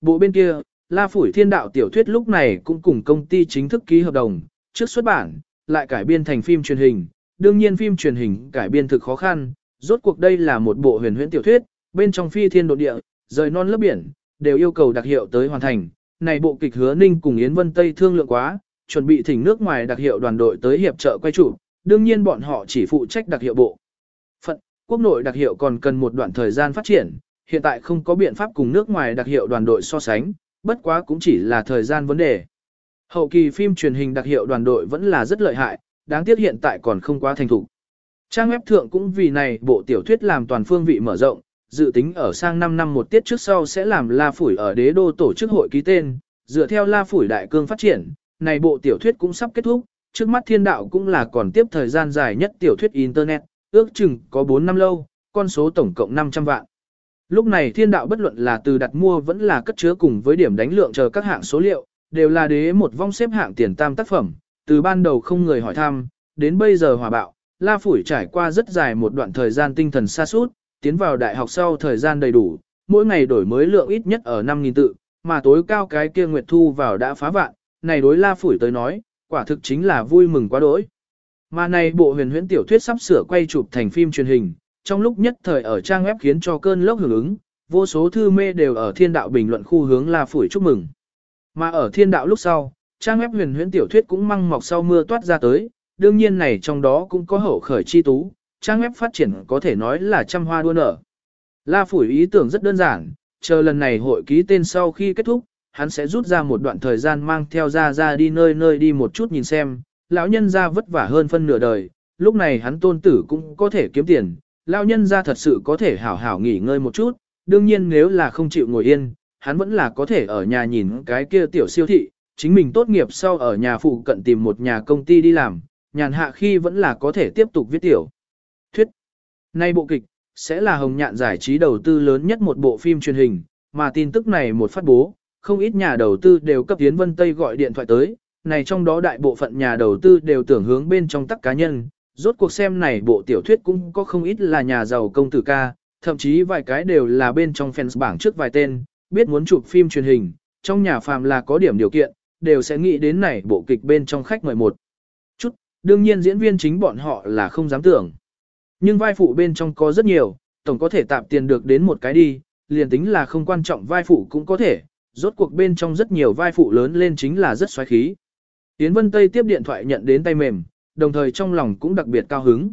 Bộ bên kia, La Phủi Thiên Đạo tiểu thuyết lúc này cũng cùng công ty chính thức ký hợp đồng, trước xuất bản, lại cải biên thành phim truyền hình. Đương nhiên phim truyền hình cải biên thực khó khăn, rốt cuộc đây là một bộ huyền huyễn tiểu thuyết, bên trong phi thiên độ địa, rời non lớp biển, đều yêu cầu đặc hiệu tới hoàn thành. Này bộ kịch hứa Ninh cùng Yến Vân Tây thương lượng quá, chuẩn bị thỉnh nước ngoài đặc hiệu đoàn đội tới hiệp trợ quay chủ đương nhiên bọn họ chỉ phụ trách đặc hiệu bộ. Phận, quốc nội đặc hiệu còn cần một đoạn thời gian phát triển, hiện tại không có biện pháp cùng nước ngoài đặc hiệu đoàn đội so sánh, bất quá cũng chỉ là thời gian vấn đề. Hậu kỳ phim truyền hình đặc hiệu đoàn đội vẫn là rất lợi hại, đáng tiếc hiện tại còn không quá thành thục. Trang web thượng cũng vì này bộ tiểu thuyết làm toàn phương vị mở rộng, dự tính ở sang 5 năm một tiết trước sau sẽ làm La Phủi ở đế đô tổ chức hội ký tên, dựa theo La Phủi đại cương phát triển, này bộ tiểu thuyết cũng sắp kết thúc, trước mắt thiên đạo cũng là còn tiếp thời gian dài nhất tiểu thuyết Internet, ước chừng có 4 năm lâu, con số tổng cộng 500 vạn. Lúc này thiên đạo bất luận là từ đặt mua vẫn là cất chứa cùng với điểm đánh lượng chờ các hạng số liệu, đều là đế một vong xếp hạng tiền tam tác phẩm, từ ban đầu không người hỏi thăm, đến bây giờ hòa bạo, La Phủi trải qua rất dài một đoạn thời gian tinh thần xa suốt, tiến vào đại học sau thời gian đầy đủ, mỗi ngày đổi mới lượng ít nhất ở 5.000 tự, mà tối cao cái kia Nguyệt Thu vào đã phá vạn, này đối La Phủi tới nói, quả thực chính là vui mừng quá đỗi. Mà này bộ huyền huyễn tiểu thuyết sắp sửa quay chụp thành phim truyền hình, trong lúc nhất thời ở trang web khiến cho cơn lốc hưởng ứng, vô số thư mê đều ở thiên đạo bình luận khu hướng La Phủi chúc mừng. Mà ở thiên đạo lúc sau, trang web huyền huyễn tiểu thuyết cũng măng mọc sau mưa toát ra tới, đương nhiên này trong đó cũng có hậu khởi chi tú, trang web phát triển có thể nói là trăm hoa đua nở. La Phủi ý tưởng rất đơn giản, chờ lần này hội ký tên sau khi kết thúc, hắn sẽ rút ra một đoạn thời gian mang theo ra ra đi nơi nơi đi một chút nhìn xem, lão nhân ra vất vả hơn phân nửa đời, lúc này hắn tôn tử cũng có thể kiếm tiền, lão nhân ra thật sự có thể hảo hảo nghỉ ngơi một chút, đương nhiên nếu là không chịu ngồi yên, hắn vẫn là có thể ở nhà nhìn cái kia tiểu siêu thị, chính mình tốt nghiệp sau ở nhà phụ cận tìm một nhà công ty đi làm, nhàn hạ khi vẫn là có thể tiếp tục viết tiểu. Thuyết Nay bộ kịch, sẽ là hồng nhạn giải trí đầu tư lớn nhất một bộ phim truyền hình, mà tin tức này một phát bố, không ít nhà đầu tư đều cấp Tiến Vân Tây gọi điện thoại tới, này trong đó đại bộ phận nhà đầu tư đều tưởng hướng bên trong tắc cá nhân, rốt cuộc xem này bộ tiểu thuyết cũng có không ít là nhà giàu công tử ca, thậm chí vài cái đều là bên trong fans bảng trước vài tên, biết muốn chụp phim truyền hình, trong nhà phàm là có điểm điều kiện, đều sẽ nghĩ đến này bộ kịch bên trong khách mời một. Chút, đương nhiên diễn viên chính bọn họ là không dám tưởng. Nhưng vai phụ bên trong có rất nhiều, tổng có thể tạm tiền được đến một cái đi, liền tính là không quan trọng vai phụ cũng có thể, rốt cuộc bên trong rất nhiều vai phụ lớn lên chính là rất xoáy khí. Yến Vân Tây tiếp điện thoại nhận đến tay mềm, đồng thời trong lòng cũng đặc biệt cao hứng.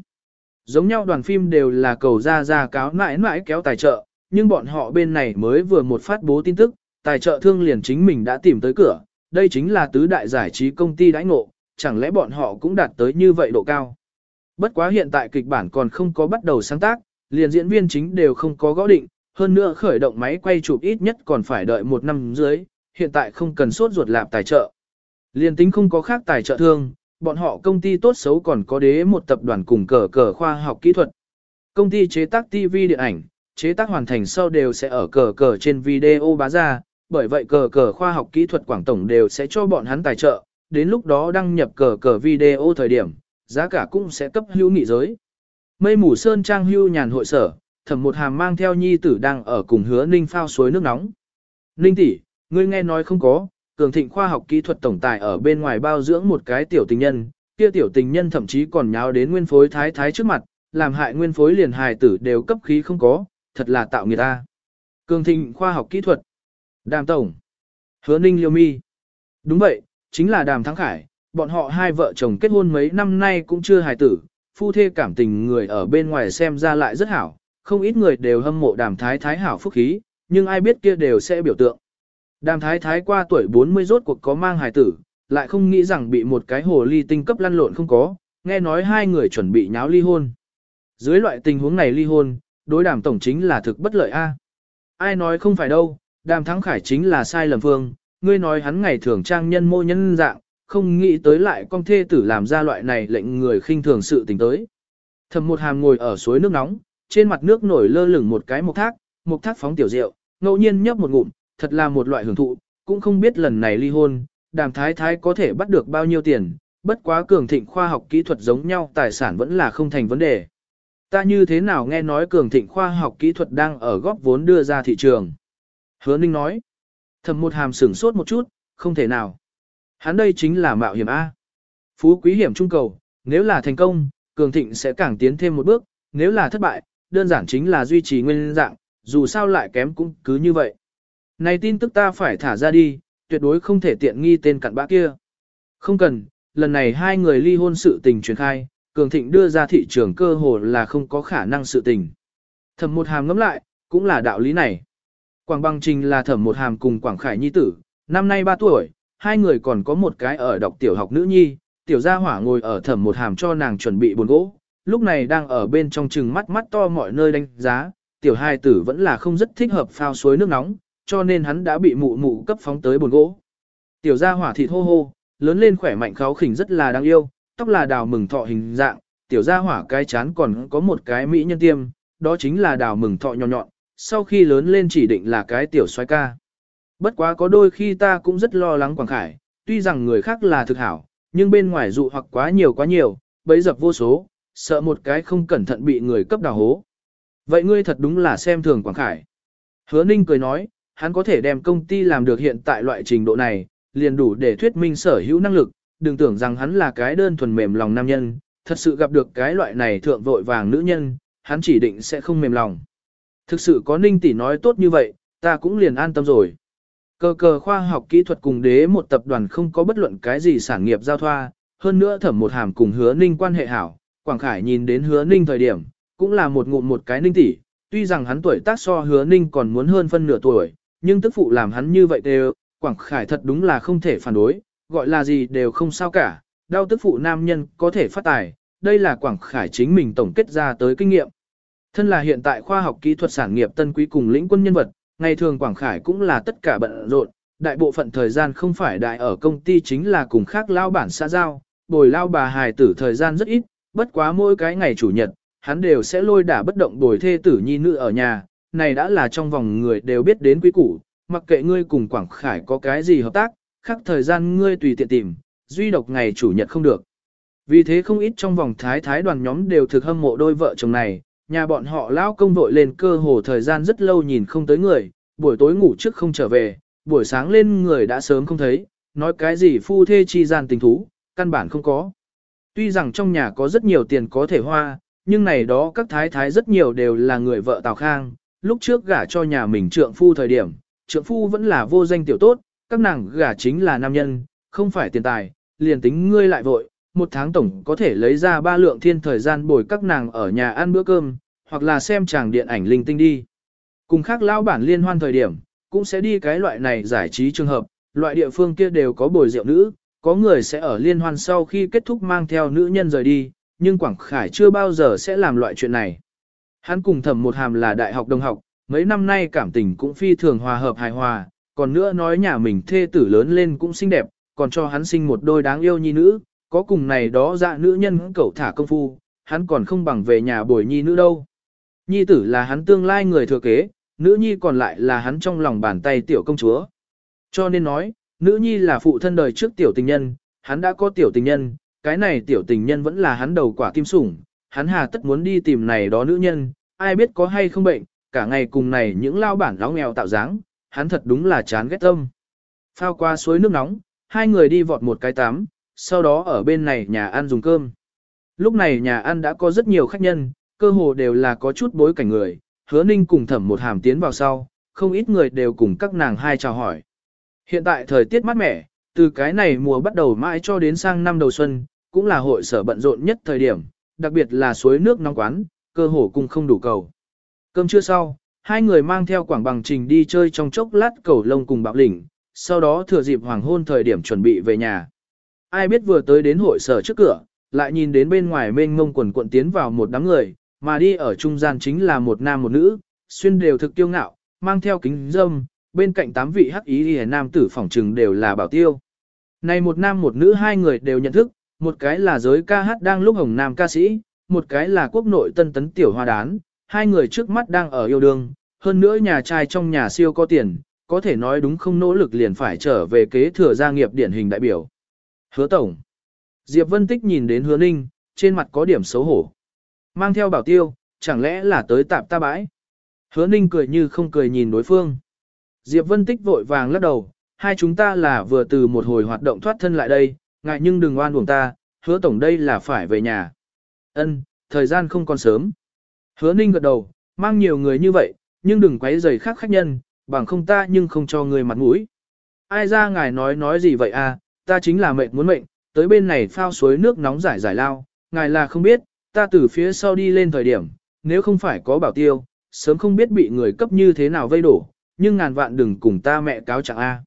Giống nhau đoàn phim đều là cầu ra ra cáo mãi mãi kéo tài trợ, nhưng bọn họ bên này mới vừa một phát bố tin tức, tài trợ thương liền chính mình đã tìm tới cửa, đây chính là tứ đại giải trí công ty đãi ngộ, chẳng lẽ bọn họ cũng đạt tới như vậy độ cao. Bất quá hiện tại kịch bản còn không có bắt đầu sáng tác, liền diễn viên chính đều không có gõ định, hơn nữa khởi động máy quay chụp ít nhất còn phải đợi một năm dưới, hiện tại không cần sốt ruột lạp tài trợ. liền tính không có khác tài trợ thương, bọn họ công ty tốt xấu còn có đế một tập đoàn cùng cờ cờ khoa học kỹ thuật. Công ty chế tác TV điện ảnh, chế tác hoàn thành sau đều sẽ ở cờ cờ trên video bá ra, bởi vậy cờ cờ khoa học kỹ thuật Quảng Tổng đều sẽ cho bọn hắn tài trợ, đến lúc đó đăng nhập cờ cờ video thời điểm, giá cả cũng sẽ cấp hữu nghị giới. Mây mù sơn trang hưu nhàn hội sở, thẩm một hàm mang theo nhi tử đang ở cùng hứa ninh phao suối nước nóng. Ninh tỷ, ngươi nghe nói không có, cường thịnh khoa học kỹ thuật tổng tài ở bên ngoài bao dưỡng một cái tiểu tình nhân, kia tiểu tình nhân thậm chí còn nháo đến nguyên phối thái thái trước mặt, làm hại nguyên phối liền hài tử đều cấp khí không có, thật là tạo người ta. Cường thịnh khoa học kỹ thuật. Đàm tổng. Hứa ninh liêu mi. Đúng vậy, chính là đàm thắng khải, bọn họ hai vợ chồng kết hôn mấy năm nay cũng chưa hài tử, phu thê cảm tình người ở bên ngoài xem ra lại rất hảo, không ít người đều hâm mộ đàm thái thái hảo phúc khí, nhưng ai biết kia đều sẽ biểu tượng. Đàm thái thái qua tuổi 40 rốt cuộc có mang hài tử, lại không nghĩ rằng bị một cái hồ ly tinh cấp lăn lộn không có, nghe nói hai người chuẩn bị nháo ly hôn. Dưới loại tình huống này ly hôn, đối đàm tổng chính là thực bất lợi a. Ai nói không phải đâu, đàm thắng khải chính là sai lầm phương, ngươi nói hắn ngày thường trang nhân mô nhân dạng, không nghĩ tới lại con thê tử làm ra loại này lệnh người khinh thường sự tình tới. Thầm một hàm ngồi ở suối nước nóng, trên mặt nước nổi lơ lửng một cái mộc thác, mộc thác phóng tiểu rượu, ngẫu nhiên nhấp một ngụm, thật là một loại hưởng thụ, cũng không biết lần này ly hôn, đàm thái thái có thể bắt được bao nhiêu tiền, bất quá cường thịnh khoa học kỹ thuật giống nhau tài sản vẫn là không thành vấn đề. Ta như thế nào nghe nói cường thịnh khoa học kỹ thuật đang ở góp vốn đưa ra thị trường? Hứa Ninh nói, thầm một hàm sửng sốt một chút, không thể nào. Hắn đây chính là mạo hiểm A. Phú quý hiểm trung cầu, nếu là thành công, cường thịnh sẽ càng tiến thêm một bước, nếu là thất bại, đơn giản chính là duy trì nguyên dạng, dù sao lại kém cũng cứ như vậy. Này tin tức ta phải thả ra đi, tuyệt đối không thể tiện nghi tên cặn bã kia. Không cần, lần này hai người ly hôn sự tình truyền khai, cường thịnh đưa ra thị trường cơ hồ là không có khả năng sự tình. Thẩm một hàm ngẫm lại, cũng là đạo lý này. Quảng băng trình là thẩm một hàm cùng Quảng Khải Nhi tử, năm nay 3 tuổi, hai người còn có một cái ở đọc tiểu học nữ nhi, tiểu gia hỏa ngồi ở thẩm một hàm cho nàng chuẩn bị buồn gỗ, lúc này đang ở bên trong chừng mắt mắt to mọi nơi đánh giá, tiểu hai tử vẫn là không rất thích hợp phao suối nước nóng, cho nên hắn đã bị mụ mụ cấp phóng tới buồn gỗ. Tiểu gia hỏa thịt hô hô, lớn lên khỏe mạnh kháo khỉnh rất là đáng yêu, tóc là đào mừng thọ hình dạng, tiểu gia hỏa cái chán còn có một cái mỹ nhân tiêm, đó chính là đào mừng thọ nhọn nhọn, sau khi lớn lên chỉ định là cái tiểu xoay ca. Bất quá có đôi khi ta cũng rất lo lắng Quảng Khải, tuy rằng người khác là thực hảo, nhưng bên ngoài dụ hoặc quá nhiều quá nhiều, bấy dập vô số, sợ một cái không cẩn thận bị người cấp đào hố. Vậy ngươi thật đúng là xem thường Quảng Khải. Hứa Ninh cười nói, hắn có thể đem công ty làm được hiện tại loại trình độ này, liền đủ để thuyết minh sở hữu năng lực, đừng tưởng rằng hắn là cái đơn thuần mềm lòng nam nhân, thật sự gặp được cái loại này thượng vội vàng nữ nhân, hắn chỉ định sẽ không mềm lòng. Thực sự có Ninh tỷ nói tốt như vậy, ta cũng liền an tâm rồi. Cờ cờ khoa học kỹ thuật cùng đế một tập đoàn không có bất luận cái gì sản nghiệp giao thoa, hơn nữa thẩm một hàm cùng hứa ninh quan hệ hảo, Quảng Khải nhìn đến hứa ninh thời điểm, cũng là một ngụm một cái ninh tỷ, tuy rằng hắn tuổi tác so hứa ninh còn muốn hơn phân nửa tuổi, nhưng tức phụ làm hắn như vậy đều, Quảng Khải thật đúng là không thể phản đối, gọi là gì đều không sao cả, đau tức phụ nam nhân có thể phát tài, đây là Quảng Khải chính mình tổng kết ra tới kinh nghiệm. Thân là hiện tại khoa học kỹ thuật sản nghiệp tân quý cùng lĩnh quân nhân vật, ngày thường Quảng Khải cũng là tất cả bận rộn, đại bộ phận thời gian không phải đại ở công ty chính là cùng khác lao bản xã giao, bồi lao bà hài tử thời gian rất ít, bất quá mỗi cái ngày chủ nhật, hắn đều sẽ lôi đả bất động bồi thê tử nhi nữ ở nhà, này đã là trong vòng người đều biết đến quý củ, mặc kệ ngươi cùng Quảng Khải có cái gì hợp tác, khác thời gian ngươi tùy tiện tìm, duy độc ngày chủ nhật không được. Vì thế không ít trong vòng thái thái đoàn nhóm đều thực hâm mộ đôi vợ chồng này, nhà bọn họ lao công vội lên cơ hồ thời gian rất lâu nhìn không tới người, buổi tối ngủ trước không trở về, buổi sáng lên người đã sớm không thấy, nói cái gì phu thê chi gian tình thú, căn bản không có. Tuy rằng trong nhà có rất nhiều tiền có thể hoa, nhưng này đó các thái thái rất nhiều đều là người vợ Tào Khang, lúc trước gả cho nhà mình trượng phu thời điểm, trượng phu vẫn là vô danh tiểu tốt, các nàng gả chính là nam nhân, không phải tiền tài, liền tính ngươi lại vội, một tháng tổng có thể lấy ra ba lượng thiên thời gian bồi các nàng ở nhà ăn bữa cơm, hoặc là xem chàng điện ảnh linh tinh đi. Cùng khác lao bản liên hoan thời điểm, cũng sẽ đi cái loại này giải trí trường hợp, loại địa phương kia đều có bồi rượu nữ, có người sẽ ở liên hoan sau khi kết thúc mang theo nữ nhân rời đi, nhưng Quảng Khải chưa bao giờ sẽ làm loại chuyện này. Hắn cùng thẩm một hàm là đại học đồng học, mấy năm nay cảm tình cũng phi thường hòa hợp hài hòa, còn nữa nói nhà mình thê tử lớn lên cũng xinh đẹp, còn cho hắn sinh một đôi đáng yêu nhi nữ, có cùng này đó dạ nữ nhân cậu thả công phu, hắn còn không bằng về nhà bồi nhi nữ đâu. Nhi tử là hắn tương lai người thừa kế, nữ nhi còn lại là hắn trong lòng bàn tay tiểu công chúa. Cho nên nói, nữ nhi là phụ thân đời trước tiểu tình nhân, hắn đã có tiểu tình nhân, cái này tiểu tình nhân vẫn là hắn đầu quả tim sủng, hắn hà tất muốn đi tìm này đó nữ nhân, ai biết có hay không bệnh, cả ngày cùng này những lao bản láo nghèo tạo dáng, hắn thật đúng là chán ghét tâm. Phao qua suối nước nóng, hai người đi vọt một cái tắm, sau đó ở bên này nhà ăn dùng cơm. Lúc này nhà ăn đã có rất nhiều khách nhân, cơ hồ đều là có chút bối cảnh người, hứa ninh cùng thẩm một hàm tiến vào sau, không ít người đều cùng các nàng hai chào hỏi. Hiện tại thời tiết mát mẻ, từ cái này mùa bắt đầu mãi cho đến sang năm đầu xuân, cũng là hội sở bận rộn nhất thời điểm, đặc biệt là suối nước nóng quán, cơ hồ cũng không đủ cầu. Cơm trưa sau, hai người mang theo quảng bằng trình đi chơi trong chốc lát cầu lông cùng bạo lĩnh, sau đó thừa dịp hoàng hôn thời điểm chuẩn bị về nhà. Ai biết vừa tới đến hội sở trước cửa, lại nhìn đến bên ngoài mênh mông quần cuộn tiến vào một đám người, mà đi ở trung gian chính là một nam một nữ, xuyên đều thực tiêu ngạo, mang theo kính dâm, bên cạnh tám vị hắc ý hề nam tử phỏng trừng đều là bảo tiêu. Này một nam một nữ hai người đều nhận thức, một cái là giới ca hát đang lúc hồng nam ca sĩ, một cái là quốc nội tân tấn tiểu hoa đán, hai người trước mắt đang ở yêu đương, hơn nữa nhà trai trong nhà siêu có tiền, có thể nói đúng không nỗ lực liền phải trở về kế thừa gia nghiệp điển hình đại biểu. Hứa Tổng Diệp Vân Tích nhìn đến hứa ninh, trên mặt có điểm xấu hổ. Mang theo bảo tiêu, chẳng lẽ là tới tạp ta bãi. Hứa ninh cười như không cười nhìn đối phương. Diệp Vân Tích vội vàng lắc đầu, hai chúng ta là vừa từ một hồi hoạt động thoát thân lại đây, ngại nhưng đừng oan uổng ta, hứa tổng đây là phải về nhà. Ân, thời gian không còn sớm. Hứa ninh gật đầu, mang nhiều người như vậy, nhưng đừng quấy rầy khác khách nhân, bằng không ta nhưng không cho người mặt mũi. Ai ra ngài nói nói gì vậy à, ta chính là mệt muốn mệnh, tới bên này phao suối nước nóng giải giải lao, ngài là không biết, ta từ phía sau đi lên thời điểm, nếu không phải có bảo tiêu, sớm không biết bị người cấp như thế nào vây đổ, nhưng ngàn vạn đừng cùng ta mẹ cáo trạng a.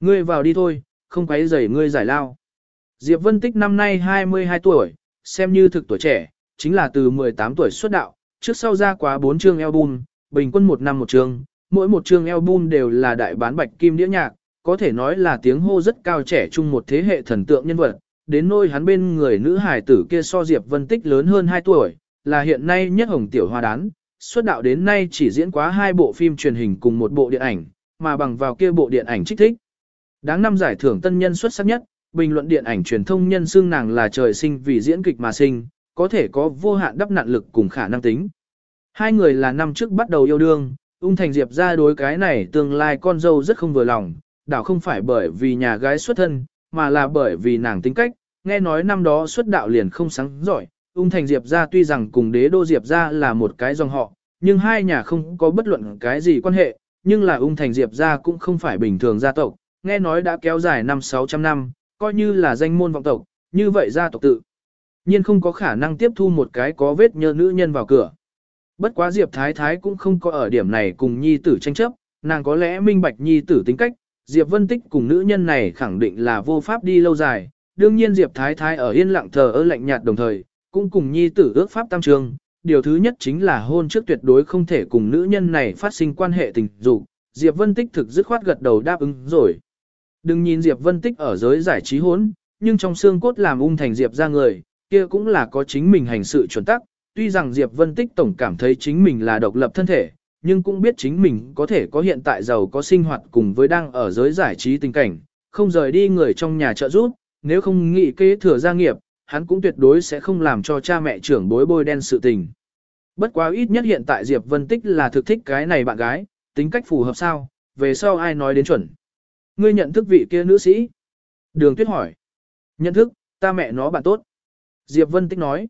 Ngươi vào đi thôi, không quấy rầy ngươi giải lao. Diệp Vân Tích năm nay 22 tuổi, xem như thực tuổi trẻ, chính là từ 18 tuổi xuất đạo, trước sau ra quá 4 chương album, bình quân một năm một chương, mỗi một chương album đều là đại bán bạch kim đĩa nhạc, có thể nói là tiếng hô rất cao trẻ chung một thế hệ thần tượng nhân vật, đến nôi hắn bên người nữ hài tử kia so Diệp Vân Tích lớn hơn 2 tuổi, là hiện nay nhất hồng tiểu hoa đán, xuất đạo đến nay chỉ diễn quá hai bộ phim truyền hình cùng một bộ điện ảnh, mà bằng vào kia bộ điện ảnh trích thích. Đáng năm giải thưởng tân nhân xuất sắc nhất, bình luận điện ảnh truyền thông nhân xương nàng là trời sinh vì diễn kịch mà sinh, có thể có vô hạn đắp nặn lực cùng khả năng tính. Hai người là năm trước bắt đầu yêu đương, ung thành diệp ra đối cái này tương lai con dâu rất không vừa lòng, đảo không phải bởi vì nhà gái xuất thân, mà là bởi vì nàng tính cách, nghe nói năm đó xuất đạo liền không sáng giỏi, ung thành diệp ra tuy rằng cùng đế đô diệp ra là một cái dòng họ, nhưng hai nhà không có bất luận cái gì quan hệ, nhưng là ung thành diệp ra cũng không phải bình thường gia tộc, nghe nói đã kéo dài năm 600 năm, coi như là danh môn vọng tộc, như vậy gia tộc tự. nhiên không có khả năng tiếp thu một cái có vết nhơ nữ nhân vào cửa. Bất quá Diệp Thái Thái cũng không có ở điểm này cùng nhi tử tranh chấp, nàng có lẽ minh bạch nhi tử tính cách, Diệp Vân Tích cùng nữ nhân này khẳng định là vô pháp đi lâu dài, đương nhiên Diệp Thái Thái ở yên lặng thờ ơ lạnh nhạt đồng thời, cũng cùng nhi tử ước pháp tam trường. Điều thứ nhất chính là hôn trước tuyệt đối không thể cùng nữ nhân này phát sinh quan hệ tình dục. Diệp Vân Tích thực dứt khoát gật đầu đáp ứng rồi. Đừng nhìn Diệp Vân Tích ở giới giải trí hốn, nhưng trong xương cốt làm ung thành Diệp ra người, kia cũng là có chính mình hành sự chuẩn tắc. Tuy rằng Diệp Vân Tích tổng cảm thấy chính mình là độc lập thân thể, nhưng cũng biết chính mình có thể có hiện tại giàu có sinh hoạt cùng với đang ở giới giải trí tình cảnh, không rời đi người trong nhà trợ giúp, nếu không nghĩ kế thừa gia nghiệp, hắn cũng tuyệt đối sẽ không làm cho cha mẹ trưởng bối bôi đen sự tình. Bất quá ít nhất hiện tại Diệp Vân Tích là thực thích cái này bạn gái, tính cách phù hợp sao, về sau ai nói đến chuẩn. Ngươi nhận thức vị kia nữ sĩ? Đường Tuyết hỏi. Nhận thức, ta mẹ nó bạn tốt. Diệp Vân Tích nói.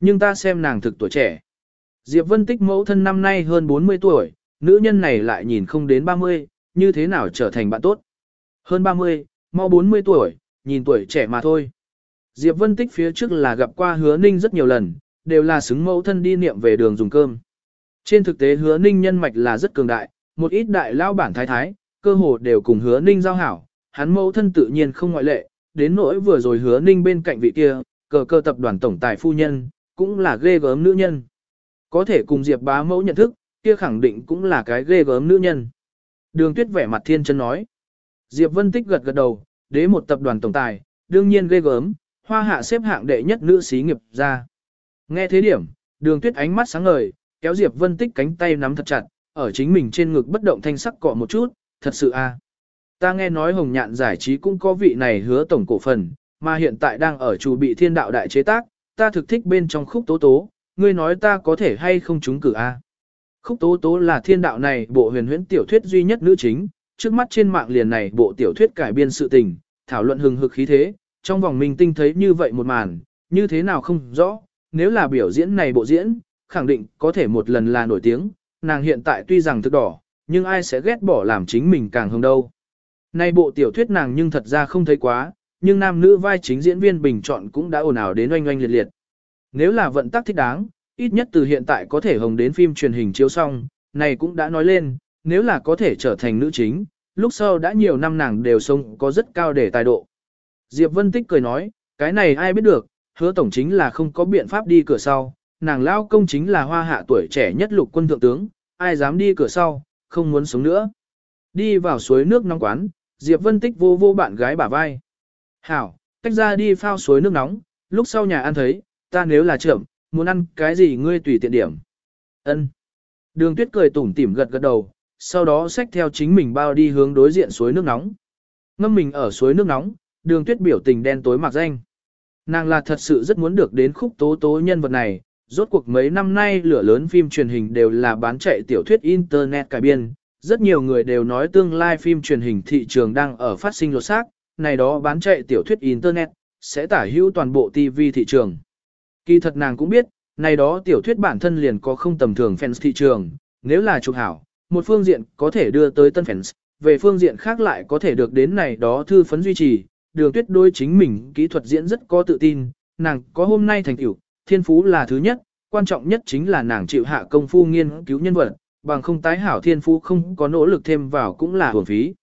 Nhưng ta xem nàng thực tuổi trẻ. Diệp Vân Tích mẫu thân năm nay hơn 40 tuổi, nữ nhân này lại nhìn không đến 30, như thế nào trở thành bạn tốt. Hơn 30, mau 40 tuổi, nhìn tuổi trẻ mà thôi. Diệp Vân Tích phía trước là gặp qua hứa ninh rất nhiều lần, đều là xứng mẫu thân đi niệm về đường dùng cơm. Trên thực tế hứa ninh nhân mạch là rất cường đại, một ít đại lao bản thái thái, cơ hồ đều cùng hứa ninh giao hảo, hắn mẫu thân tự nhiên không ngoại lệ, đến nỗi vừa rồi hứa ninh bên cạnh vị kia, cờ cơ tập đoàn tổng tài phu nhân, cũng là ghê gớm nữ nhân. Có thể cùng Diệp bá mẫu nhận thức, kia khẳng định cũng là cái ghê gớm nữ nhân. Đường tuyết vẻ mặt thiên chân nói. Diệp Vân Tích gật gật đầu, đế một tập đoàn tổng tài, đương nhiên ghê gớm, hoa hạ xếp hạng đệ nhất nữ xí nghiệp ra. Nghe thế điểm, đường tuyết ánh mắt sáng ngời, kéo Diệp Vân Tích cánh tay nắm thật chặt, ở chính mình trên ngực bất động thanh sắc cọ một chút, thật sự a. À. Ta nghe nói hồng nhạn giải trí cũng có vị này hứa tổng cổ phần, mà hiện tại đang ở chủ bị thiên đạo đại chế tác, ta thực thích bên trong khúc tố tố, ngươi nói ta có thể hay không trúng cử a? Khúc tố tố là thiên đạo này bộ huyền huyễn tiểu thuyết duy nhất nữ chính, trước mắt trên mạng liền này bộ tiểu thuyết cải biên sự tình, thảo luận hừng hực khí thế, trong vòng minh tinh thấy như vậy một màn, như thế nào không rõ, nếu là biểu diễn này bộ diễn, khẳng định có thể một lần là nổi tiếng, nàng hiện tại tuy rằng thức đỏ, nhưng ai sẽ ghét bỏ làm chính mình càng hồng đâu. nay bộ tiểu thuyết nàng nhưng thật ra không thấy quá, nhưng nam nữ vai chính diễn viên bình chọn cũng đã ồn ào đến oanh oanh liệt liệt. Nếu là vận tắc thích đáng, ít nhất từ hiện tại có thể hồng đến phim truyền hình chiếu xong, này cũng đã nói lên, nếu là có thể trở thành nữ chính, lúc sau đã nhiều năm nàng đều sống có rất cao để tài độ. Diệp Vân Tích cười nói, cái này ai biết được, hứa tổng chính là không có biện pháp đi cửa sau, nàng lao công chính là hoa hạ tuổi trẻ nhất lục quân thượng tướng, ai dám đi cửa sau, không muốn sống nữa. Đi vào suối nước nóng quán, Diệp Vân Tích vô vô bạn gái bả vai. Hảo, cách ra đi phao suối nước nóng, lúc sau nhà ăn thấy, ta nếu là trưởng, muốn ăn cái gì ngươi tùy tiện điểm. Ân. Đường tuyết cười tủm tỉm gật gật đầu, sau đó xách theo chính mình bao đi hướng đối diện suối nước nóng. Ngâm mình ở suối nước nóng, đường tuyết biểu tình đen tối mặc danh. Nàng là thật sự rất muốn được đến khúc tố tố nhân vật này, rốt cuộc mấy năm nay lửa lớn phim truyền hình đều là bán chạy tiểu thuyết internet cải biên, Rất nhiều người đều nói tương lai phim truyền hình thị trường đang ở phát sinh lột xác, này đó bán chạy tiểu thuyết Internet, sẽ tả hữu toàn bộ TV thị trường. Kỳ thật nàng cũng biết, này đó tiểu thuyết bản thân liền có không tầm thường fans thị trường, nếu là trục hảo, một phương diện có thể đưa tới tân fans, về phương diện khác lại có thể được đến này đó thư phấn duy trì, đường tuyết đôi chính mình kỹ thuật diễn rất có tự tin, nàng có hôm nay thành tựu, thiên phú là thứ nhất, quan trọng nhất chính là nàng chịu hạ công phu nghiên cứu nhân vật, bằng không tái hảo thiên phú không có nỗ lực thêm vào cũng là hưởng phí.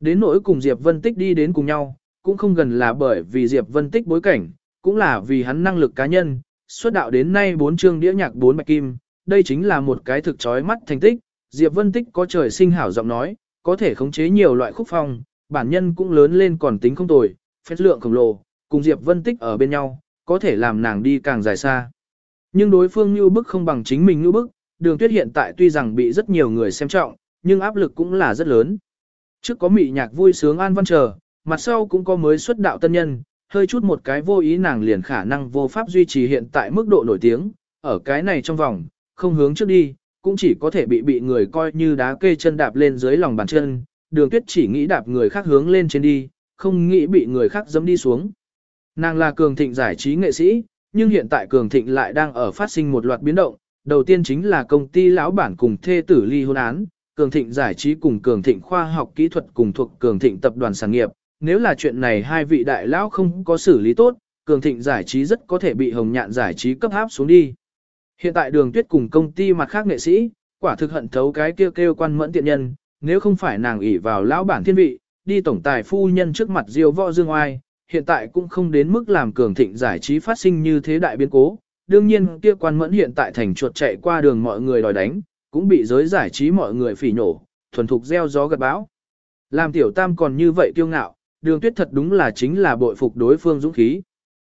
Đến nỗi cùng Diệp Vân Tích đi đến cùng nhau, cũng không gần là bởi vì Diệp Vân Tích bối cảnh, cũng là vì hắn năng lực cá nhân, xuất đạo đến nay bốn chương đĩa nhạc bốn bạch kim, đây chính là một cái thực chói mắt thành tích, Diệp Vân Tích có trời sinh hảo giọng nói, có thể khống chế nhiều loại khúc phong, bản nhân cũng lớn lên còn tính không tồi, phép lượng khổng lồ, cùng Diệp Vân Tích ở bên nhau, có thể làm nàng đi càng dài xa. Nhưng đối phương như bức không bằng chính mình như bức, đường tuyết hiện tại tuy rằng bị rất nhiều người xem trọng, nhưng áp lực cũng là rất lớn. Trước có mị nhạc vui sướng an văn chờ, mặt sau cũng có mới xuất đạo tân nhân, hơi chút một cái vô ý nàng liền khả năng vô pháp duy trì hiện tại mức độ nổi tiếng, ở cái này trong vòng, không hướng trước đi, cũng chỉ có thể bị bị người coi như đá kê chân đạp lên dưới lòng bàn chân, đường tuyết chỉ nghĩ đạp người khác hướng lên trên đi, không nghĩ bị người khác dẫm đi xuống. Nàng là cường thịnh giải trí nghệ sĩ, nhưng hiện tại cường thịnh lại đang ở phát sinh một loạt biến động, đầu tiên chính là công ty lão bản cùng thê tử ly hôn án, cường thịnh giải trí cùng cường thịnh khoa học kỹ thuật cùng thuộc cường thịnh tập đoàn sản nghiệp, nếu là chuyện này hai vị đại lão không có xử lý tốt, cường thịnh giải trí rất có thể bị hồng nhạn giải trí cấp áp xuống đi. Hiện tại đường tuyết cùng công ty mặt khác nghệ sĩ, quả thực hận thấu cái kêu kêu quan mẫn tiện nhân, nếu không phải nàng ỷ vào lão bản thiên vị, đi tổng tài phu nhân trước mặt diêu võ dương oai, hiện tại cũng không đến mức làm cường thịnh giải trí phát sinh như thế đại biến cố. Đương nhiên kia quan mẫn hiện tại thành chuột chạy qua đường mọi người đòi đánh, cũng bị giới giải trí mọi người phỉ nổ, thuần thục gieo gió gật bão. Làm tiểu tam còn như vậy kiêu ngạo, đường tuyết thật đúng là chính là bội phục đối phương dũng khí.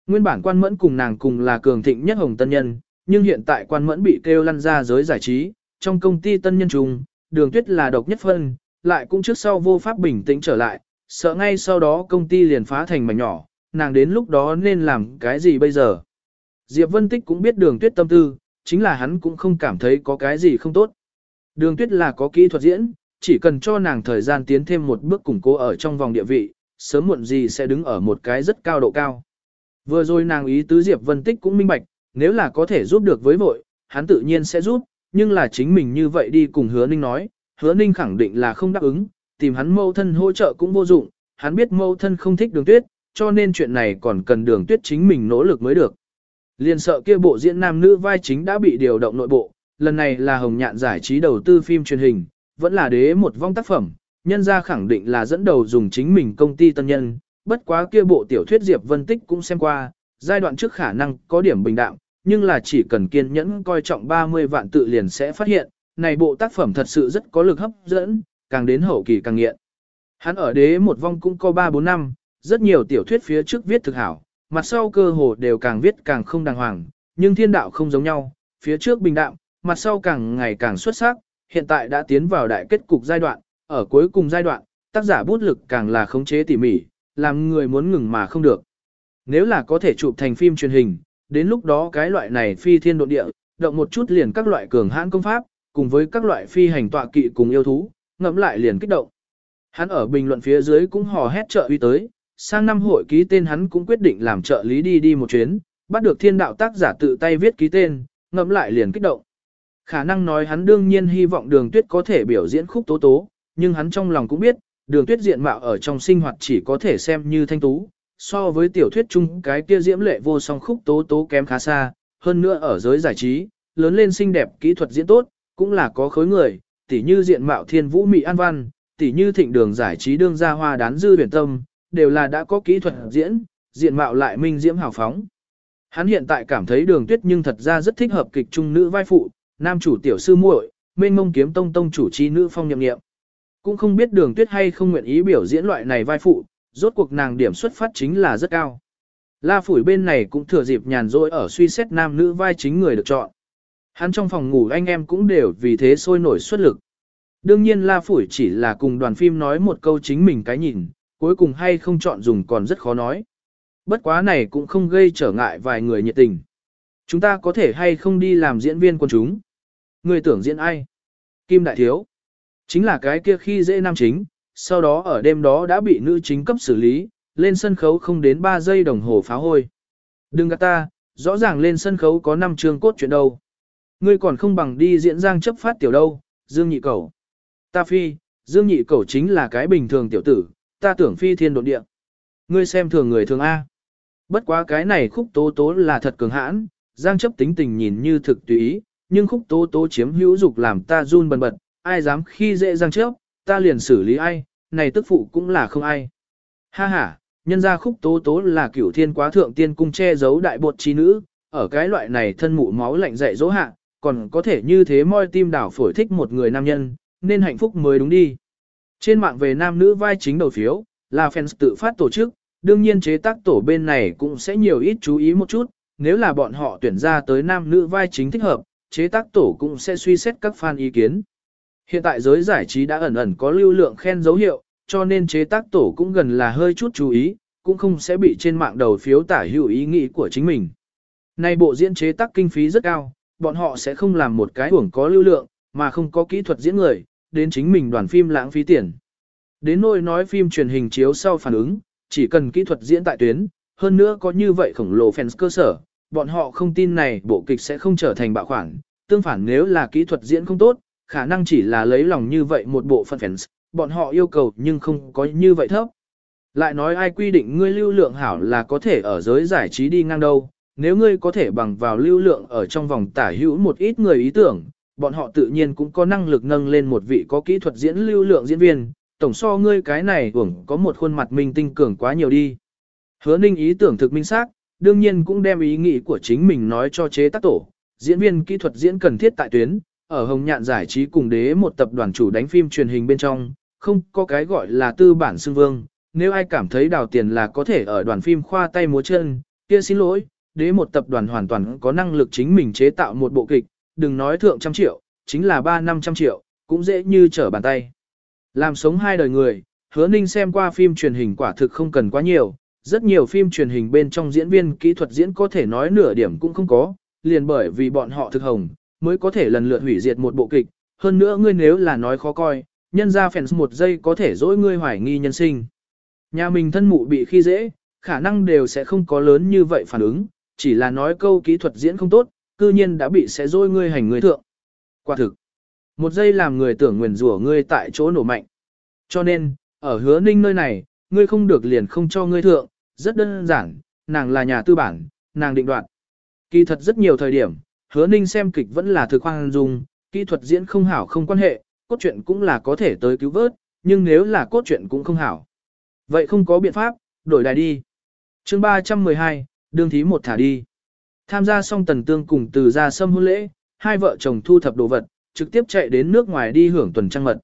Nguyên bản quan mẫn cùng nàng cùng là cường thịnh nhất hồng tân nhân, nhưng hiện tại quan mẫn bị kêu lăn ra giới giải trí, trong công ty tân nhân trùng, đường tuyết là độc nhất phân, lại cũng trước sau vô pháp bình tĩnh trở lại, sợ ngay sau đó công ty liền phá thành mảnh nhỏ, nàng đến lúc đó nên làm cái gì bây giờ. Diệp Vân Tích cũng biết đường tuyết tâm tư, chính là hắn cũng không cảm thấy có cái gì không tốt. Đường tuyết là có kỹ thuật diễn, chỉ cần cho nàng thời gian tiến thêm một bước củng cố ở trong vòng địa vị, sớm muộn gì sẽ đứng ở một cái rất cao độ cao. Vừa rồi nàng ý tứ Diệp Vân Tích cũng minh bạch, nếu là có thể giúp được với vội, hắn tự nhiên sẽ giúp, nhưng là chính mình như vậy đi cùng hứa ninh nói, hứa ninh khẳng định là không đáp ứng, tìm hắn mâu thân hỗ trợ cũng vô dụng, hắn biết mâu thân không thích đường tuyết, cho nên chuyện này còn cần đường tuyết chính mình nỗ lực mới được. Liên sợ kia bộ diễn nam nữ vai chính đã bị điều động nội bộ, lần này là hồng nhạn giải trí đầu tư phim truyền hình, vẫn là đế một vong tác phẩm, nhân ra khẳng định là dẫn đầu dùng chính mình công ty tân nhân, bất quá kia bộ tiểu thuyết Diệp Vân Tích cũng xem qua, giai đoạn trước khả năng có điểm bình đạm, nhưng là chỉ cần kiên nhẫn coi trọng 30 vạn tự liền sẽ phát hiện, này bộ tác phẩm thật sự rất có lực hấp dẫn, càng đến hậu kỳ càng nghiện. Hắn ở đế một vong cũng có 3-4 năm, rất nhiều tiểu thuyết phía trước viết thực hảo, mặt sau cơ hồ đều càng viết càng không đàng hoàng, nhưng thiên đạo không giống nhau, phía trước bình đạm, mặt sau càng ngày càng xuất sắc, hiện tại đã tiến vào đại kết cục giai đoạn, ở cuối cùng giai đoạn, tác giả bút lực càng là khống chế tỉ mỉ, làm người muốn ngừng mà không được. Nếu là có thể chụp thành phim truyền hình, đến lúc đó cái loại này phi thiên độ địa, động một chút liền các loại cường hãn công pháp, cùng với các loại phi hành tọa kỵ cùng yêu thú, ngẫm lại liền kích động. Hắn ở bình luận phía dưới cũng hò hét trợ uy tới, sang năm hội ký tên hắn cũng quyết định làm trợ lý đi đi một chuyến, bắt được thiên đạo tác giả tự tay viết ký tên, ngẫm lại liền kích động. Khả năng nói hắn đương nhiên hy vọng đường tuyết có thể biểu diễn khúc tố tố, nhưng hắn trong lòng cũng biết, đường tuyết diện mạo ở trong sinh hoạt chỉ có thể xem như thanh tú, so với tiểu thuyết chung cái kia diễm lệ vô song khúc tố tố kém khá xa, hơn nữa ở giới giải trí, lớn lên xinh đẹp kỹ thuật diễn tốt, cũng là có khối người, tỉ như diện mạo thiên vũ mỹ an văn, tỉ như thịnh đường giải trí đương gia hoa đán dư huyền tâm, đều là đã có kỹ thuật diễn, diện mạo lại minh diễm hào phóng. Hắn hiện tại cảm thấy đường tuyết nhưng thật ra rất thích hợp kịch trung nữ vai phụ, nam chủ tiểu sư muội, mênh mông kiếm tông tông chủ chi nữ phong nhậm nghiệm. Cũng không biết đường tuyết hay không nguyện ý biểu diễn loại này vai phụ, rốt cuộc nàng điểm xuất phát chính là rất cao. La phủi bên này cũng thừa dịp nhàn rỗi ở suy xét nam nữ vai chính người được chọn. Hắn trong phòng ngủ anh em cũng đều vì thế sôi nổi xuất lực. Đương nhiên La Phủi chỉ là cùng đoàn phim nói một câu chính mình cái nhìn, cuối cùng hay không chọn dùng còn rất khó nói. Bất quá này cũng không gây trở ngại vài người nhiệt tình. Chúng ta có thể hay không đi làm diễn viên quân chúng? Người tưởng diễn ai? Kim Đại Thiếu. Chính là cái kia khi dễ nam chính, sau đó ở đêm đó đã bị nữ chính cấp xử lý, lên sân khấu không đến 3 giây đồng hồ phá hôi. Đừng gạt ta, rõ ràng lên sân khấu có 5 chương cốt chuyện đâu. Ngươi còn không bằng đi diễn giang chấp phát tiểu đâu, Dương Nhị Cẩu. Ta phi, Dương Nhị Cẩu chính là cái bình thường tiểu tử, ta tưởng phi thiên độn địa. Ngươi xem thường người thường A. Bất quá cái này khúc tố tố là thật cường hãn, giang chấp tính tình nhìn như thực tùy ý, nhưng khúc tố tố chiếm hữu dục làm ta run bần bật, ai dám khi dễ giang chấp, ta liền xử lý ai, này tức phụ cũng là không ai. Ha ha, nhân ra khúc tố tố là cửu thiên quá thượng tiên cung che giấu đại bột trí nữ, ở cái loại này thân mụ máu lạnh dạy dỗ hạ, còn có thể như thế moi tim đảo phổi thích một người nam nhân, nên hạnh phúc mới đúng đi. Trên mạng về nam nữ vai chính đầu phiếu, là fans tự phát tổ chức, đương nhiên chế tác tổ bên này cũng sẽ nhiều ít chú ý một chút, nếu là bọn họ tuyển ra tới nam nữ vai chính thích hợp, chế tác tổ cũng sẽ suy xét các fan ý kiến. Hiện tại giới giải trí đã ẩn ẩn có lưu lượng khen dấu hiệu, cho nên chế tác tổ cũng gần là hơi chút chú ý, cũng không sẽ bị trên mạng đầu phiếu tả hữu ý nghĩ của chính mình. nay bộ diễn chế tác kinh phí rất cao, bọn họ sẽ không làm một cái hưởng có lưu lượng, mà không có kỹ thuật diễn người, đến chính mình đoàn phim lãng phí tiền. Đến nỗi nói phim truyền hình chiếu sau phản ứng, chỉ cần kỹ thuật diễn tại tuyến, hơn nữa có như vậy khổng lồ fans cơ sở, bọn họ không tin này bộ kịch sẽ không trở thành bạo khoản, tương phản nếu là kỹ thuật diễn không tốt, khả năng chỉ là lấy lòng như vậy một bộ phận fans, bọn họ yêu cầu nhưng không có như vậy thấp. Lại nói ai quy định ngươi lưu lượng hảo là có thể ở giới giải trí đi ngang đâu, nếu ngươi có thể bằng vào lưu lượng ở trong vòng tả hữu một ít người ý tưởng, bọn họ tự nhiên cũng có năng lực nâng lên một vị có kỹ thuật diễn lưu lượng diễn viên, tổng so ngươi cái này hưởng có một khuôn mặt minh tinh cường quá nhiều đi. Hứa ninh ý tưởng thực minh xác, đương nhiên cũng đem ý nghĩ của chính mình nói cho chế tác tổ, diễn viên kỹ thuật diễn cần thiết tại tuyến, ở Hồng Nhạn giải trí cùng đế một tập đoàn chủ đánh phim truyền hình bên trong, không có cái gọi là tư bản xưng vương, nếu ai cảm thấy đào tiền là có thể ở đoàn phim khoa tay múa chân, kia xin lỗi, đế một tập đoàn hoàn toàn có năng lực chính mình chế tạo một bộ kịch, đừng nói thượng trăm triệu, chính là ba năm trăm triệu, cũng dễ như trở bàn tay. Làm sống hai đời người, hứa ninh xem qua phim truyền hình quả thực không cần quá nhiều, rất nhiều phim truyền hình bên trong diễn viên kỹ thuật diễn có thể nói nửa điểm cũng không có, liền bởi vì bọn họ thực hồng, mới có thể lần lượt hủy diệt một bộ kịch, hơn nữa ngươi nếu là nói khó coi, nhân ra fans một giây có thể dỗi ngươi hoài nghi nhân sinh. Nhà mình thân mụ bị khi dễ, khả năng đều sẽ không có lớn như vậy phản ứng, chỉ là nói câu kỹ thuật diễn không tốt, cư nhiên đã bị sẽ dỗi ngươi hành người thượng. Quả thực, một giây làm người tưởng nguyền rủa ngươi tại chỗ nổ mạnh. Cho nên, ở hứa ninh nơi này, ngươi không được liền không cho ngươi thượng, rất đơn giản, nàng là nhà tư bản, nàng định đoạt. Kỳ thật rất nhiều thời điểm, hứa ninh xem kịch vẫn là thực hoang dung, kỹ thuật diễn không hảo không quan hệ, cốt truyện cũng là có thể tới cứu vớt, nhưng nếu là cốt truyện cũng không hảo. Vậy không có biện pháp, đổi đài đi. chương 312, đương thí một thả đi. Tham gia xong tần tương cùng từ ra sâm hôn lễ, hai vợ chồng thu thập đồ vật, trực tiếp chạy đến nước ngoài đi hưởng tuần trăng mật.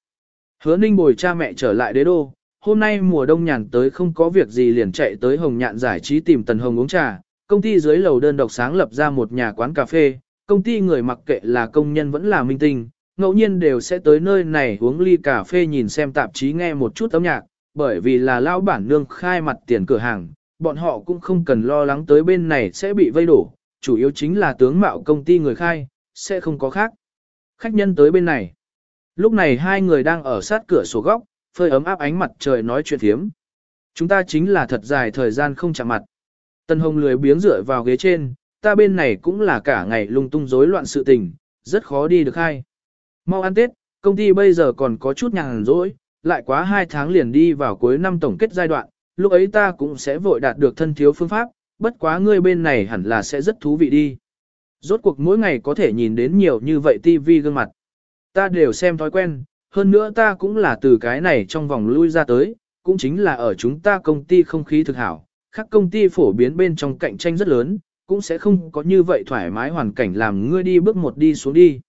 Hứa ninh bồi cha mẹ trở lại đế đô, hôm nay mùa đông nhàn tới không có việc gì liền chạy tới Hồng Nhạn giải trí tìm Tần Hồng uống trà, công ty dưới lầu đơn độc sáng lập ra một nhà quán cà phê, công ty người mặc kệ là công nhân vẫn là minh tinh, ngẫu nhiên đều sẽ tới nơi này uống ly cà phê nhìn xem tạp chí nghe một chút âm nhạc, bởi vì là lao bản nương khai mặt tiền cửa hàng, bọn họ cũng không cần lo lắng tới bên này sẽ bị vây đổ, chủ yếu chính là tướng mạo công ty người khai, sẽ không có khác. Khách nhân tới bên này. Lúc này hai người đang ở sát cửa sổ góc, phơi ấm áp ánh mặt trời nói chuyện thiếm. Chúng ta chính là thật dài thời gian không chạm mặt. Tân Hồng lười biếng dựa vào ghế trên, ta bên này cũng là cả ngày lung tung rối loạn sự tình, rất khó đi được hai. Mau ăn Tết, công ty bây giờ còn có chút nhàn rỗi, lại quá hai tháng liền đi vào cuối năm tổng kết giai đoạn, lúc ấy ta cũng sẽ vội đạt được thân thiếu phương pháp, bất quá ngươi bên này hẳn là sẽ rất thú vị đi. Rốt cuộc mỗi ngày có thể nhìn đến nhiều như vậy tivi gương mặt. Ta đều xem thói quen, hơn nữa ta cũng là từ cái này trong vòng lui ra tới, cũng chính là ở chúng ta công ty không khí thực hảo, khác công ty phổ biến bên trong cạnh tranh rất lớn, cũng sẽ không có như vậy thoải mái hoàn cảnh làm ngươi đi bước một đi xuống đi.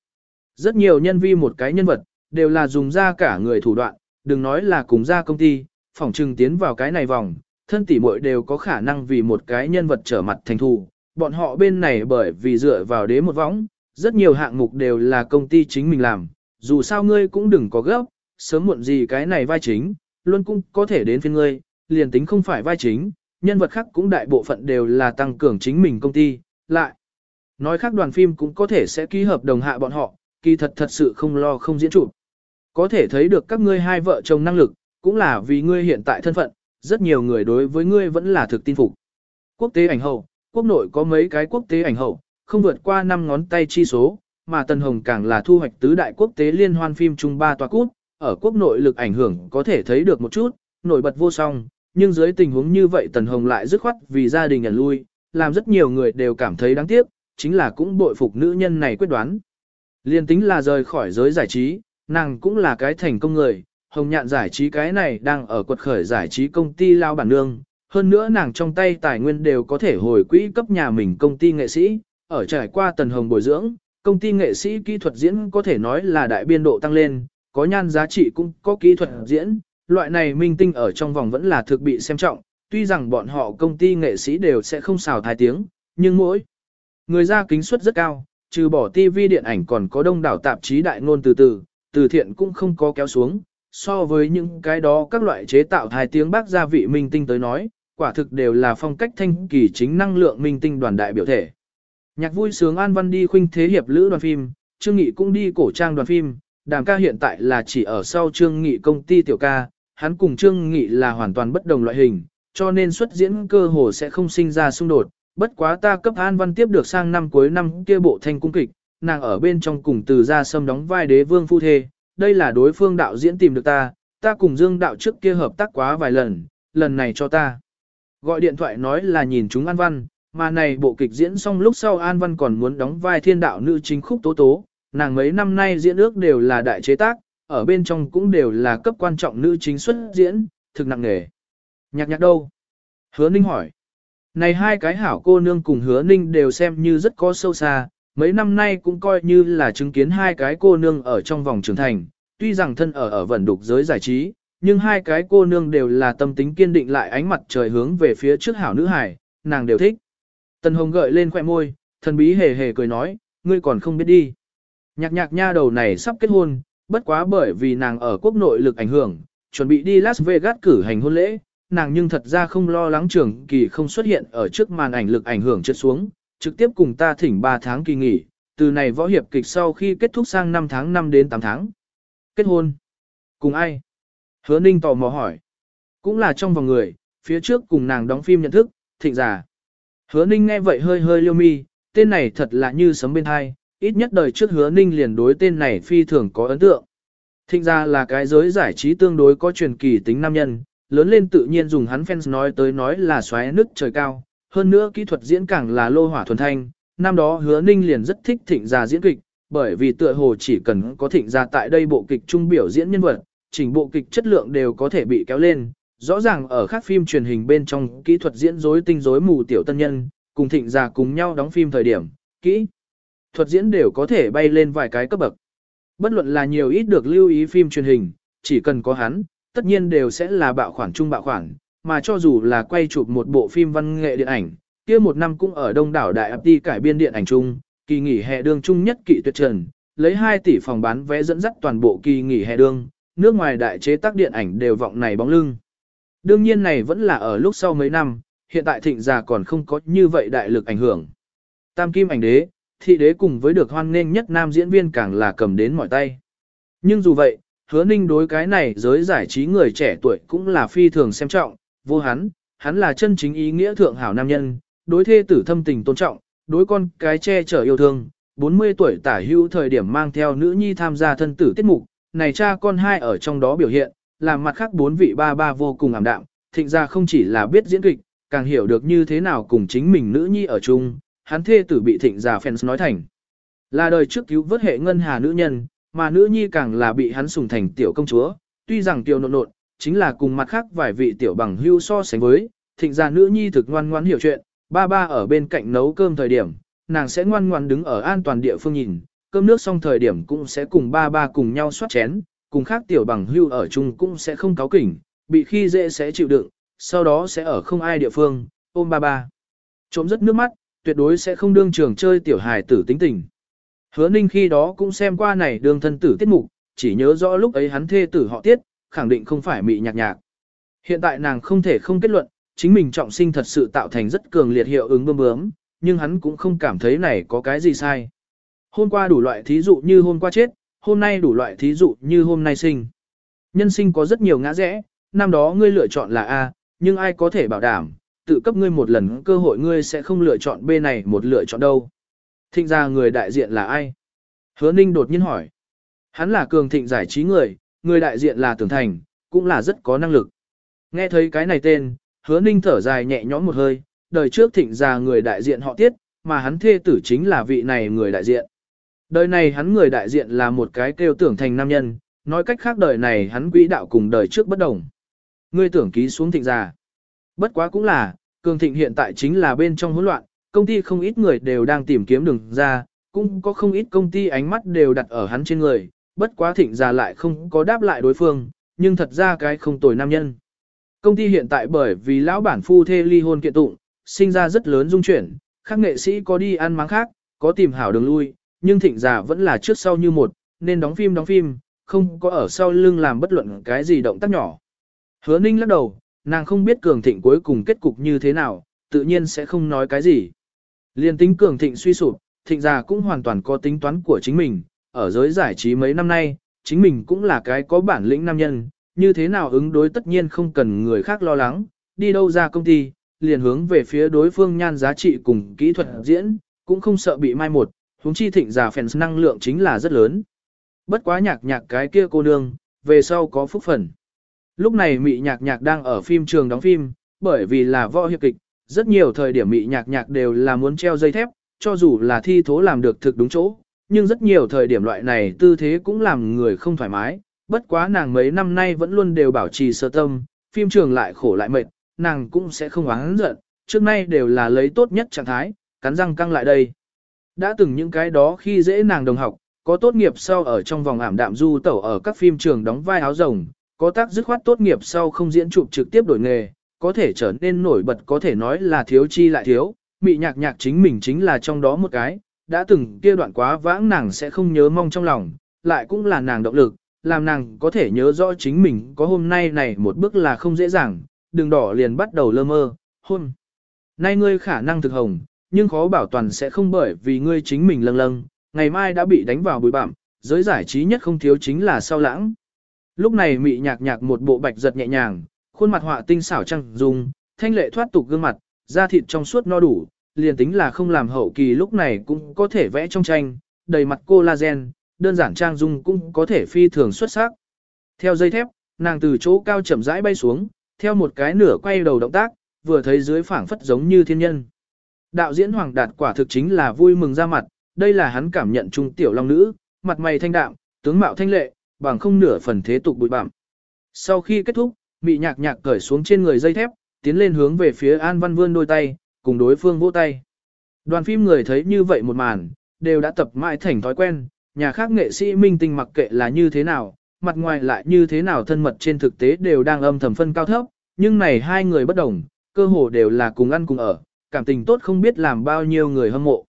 Rất nhiều nhân vi một cái nhân vật, đều là dùng ra cả người thủ đoạn, đừng nói là cùng ra công ty, phỏng trừng tiến vào cái này vòng, thân tỷ muội đều có khả năng vì một cái nhân vật trở mặt thành thù. Bọn họ bên này bởi vì dựa vào đế một võng, rất nhiều hạng mục đều là công ty chính mình làm, dù sao ngươi cũng đừng có gấp, sớm muộn gì cái này vai chính, luôn cũng có thể đến phiên ngươi, liền tính không phải vai chính, nhân vật khác cũng đại bộ phận đều là tăng cường chính mình công ty, lại. Nói khác đoàn phim cũng có thể sẽ ký hợp đồng hạ bọn họ, kỳ thật thật sự không lo không diễn chụp. Có thể thấy được các ngươi hai vợ chồng năng lực, cũng là vì ngươi hiện tại thân phận, rất nhiều người đối với ngươi vẫn là thực tin phục. Quốc tế ảnh hậu, quốc nội có mấy cái quốc tế ảnh hậu, không vượt qua 5 ngón tay chi số, mà Tần Hồng càng là thu hoạch tứ đại quốc tế liên hoan phim chung ba tòa cút, ở quốc nội lực ảnh hưởng có thể thấy được một chút, nổi bật vô song, nhưng dưới tình huống như vậy Tần Hồng lại dứt khoát vì gia đình ẩn lui, làm rất nhiều người đều cảm thấy đáng tiếc, chính là cũng bội phục nữ nhân này quyết đoán. Liên tính là rời khỏi giới giải trí, nàng cũng là cái thành công người, hồng nhạn giải trí cái này đang ở quật khởi giải trí công ty lao bản nương, hơn nữa nàng trong tay tài nguyên đều có thể hồi quỹ cấp nhà mình công ty nghệ sĩ, ở trải qua tần hồng bồi dưỡng, công ty nghệ sĩ kỹ thuật diễn có thể nói là đại biên độ tăng lên, có nhan giá trị cũng có kỹ thuật diễn, loại này minh tinh ở trong vòng vẫn là thực bị xem trọng, tuy rằng bọn họ công ty nghệ sĩ đều sẽ không xào thái tiếng, nhưng mỗi người ra kính suất rất cao, trừ bỏ TV điện ảnh còn có đông đảo tạp chí đại ngôn từ từ, từ thiện cũng không có kéo xuống, so với những cái đó các loại chế tạo thai tiếng bác gia vị minh tinh tới nói, quả thực đều là phong cách thanh kỳ chính năng lượng minh tinh đoàn đại biểu thể. Nhạc vui sướng An Văn đi khuynh thế hiệp lữ đoàn phim, Trương Nghị cũng đi cổ trang đoàn phim, đàm ca hiện tại là chỉ ở sau Trương Nghị công ty tiểu ca, hắn cùng Trương Nghị là hoàn toàn bất đồng loại hình, cho nên xuất diễn cơ hồ sẽ không sinh ra xung đột. Bất quá ta cấp An Văn tiếp được sang năm cuối năm kia bộ thanh cung kịch, nàng ở bên trong cùng từ ra sâm đóng vai đế vương phu thê, đây là đối phương đạo diễn tìm được ta, ta cùng Dương đạo trước kia hợp tác quá vài lần, lần này cho ta. Gọi điện thoại nói là nhìn chúng An Văn, mà này bộ kịch diễn xong lúc sau An Văn còn muốn đóng vai thiên đạo nữ chính khúc tố tố, nàng mấy năm nay diễn ước đều là đại chế tác, ở bên trong cũng đều là cấp quan trọng nữ chính xuất diễn, thực nặng nghề. Nhạc nhạc đâu? Hứa Ninh hỏi. Này hai cái hảo cô nương cùng hứa Ninh đều xem như rất có sâu xa, mấy năm nay cũng coi như là chứng kiến hai cái cô nương ở trong vòng trưởng thành, tuy rằng thân ở ở vẩn đục giới giải trí, nhưng hai cái cô nương đều là tâm tính kiên định lại ánh mặt trời hướng về phía trước hảo nữ hải, nàng đều thích. Tần Hồng gợi lên khoẻ môi, thần bí hề hề cười nói, ngươi còn không biết đi. Nhạc nhạc nha đầu này sắp kết hôn, bất quá bởi vì nàng ở quốc nội lực ảnh hưởng, chuẩn bị đi Las Vegas cử hành hôn lễ, nàng nhưng thật ra không lo lắng trường kỳ không xuất hiện ở trước màn ảnh lực ảnh hưởng trượt xuống, trực tiếp cùng ta thỉnh 3 tháng kỳ nghỉ, từ này võ hiệp kịch sau khi kết thúc sang 5 tháng 5 đến 8 tháng. Kết hôn? Cùng ai? Hứa Ninh tò mò hỏi. Cũng là trong vòng người, phía trước cùng nàng đóng phim nhận thức, thịnh giả. Hứa Ninh nghe vậy hơi hơi liêu mi, tên này thật là như sấm bên hai, ít nhất đời trước hứa Ninh liền đối tên này phi thường có ấn tượng. Thịnh ra là cái giới giải trí tương đối có truyền kỳ tính nam nhân, lớn lên tự nhiên dùng hắn fans nói tới nói là xoáy nứt trời cao, hơn nữa kỹ thuật diễn càng là lô hỏa thuần thanh, năm đó hứa ninh liền rất thích thịnh gia diễn kịch, bởi vì tựa hồ chỉ cần có thịnh gia tại đây bộ kịch trung biểu diễn nhân vật, chỉnh bộ kịch chất lượng đều có thể bị kéo lên. Rõ ràng ở các phim truyền hình bên trong kỹ thuật diễn rối tinh rối mù tiểu tân nhân, cùng thịnh gia cùng nhau đóng phim thời điểm, kỹ thuật diễn đều có thể bay lên vài cái cấp bậc. Bất luận là nhiều ít được lưu ý phim truyền hình, chỉ cần có hắn, tất nhiên đều sẽ là bạo khoản trung bạo khoản, mà cho dù là quay chụp một bộ phim văn nghệ điện ảnh, kia một năm cũng ở đông đảo đại ấp đi cải biên điện ảnh chung, kỳ nghỉ hè đương chung nhất kỵ tuyệt trần, lấy 2 tỷ phòng bán vé dẫn dắt toàn bộ kỳ nghỉ hè đương, nước ngoài đại chế tác điện ảnh đều vọng này bóng lưng. Đương nhiên này vẫn là ở lúc sau mấy năm, hiện tại thịnh già còn không có như vậy đại lực ảnh hưởng. Tam kim ảnh đế, thị đế cùng với được hoan nghênh nhất nam diễn viên càng là cầm đến mọi tay. Nhưng dù vậy, hứa ninh đối cái này giới giải trí người trẻ tuổi cũng là phi thường xem trọng, vô hắn, hắn là chân chính ý nghĩa thượng hảo nam nhân, đối thê tử thâm tình tôn trọng, đối con cái che chở yêu thương, 40 tuổi tả hưu thời điểm mang theo nữ nhi tham gia thân tử tiết mục, này cha con hai ở trong đó biểu hiện, làm mặt khác bốn vị ba ba vô cùng ảm đạm, thịnh ra không chỉ là biết diễn kịch, càng hiểu được như thế nào cùng chính mình nữ nhi ở chung, hắn thê tử bị thịnh già fans nói thành. Là đời trước cứu vớt hệ ngân hà nữ nhân, mà nữ nhi càng là bị hắn sùng thành tiểu công chúa, tuy rằng tiểu nộn nộn, chính là cùng mặt khác vài vị tiểu bằng hưu so sánh với, thịnh gia nữ nhi thực ngoan ngoãn hiểu chuyện, ba ba ở bên cạnh nấu cơm thời điểm, nàng sẽ ngoan ngoan đứng ở an toàn địa phương nhìn, cơm nước xong thời điểm cũng sẽ cùng ba ba cùng nhau soát chén, cùng khác tiểu bằng hưu ở chung cũng sẽ không cáo kỉnh, bị khi dễ sẽ chịu đựng, sau đó sẽ ở không ai địa phương, ôm ba ba. Trộm rất nước mắt, tuyệt đối sẽ không đương trường chơi tiểu hài tử tính tình. Hứa ninh khi đó cũng xem qua này đương thân tử tiết mục, chỉ nhớ rõ lúc ấy hắn thê tử họ tiết, khẳng định không phải mị nhạc nhạc. Hiện tại nàng không thể không kết luận, chính mình trọng sinh thật sự tạo thành rất cường liệt hiệu ứng bơm bướm, nhưng hắn cũng không cảm thấy này có cái gì sai. Hôm qua đủ loại thí dụ như hôm qua chết, hôm nay đủ loại thí dụ như hôm nay sinh. Nhân sinh có rất nhiều ngã rẽ, năm đó ngươi lựa chọn là A, nhưng ai có thể bảo đảm, tự cấp ngươi một lần cơ hội ngươi sẽ không lựa chọn B này một lựa chọn đâu. Thịnh ra người đại diện là ai? Hứa Ninh đột nhiên hỏi. Hắn là cường thịnh giải trí người, người đại diện là Tưởng Thành, cũng là rất có năng lực. Nghe thấy cái này tên, hứa Ninh thở dài nhẹ nhõm một hơi, đời trước thịnh ra người đại diện họ tiết, mà hắn thê tử chính là vị này người đại diện. Đời này hắn người đại diện là một cái kêu Tưởng Thành nam nhân, nói cách khác đời này hắn quỹ đạo cùng đời trước bất đồng. Ngươi tưởng ký xuống thịnh già. Bất quá cũng là, cường thịnh hiện tại chính là bên trong hỗn loạn, công ty không ít người đều đang tìm kiếm đường ra, cũng có không ít công ty ánh mắt đều đặt ở hắn trên người, bất quá thịnh già lại không có đáp lại đối phương, nhưng thật ra cái không tồi nam nhân. Công ty hiện tại bởi vì lão bản phu thê ly hôn kiện tụng, sinh ra rất lớn dung chuyển, khác nghệ sĩ có đi ăn máng khác, có tìm hảo đường lui, nhưng thịnh già vẫn là trước sau như một, nên đóng phim đóng phim, không có ở sau lưng làm bất luận cái gì động tác nhỏ. Hứa ninh lắc đầu, nàng không biết cường thịnh cuối cùng kết cục như thế nào, tự nhiên sẽ không nói cái gì. Liên tính cường thịnh suy sụp, thịnh già cũng hoàn toàn có tính toán của chính mình, ở giới giải trí mấy năm nay, chính mình cũng là cái có bản lĩnh nam nhân, như thế nào ứng đối tất nhiên không cần người khác lo lắng, đi đâu ra công ty, liền hướng về phía đối phương nhan giá trị cùng kỹ thuật diễn, cũng không sợ bị mai một, huống chi thịnh giả fans năng lượng chính là rất lớn. Bất quá nhạc nhạc cái kia cô nương, về sau có phúc phần. Lúc này Mị Nhạc Nhạc đang ở phim trường đóng phim, bởi vì là võ hiệp kịch, rất nhiều thời điểm Mị Nhạc Nhạc đều là muốn treo dây thép, cho dù là thi thố làm được thực đúng chỗ, nhưng rất nhiều thời điểm loại này tư thế cũng làm người không thoải mái, bất quá nàng mấy năm nay vẫn luôn đều bảo trì sơ tâm, phim trường lại khổ lại mệt, nàng cũng sẽ không oán giận, trước nay đều là lấy tốt nhất trạng thái, cắn răng căng lại đây. Đã từng những cái đó khi dễ nàng đồng học, có tốt nghiệp sau ở trong vòng ảm đạm du tẩu ở các phim trường đóng vai áo rồng, có tác dứt khoát tốt nghiệp sau không diễn chụp trực tiếp đổi nghề, có thể trở nên nổi bật có thể nói là thiếu chi lại thiếu, mị nhạc nhạc chính mình chính là trong đó một cái, đã từng kia đoạn quá vãng nàng sẽ không nhớ mong trong lòng, lại cũng là nàng động lực, làm nàng có thể nhớ rõ chính mình có hôm nay này một bước là không dễ dàng, đường đỏ liền bắt đầu lơ mơ, hôn. Nay ngươi khả năng thực hồng, nhưng khó bảo toàn sẽ không bởi vì ngươi chính mình lâng lâng, ngày mai đã bị đánh vào bụi bặm, giới giải trí nhất không thiếu chính là sao lãng. Lúc này mị nhạc nhạc một bộ bạch giật nhẹ nhàng, khuôn mặt họa tinh xảo trăng dung, thanh lệ thoát tục gương mặt, da thịt trong suốt no đủ, liền tính là không làm hậu kỳ lúc này cũng có thể vẽ trong tranh, đầy mặt collagen, đơn giản trang dung cũng có thể phi thường xuất sắc. Theo dây thép, nàng từ chỗ cao chậm rãi bay xuống, theo một cái nửa quay đầu động tác, vừa thấy dưới phảng phất giống như thiên nhân. Đạo diễn Hoàng Đạt quả thực chính là vui mừng ra mặt, đây là hắn cảm nhận trung tiểu long nữ, mặt mày thanh đạm, tướng mạo thanh lệ, bằng không nửa phần thế tục bụi bặm. Sau khi kết thúc, Mị Nhạc Nhạc cởi xuống trên người dây thép, tiến lên hướng về phía An Văn Vươn đôi tay, cùng đối phương vỗ tay. Đoàn phim người thấy như vậy một màn, đều đã tập mãi thành thói quen, nhà khác nghệ sĩ minh tinh mặc kệ là như thế nào, mặt ngoài lại như thế nào thân mật trên thực tế đều đang âm thầm phân cao thấp, nhưng này hai người bất đồng, cơ hồ đều là cùng ăn cùng ở, cảm tình tốt không biết làm bao nhiêu người hâm mộ.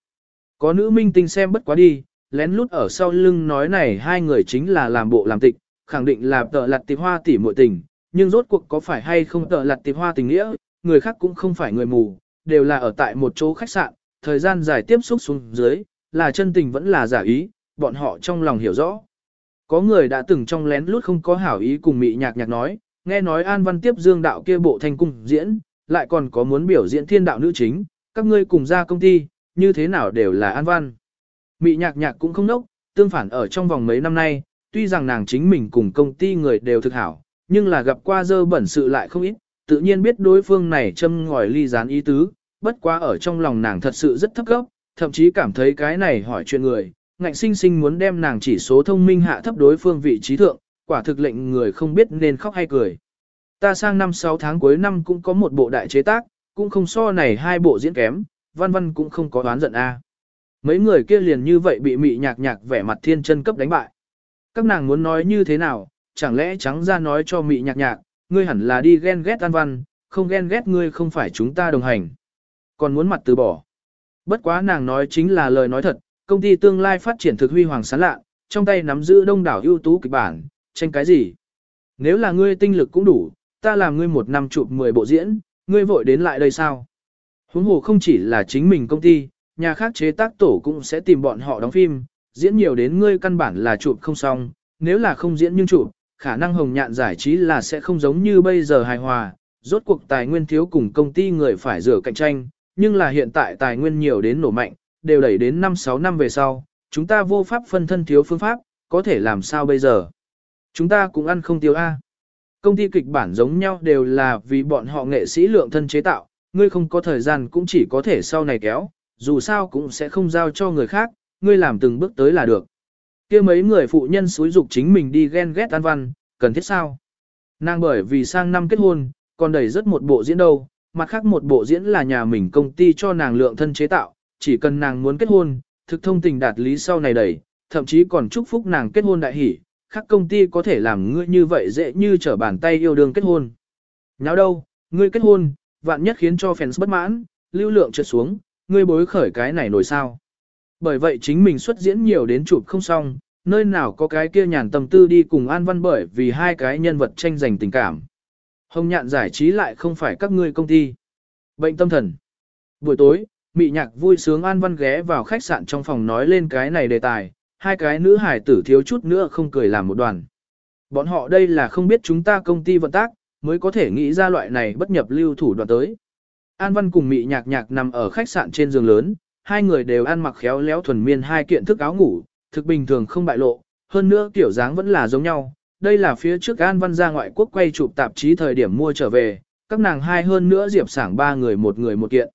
Có nữ minh tinh xem bất quá đi, lén lút ở sau lưng nói này hai người chính là làm bộ làm tịch, khẳng định là tợ lặt tịp hoa tỉ muội tình, nhưng rốt cuộc có phải hay không tợ lặt tịp hoa tình nghĩa, người khác cũng không phải người mù, đều là ở tại một chỗ khách sạn, thời gian dài tiếp xúc xuống dưới, là chân tình vẫn là giả ý, bọn họ trong lòng hiểu rõ. Có người đã từng trong lén lút không có hảo ý cùng mị nhạc nhạc nói, nghe nói An Văn tiếp dương đạo kia bộ thanh cung diễn, lại còn có muốn biểu diễn thiên đạo nữ chính, các ngươi cùng ra công ty, như thế nào đều là An Văn. Mị nhạc nhạc cũng không nốc, tương phản ở trong vòng mấy năm nay, tuy rằng nàng chính mình cùng công ty người đều thực hảo, nhưng là gặp qua dơ bẩn sự lại không ít, tự nhiên biết đối phương này châm ngòi ly gián ý tứ, bất quá ở trong lòng nàng thật sự rất thấp gốc, thậm chí cảm thấy cái này hỏi chuyện người, ngạnh sinh sinh muốn đem nàng chỉ số thông minh hạ thấp đối phương vị trí thượng, quả thực lệnh người không biết nên khóc hay cười. Ta sang năm 6 tháng cuối năm cũng có một bộ đại chế tác, cũng không so này hai bộ diễn kém, văn văn cũng không có đoán giận a. Mấy người kia liền như vậy bị mị nhạc nhạc vẻ mặt thiên chân cấp đánh bại. Các nàng muốn nói như thế nào, chẳng lẽ trắng ra nói cho mị nhạc nhạc, ngươi hẳn là đi ghen ghét an văn, không ghen ghét ngươi không phải chúng ta đồng hành. Còn muốn mặt từ bỏ. Bất quá nàng nói chính là lời nói thật, công ty tương lai phát triển thực huy hoàng sáng lạ, trong tay nắm giữ đông đảo ưu tú kịch bản, tranh cái gì. Nếu là ngươi tinh lực cũng đủ, ta làm ngươi một năm chụp 10 bộ diễn, ngươi vội đến lại đây sao? Huống hồ không chỉ là chính mình công ty, nhà khác chế tác tổ cũng sẽ tìm bọn họ đóng phim, diễn nhiều đến ngươi căn bản là chụp không xong, nếu là không diễn nhưng chụp, khả năng hồng nhạn giải trí là sẽ không giống như bây giờ hài hòa, rốt cuộc tài nguyên thiếu cùng công ty người phải rửa cạnh tranh, nhưng là hiện tại tài nguyên nhiều đến nổ mạnh, đều đẩy đến 5-6 năm về sau, chúng ta vô pháp phân thân thiếu phương pháp, có thể làm sao bây giờ? Chúng ta cũng ăn không tiêu A. Công ty kịch bản giống nhau đều là vì bọn họ nghệ sĩ lượng thân chế tạo, ngươi không có thời gian cũng chỉ có thể sau này kéo, dù sao cũng sẽ không giao cho người khác, ngươi làm từng bước tới là được kia mấy người phụ nhân xúi dục chính mình đi ghen ghét an văn, cần thiết sao? Nàng bởi vì sang năm kết hôn, còn đẩy rất một bộ diễn đâu, mặt khác một bộ diễn là nhà mình công ty cho nàng lượng thân chế tạo, chỉ cần nàng muốn kết hôn, thực thông tình đạt lý sau này đẩy, thậm chí còn chúc phúc nàng kết hôn đại hỷ, khác công ty có thể làm ngươi như vậy dễ như trở bàn tay yêu đương kết hôn. Nháo đâu, ngươi kết hôn, vạn nhất khiến cho fans bất mãn, lưu lượng trượt xuống, ngươi bối khởi cái này nổi sao. Bởi vậy chính mình xuất diễn nhiều đến chụp không xong, nơi nào có cái kia nhàn tâm tư đi cùng An Văn bởi vì hai cái nhân vật tranh giành tình cảm. Hồng nhạn giải trí lại không phải các ngươi công ty. Bệnh tâm thần. Buổi tối, Mị nhạc vui sướng An Văn ghé vào khách sạn trong phòng nói lên cái này đề tài, hai cái nữ hải tử thiếu chút nữa không cười làm một đoàn. Bọn họ đây là không biết chúng ta công ty vận tác, mới có thể nghĩ ra loại này bất nhập lưu thủ đoạn tới. An Văn cùng Mị nhạc nhạc nằm ở khách sạn trên giường lớn, hai người đều ăn mặc khéo léo thuần miên hai kiện thức áo ngủ, thực bình thường không bại lộ, hơn nữa kiểu dáng vẫn là giống nhau. Đây là phía trước An Văn ra ngoại quốc quay chụp tạp chí thời điểm mua trở về, các nàng hai hơn nữa diệp sảng ba người một người một kiện.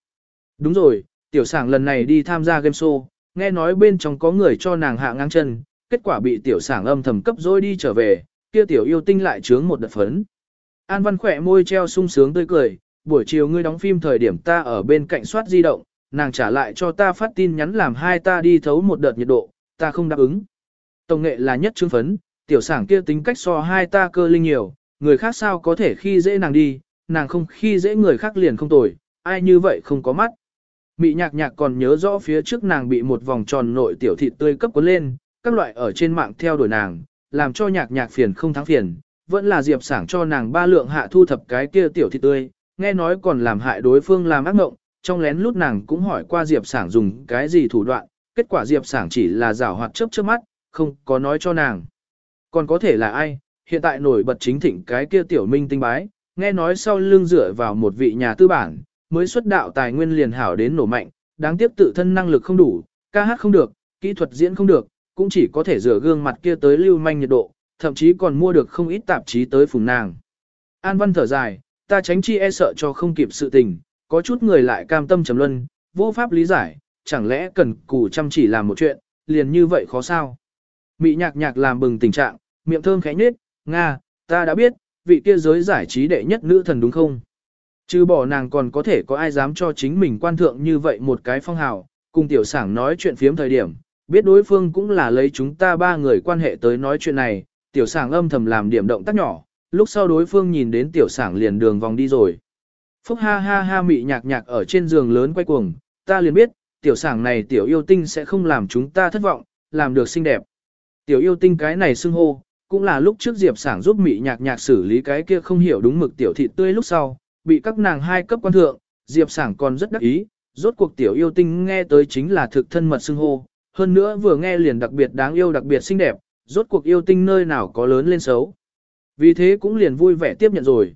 Đúng rồi, tiểu sảng lần này đi tham gia game show, nghe nói bên trong có người cho nàng hạ ngang chân, kết quả bị tiểu sảng âm thầm cấp rồi đi trở về, kia tiểu yêu tinh lại trướng một đợt phấn. An Văn khỏe môi treo sung sướng tươi cười, buổi chiều ngươi đóng phim thời điểm ta ở bên cạnh soát di động, nàng trả lại cho ta phát tin nhắn làm hai ta đi thấu một đợt nhiệt độ, ta không đáp ứng. Tổng nghệ là nhất trương phấn, tiểu sảng kia tính cách so hai ta cơ linh nhiều, người khác sao có thể khi dễ nàng đi, nàng không khi dễ người khác liền không tồi, ai như vậy không có mắt. Mị nhạc nhạc còn nhớ rõ phía trước nàng bị một vòng tròn nội tiểu thịt tươi cấp cuốn lên, các loại ở trên mạng theo đuổi nàng, làm cho nhạc nhạc phiền không thắng phiền, vẫn là diệp sảng cho nàng ba lượng hạ thu thập cái kia tiểu thịt tươi, nghe nói còn làm hại đối phương làm ác ngộng, trong lén lút nàng cũng hỏi qua diệp sảng dùng cái gì thủ đoạn, kết quả diệp sảng chỉ là giảo hoạt chớp chớp mắt, không có nói cho nàng. Còn có thể là ai, hiện tại nổi bật chính thịnh cái kia tiểu minh tinh bái, nghe nói sau lưng dựa vào một vị nhà tư bản, mới xuất đạo tài nguyên liền hảo đến nổ mạnh, đáng tiếc tự thân năng lực không đủ, ca hát không được, kỹ thuật diễn không được, cũng chỉ có thể rửa gương mặt kia tới lưu manh nhiệt độ, thậm chí còn mua được không ít tạp chí tới phùng nàng. An Văn thở dài, ta tránh chi e sợ cho không kịp sự tình, có chút người lại cam tâm trầm luân, vô pháp lý giải, chẳng lẽ cần cù chăm chỉ làm một chuyện, liền như vậy khó sao? Mị nhạc nhạc làm bừng tình trạng, miệng thơm khẽ nhếch, Nga, ta đã biết, vị kia giới giải trí đệ nhất nữ thần đúng không? Chứ bỏ nàng còn có thể có ai dám cho chính mình quan thượng như vậy một cái phong hào, cùng tiểu sảng nói chuyện phiếm thời điểm, biết đối phương cũng là lấy chúng ta ba người quan hệ tới nói chuyện này, tiểu sảng âm thầm làm điểm động tác nhỏ, lúc sau đối phương nhìn đến tiểu sảng liền đường vòng đi rồi. Phúc ha ha ha mị nhạc nhạc ở trên giường lớn quay cuồng, ta liền biết, tiểu sảng này tiểu yêu tinh sẽ không làm chúng ta thất vọng, làm được xinh đẹp. Tiểu yêu tinh cái này xưng hô, cũng là lúc trước Diệp sảng giúp mị nhạc nhạc xử lý cái kia không hiểu đúng mực tiểu thịt tươi lúc sau, bị các nàng hai cấp quan thượng, Diệp sảng còn rất đắc ý, rốt cuộc tiểu yêu tinh nghe tới chính là thực thân mật xưng hô, hơn nữa vừa nghe liền đặc biệt đáng yêu đặc biệt xinh đẹp, rốt cuộc yêu tinh nơi nào có lớn lên xấu. Vì thế cũng liền vui vẻ tiếp nhận rồi.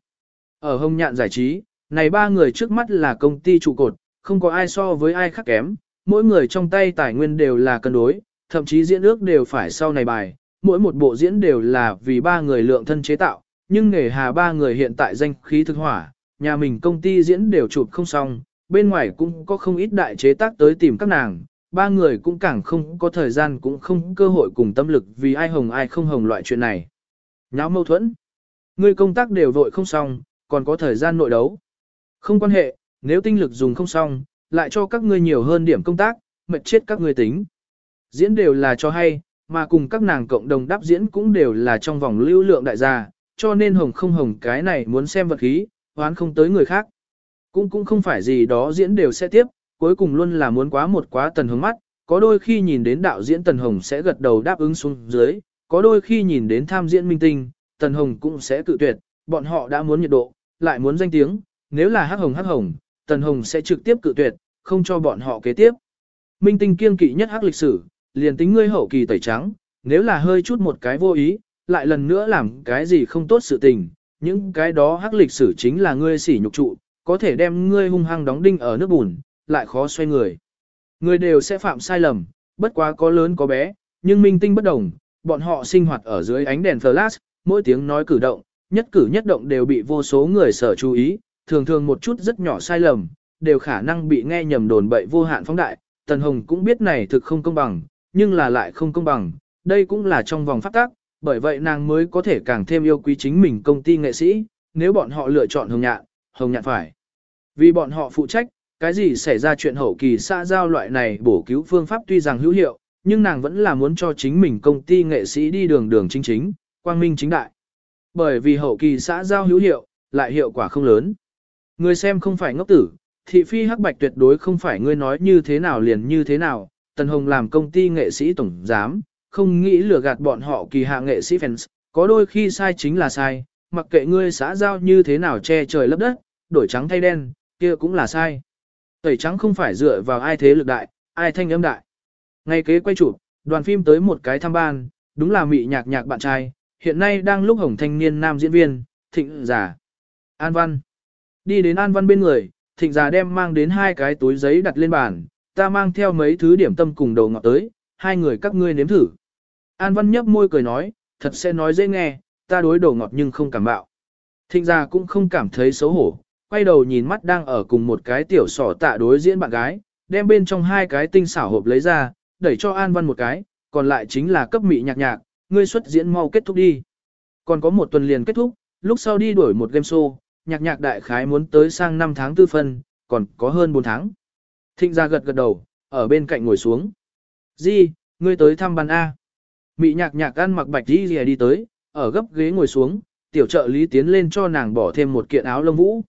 Ở hồng nhạn giải trí, này ba người trước mắt là công ty trụ cột, không có ai so với ai khác kém, mỗi người trong tay tài nguyên đều là cân đối, thậm chí diễn ước đều phải sau này bài, mỗi một bộ diễn đều là vì ba người lượng thân chế tạo, nhưng nghề hà ba người hiện tại danh khí thực hỏa, nhà mình công ty diễn đều chụp không xong, bên ngoài cũng có không ít đại chế tác tới tìm các nàng, ba người cũng càng không có thời gian cũng không cơ hội cùng tâm lực vì ai hồng ai không hồng loại chuyện này. Nháo mâu thuẫn. Người công tác đều vội không xong, còn có thời gian nội đấu. Không quan hệ, nếu tinh lực dùng không xong, lại cho các ngươi nhiều hơn điểm công tác, mệt chết các ngươi tính. Diễn đều là cho hay, mà cùng các nàng cộng đồng đáp diễn cũng đều là trong vòng lưu lượng đại gia, cho nên hồng không hồng cái này muốn xem vật khí, hoán không tới người khác. Cũng cũng không phải gì đó diễn đều sẽ tiếp, cuối cùng luôn là muốn quá một quá tần hướng mắt, có đôi khi nhìn đến đạo diễn tần hồng sẽ gật đầu đáp ứng xuống dưới, có đôi khi nhìn đến tham diễn minh tinh, tần hồng cũng sẽ cự tuyệt, bọn họ đã muốn nhiệt độ, lại muốn danh tiếng, nếu là hắc hồng hắc hồng, tần hồng sẽ trực tiếp cự tuyệt, không cho bọn họ kế tiếp. Minh tinh kiên kỵ nhất hắc lịch sử, liền tính ngươi hậu kỳ tẩy trắng, nếu là hơi chút một cái vô ý, lại lần nữa làm cái gì không tốt sự tình, những cái đó hắc lịch sử chính là ngươi sỉ nhục trụ, có thể đem ngươi hung hăng đóng đinh ở nước bùn, lại khó xoay người. Người đều sẽ phạm sai lầm, bất quá có lớn có bé, nhưng minh tinh bất đồng, bọn họ sinh hoạt ở dưới ánh đèn flash, mỗi tiếng nói cử động, nhất cử nhất động đều bị vô số người sở chú ý, thường thường một chút rất nhỏ sai lầm, đều khả năng bị nghe nhầm đồn bậy vô hạn phóng đại. Tần Hồng cũng biết này thực không công bằng, nhưng là lại không công bằng, đây cũng là trong vòng phát tác, bởi vậy nàng mới có thể càng thêm yêu quý chính mình công ty nghệ sĩ, nếu bọn họ lựa chọn Hồng Nhạn, Hồng Nhạn phải. Vì bọn họ phụ trách, cái gì xảy ra chuyện hậu kỳ xã giao loại này bổ cứu phương pháp tuy rằng hữu hiệu, nhưng nàng vẫn là muốn cho chính mình công ty nghệ sĩ đi đường đường chính chính, quang minh chính đại. Bởi vì hậu kỳ xã giao hữu hiệu, lại hiệu quả không lớn. Người xem không phải ngốc tử, thị phi hắc bạch tuyệt đối không phải ngươi nói như thế nào liền như thế nào, Tần Hồng làm công ty nghệ sĩ tổng giám, không nghĩ lừa gạt bọn họ kỳ hạ nghệ sĩ fans, có đôi khi sai chính là sai, mặc kệ ngươi xã giao như thế nào che trời lấp đất, đổi trắng thay đen, kia cũng là sai. Tẩy trắng không phải dựa vào ai thế lực đại, ai thanh âm đại. Ngay kế quay chụp, đoàn phim tới một cái thăm ban, đúng là mị nhạc nhạc bạn trai, hiện nay đang lúc hồng thanh niên nam diễn viên, thịnh giả. An Văn. Đi đến An Văn bên người, thịnh già đem mang đến hai cái túi giấy đặt lên bàn, ta mang theo mấy thứ điểm tâm cùng đầu ngọt tới, hai người các ngươi nếm thử. An Văn nhấp môi cười nói, thật sẽ nói dễ nghe, ta đối đầu ngọt nhưng không cảm bạo. Thịnh già cũng không cảm thấy xấu hổ, quay đầu nhìn mắt đang ở cùng một cái tiểu sỏ tạ đối diễn bạn gái, đem bên trong hai cái tinh xảo hộp lấy ra, đẩy cho An Văn một cái, còn lại chính là cấp mị nhạc nhạc, ngươi xuất diễn mau kết thúc đi. Còn có một tuần liền kết thúc, lúc sau đi đổi một game show, nhạc nhạc đại khái muốn tới sang 5 tháng tư phân, còn có hơn 4 tháng. Thịnh ra gật gật đầu, ở bên cạnh ngồi xuống. Di, ngươi tới thăm bàn A. Mị nhạc nhạc ăn mặc bạch đi đi đi tới, ở gấp ghế ngồi xuống, tiểu trợ lý tiến lên cho nàng bỏ thêm một kiện áo lông vũ.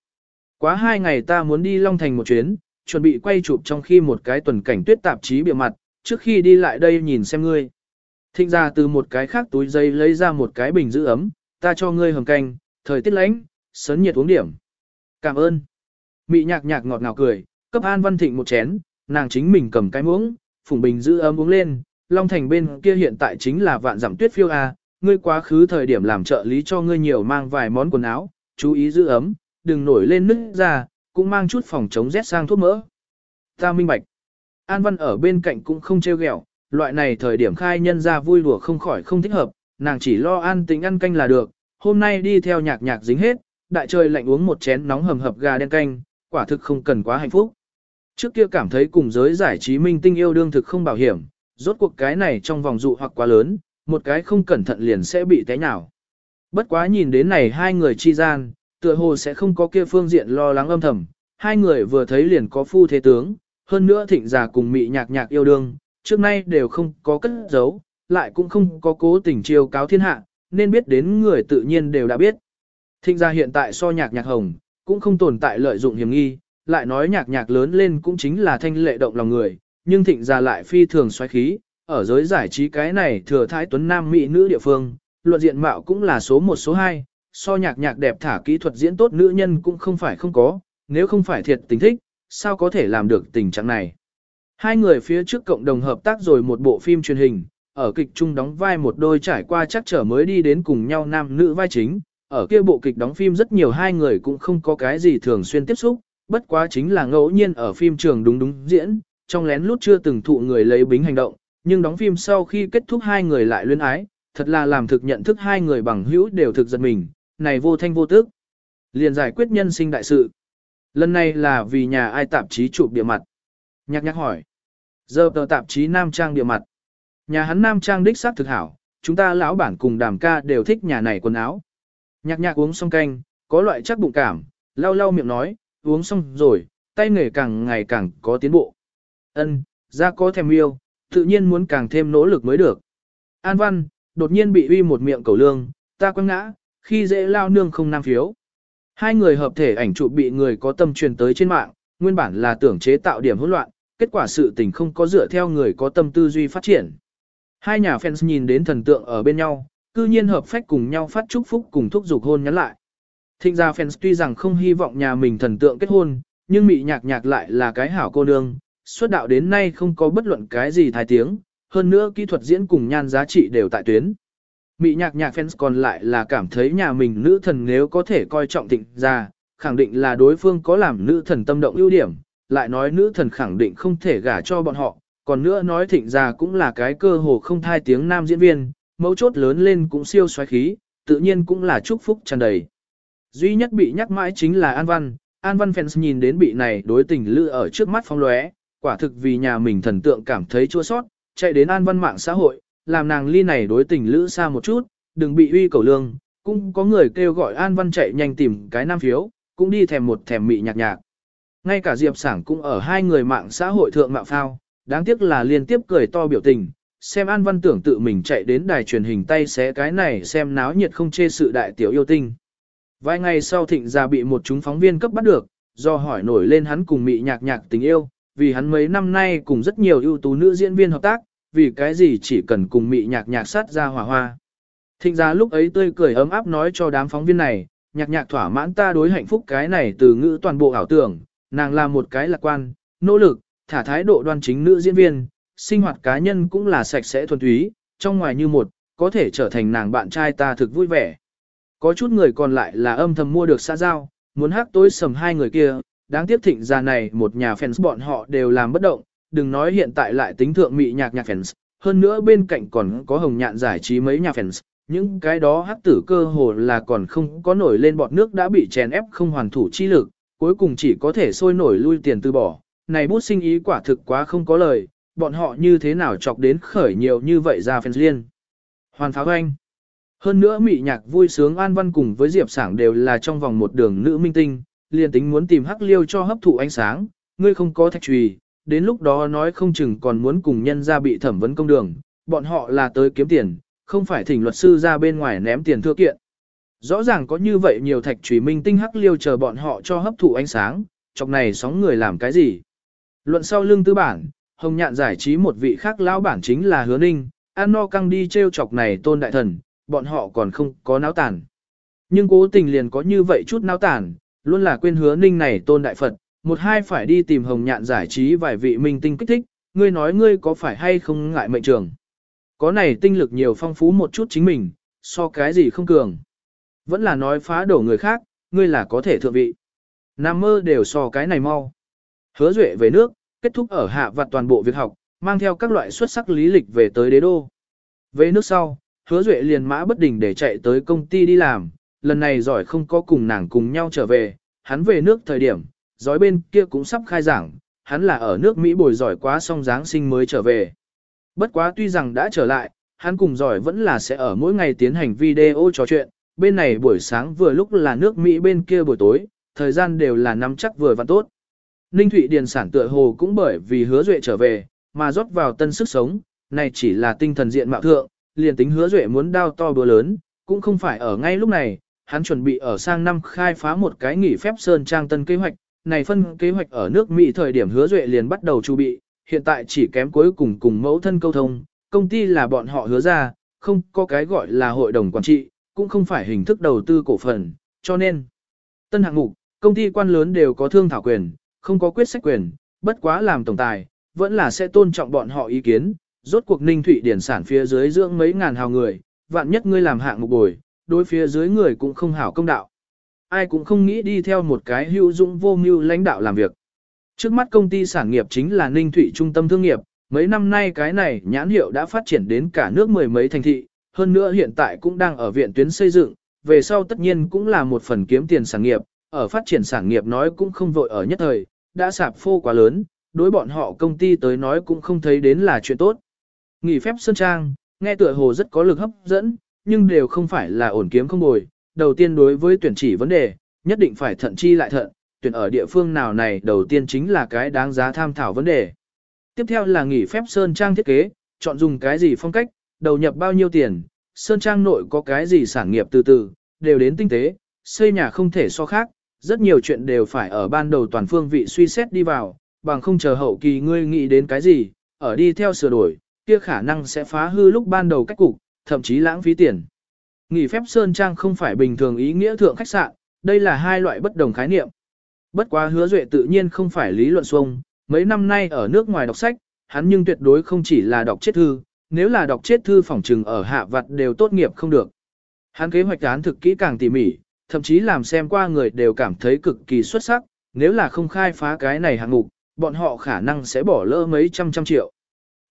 Quá hai ngày ta muốn đi Long Thành một chuyến, chuẩn bị quay chụp trong khi một cái tuần cảnh tuyết tạp chí bìa mặt, trước khi đi lại đây nhìn xem ngươi. Thịnh ra từ một cái khác túi dây lấy ra một cái bình giữ ấm, ta cho ngươi hầm canh, thời tiết lạnh, sấn nhiệt uống điểm. Cảm ơn. Mị nhạc nhạc ngọt ngào cười, cấp An Văn Thịnh một chén, nàng chính mình cầm cái muỗng, phùng bình giữ ấm uống lên, Long Thành bên kia hiện tại chính là vạn dặm tuyết phiêu a, ngươi quá khứ thời điểm làm trợ lý cho ngươi nhiều mang vài món quần áo, chú ý giữ ấm, đừng nổi lên nứt ra, cũng mang chút phòng chống rét sang thuốc mỡ. Ta minh bạch. An Văn ở bên cạnh cũng không trêu ghẹo, loại này thời điểm khai nhân ra vui đùa không khỏi không thích hợp, nàng chỉ lo an tính ăn canh là được, hôm nay đi theo nhạc nhạc dính hết, đại trời lạnh uống một chén nóng hầm hập gà đen canh, quả thực không cần quá hạnh phúc. Trước kia cảm thấy cùng giới giải trí minh tinh yêu đương thực không bảo hiểm, rốt cuộc cái này trong vòng dụ hoặc quá lớn, một cái không cẩn thận liền sẽ bị té nhào. Bất quá nhìn đến này hai người chi gian, tựa hồ sẽ không có kia phương diện lo lắng âm thầm, hai người vừa thấy liền có phu thế tướng, hơn nữa thịnh già cùng mị nhạc nhạc yêu đương, trước nay đều không có cất giấu, lại cũng không có cố tình chiêu cáo thiên hạ, nên biết đến người tự nhiên đều đã biết. Thịnh gia hiện tại so nhạc nhạc hồng, cũng không tồn tại lợi dụng hiểm nghi, lại nói nhạc nhạc lớn lên cũng chính là thanh lệ động lòng người, nhưng thịnh gia lại phi thường xoáy khí, ở giới giải trí cái này thừa thái tuấn nam mỹ nữ địa phương, luận diện mạo cũng là số 1 số 2, so nhạc nhạc đẹp thả kỹ thuật diễn tốt nữ nhân cũng không phải không có, nếu không phải thiệt tình thích, sao có thể làm được tình trạng này. Hai người phía trước cộng đồng hợp tác rồi một bộ phim truyền hình, ở kịch chung đóng vai một đôi trải qua chắc trở mới đi đến cùng nhau nam nữ vai chính, ở kia bộ kịch đóng phim rất nhiều hai người cũng không có cái gì thường xuyên tiếp xúc, bất quá chính là ngẫu nhiên ở phim trường đúng đúng diễn, trong lén lút chưa từng thụ người lấy bính hành động, nhưng đóng phim sau khi kết thúc hai người lại luyến ái, thật là làm thực nhận thức hai người bằng hữu đều thực giật mình, này vô thanh vô tức. Liền giải quyết nhân sinh đại sự. Lần này là vì nhà ai tạp chí chụp địa mặt. Nhạc nhạc hỏi. Giờ tờ tạp chí Nam Trang địa mặt. Nhà hắn Nam Trang đích xác thực hảo, chúng ta lão bản cùng đàm ca đều thích nhà này quần áo. Nhạc nhạc uống xong canh, có loại chắc bụng cảm, lau lau miệng nói, uống xong rồi, tay nghề càng ngày càng có tiến bộ. Ân, ra có thèm yêu, tự nhiên muốn càng thêm nỗ lực mới được. An Văn, đột nhiên bị uy một miệng cầu lương, ta quăng ngã, khi dễ lao nương không nam phiếu. Hai người hợp thể ảnh chụp bị người có tâm truyền tới trên mạng, nguyên bản là tưởng chế tạo điểm hỗn loạn, kết quả sự tình không có dựa theo người có tâm tư duy phát triển. Hai nhà fans nhìn đến thần tượng ở bên nhau, cư nhiên hợp phách cùng nhau phát chúc phúc cùng thúc giục hôn nhắn lại. Thịnh gia fans tuy rằng không hy vọng nhà mình thần tượng kết hôn, nhưng mị nhạc nhạc lại là cái hảo cô nương, xuất đạo đến nay không có bất luận cái gì thái tiếng, hơn nữa kỹ thuật diễn cùng nhan giá trị đều tại tuyến. Mị nhạc nhạc fans còn lại là cảm thấy nhà mình nữ thần nếu có thể coi trọng thịnh gia, khẳng định là đối phương có làm nữ thần tâm động ưu điểm, lại nói nữ thần khẳng định không thể gả cho bọn họ, còn nữa nói thịnh gia cũng là cái cơ hồ không thai tiếng nam diễn viên, mấu chốt lớn lên cũng siêu xoáy khí, tự nhiên cũng là chúc phúc tràn đầy. Duy nhất bị nhắc mãi chính là An Văn, An Văn fans nhìn đến bị này đối tình lữ ở trước mắt phong lóe, quả thực vì nhà mình thần tượng cảm thấy chua sót, chạy đến An Văn mạng xã hội, làm nàng ly này đối tình lữ xa một chút, đừng bị uy cầu lương, cũng có người kêu gọi An Văn chạy nhanh tìm cái nam phiếu, cũng đi thèm một thèm mị nhạc nhạc. Ngay cả Diệp Sảng cũng ở hai người mạng xã hội thượng mạo phao, đáng tiếc là liên tiếp cười to biểu tình, xem An Văn tưởng tự mình chạy đến đài truyền hình tay xé cái này xem náo nhiệt không chê sự đại tiểu yêu tinh. Vài ngày sau thịnh gia bị một chúng phóng viên cấp bắt được, do hỏi nổi lên hắn cùng mị nhạc nhạc tình yêu, vì hắn mấy năm nay cùng rất nhiều ưu tú nữ diễn viên hợp tác, vì cái gì chỉ cần cùng mị nhạc nhạc sát ra hòa hoa. Thịnh gia lúc ấy tươi cười ấm áp nói cho đám phóng viên này, nhạc nhạc thỏa mãn ta đối hạnh phúc cái này từ ngữ toàn bộ ảo tưởng, nàng là một cái lạc quan, nỗ lực, thả thái độ đoan chính nữ diễn viên, sinh hoạt cá nhân cũng là sạch sẽ thuần túy, trong ngoài như một, có thể trở thành nàng bạn trai ta thực vui vẻ. Có chút người còn lại là âm thầm mua được xã giao, muốn hát tối sầm hai người kia, đáng tiếc thịnh gia này một nhà fans bọn họ đều làm bất động, đừng nói hiện tại lại tính thượng mị nhạc nhạc fans, hơn nữa bên cạnh còn có hồng nhạn giải trí mấy nhà fans, những cái đó hắc tử cơ hồ là còn không có nổi lên bọt nước đã bị chèn ép không hoàn thủ chi lực, cuối cùng chỉ có thể sôi nổi lui tiền từ bỏ. Này bút sinh ý quả thực quá không có lời, bọn họ như thế nào chọc đến khởi nhiều như vậy ra fans liên. Hoàn pháo anh. Hơn nữa mị nhạc vui sướng an văn cùng với Diệp Sảng đều là trong vòng một đường nữ minh tinh, liền tính muốn tìm hắc liêu cho hấp thụ ánh sáng, ngươi không có thạch trùy, đến lúc đó nói không chừng còn muốn cùng nhân ra bị thẩm vấn công đường, bọn họ là tới kiếm tiền, không phải thỉnh luật sư ra bên ngoài ném tiền thưa kiện. Rõ ràng có như vậy nhiều thạch trùy minh tinh hắc liêu chờ bọn họ cho hấp thụ ánh sáng, chọc này sóng người làm cái gì. Luận sau lưng tư bản, Hồng Nhạn giải trí một vị khác lão bản chính là Hứa Ninh, An No căng đi treo chọc này tôn đại thần, bọn họ còn không có náo tàn. Nhưng cố tình liền có như vậy chút náo tàn, luôn là quên Hứa Ninh này tôn đại Phật, một hai phải đi tìm Hồng Nhạn giải trí vài vị minh tinh kích thích, ngươi nói ngươi có phải hay không ngại mệnh trường. Có này tinh lực nhiều phong phú một chút chính mình, so cái gì không cường. Vẫn là nói phá đổ người khác, ngươi là có thể thượng vị. Nam mơ đều so cái này mau. Hứa duệ về nước, kết thúc ở hạ vặt toàn bộ việc học, mang theo các loại xuất sắc lý lịch về tới đế đô. Về nước sau, hứa duệ liền mã bất đình để chạy tới công ty đi làm, lần này giỏi không có cùng nàng cùng nhau trở về, hắn về nước thời điểm, giỏi bên kia cũng sắp khai giảng, hắn là ở nước Mỹ bồi giỏi quá xong Giáng sinh mới trở về. Bất quá tuy rằng đã trở lại, hắn cùng giỏi vẫn là sẽ ở mỗi ngày tiến hành video trò chuyện, bên này buổi sáng vừa lúc là nước Mỹ bên kia buổi tối, thời gian đều là nắm chắc vừa và tốt. Ninh Thụy Điền sản tựa hồ cũng bởi vì hứa duệ trở về, mà rót vào tân sức sống, này chỉ là tinh thần diện mạo thượng, liền tính hứa duệ muốn đao to bữa lớn, cũng không phải ở ngay lúc này, hắn chuẩn bị ở sang năm khai phá một cái nghỉ phép sơn trang tân kế hoạch, này phân kế hoạch ở nước Mỹ thời điểm hứa duệ liền bắt đầu chuẩn bị, hiện tại chỉ kém cuối cùng cùng mẫu thân câu thông, công ty là bọn họ hứa ra, không có cái gọi là hội đồng quản trị, cũng không phải hình thức đầu tư cổ phần, cho nên tân hạng mục, công ty quan lớn đều có thương thảo quyền, không có quyết sách quyền, bất quá làm tổng tài, vẫn là sẽ tôn trọng bọn họ ý kiến, rốt cuộc ninh thụy điển sản phía dưới dưỡng mấy ngàn hào người, vạn nhất ngươi làm hạng mục bồi, đối phía dưới người cũng không hảo công đạo. Ai cũng không nghĩ đi theo một cái hữu dụng vô mưu lãnh đạo làm việc. Trước mắt công ty sản nghiệp chính là ninh thụy trung tâm thương nghiệp, mấy năm nay cái này nhãn hiệu đã phát triển đến cả nước mười mấy thành thị, hơn nữa hiện tại cũng đang ở viện tuyến xây dựng, về sau tất nhiên cũng là một phần kiếm tiền sản nghiệp, ở phát triển sản nghiệp nói cũng không vội ở nhất thời, đã sạp phô quá lớn, đối bọn họ công ty tới nói cũng không thấy đến là chuyện tốt. Nghỉ phép Sơn Trang, nghe tựa hồ rất có lực hấp dẫn, nhưng đều không phải là ổn kiếm không bồi. Đầu tiên đối với tuyển chỉ vấn đề, nhất định phải thận chi lại thận, tuyển ở địa phương nào này đầu tiên chính là cái đáng giá tham thảo vấn đề. Tiếp theo là nghỉ phép Sơn Trang thiết kế, chọn dùng cái gì phong cách, đầu nhập bao nhiêu tiền, Sơn Trang nội có cái gì sản nghiệp từ từ, đều đến tinh tế, xây nhà không thể so khác, rất nhiều chuyện đều phải ở ban đầu toàn phương vị suy xét đi vào, bằng không chờ hậu kỳ ngươi nghĩ đến cái gì, ở đi theo sửa đổi, kia khả năng sẽ phá hư lúc ban đầu cách cục, thậm chí lãng phí tiền. Nghỉ phép Sơn Trang không phải bình thường ý nghĩa thượng khách sạn, đây là hai loại bất đồng khái niệm. Bất quá hứa duệ tự nhiên không phải lý luận xuông, mấy năm nay ở nước ngoài đọc sách, hắn nhưng tuyệt đối không chỉ là đọc chết thư, nếu là đọc chết thư phỏng trừng ở hạ vật đều tốt nghiệp không được. Hắn kế hoạch án thực kỹ càng tỉ mỉ, thậm chí làm xem qua người đều cảm thấy cực kỳ xuất sắc, nếu là không khai phá cái này hạng mục, bọn họ khả năng sẽ bỏ lỡ mấy trăm trăm triệu.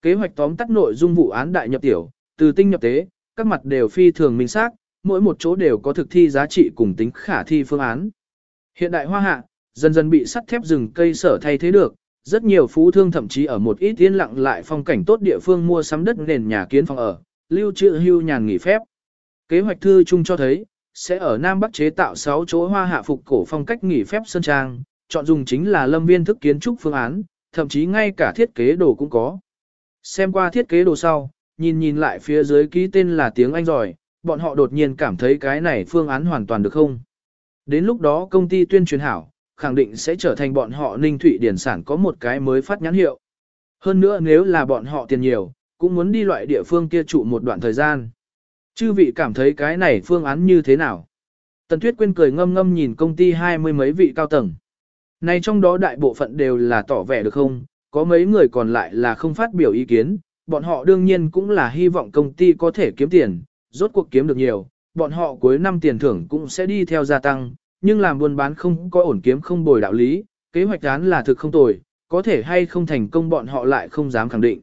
Kế hoạch tóm tắt nội dung vụ án đại nhập tiểu, từ tinh nhập tế, các mặt đều phi thường minh xác, mỗi một chỗ đều có thực thi giá trị cùng tính khả thi phương án. Hiện đại hoa hạ, dần dần bị sắt thép rừng cây sở thay thế được, rất nhiều phú thương thậm chí ở một ít yên lặng lại phong cảnh tốt địa phương mua sắm đất nền nhà kiến phòng ở, lưu trữ hưu nhàn nghỉ phép. Kế hoạch thư chung cho thấy, sẽ ở Nam Bắc chế tạo 6 chỗ hoa hạ phục cổ phong cách nghỉ phép sơn trang, chọn dùng chính là lâm viên thức kiến trúc phương án, thậm chí ngay cả thiết kế đồ cũng có. Xem qua thiết kế đồ sau, nhìn nhìn lại phía dưới ký tên là tiếng Anh giỏi bọn họ đột nhiên cảm thấy cái này phương án hoàn toàn được không. Đến lúc đó công ty tuyên truyền hảo, khẳng định sẽ trở thành bọn họ Ninh Thụy Điển Sản có một cái mới phát nhãn hiệu. Hơn nữa nếu là bọn họ tiền nhiều, cũng muốn đi loại địa phương kia trụ một đoạn thời gian. Chư vị cảm thấy cái này phương án như thế nào? Tần Tuyết Quyên cười ngâm ngâm nhìn công ty hai mươi mấy vị cao tầng. Này trong đó đại bộ phận đều là tỏ vẻ được không, có mấy người còn lại là không phát biểu ý kiến, bọn họ đương nhiên cũng là hy vọng công ty có thể kiếm tiền, rốt cuộc kiếm được nhiều, bọn họ cuối năm tiền thưởng cũng sẽ đi theo gia tăng, nhưng làm buôn bán không có ổn kiếm không bồi đạo lý, kế hoạch án là thực không tồi, có thể hay không thành công bọn họ lại không dám khẳng định.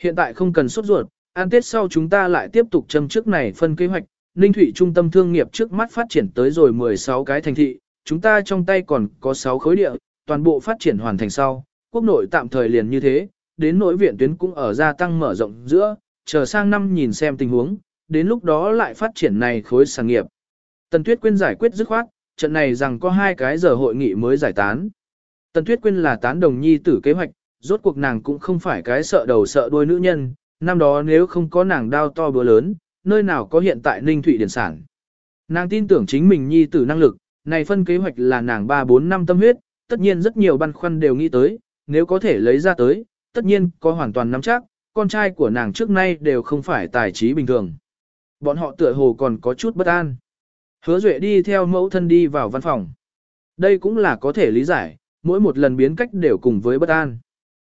Hiện tại không cần sốt ruột, an tết sau chúng ta lại tiếp tục châm trước này phân kế hoạch, Ninh Thủy trung tâm thương nghiệp trước mắt phát triển tới rồi 16 cái thành thị, chúng ta trong tay còn có 6 khối địa, toàn bộ phát triển hoàn thành sau, quốc nội tạm thời liền như thế, đến nội viện tuyến cũng ở gia tăng mở rộng giữa, chờ sang năm nhìn xem tình huống, đến lúc đó lại phát triển này khối sản nghiệp. Tần Tuyết Quyên giải quyết dứt khoát, trận này rằng có hai cái giờ hội nghị mới giải tán. Tần Tuyết Quyên là tán đồng nhi tử kế hoạch, rốt cuộc nàng cũng không phải cái sợ đầu sợ đuôi nữ nhân, năm đó nếu không có nàng đao to bữa lớn, nơi nào có hiện tại Ninh Thụy Điển Sản. Nàng tin tưởng chính mình nhi tử năng lực, này phân kế hoạch là nàng 3-4 năm tâm huyết, tất nhiên rất nhiều băn khoăn đều nghĩ tới, nếu có thể lấy ra tới, tất nhiên có hoàn toàn nắm chắc, con trai của nàng trước nay đều không phải tài trí bình thường. Bọn họ tựa hồ còn có chút bất an. Hứa Duệ đi theo mẫu thân đi vào văn phòng. Đây cũng là có thể lý giải, mỗi một lần biến cách đều cùng với bất an.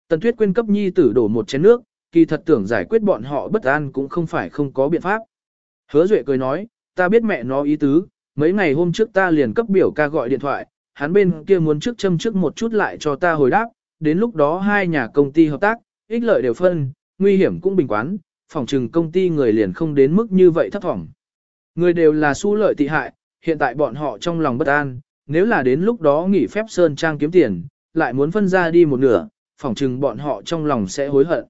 Tần Tuyết quên cấp nhi tử đổ một chén nước, kỳ thật tưởng giải quyết bọn họ bất an cũng không phải không có biện pháp. Hứa Duệ cười nói, ta biết mẹ nó ý tứ, mấy ngày hôm trước ta liền cấp biểu ca gọi điện thoại, hắn bên kia muốn trước châm trước một chút lại cho ta hồi đáp, đến lúc đó hai nhà công ty hợp tác, ích lợi đều phân, nguy hiểm cũng bình quán, phòng trừng công ty người liền không đến mức như vậy thấp thỏm. Người đều là su lợi tị hại, hiện tại bọn họ trong lòng bất an, nếu là đến lúc đó nghỉ phép Sơn Trang kiếm tiền, lại muốn phân ra đi một nửa, phỏng chừng bọn họ trong lòng sẽ hối hận.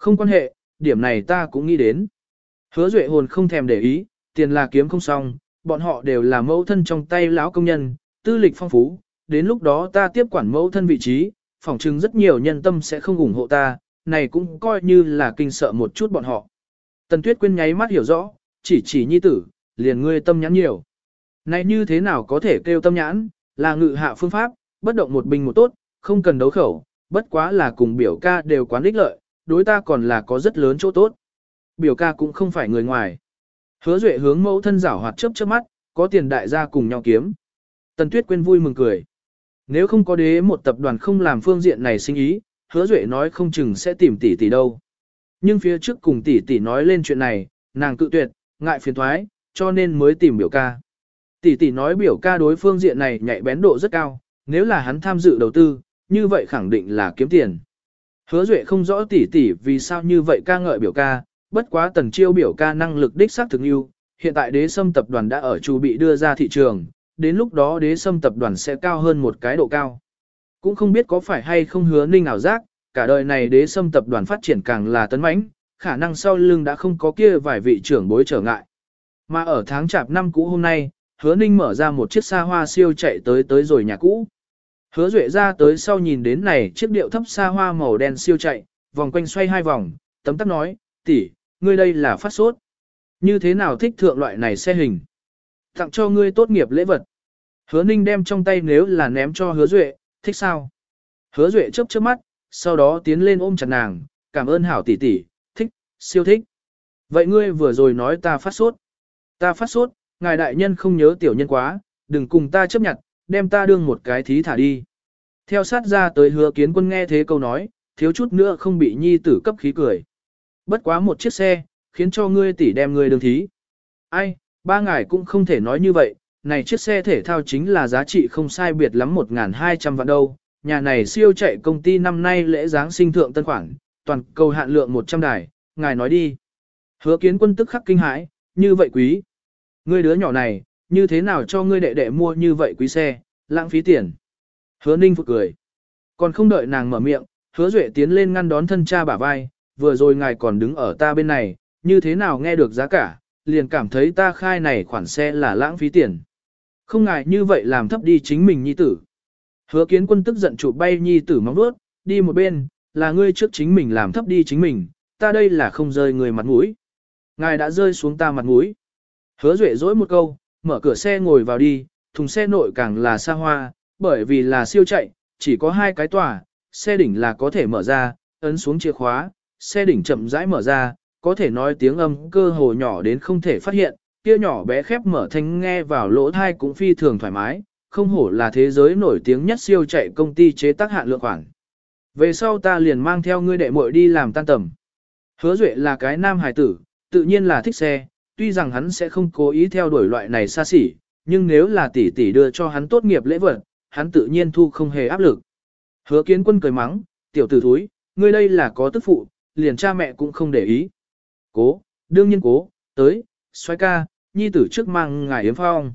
Không quan hệ, điểm này ta cũng nghĩ đến. Hứa Duệ hồn không thèm để ý, tiền là kiếm không xong, bọn họ đều là mẫu thân trong tay lão công nhân, tư lịch phong phú, đến lúc đó ta tiếp quản mẫu thân vị trí, phỏng chừng rất nhiều nhân tâm sẽ không ủng hộ ta, này cũng coi như là kinh sợ một chút bọn họ. Tần Tuyết Quyên nháy mắt hiểu rõ, chỉ chỉ nhi tử, liền ngươi tâm nhãn nhiều. Này như thế nào có thể kêu tâm nhãn, là ngự hạ phương pháp, bất động một bình một tốt, không cần đấu khẩu, bất quá là cùng biểu ca đều quán ích lợi, đối ta còn là có rất lớn chỗ tốt. Biểu ca cũng không phải người ngoài. Hứa Duệ hướng mẫu thân giảo hoạt chớp chớp mắt, có tiền đại gia cùng nhau kiếm. Tần Tuyết quên vui mừng cười. Nếu không có đế một tập đoàn không làm phương diện này sinh ý, Hứa Duệ nói không chừng sẽ tìm tỷ tỷ đâu. Nhưng phía trước cùng tỷ tỷ nói lên chuyện này, nàng cự tuyệt, ngại phiền thoái, cho nên mới tìm biểu ca. Tỷ tỷ nói biểu ca đối phương diện này nhạy bén độ rất cao, nếu là hắn tham dự đầu tư, như vậy khẳng định là kiếm tiền. Hứa Duệ không rõ tỷ tỷ vì sao như vậy ca ngợi biểu ca, bất quá tần chiêu biểu ca năng lực đích xác thực ưu, hiện tại đế sâm tập đoàn đã ở chu bị đưa ra thị trường, đến lúc đó đế sâm tập đoàn sẽ cao hơn một cái độ cao. Cũng không biết có phải hay không hứa ninh ảo giác, cả đời này đế sâm tập đoàn phát triển càng là tấn mãnh, khả năng sau lưng đã không có kia vài vị trưởng bối trở ngại. Mà ở tháng chạp năm cũ hôm nay, hứa ninh mở ra một chiếc xa hoa siêu chạy tới tới rồi nhà cũ. Hứa duệ ra tới sau nhìn đến này chiếc điệu thấp xa hoa màu đen siêu chạy, vòng quanh xoay hai vòng, tấm tắc nói, tỷ, ngươi đây là phát sốt. Như thế nào thích thượng loại này xe hình? Tặng cho ngươi tốt nghiệp lễ vật. Hứa ninh đem trong tay nếu là ném cho hứa duệ, thích sao? Hứa duệ chớp chớp mắt, sau đó tiến lên ôm chặt nàng, cảm ơn hảo tỷ tỷ, thích, siêu thích. Vậy ngươi vừa rồi nói ta phát sốt. Ta phát sốt, ngài đại nhân không nhớ tiểu nhân quá, đừng cùng ta chấp nhận, đem ta đương một cái thí thả đi. Theo sát ra tới hứa kiến quân nghe thế câu nói, thiếu chút nữa không bị nhi tử cấp khí cười. Bất quá một chiếc xe, khiến cho ngươi tỷ đem ngươi đương thí. Ai, ba ngài cũng không thể nói như vậy, này chiếc xe thể thao chính là giá trị không sai biệt lắm 1.200 vạn đâu. Nhà này siêu chạy công ty năm nay lễ Giáng sinh thượng tân khoản, toàn cầu hạn lượng 100 đài, ngài nói đi. Hứa kiến quân tức khắc kinh hãi, như vậy quý. Ngươi đứa nhỏ này, như thế nào cho ngươi đệ đệ mua như vậy quý xe, lãng phí tiền. Hứa ninh phục cười. Còn không đợi nàng mở miệng, hứa duệ tiến lên ngăn đón thân cha bả vai, vừa rồi ngài còn đứng ở ta bên này, như thế nào nghe được giá cả, liền cảm thấy ta khai này khoản xe là lãng phí tiền. Không ngài như vậy làm thấp đi chính mình nhi tử. Hứa kiến quân tức giận chụp bay nhi tử móng đuốt, đi một bên, là ngươi trước chính mình làm thấp đi chính mình, ta đây là không rơi người mặt mũi. Ngài đã rơi xuống ta mặt mũi. Hứa duệ dỗi một câu, mở cửa xe ngồi vào đi, thùng xe nội càng là xa hoa, bởi vì là siêu chạy, chỉ có hai cái tòa, xe đỉnh là có thể mở ra, ấn xuống chìa khóa, xe đỉnh chậm rãi mở ra, có thể nói tiếng âm cơ hồ nhỏ đến không thể phát hiện, kia nhỏ bé khép mở thanh nghe vào lỗ thai cũng phi thường thoải mái, không hổ là thế giới nổi tiếng nhất siêu chạy công ty chế tác hạn lượng khoản. Về sau ta liền mang theo ngươi đệ muội đi làm tan tầm. Hứa Duệ là cái nam hài tử, tự nhiên là thích xe, tuy rằng hắn sẽ không cố ý theo đuổi loại này xa xỉ, nhưng nếu là tỷ tỷ đưa cho hắn tốt nghiệp lễ vật, hắn tự nhiên thu không hề áp lực. Hứa kiến quân cười mắng, tiểu tử thúi, ngươi đây là có tức phụ, liền cha mẹ cũng không để ý. Cố, đương nhiên cố, tới, xoay ca, nhi tử trước mang ngài yếm phong.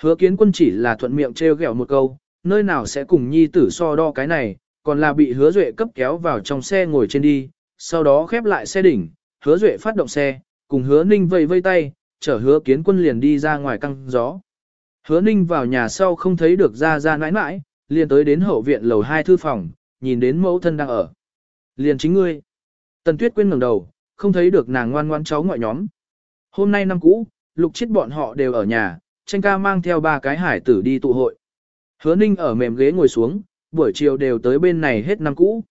Hứa kiến quân chỉ là thuận miệng trêu ghẹo một câu, nơi nào sẽ cùng nhi tử so đo cái này, còn là bị hứa duệ cấp kéo vào trong xe ngồi trên đi, sau đó khép lại xe đỉnh, hứa duệ phát động xe, cùng hứa ninh vây vây tay, chở hứa kiến quân liền đi ra ngoài căng gió. Hứa ninh vào nhà sau không thấy được ra ra nãi nãi, liền tới đến hậu viện lầu hai thư phòng, nhìn đến mẫu thân đang ở. Liền chính ngươi. Tần tuyết quên ngẩng đầu, không thấy được nàng ngoan ngoan cháu ngoại nhóm. Hôm nay năm cũ, lục chết bọn họ đều ở nhà, tranh ca mang theo ba cái hải tử đi tụ hội. Hứa ninh ở mềm ghế ngồi xuống, buổi chiều đều tới bên này hết năm cũ.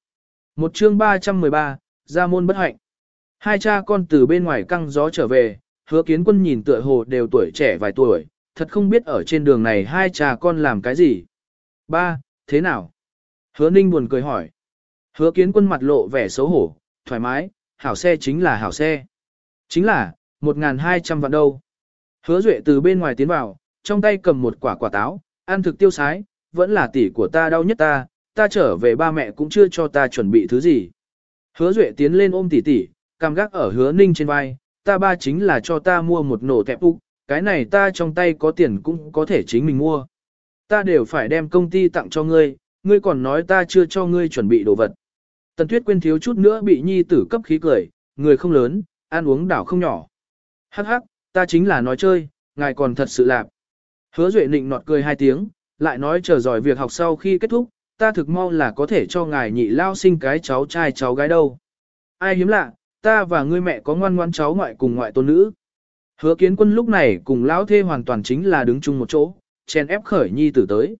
Một chương 313, ra môn bất hạnh. Hai cha con từ bên ngoài căng gió trở về, hứa kiến quân nhìn tựa hồ đều tuổi trẻ vài tuổi, thật không biết ở trên đường này hai cha con làm cái gì. Ba, thế nào? Hứa ninh buồn cười hỏi. Hứa kiến quân mặt lộ vẻ xấu hổ, thoải mái, hảo xe chính là hảo xe. Chính là, 1.200 vạn đâu. Hứa duệ từ bên ngoài tiến vào, trong tay cầm một quả quả táo, ăn thực tiêu sái, vẫn là tỷ của ta đau nhất ta, ta trở về ba mẹ cũng chưa cho ta chuẩn bị thứ gì. Hứa duệ tiến lên ôm tỷ tỷ, cam gác ở hứa ninh trên vai, ta ba chính là cho ta mua một nổ tẹp úc, cái này ta trong tay có tiền cũng có thể chính mình mua. Ta đều phải đem công ty tặng cho ngươi, ngươi còn nói ta chưa cho ngươi chuẩn bị đồ vật. Tần Tuyết quên thiếu chút nữa bị nhi tử cấp khí cười, người không lớn, ăn uống đảo không nhỏ. Hắc hắc, ta chính là nói chơi, ngài còn thật sự lạp. Hứa Duệ nịnh nọt cười hai tiếng, lại nói chờ giỏi việc học sau khi kết thúc, ta thực mau là có thể cho ngài nhị lao sinh cái cháu trai cháu gái đâu. Ai hiếm lạ, ta và ngươi mẹ có ngoan ngoan cháu ngoại cùng ngoại tôn nữ. Hứa kiến quân lúc này cùng lão thê hoàn toàn chính là đứng chung một chỗ, chen ép khởi nhi tử tới.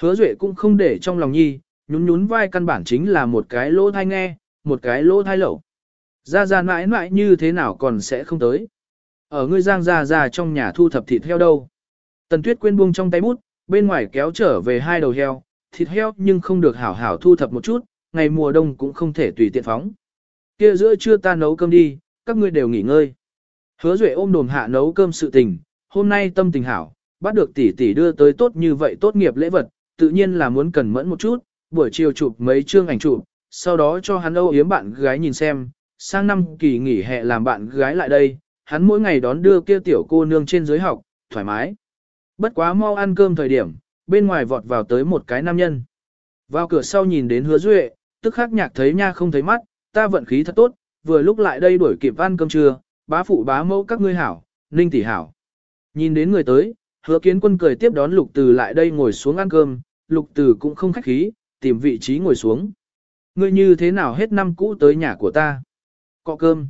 Hứa Duệ cũng không để trong lòng nhi, nhún nhún vai căn bản chính là một cái lỗ thai nghe, một cái lỗ thai lẩu. Ra ra mãi mãi như thế nào còn sẽ không tới. Ở ngươi giang ra ra trong nhà thu thập thịt heo đâu. Tần tuyết quên buông trong tay bút, bên ngoài kéo trở về hai đầu heo, thịt heo nhưng không được hảo hảo thu thập một chút, ngày mùa đông cũng không thể tùy tiện phóng. Kia giữa trưa ta nấu cơm đi, các ngươi đều nghỉ ngơi. Hứa Duệ ôm đồm hạ nấu cơm sự tình, hôm nay tâm tình hảo, bắt được tỷ tỷ đưa tới tốt như vậy tốt nghiệp lễ vật, tự nhiên là muốn cần mẫn một chút, buổi chiều chụp mấy chương ảnh chụp, sau đó cho hắn âu yếm bạn gái nhìn xem, sang năm kỳ nghỉ hè làm bạn gái lại đây, hắn mỗi ngày đón đưa kia tiểu cô nương trên dưới học, thoải mái. Bất quá mau ăn cơm thời điểm, bên ngoài vọt vào tới một cái nam nhân. Vào cửa sau nhìn đến hứa duệ, tức khắc nhạc thấy nha không thấy mắt, ta vận khí thật tốt, vừa lúc lại đây đuổi kịp ăn cơm trưa, bá phụ bá mẫu các ngươi hảo, ninh tỷ hảo. Nhìn đến người tới, hứa kiến quân cười tiếp đón lục từ lại đây ngồi xuống ăn cơm, lục từ cũng không khách khí, tìm vị trí ngồi xuống. Ngươi như thế nào hết năm cũ tới nhà của ta? Cọ cơm.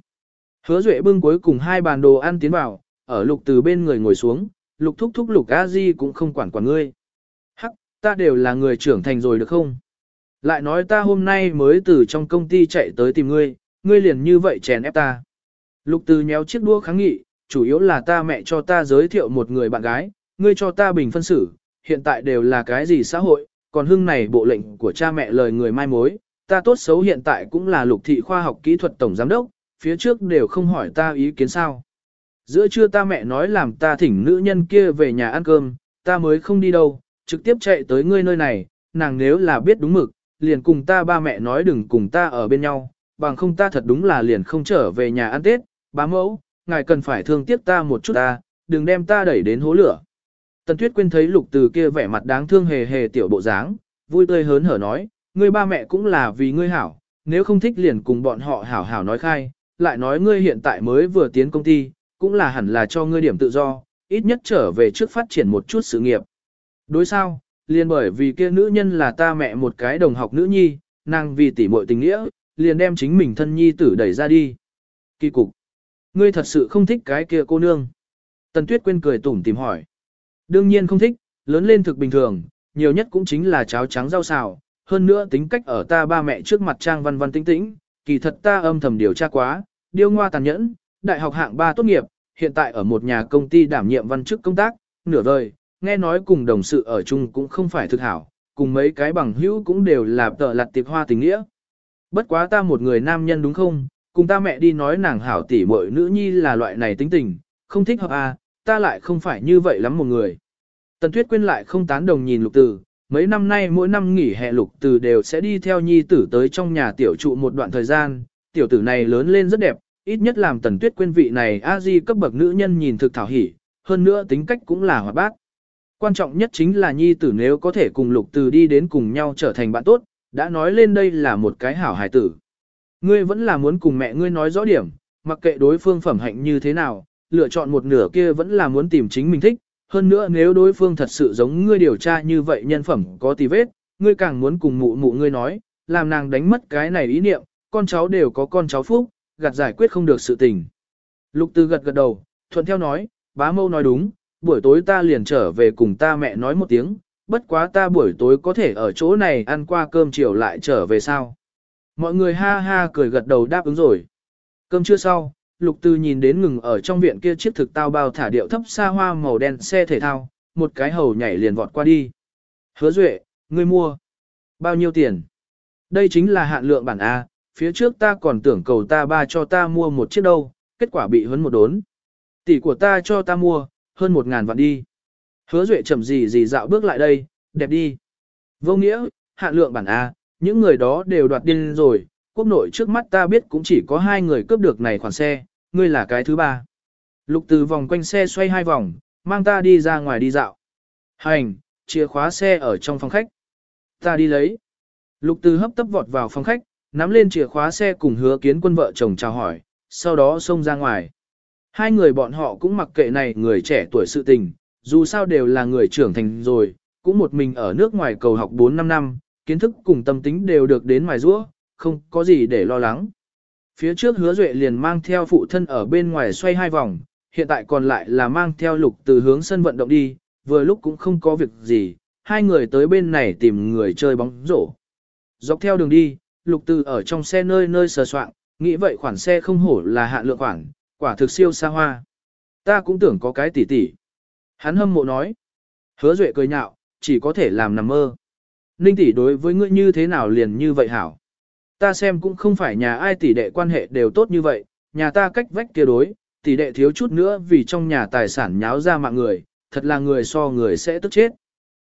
Hứa Duệ bưng cuối cùng hai bàn đồ ăn tiến vào, ở lục từ bên người ngồi xuống, lục thúc thúc lục a di cũng không quản quản ngươi. Hắc, ta đều là người trưởng thành rồi được không? Lại nói ta hôm nay mới từ trong công ty chạy tới tìm ngươi, ngươi liền như vậy chèn ép ta. Lục từ nhéo chiếc đua kháng nghị, chủ yếu là ta mẹ cho ta giới thiệu một người bạn gái, ngươi cho ta bình phân xử, hiện tại đều là cái gì xã hội, còn hưng này bộ lệnh của cha mẹ lời người mai mối, ta tốt xấu hiện tại cũng là lục thị khoa học kỹ thuật tổng giám đốc, phía trước đều không hỏi ta ý kiến sao. Giữa trưa ta mẹ nói làm ta thỉnh nữ nhân kia về nhà ăn cơm, ta mới không đi đâu, trực tiếp chạy tới ngươi nơi này, nàng nếu là biết đúng mực, liền cùng ta ba mẹ nói đừng cùng ta ở bên nhau, bằng không ta thật đúng là liền không trở về nhà ăn Tết, bá mẫu, ngài cần phải thương tiếc ta một chút ta, đừng đem ta đẩy đến hố lửa. Tần Tuyết Quyên thấy lục từ kia vẻ mặt đáng thương hề hề tiểu bộ dáng, vui tươi hớn hở nói, ngươi ba mẹ cũng là vì ngươi hảo, nếu không thích liền cùng bọn họ hảo hảo nói khai, lại nói ngươi hiện tại mới vừa tiến công ty, cũng là hẳn là cho ngươi điểm tự do, ít nhất trở về trước phát triển một chút sự nghiệp. Đối sao, liền bởi vì kia nữ nhân là ta mẹ một cái đồng học nữ nhi, nàng vì tỉ muội tình nghĩa, liền đem chính mình thân nhi tử đẩy ra đi. Kỳ cục. Ngươi thật sự không thích cái kia cô nương. Tần Tuyết quên cười tủm tìm hỏi. Đương nhiên không thích, lớn lên thực bình thường, nhiều nhất cũng chính là cháo trắng rau xào, hơn nữa tính cách ở ta ba mẹ trước mặt trang văn văn tĩnh tĩnh, kỳ thật ta âm thầm điều tra quá, điêu ngoa tàn nhẫn, đại học hạng 3 tốt nghiệp, hiện tại ở một nhà công ty đảm nhiệm văn chức công tác, nửa đời nghe nói cùng đồng sự ở chung cũng không phải thực hảo, cùng mấy cái bằng hữu cũng đều là tợ lặt tiệp hoa tình nghĩa. Bất quá ta một người nam nhân đúng không, cùng ta mẹ đi nói nàng hảo tỷ muội nữ nhi là loại này tính tình, không thích hợp à, ta lại không phải như vậy lắm một người. Tần Tuyết quên lại không tán đồng nhìn lục từ, mấy năm nay mỗi năm nghỉ hè lục từ đều sẽ đi theo nhi tử tới trong nhà tiểu trụ một đoạn thời gian, tiểu tử này lớn lên rất đẹp, ít nhất làm tần tuyết quên vị này a di cấp bậc nữ nhân nhìn thực thảo hỉ, hơn nữa tính cách cũng là hoạt bát. Quan trọng nhất chính là nhi tử nếu có thể cùng lục từ đi đến cùng nhau trở thành bạn tốt, đã nói lên đây là một cái hảo hài tử. Ngươi vẫn là muốn cùng mẹ ngươi nói rõ điểm, mặc kệ đối phương phẩm hạnh như thế nào, lựa chọn một nửa kia vẫn là muốn tìm chính mình thích, hơn nữa nếu đối phương thật sự giống ngươi điều tra như vậy nhân phẩm có tì vết, ngươi càng muốn cùng mụ mụ ngươi nói, làm nàng đánh mất cái này ý niệm, con cháu đều có con cháu phúc, gạt giải quyết không được sự tình. Lục Tư gật gật đầu, thuận theo nói, bá mâu nói đúng, buổi tối ta liền trở về cùng ta mẹ nói một tiếng, bất quá ta buổi tối có thể ở chỗ này ăn qua cơm chiều lại trở về sao. Mọi người ha ha cười gật đầu đáp ứng rồi. Cơm trưa sau, Lục Tư nhìn đến ngừng ở trong viện kia chiếc thực tao bao thả điệu thấp xa hoa màu đen xe thể thao, một cái hầu nhảy liền vọt qua đi. Hứa Duệ, ngươi mua. Bao nhiêu tiền? Đây chính là hạn lượng bản A, phía trước ta còn tưởng cầu ta ba cho ta mua một chiếc đâu, kết quả bị hấn một đốn. Tỷ của ta cho ta mua, hơn một ngàn vạn đi. Hứa Duệ chậm gì gì dạo bước lại đây, đẹp đi. Vô nghĩa, hạn lượng bản A, những người đó đều đoạt điên rồi, quốc nội trước mắt ta biết cũng chỉ có hai người cướp được này khoản xe, ngươi là cái thứ ba. Lục từ vòng quanh xe xoay hai vòng, mang ta đi ra ngoài đi dạo. Hành, chìa khóa xe ở trong phòng khách. Ta đi lấy. Lục từ hấp tấp vọt vào phòng khách, nắm lên chìa khóa xe cùng hứa kiến quân vợ chồng chào hỏi, sau đó xông ra ngoài. Hai người bọn họ cũng mặc kệ này người trẻ tuổi sự tình, dù sao đều là người trưởng thành rồi, cũng một mình ở nước ngoài cầu học 4-5 năm, kiến thức cùng tâm tính đều được đến mài rũa, không có gì để lo lắng. Phía trước hứa duệ liền mang theo phụ thân ở bên ngoài xoay hai vòng, hiện tại còn lại là mang theo lục từ hướng sân vận động đi, vừa lúc cũng không có việc gì, hai người tới bên này tìm người chơi bóng rổ. Dọc theo đường đi, lục từ ở trong xe nơi nơi sờ soạn, nghĩ vậy khoản xe không hổ là hạ lượng khoản, quả thực siêu xa hoa. Ta cũng tưởng có cái tỷ tỷ. Hắn hâm mộ nói. Hứa duệ cười nhạo, chỉ có thể làm nằm mơ. Ninh tỷ đối với ngươi như thế nào liền như vậy hảo. Ta xem cũng không phải nhà ai tỷ đệ quan hệ đều tốt như vậy, nhà ta cách vách kia đối, tỷ đệ thiếu chút nữa vì trong nhà tài sản nháo ra mạng người, thật là người so người sẽ tức chết.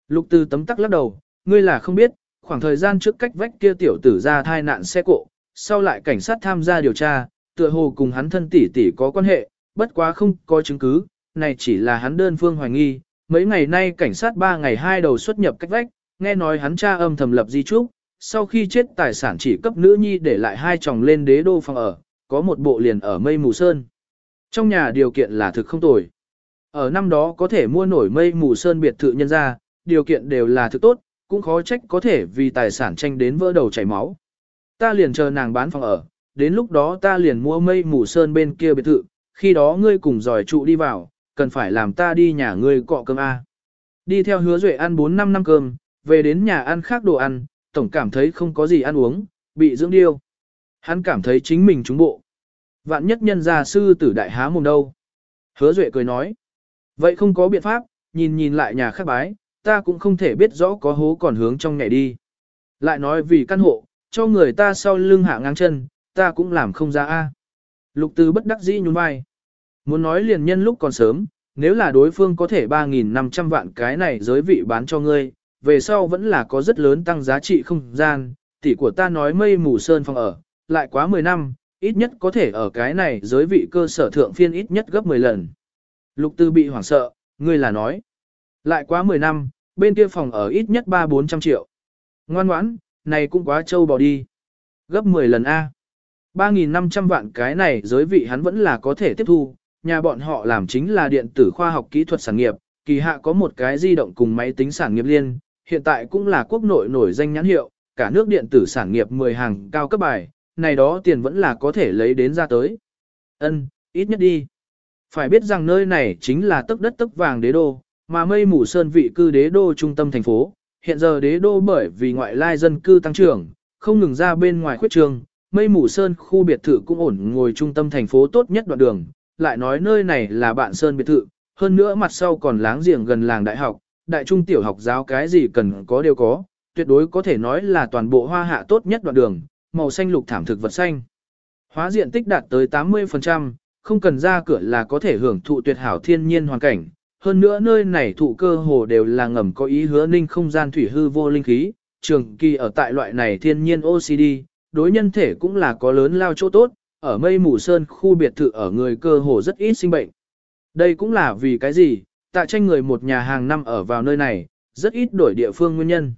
Lục từ tấm tắc lắc đầu, ngươi là không biết, khoảng thời gian trước cách vách kia tiểu tử ra thai nạn xe cộ, sau lại cảnh sát tham gia điều tra, tựa hồ cùng hắn thân tỷ tỷ có quan hệ, bất quá không có chứng cứ, này chỉ là hắn đơn phương hoài nghi. Mấy ngày nay cảnh sát ba ngày hai đầu xuất nhập cách vách, nghe nói hắn cha âm thầm lập di trúc, sau khi chết tài sản chỉ cấp nữ nhi để lại hai chồng lên đế đô phòng ở, có một bộ liền ở mây mù sơn. Trong nhà điều kiện là thực không tồi. Ở năm đó có thể mua nổi mây mù sơn biệt thự nhân ra, điều kiện đều là thực tốt, cũng khó trách có thể vì tài sản tranh đến vỡ đầu chảy máu. Ta liền chờ nàng bán phòng ở, đến lúc đó ta liền mua mây mù sơn bên kia biệt thự, khi đó ngươi cùng giỏi trụ đi vào, cần phải làm ta đi nhà ngươi cọ cơm A. Đi theo hứa duệ ăn 4-5 năm cơm, về đến nhà ăn khác đồ ăn, tổng cảm thấy không có gì ăn uống, bị dưỡng điêu. Hắn cảm thấy chính mình trúng bộ. Vạn nhất nhân gia sư tử đại há mồm đâu. Hứa duệ cười nói. Vậy không có biện pháp, nhìn nhìn lại nhà khác bái, ta cũng không thể biết rõ có hố còn hướng trong nhảy đi. Lại nói vì căn hộ, cho người ta sau lưng hạ ngang chân, ta cũng làm không ra a. Lục Từ bất đắc dĩ nhún vai. Muốn nói liền nhân lúc còn sớm, nếu là đối phương có thể 3.500 vạn cái này giới vị bán cho ngươi, về sau vẫn là có rất lớn tăng giá trị không gian, tỷ của ta nói mây mù sơn phòng ở, lại quá 10 năm, ít nhất có thể ở cái này giới vị cơ sở thượng phiên ít nhất gấp 10 lần. Lục Tư bị hoảng sợ, ngươi là nói. Lại quá 10 năm, bên kia phòng ở ít nhất 3-400 triệu. Ngoan ngoãn, này cũng quá trâu bò đi. Gấp 10 lần A. 3.500 vạn cái này giới vị hắn vẫn là có thể tiếp thu, nhà bọn họ làm chính là điện tử khoa học kỹ thuật sản nghiệp, kỳ hạ có một cái di động cùng máy tính sản nghiệp liên, hiện tại cũng là quốc nội nổi danh nhãn hiệu, cả nước điện tử sản nghiệp 10 hàng cao cấp bài, này đó tiền vẫn là có thể lấy đến ra tới. Ân, ít nhất đi. Phải biết rằng nơi này chính là tấc đất tấc vàng đế đô, mà mây mù sơn vị cư đế đô trung tâm thành phố. Hiện giờ đế đô bởi vì ngoại lai dân cư tăng trưởng, không ngừng ra bên ngoài khuyết trường, mây mù sơn khu biệt thự cũng ổn ngồi trung tâm thành phố tốt nhất đoạn đường, lại nói nơi này là bạn sơn biệt thự, hơn nữa mặt sau còn láng giềng gần làng đại học, đại trung tiểu học giáo cái gì cần có đều có, tuyệt đối có thể nói là toàn bộ hoa hạ tốt nhất đoạn đường, màu xanh lục thảm thực vật xanh. Hóa diện tích đạt tới 80%, không cần ra cửa là có thể hưởng thụ tuyệt hảo thiên nhiên hoàn cảnh. Hơn nữa nơi này thụ cơ hồ đều là ngầm có ý hứa ninh không gian thủy hư vô linh khí, trường kỳ ở tại loại này thiên nhiên OCD, đối nhân thể cũng là có lớn lao chỗ tốt, ở mây mù sơn khu biệt thự ở người cơ hồ rất ít sinh bệnh. Đây cũng là vì cái gì, tạ tranh người một nhà hàng năm ở vào nơi này, rất ít đổi địa phương nguyên nhân.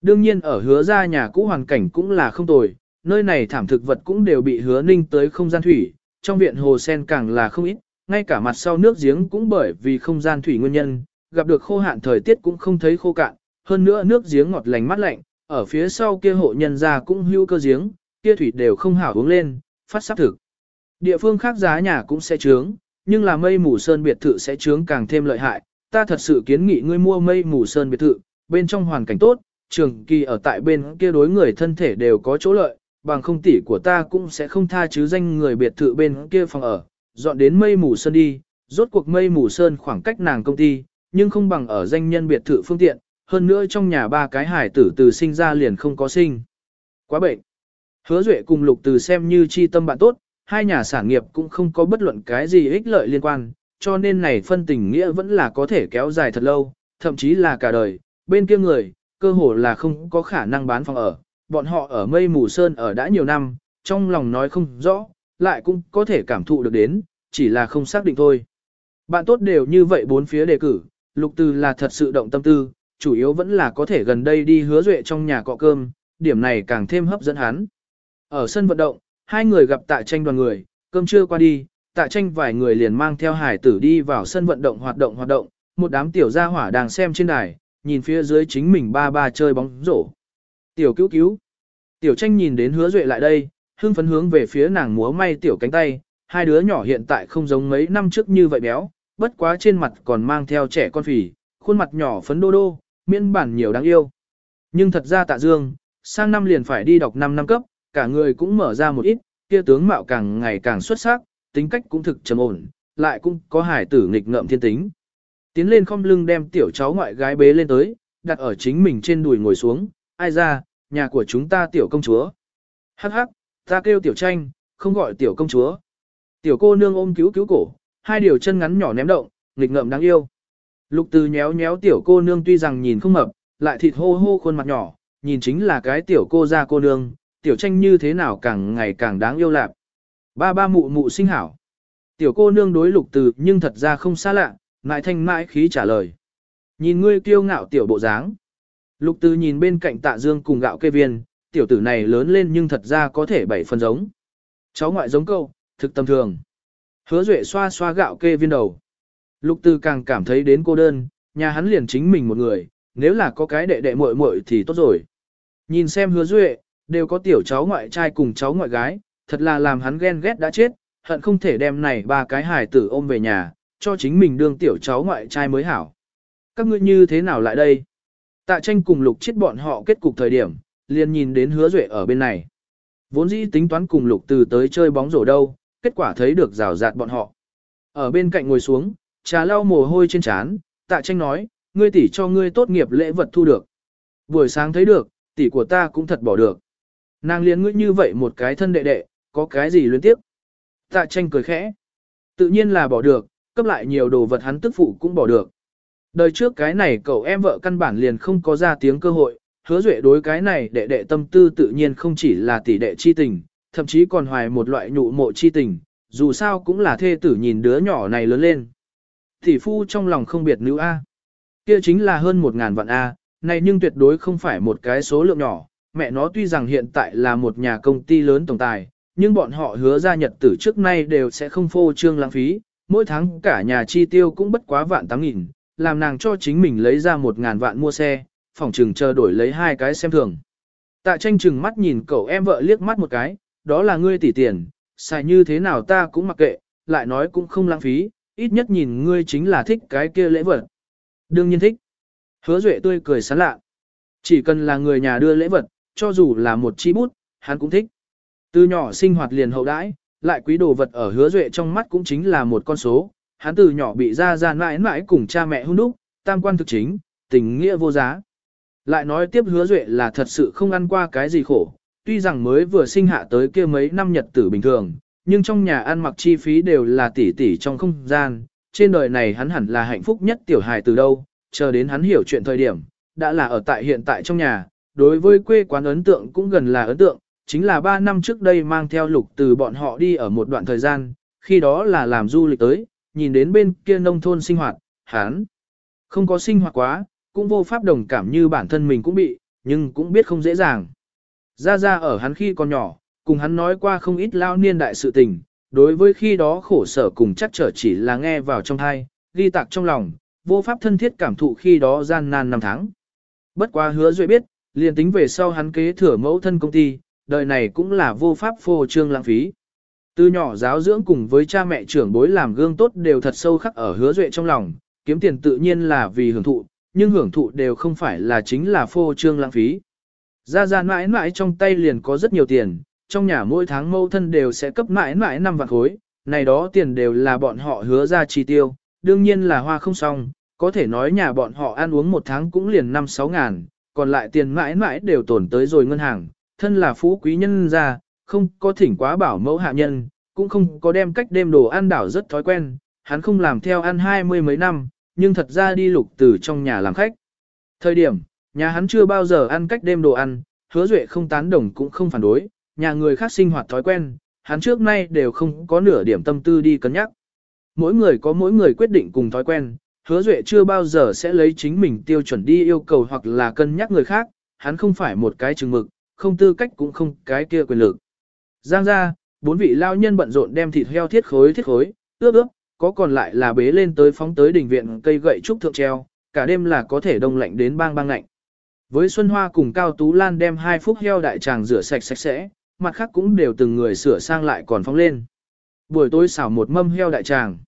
Đương nhiên ở hứa ra nhà cũ hoàn cảnh cũng là không tồi, nơi này thảm thực vật cũng đều bị hứa ninh tới không gian thủy, trong viện hồ sen càng là không ít, ngay cả mặt sau nước giếng cũng bởi vì không gian thủy nguyên nhân, gặp được khô hạn thời tiết cũng không thấy khô cạn, hơn nữa nước giếng ngọt lành mát lạnh, ở phía sau kia hộ nhân ra cũng hưu cơ giếng, kia thủy đều không hảo uống lên, phát sắp thực. Địa phương khác giá nhà cũng sẽ trướng, nhưng là mây mù sơn biệt thự sẽ trướng càng thêm lợi hại, ta thật sự kiến nghị ngươi mua mây mù sơn biệt thự, bên trong hoàn cảnh tốt, trường kỳ ở tại bên kia đối người thân thể đều có chỗ lợi, bằng không tỷ của ta cũng sẽ không tha chứ danh người biệt thự bên kia phòng ở, dọn đến mây mù sơn đi, rốt cuộc mây mù sơn khoảng cách nàng công ty, nhưng không bằng ở danh nhân biệt thự phương tiện, hơn nữa trong nhà ba cái hải tử từ sinh ra liền không có sinh. Quá bệnh. Hứa Duệ cùng Lục Từ xem như chi tâm bạn tốt, hai nhà sản nghiệp cũng không có bất luận cái gì ích lợi liên quan, cho nên này phân tình nghĩa vẫn là có thể kéo dài thật lâu, thậm chí là cả đời, bên kia người, cơ hồ là không có khả năng bán phòng ở, bọn họ ở mây mù sơn ở đã nhiều năm, trong lòng nói không rõ, lại cũng có thể cảm thụ được đến, chỉ là không xác định thôi. Bạn tốt đều như vậy bốn phía đề cử, lục từ là thật sự động tâm tư, chủ yếu vẫn là có thể gần đây đi hứa duệ trong nhà cọ cơm, điểm này càng thêm hấp dẫn hắn. Ở sân vận động, hai người gặp tạ tranh đoàn người, cơm trưa qua đi, tạ tranh vài người liền mang theo hải tử đi vào sân vận động hoạt động hoạt động, một đám tiểu gia hỏa đang xem trên đài, nhìn phía dưới chính mình ba ba chơi bóng rổ. Tiểu cứu cứu. Tiểu tranh nhìn đến hứa duệ lại đây, hưng phấn hướng về phía nàng múa may tiểu cánh tay, hai đứa nhỏ hiện tại không giống mấy năm trước như vậy béo, bất quá trên mặt còn mang theo trẻ con phì, khuôn mặt nhỏ phấn đô đô, miễn bản nhiều đáng yêu. Nhưng thật ra tạ dương, sang năm liền phải đi đọc 5 năm cấp, cả người cũng mở ra một ít, kia tướng mạo càng ngày càng xuất sắc, tính cách cũng thực trầm ổn, lại cũng có hải tử nghịch ngợm thiên tính. Tiến lên không lưng đem tiểu cháu ngoại gái bế lên tới, đặt ở chính mình trên đùi ngồi xuống, ai ra, nhà của chúng ta tiểu công chúa. Hắc hắc, ta kêu tiểu tranh, không gọi tiểu công chúa. Tiểu cô nương ôm cứu cứu cổ, hai điều chân ngắn nhỏ ném động, nghịch ngợm đáng yêu. Lục từ nhéo nhéo tiểu cô nương tuy rằng nhìn không mập, lại thịt hô hô khuôn mặt nhỏ, nhìn chính là cái tiểu cô ra cô nương, tiểu tranh như thế nào càng ngày càng đáng yêu lạc. Ba ba mụ mụ sinh hảo. Tiểu cô nương đối lục từ nhưng thật ra không xa lạ, ngại thanh mãi khí trả lời. Nhìn ngươi kiêu ngạo tiểu bộ dáng. Lục từ nhìn bên cạnh tạ dương cùng gạo kê viên, tiểu tử này lớn lên nhưng thật ra có thể bảy phần giống. Cháu ngoại giống câu, thực tầm thường. Hứa duệ xoa xoa gạo kê viên đầu. Lục từ càng cảm thấy đến cô đơn, nhà hắn liền chính mình một người, nếu là có cái đệ đệ muội muội thì tốt rồi. Nhìn xem hứa duệ, đều có tiểu cháu ngoại trai cùng cháu ngoại gái, thật là làm hắn ghen ghét đã chết, hận không thể đem này ba cái hài tử ôm về nhà, cho chính mình đương tiểu cháu ngoại trai mới hảo. Các ngươi như thế nào lại đây? Tạ tranh cùng lục chết bọn họ kết cục thời điểm, liền nhìn đến hứa duệ ở bên này. Vốn dĩ tính toán cùng lục từ tới chơi bóng rổ đâu, kết quả thấy được rào rạt bọn họ. Ở bên cạnh ngồi xuống, trà lau mồ hôi trên trán, tạ tranh nói, ngươi tỷ cho ngươi tốt nghiệp lễ vật thu được. Buổi sáng thấy được, tỷ của ta cũng thật bỏ được. Nàng liền ngươi như vậy một cái thân đệ đệ, có cái gì luyến tiếp. Tạ tranh cười khẽ. Tự nhiên là bỏ được, cấp lại nhiều đồ vật hắn tức phụ cũng bỏ được. Đời trước cái này cậu em vợ căn bản liền không có ra tiếng cơ hội, hứa duệ đối cái này đệ đệ tâm tư tự nhiên không chỉ là tỷ đệ chi tình, thậm chí còn hoài một loại nhụ mộ chi tình, dù sao cũng là thê tử nhìn đứa nhỏ này lớn lên. Tỷ phu trong lòng không biệt nữ A. Kia chính là hơn một ngàn vạn A, này nhưng tuyệt đối không phải một cái số lượng nhỏ, mẹ nó tuy rằng hiện tại là một nhà công ty lớn tổng tài, nhưng bọn họ hứa ra nhật tử trước nay đều sẽ không phô trương lãng phí, mỗi tháng cả nhà chi tiêu cũng bất quá vạn tám nghìn, làm nàng cho chính mình lấy ra một ngàn vạn mua xe, phòng trừng chờ đổi lấy hai cái xem thường. Tạ tranh chừng mắt nhìn cậu em vợ liếc mắt một cái, đó là ngươi tỷ tiền, xài như thế nào ta cũng mặc kệ, lại nói cũng không lãng phí, ít nhất nhìn ngươi chính là thích cái kia lễ vật. Đương nhiên thích. Hứa Duệ tươi cười sán lạ. Chỉ cần là người nhà đưa lễ vật, cho dù là một chi bút, hắn cũng thích. Từ nhỏ sinh hoạt liền hậu đãi, lại quý đồ vật ở hứa duệ trong mắt cũng chính là một con số. Hắn từ nhỏ bị ra ra mãi mãi cùng cha mẹ hung đúc, tam quan thực chính, tình nghĩa vô giá. Lại nói tiếp hứa duệ là thật sự không ăn qua cái gì khổ, tuy rằng mới vừa sinh hạ tới kia mấy năm nhật tử bình thường, nhưng trong nhà ăn mặc chi phí đều là tỷ tỷ trong không gian, trên đời này hắn hẳn là hạnh phúc nhất tiểu hài từ đâu, chờ đến hắn hiểu chuyện thời điểm, đã là ở tại hiện tại trong nhà, đối với quê quán ấn tượng cũng gần là ấn tượng, chính là 3 năm trước đây mang theo lục từ bọn họ đi ở một đoạn thời gian, khi đó là làm du lịch tới, nhìn đến bên kia nông thôn sinh hoạt, hắn không có sinh hoạt quá, cũng vô pháp đồng cảm như bản thân mình cũng bị, nhưng cũng biết không dễ dàng. Ra ra ở hắn khi còn nhỏ, cùng hắn nói qua không ít lao niên đại sự tình, đối với khi đó khổ sở cùng chắc trở chỉ là nghe vào trong thai, ghi tạc trong lòng, vô pháp thân thiết cảm thụ khi đó gian nan năm tháng. Bất quá hứa duệ biết, liền tính về sau hắn kế thừa mẫu thân công ty, đời này cũng là vô pháp phô trương lãng phí. Từ nhỏ giáo dưỡng cùng với cha mẹ trưởng bối làm gương tốt đều thật sâu khắc ở hứa duệ trong lòng, kiếm tiền tự nhiên là vì hưởng thụ, nhưng hưởng thụ đều không phải là chính là phô trương lãng phí. Ra ra mãi mãi trong tay liền có rất nhiều tiền, trong nhà mỗi tháng mâu thân đều sẽ cấp mãi mãi năm vạn khối, này đó tiền đều là bọn họ hứa ra chi tiêu, đương nhiên là hoa không xong, có thể nói nhà bọn họ ăn uống một tháng cũng liền 5-6 ngàn, còn lại tiền mãi mãi đều tổn tới rồi ngân hàng, thân là phú quý nhân ra, không có thỉnh quá bảo mẫu hạ nhân, cũng không có đem cách đêm đồ ăn đảo rất thói quen, hắn không làm theo ăn hai mươi mấy năm, nhưng thật ra đi lục từ trong nhà làm khách. Thời điểm, nhà hắn chưa bao giờ ăn cách đêm đồ ăn, hứa duệ không tán đồng cũng không phản đối, nhà người khác sinh hoạt thói quen, hắn trước nay đều không có nửa điểm tâm tư đi cân nhắc. Mỗi người có mỗi người quyết định cùng thói quen, hứa duệ chưa bao giờ sẽ lấy chính mình tiêu chuẩn đi yêu cầu hoặc là cân nhắc người khác, hắn không phải một cái chừng mực, không tư cách cũng không cái kia quyền lực. Giang ra, bốn vị lao nhân bận rộn đem thịt heo thiết khối thiết khối, ướp ướp, có còn lại là bế lên tới phóng tới đỉnh viện cây gậy trúc thượng treo, cả đêm là có thể đông lạnh đến bang bang lạnh. Với Xuân Hoa cùng Cao Tú Lan đem hai phút heo đại tràng rửa sạch sạch sẽ, mặt khác cũng đều từng người sửa sang lại còn phóng lên. Buổi tối xào một mâm heo đại tràng.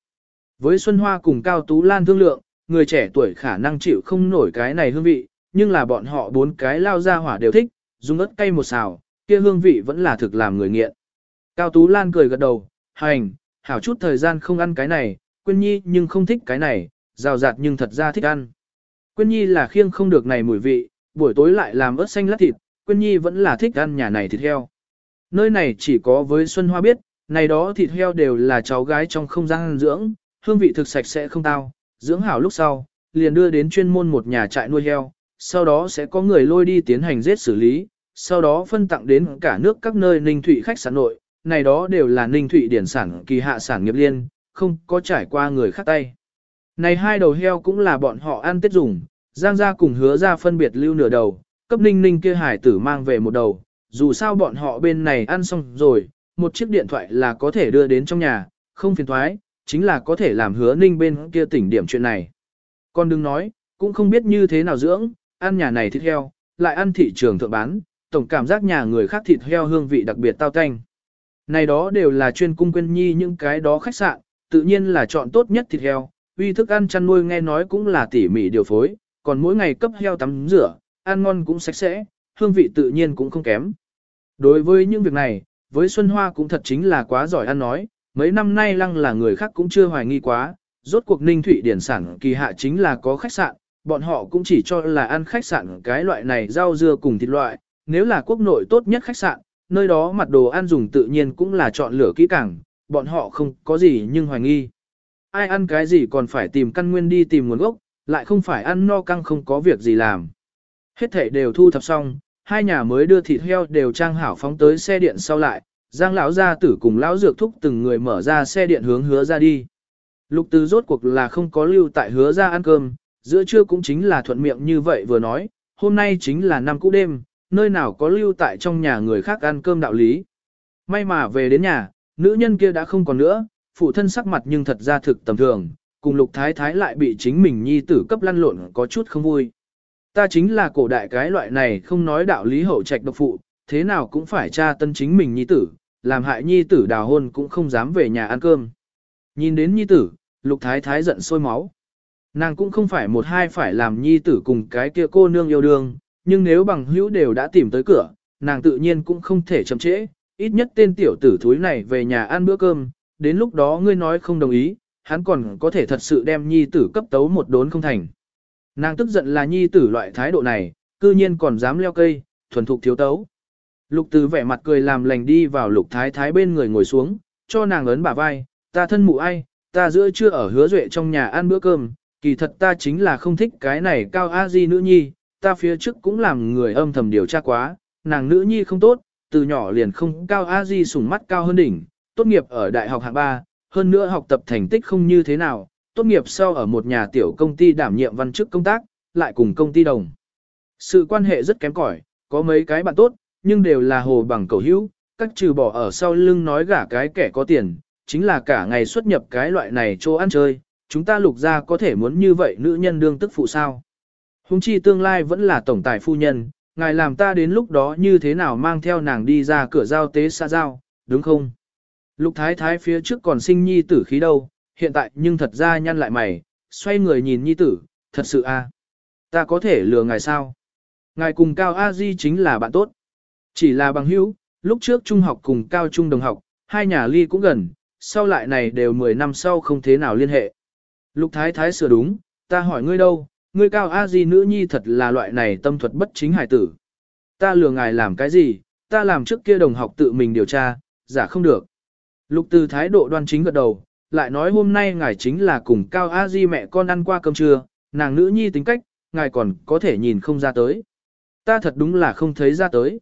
Với Xuân Hoa cùng Cao Tú Lan thương lượng, người trẻ tuổi khả năng chịu không nổi cái này hương vị, nhưng là bọn họ bốn cái lao ra hỏa đều thích, dùng ớt cay một xào, kia hương vị vẫn là thực làm người nghiện. Cao Tú Lan cười gật đầu, hành, hảo chút thời gian không ăn cái này, Quyên Nhi nhưng không thích cái này, rào rạt nhưng thật ra thích ăn. Quyên Nhi là khiêng không được này mùi vị, buổi tối lại làm ớt xanh lát thịt, Quyên Nhi vẫn là thích ăn nhà này thịt heo. Nơi này chỉ có với Xuân Hoa biết, này đó thịt heo đều là cháu gái trong không gian dưỡng, hương vị thực sạch sẽ không tao, dưỡng hảo lúc sau, liền đưa đến chuyên môn một nhà trại nuôi heo, sau đó sẽ có người lôi đi tiến hành giết xử lý, sau đó phân tặng đến cả nước các nơi Ninh thủy khách sạn nội, này đó đều là Ninh thủy điển sản kỳ hạ sản nghiệp liên, không có trải qua người khác tay. Này hai đầu heo cũng là bọn họ ăn tết dùng, Giang gia cùng hứa ra phân biệt lưu nửa đầu, cấp Ninh Ninh kia hải tử mang về một đầu, dù sao bọn họ bên này ăn xong rồi, một chiếc điện thoại là có thể đưa đến trong nhà, không phiền thoái, chính là có thể làm hứa Ninh bên kia tỉnh điểm chuyện này. Con đừng nói, cũng không biết như thế nào dưỡng, ăn nhà này thịt heo, lại ăn thị trường thượng bán, tổng cảm giác nhà người khác thịt heo hương vị đặc biệt tao tanh. Này đó đều là chuyên cung quên nhi những cái đó khách sạn, tự nhiên là chọn tốt nhất thịt heo, uy thức ăn chăn nuôi nghe nói cũng là tỉ mỉ điều phối, còn mỗi ngày cấp heo tắm rửa, ăn ngon cũng sạch sẽ, hương vị tự nhiên cũng không kém. Đối với những việc này, với Xuân Hoa cũng thật chính là quá giỏi ăn nói, mấy năm nay lăng là người khác cũng chưa hoài nghi quá, rốt cuộc Ninh Thụy điển sản kỳ hạ chính là có khách sạn, bọn họ cũng chỉ cho là ăn khách sạn cái loại này rau dưa cùng thịt loại, nếu là quốc nội tốt nhất khách sạn, nơi đó mặt đồ ăn dùng tự nhiên cũng là chọn lựa kỹ càng, bọn họ không có gì nhưng hoài nghi. Ai ăn cái gì còn phải tìm căn nguyên đi tìm nguồn gốc, lại không phải ăn no căng không có việc gì làm. Hết thảy đều thu thập xong, hai nhà mới đưa thịt heo đều trang hảo phóng tới xe điện sau lại, Giang lão gia tử cùng lão dược thúc từng người mở ra xe điện hướng hứa ra đi. Lục Từ rốt cuộc là không có lưu tại hứa ra ăn cơm, giữa trưa cũng chính là thuận miệng như vậy vừa nói, hôm nay chính là năm cũ đêm, nơi nào có lưu tại trong nhà người khác ăn cơm đạo lý. May mà về đến nhà, nữ nhân kia đã không còn nữa, phụ thân sắc mặt nhưng thật ra thực tầm thường, cùng lục thái thái lại bị chính mình nhi tử cấp lăn lộn có chút không vui. Ta chính là cổ đại cái loại này không nói đạo lý hậu trạch độc phụ, thế nào cũng phải tra tân chính mình nhi tử, làm hại nhi tử đào hôn cũng không dám về nhà ăn cơm. Nhìn đến nhi tử, lục thái thái giận sôi máu. Nàng cũng không phải một hai phải làm nhi tử cùng cái kia cô nương yêu đương, nhưng nếu bằng hữu đều đã tìm tới cửa, nàng tự nhiên cũng không thể chậm trễ, ít nhất tên tiểu tử thúi này về nhà ăn bữa cơm, đến lúc đó ngươi nói không đồng ý, hắn còn có thể thật sự đem nhi tử cấp tấu một đốn không thành. Nàng tức giận là nhi tử loại thái độ này, cư nhiên còn dám leo cây, thuần thục thiếu tấu. Lục từ vẻ mặt cười làm lành đi vào lục thái thái bên người ngồi xuống, cho nàng ấn bả vai, ta thân mụ ai, ta giữa trưa ở hứa duệ trong nhà ăn bữa cơm, kỳ thật ta chính là không thích cái này cao a di nữ nhi, ta phía trước cũng làm người âm thầm điều tra quá, nàng nữ nhi không tốt, từ nhỏ liền không cao a di sủng mắt cao hơn đỉnh, tốt nghiệp ở đại học hạng 3, hơn nữa học tập thành tích không như thế nào, tốt nghiệp sau ở một nhà tiểu công ty đảm nhiệm văn chức công tác, lại cùng công ty đồng. Sự quan hệ rất kém cỏi, có mấy cái bạn tốt, nhưng đều là hồ bằng cầu hữu, các trừ bỏ ở sau lưng nói gả cái kẻ có tiền, chính là cả ngày xuất nhập cái loại này chỗ ăn chơi, chúng ta lục ra có thể muốn như vậy nữ nhân đương tức phụ sao. Hùng chi tương lai vẫn là tổng tài phu nhân, ngài làm ta đến lúc đó như thế nào mang theo nàng đi ra cửa giao tế xa giao, đúng không? Lục thái thái phía trước còn sinh nhi tử khí đâu, hiện tại nhưng thật ra nhăn lại mày, xoay người nhìn nhi tử, thật sự a, à? Ta có thể lừa ngài sao? Ngài cùng Cao A Di chính là bạn tốt. Chỉ là bằng hữu, lúc trước trung học cùng Cao Trung đồng học, hai nhà ly cũng gần, sau lại này đều 10 năm sau không thế nào liên hệ. Lục thái thái sửa đúng, ta hỏi ngươi đâu, ngươi Cao A Di nữ nhi thật là loại này tâm thuật bất chính hải tử. Ta lừa ngài làm cái gì, ta làm trước kia đồng học tự mình điều tra, giả không được. Lục từ thái độ đoan chính gật đầu, lại nói hôm nay ngài chính là cùng Cao A Di mẹ con ăn qua cơm trưa, nàng nữ nhi tính cách, ngài còn có thể nhìn không ra tới. Ta thật đúng là không thấy ra tới.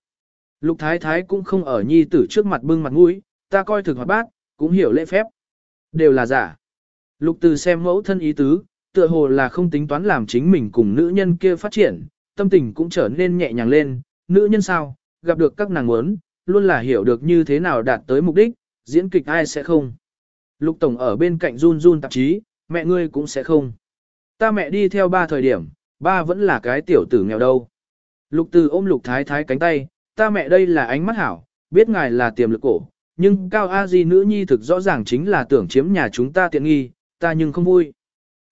Lục thái thái cũng không ở nhi tử trước mặt bưng mặt mũi, ta coi thực hoạt bát, cũng hiểu lễ phép. Đều là giả. Lục từ xem mẫu thân ý tứ, tựa hồ là không tính toán làm chính mình cùng nữ nhân kia phát triển, tâm tình cũng trở nên nhẹ nhàng lên, nữ nhân sao, gặp được các nàng muốn, luôn là hiểu được như thế nào đạt tới mục đích, diễn kịch ai sẽ không. Lục Tổng ở bên cạnh run run tạp chí, mẹ ngươi cũng sẽ không. Ta mẹ đi theo ba thời điểm, ba vẫn là cái tiểu tử nghèo đâu. Lục Từ ôm Lục Thái Thái cánh tay, ta mẹ đây là ánh mắt hảo, biết ngài là tiềm lực cổ, nhưng Cao A Di nữ nhi thực rõ ràng chính là tưởng chiếm nhà chúng ta tiện nghi, ta nhưng không vui.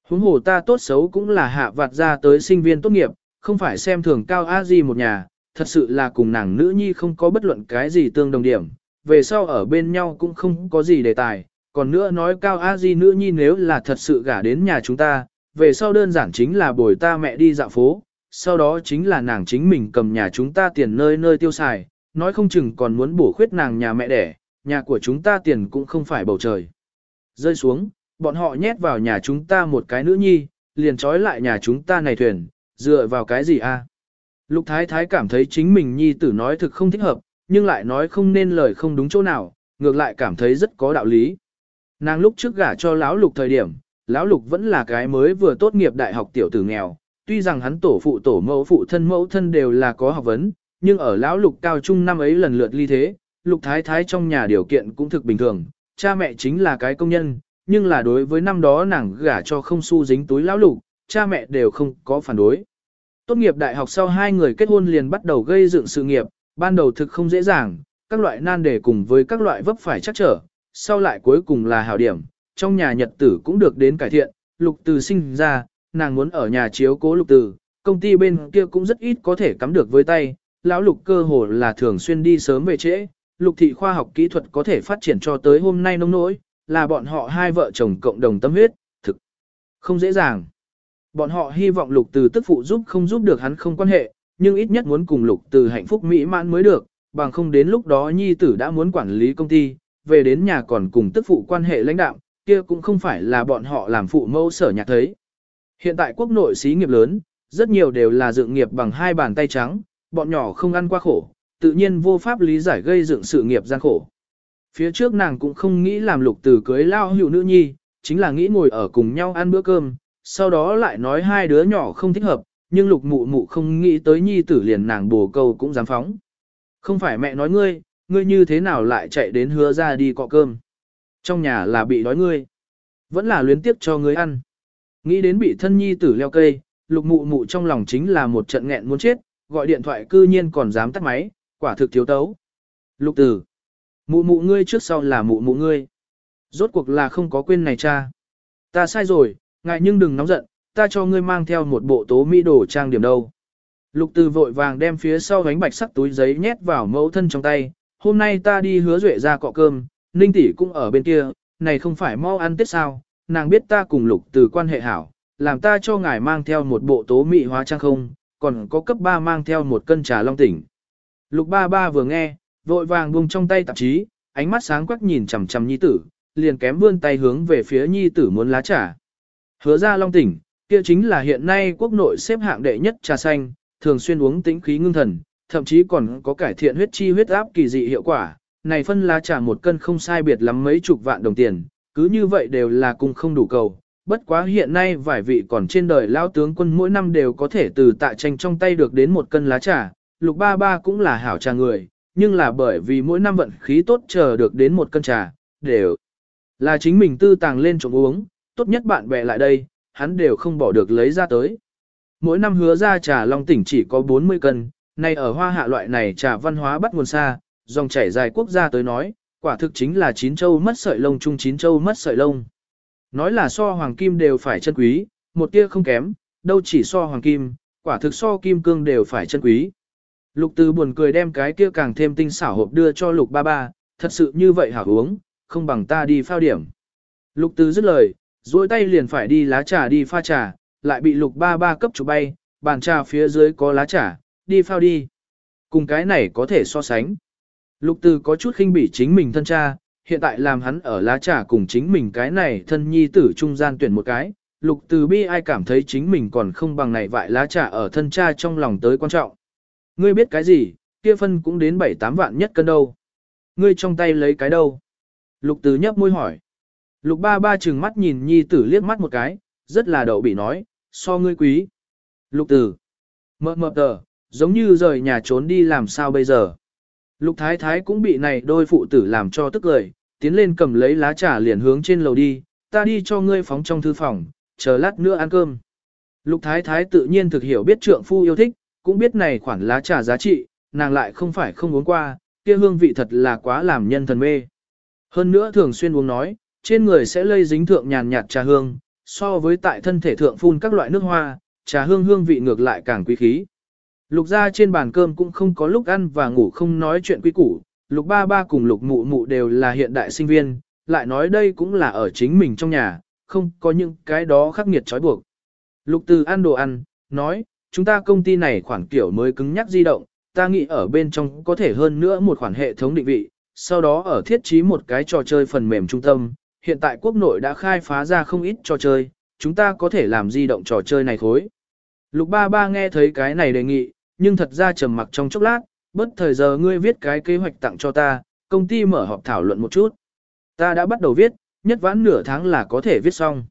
Huống hồ ta tốt xấu cũng là hạ vạt ra tới sinh viên tốt nghiệp, không phải xem thường Cao A Di một nhà, thật sự là cùng nàng nữ nhi không có bất luận cái gì tương đồng điểm, về sau ở bên nhau cũng không có gì đề tài, còn nữa nói cao a di nữ nhi nếu là thật sự gả đến nhà chúng ta, về sau đơn giản chính là bồi ta mẹ đi dạo phố, sau đó chính là nàng chính mình cầm nhà chúng ta tiền nơi nơi tiêu xài, nói không chừng còn muốn bổ khuyết nàng nhà mẹ đẻ, nhà của chúng ta tiền cũng không phải bầu trời. Rơi xuống, bọn họ nhét vào nhà chúng ta một cái nữ nhi, liền trói lại nhà chúng ta này thuyền, dựa vào cái gì a? Lục Thái Thái cảm thấy chính mình nhi tử nói thực không thích hợp, nhưng lại nói không nên lời không đúng chỗ nào, ngược lại cảm thấy rất có đạo lý. Nàng lúc trước gả cho lão lục thời điểm, lão lục vẫn là cái mới vừa tốt nghiệp đại học tiểu tử nghèo, tuy rằng hắn tổ phụ tổ mẫu phụ thân mẫu thân đều là có học vấn, nhưng ở lão lục cao trung năm ấy lần lượt ly thế, lục thái thái trong nhà điều kiện cũng thực bình thường, cha mẹ chính là cái công nhân, nhưng là đối với năm đó nàng gả cho không xu dính túi lão lục, cha mẹ đều không có phản đối. Tốt nghiệp đại học sau hai người kết hôn liền bắt đầu gây dựng sự nghiệp, ban đầu thực không dễ dàng, các loại nan đề cùng với các loại vấp phải chắc trở, sau lại cuối cùng là hảo điểm, trong nhà nhật tử cũng được đến cải thiện, lục từ sinh ra, nàng muốn ở nhà chiếu cố lục từ, công ty bên kia cũng rất ít có thể cắm được với tay, lão lục cơ hồ là thường xuyên đi sớm về trễ, lục thị khoa học kỹ thuật có thể phát triển cho tới hôm nay nông nỗi, là bọn họ hai vợ chồng cộng đồng tâm huyết, thực không dễ dàng. Bọn họ hy vọng lục từ tức phụ giúp không giúp được hắn không quan hệ, nhưng ít nhất muốn cùng lục từ hạnh phúc mỹ mãn mới được, bằng không đến lúc đó nhi tử đã muốn quản lý công ty, về đến nhà còn cùng tức phụ quan hệ lãnh đạo, kia cũng không phải là bọn họ làm phụ mẫu sở nhạc thấy. Hiện tại quốc nội xí nghiệp lớn, rất nhiều đều là dựng nghiệp bằng hai bàn tay trắng, bọn nhỏ không ăn qua khổ, tự nhiên vô pháp lý giải gây dựng sự nghiệp gian khổ. Phía trước nàng cũng không nghĩ làm lục từ cưới lao hữu nữ nhi, chính là nghĩ ngồi ở cùng nhau ăn bữa cơm, sau đó lại nói hai đứa nhỏ không thích hợp, nhưng lục mụ mụ không nghĩ tới nhi tử liền nàng bồ câu cũng dám phóng. Không phải mẹ nói ngươi, ngươi như thế nào lại chạy đến hứa ra đi cọ cơm. Trong nhà là bị đói ngươi. Vẫn là luyến tiếc cho ngươi ăn. Nghĩ đến bị thân nhi tử leo cây, lục mụ mụ trong lòng chính là một trận nghẹn muốn chết, gọi điện thoại cư nhiên còn dám tắt máy, quả thực thiếu tấu. Lục tử. Mụ mụ ngươi trước sau là mụ mụ ngươi. Rốt cuộc là không có quên này cha. Ta sai rồi, ngại nhưng đừng nóng giận, ta cho ngươi mang theo một bộ tố mỹ đồ trang điểm đâu. Lục từ vội vàng đem phía sau bánh bạch sắc túi giấy nhét vào mẫu thân trong tay. Hôm nay ta đi hứa duệ ra cọ cơm, ninh tỷ cũng ở bên kia, này không phải mau ăn tết sao, nàng biết ta cùng lục từ quan hệ hảo, làm ta cho ngài mang theo một bộ tố mỹ hóa trang không, còn có cấp 3 mang theo một cân trà long tỉnh. Lục ba ba vừa nghe, vội vàng buông trong tay tạp chí, ánh mắt sáng quắc nhìn chằm chằm nhi tử, liền kém vươn tay hướng về phía nhi tử muốn lá trà. Hứa ra long tỉnh, kia chính là hiện nay quốc nội xếp hạng đệ nhất trà xanh, thường xuyên uống tĩnh khí ngưng thần, thậm chí còn có cải thiện huyết chi huyết áp kỳ dị hiệu quả. Này phân lá trà một cân không sai biệt lắm mấy chục vạn đồng tiền, cứ như vậy đều là cùng không đủ cầu. Bất quá hiện nay vài vị còn trên đời lao tướng quân mỗi năm đều có thể từ tạ tranh trong tay được đến một cân lá trà, lục ba ba cũng là hảo trà người, nhưng là bởi vì mỗi năm vận khí tốt chờ được đến một cân trà, đều là chính mình tư tàng lên trộm uống, tốt nhất bạn bè lại đây, hắn đều không bỏ được lấy ra tới. Mỗi năm hứa ra trà long tỉnh chỉ có 40 cân, nay ở hoa hạ loại này trà văn hóa bắt nguồn xa, dòng chảy dài quốc gia tới nói, quả thực chính là chín châu mất sợi lông chung chín châu mất sợi lông. Nói là so hoàng kim đều phải chân quý, một tia không kém, đâu chỉ so hoàng kim, quả thực so kim cương đều phải chân quý. Lục từ buồn cười đem cái kia càng thêm tinh xảo hộp đưa cho lục ba ba, thật sự như vậy hảo uống, không bằng ta đi phao điểm. Lục từ dứt lời, duỗi tay liền phải đi lá trà đi pha trà, lại bị lục ba ba cấp chủ bay, bàn trà phía dưới có lá trà, đi phao đi. Cùng cái này có thể so sánh. Lục từ có chút khinh bỉ chính mình thân cha, hiện tại làm hắn ở lá trà cùng chính mình cái này thân nhi tử trung gian tuyển một cái. Lục từ bi ai cảm thấy chính mình còn không bằng này vại lá trà ở thân cha trong lòng tới quan trọng. Ngươi biết cái gì, kia phân cũng đến 7-8 vạn nhất cân đâu. Ngươi trong tay lấy cái đâu? Lục từ nhấp môi hỏi. Lục ba ba chừng mắt nhìn nhi tử liếc mắt một cái, rất là đậu bị nói, so ngươi quý. Lục từ Mờ mờ tờ, giống như rời nhà trốn đi làm sao bây giờ. Lục thái thái cũng bị này đôi phụ tử làm cho tức lời, tiến lên cầm lấy lá trà liền hướng trên lầu đi, ta đi cho ngươi phóng trong thư phòng, chờ lát nữa ăn cơm. Lục thái thái tự nhiên thực hiểu biết trượng phu yêu thích, cũng biết này khoản lá trà giá trị, nàng lại không phải không uống qua, kia hương vị thật là quá làm nhân thần mê. Hơn nữa thường xuyên uống nói, trên người sẽ lây dính thượng nhàn nhạt trà hương, so với tại thân thể thượng phun các loại nước hoa, trà hương hương vị ngược lại càng quý khí. Lục ra trên bàn cơm cũng không có lúc ăn và ngủ không nói chuyện quý củ, lục ba ba cùng lục mụ mụ đều là hiện đại sinh viên, lại nói đây cũng là ở chính mình trong nhà, không có những cái đó khắc nghiệt trói buộc. Lục từ ăn đồ ăn, nói, chúng ta công ty này khoản kiểu mới cứng nhắc di động, ta nghĩ ở bên trong có thể hơn nữa một khoản hệ thống định vị, sau đó ở thiết trí một cái trò chơi phần mềm trung tâm, hiện tại quốc nội đã khai phá ra không ít trò chơi, chúng ta có thể làm di động trò chơi này khối. Lục ba ba nghe thấy cái này đề nghị, nhưng thật ra trầm mặc trong chốc lát, bất thời giờ ngươi viết cái kế hoạch tặng cho ta, công ty mở họp thảo luận một chút. Ta đã bắt đầu viết, nhất vãn nửa tháng là có thể viết xong.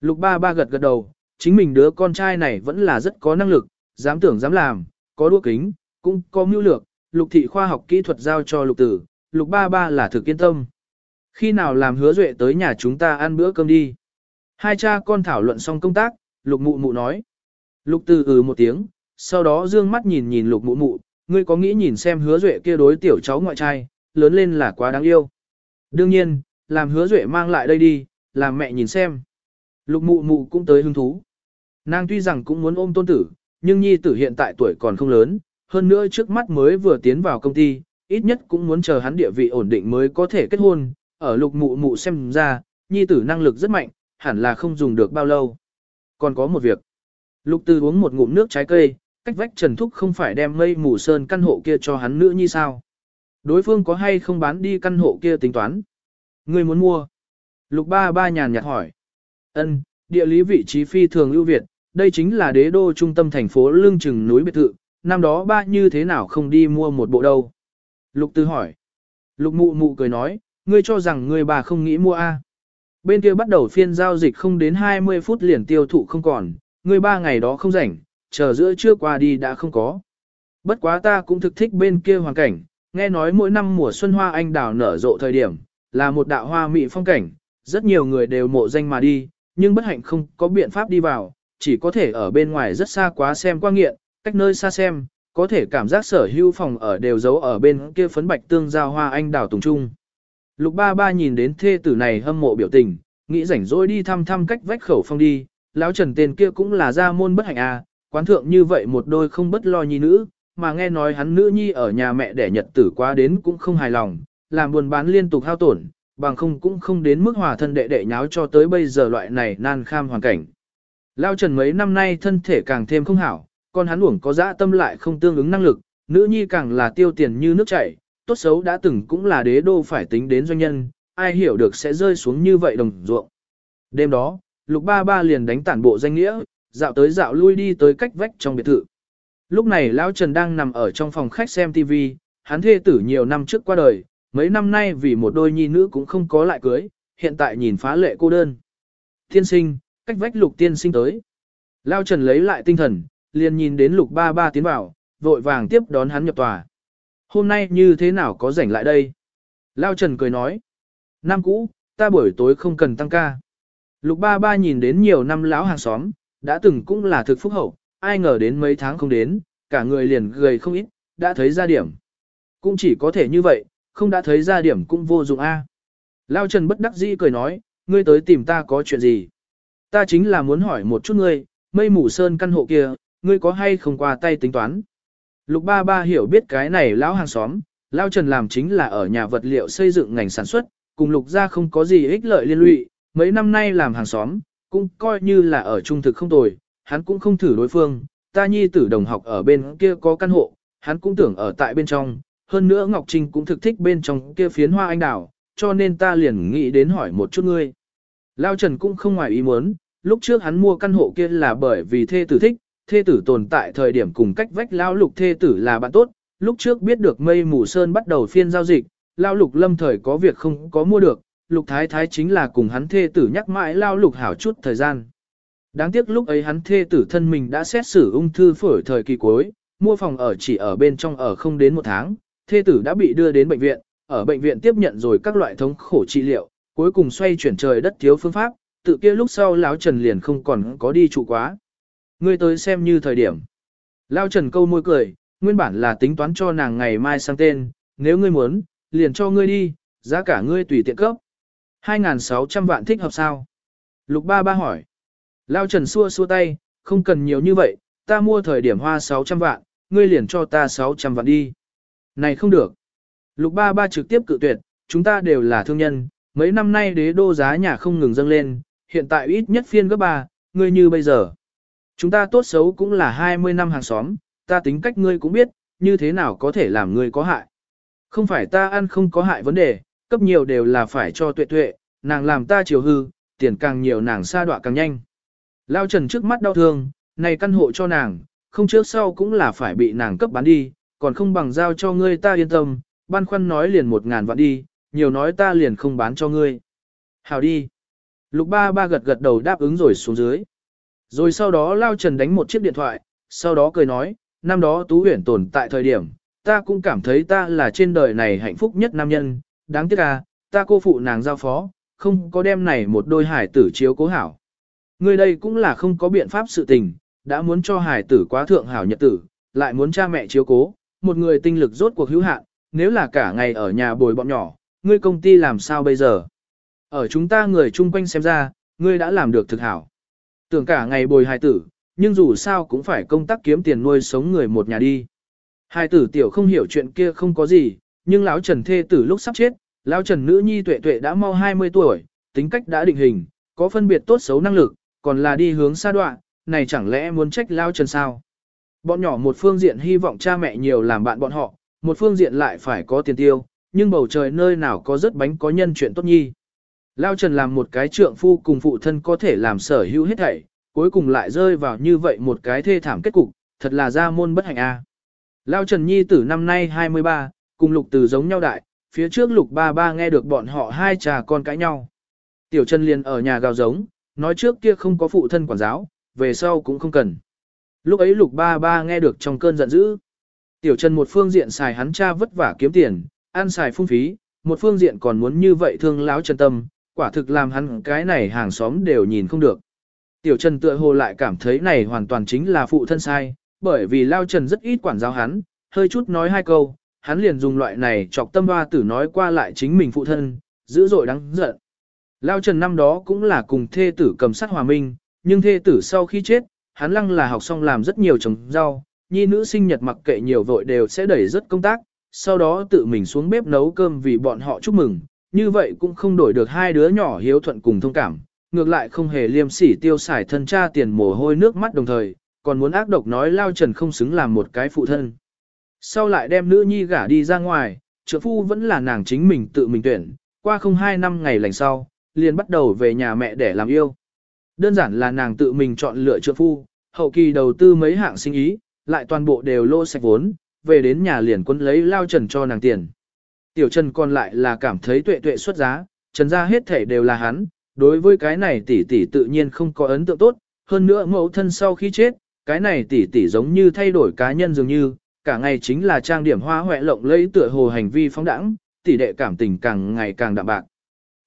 Lục ba ba gật gật đầu, chính mình đứa con trai này vẫn là rất có năng lực, dám tưởng dám làm, có đua kính, cũng có mưu lược, lục thị khoa học kỹ thuật giao cho lục tử, lục ba ba là thực yên tâm. Khi nào làm hứa duệ tới nhà chúng ta ăn bữa cơm đi. Hai cha con thảo luận xong công tác, lục mụ mụ nói. Lục từ ừ một tiếng, sau đó dương mắt nhìn nhìn lục mụ mụ, ngươi có nghĩ nhìn xem hứa duệ kia đối tiểu cháu ngoại trai, lớn lên là quá đáng yêu. Đương nhiên, làm hứa duệ mang lại đây đi, làm mẹ nhìn xem. Lục mụ mụ cũng tới hứng thú. Nàng tuy rằng cũng muốn ôm tôn tử, nhưng nhi tử hiện tại tuổi còn không lớn, hơn nữa trước mắt mới vừa tiến vào công ty, ít nhất cũng muốn chờ hắn địa vị ổn định mới có thể kết hôn, ở lục mụ mụ xem ra, nhi tử năng lực rất mạnh, hẳn là không dùng được bao lâu. Còn có một việc. Lục từ uống một ngụm nước trái cây, cách vách Trần Thúc không phải đem mây mù sơn căn hộ kia cho hắn nữa như sao. Đối phương có hay không bán đi căn hộ kia tính toán? Ngươi muốn mua? Lục ba ba nhàn nhạt hỏi. Ân, địa lý vị trí phi thường ưu việt, đây chính là đế đô trung tâm thành phố lương chừng núi biệt thự, năm đó ba như thế nào không đi mua một bộ đâu. Lục tư hỏi. Lục mụ mụ cười nói, ngươi cho rằng ngươi bà không nghĩ mua a? Bên kia bắt đầu phiên giao dịch không đến 20 phút liền tiêu thụ không còn, ngươi ba ngày đó không rảnh, chờ giữa trưa qua đi đã không có. Bất quá ta cũng thực thích bên kia hoàn cảnh, nghe nói mỗi năm mùa xuân hoa anh đào nở rộ thời điểm, là một đạo hoa mỹ phong cảnh, rất nhiều người đều mộ danh mà đi, nhưng bất hạnh không có biện pháp đi vào, chỉ có thể ở bên ngoài rất xa quá xem qua nghiện, cách nơi xa xem, có thể cảm giác sở hữu phòng ở đều giấu ở bên kia phấn bạch tương giao hoa anh đào tùng trung. Lục ba ba nhìn đến thê tử này hâm mộ biểu tình, nghĩ rảnh rỗi đi thăm thăm cách vách khẩu phong đi, lão trần tên kia cũng là gia môn bất hạnh à, quán thượng như vậy một đôi không bất lo nhi nữ, mà nghe nói hắn nữ nhi ở nhà mẹ đẻ nhật tử quá đến cũng không hài lòng, làm buồn bán liên tục hao tổn, bằng không cũng không đến mức hòa thân đệ đệ nháo cho tới bây giờ loại này nan kham hoàn cảnh. Lao Trần mấy năm nay thân thể càng thêm không hảo, còn hắn uổng có dã tâm lại không tương ứng năng lực, nữ nhi càng là tiêu tiền như nước chảy, tốt xấu đã từng cũng là đế đô phải tính đến doanh nhân, ai hiểu được sẽ rơi xuống như vậy đồng ruộng. Đêm đó, Lục Ba Ba liền đánh tản bộ danh nghĩa, dạo tới dạo lui đi tới cách vách trong biệt thự. Lúc này Lão Trần đang nằm ở trong phòng khách xem TV, hắn thê tử nhiều năm trước qua đời, mấy năm nay vì một đôi nhi nữ cũng không có lại cưới, hiện tại nhìn phá lệ cô đơn. Tiên sinh, cách vách lục tiên sinh tới. lão Trần lấy lại tinh thần, liền nhìn đến lục ba ba tiến vào, vội vàng tiếp đón hắn nhập tòa. Hôm nay như thế nào có rảnh lại đây? lão Trần cười nói. Năm cũ, ta buổi tối không cần tăng ca. Lục ba ba nhìn đến nhiều năm lão hàng xóm, đã từng cũng là thực phúc hậu, ai ngờ đến mấy tháng không đến, cả người liền gầy không ít, đã thấy ra điểm. Cũng chỉ có thể như vậy, không đã thấy ra điểm cũng vô dụng a. Lao Trần bất đắc dĩ cười nói, ngươi tới tìm ta có chuyện gì? Ta chính là muốn hỏi một chút ngươi, mây mù sơn căn hộ kia, ngươi có hay không qua tay tính toán? Lục ba ba hiểu biết cái này lão hàng xóm, Lao Trần làm chính là ở nhà vật liệu xây dựng ngành sản xuất, cùng lục gia không có gì ích lợi liên lụy, mấy năm nay làm hàng xóm, cũng coi như là ở trung thực không tồi, hắn cũng không thử đối phương, ta nhi tử đồng học ở bên kia có căn hộ, hắn cũng tưởng ở tại bên trong, hơn nữa Ngọc Trinh cũng thực thích bên trong kia phiến hoa anh đào, cho nên ta liền nghĩ đến hỏi một chút ngươi. Lao Trần cũng không ngoài ý muốn, lúc trước hắn mua căn hộ kia là bởi vì thê tử thích, thê tử tồn tại thời điểm cùng cách vách Lao Lục thê tử là bạn tốt, lúc trước biết được mây mù sơn bắt đầu phiên giao dịch, Lao Lục lâm thời có việc không có mua được, Lục Thái Thái chính là cùng hắn thê tử nhắc mãi Lao Lục hảo chút thời gian. Đáng tiếc lúc ấy hắn thê tử thân mình đã xét xử ung thư phổi thời kỳ cuối, mua phòng ở chỉ ở bên trong ở không đến một tháng, thê tử đã bị đưa đến bệnh viện, ở bệnh viện tiếp nhận rồi các loại thống khổ trị liệu, cuối cùng xoay chuyển trời đất thiếu phương pháp, tự kia lúc sau lão Trần liền không còn có đi trụ quá. Ngươi tới xem như thời điểm. Lão Trần câu môi cười, nguyên bản là tính toán cho nàng ngày mai sang tên, nếu ngươi muốn, liền cho ngươi đi, giá cả ngươi tùy tiện cấp. 2.600 vạn thích hợp sao? Lục ba ba hỏi. Lao Trần xua xua tay, không cần nhiều như vậy, ta mua thời điểm hoa 600 vạn, ngươi liền cho ta 600 vạn đi. Này không được. Lục ba ba trực tiếp cự tuyệt, chúng ta đều là thương nhân, mấy năm nay đế đô giá nhà không ngừng dâng lên, hiện tại ít nhất phiên gấp ba, ngươi như bây giờ. Chúng ta tốt xấu cũng là 20 năm hàng xóm, ta tính cách ngươi cũng biết, như thế nào có thể làm ngươi có hại. Không phải ta ăn không có hại vấn đề, cấp nhiều đều là phải cho tuệ tuệ, nàng làm ta chiều hư, tiền càng nhiều nàng xa đọa càng nhanh. Lao trần trước mắt đau thương, này căn hộ cho nàng, không trước sau cũng là phải bị nàng cấp bán đi, còn không bằng giao cho ngươi ta yên tâm, băn khoăn nói liền một ngàn vạn đi, nhiều nói ta liền không bán cho ngươi. Hào đi. Lục ba ba gật gật đầu đáp ứng rồi xuống dưới. Rồi sau đó Lao Trần đánh một chiếc điện thoại, sau đó cười nói, năm đó Tú Huyển tồn tại thời điểm, ta cũng cảm thấy ta là trên đời này hạnh phúc nhất nam nhân, đáng tiếc à, ta cô phụ nàng giao phó, không có đem này một đôi hải tử chiếu cố hảo. Người đây cũng là không có biện pháp sự tình, đã muốn cho hải tử quá thượng hảo nhật tử, lại muốn cha mẹ chiếu cố, một người tinh lực rốt cuộc hữu hạn, nếu là cả ngày ở nhà bồi bọn nhỏ, ngươi công ty làm sao bây giờ? Ở chúng ta người chung quanh xem ra, ngươi đã làm được thực hảo. Tưởng cả ngày bồi hài tử, nhưng dù sao cũng phải công tác kiếm tiền nuôi sống người một nhà đi. Hài tử tiểu không hiểu chuyện kia không có gì, nhưng lão Trần thê tử lúc sắp chết, lão Trần nữ nhi tuệ tuệ đã mau 20 tuổi, tính cách đã định hình, có phân biệt tốt xấu năng lực, còn là đi hướng xa đoạn, này chẳng lẽ muốn trách lão Trần sao? Bọn nhỏ một phương diện hy vọng cha mẹ nhiều làm bạn bọn họ, một phương diện lại phải có tiền tiêu, nhưng bầu trời nơi nào có rất bánh có nhân chuyện tốt nhi. Lao Trần làm một cái trượng phu cùng phụ thân có thể làm sở hữu hết thảy, cuối cùng lại rơi vào như vậy một cái thê thảm kết cục, thật là ra môn bất hạnh a. Lao Trần Nhi tử năm nay 23, cùng Lục Từ giống nhau đại, phía trước Lục Ba Ba nghe được bọn họ hai trà con cãi nhau. Tiểu Trần liền ở nhà gào giống, nói trước kia không có phụ thân quản giáo, về sau cũng không cần. Lúc ấy Lục Ba Ba nghe được trong cơn giận dữ. Tiểu Trần một phương diện xài hắn cha vất vả kiếm tiền, ăn xài phung phí, một phương diện còn muốn như vậy thương láo Trần Tâm, quả thực làm hắn cái này hàng xóm đều nhìn không được. Tiểu Trần tựa hồ lại cảm thấy này hoàn toàn chính là phụ thân sai, bởi vì Lao Trần rất ít quản giáo hắn, hơi chút nói hai câu, hắn liền dùng loại này chọc tâm hoa tử nói qua lại chính mình phụ thân, dữ dội đáng giận. Lao Trần năm đó cũng là cùng thê tử cầm sát hòa minh, nhưng thê tử sau khi chết, hắn lăng là học xong làm rất nhiều trồng rau, nhi nữ sinh nhật mặc kệ nhiều vội đều sẽ đẩy rất công tác, sau đó tự mình xuống bếp nấu cơm vì bọn họ chúc mừng, như vậy cũng không đổi được hai đứa nhỏ hiếu thuận cùng thông cảm, ngược lại không hề liêm sỉ tiêu xài thân cha tiền mồ hôi nước mắt đồng thời, còn muốn ác độc nói Lao Trần không xứng làm một cái phụ thân. Sau lại đem nữ nhi gả đi ra ngoài, trợ phu vẫn là nàng chính mình tự mình tuyển, qua không hai năm ngày lành sau, liền bắt đầu về nhà mẹ để làm yêu. Đơn giản là nàng tự mình chọn lựa trợ phu, hậu kỳ đầu tư mấy hạng sinh ý, lại toàn bộ đều lô sạch vốn, về đến nhà liền quân lấy Lao Trần cho nàng tiền. Tiểu Trần còn lại là cảm thấy tuệ tuệ xuất giá, Trần ra hết thể đều là hắn, đối với cái này tỷ tỷ tự nhiên không có ấn tượng tốt, hơn nữa mẫu thân sau khi chết, cái này tỷ tỷ giống như thay đổi cá nhân dường như, cả ngày chính là trang điểm hoa hoẹ lộng lẫy tựa hồ hành vi phóng đẳng, tỷ đệ cảm tình càng ngày càng đậm bạc.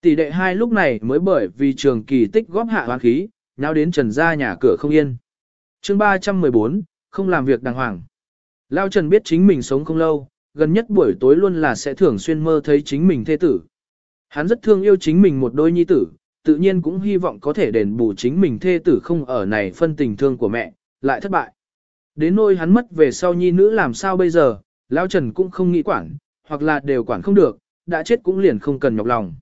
Tỷ đệ hai lúc này mới bởi vì trường kỳ tích góp hạ hoán khí, nhau đến trần ra nhà cửa không yên. chương 314, không làm việc đàng hoàng. Lao Trần biết chính mình sống không lâu, gần nhất buổi tối luôn là sẽ thường xuyên mơ thấy chính mình thê tử. Hắn rất thương yêu chính mình một đôi nhi tử, tự nhiên cũng hy vọng có thể đền bù chính mình thê tử không ở này phân tình thương của mẹ, lại thất bại. Đến nỗi hắn mất về sau nhi nữ làm sao bây giờ, Lão Trần cũng không nghĩ quản, hoặc là đều quản không được, đã chết cũng liền không cần nhọc lòng.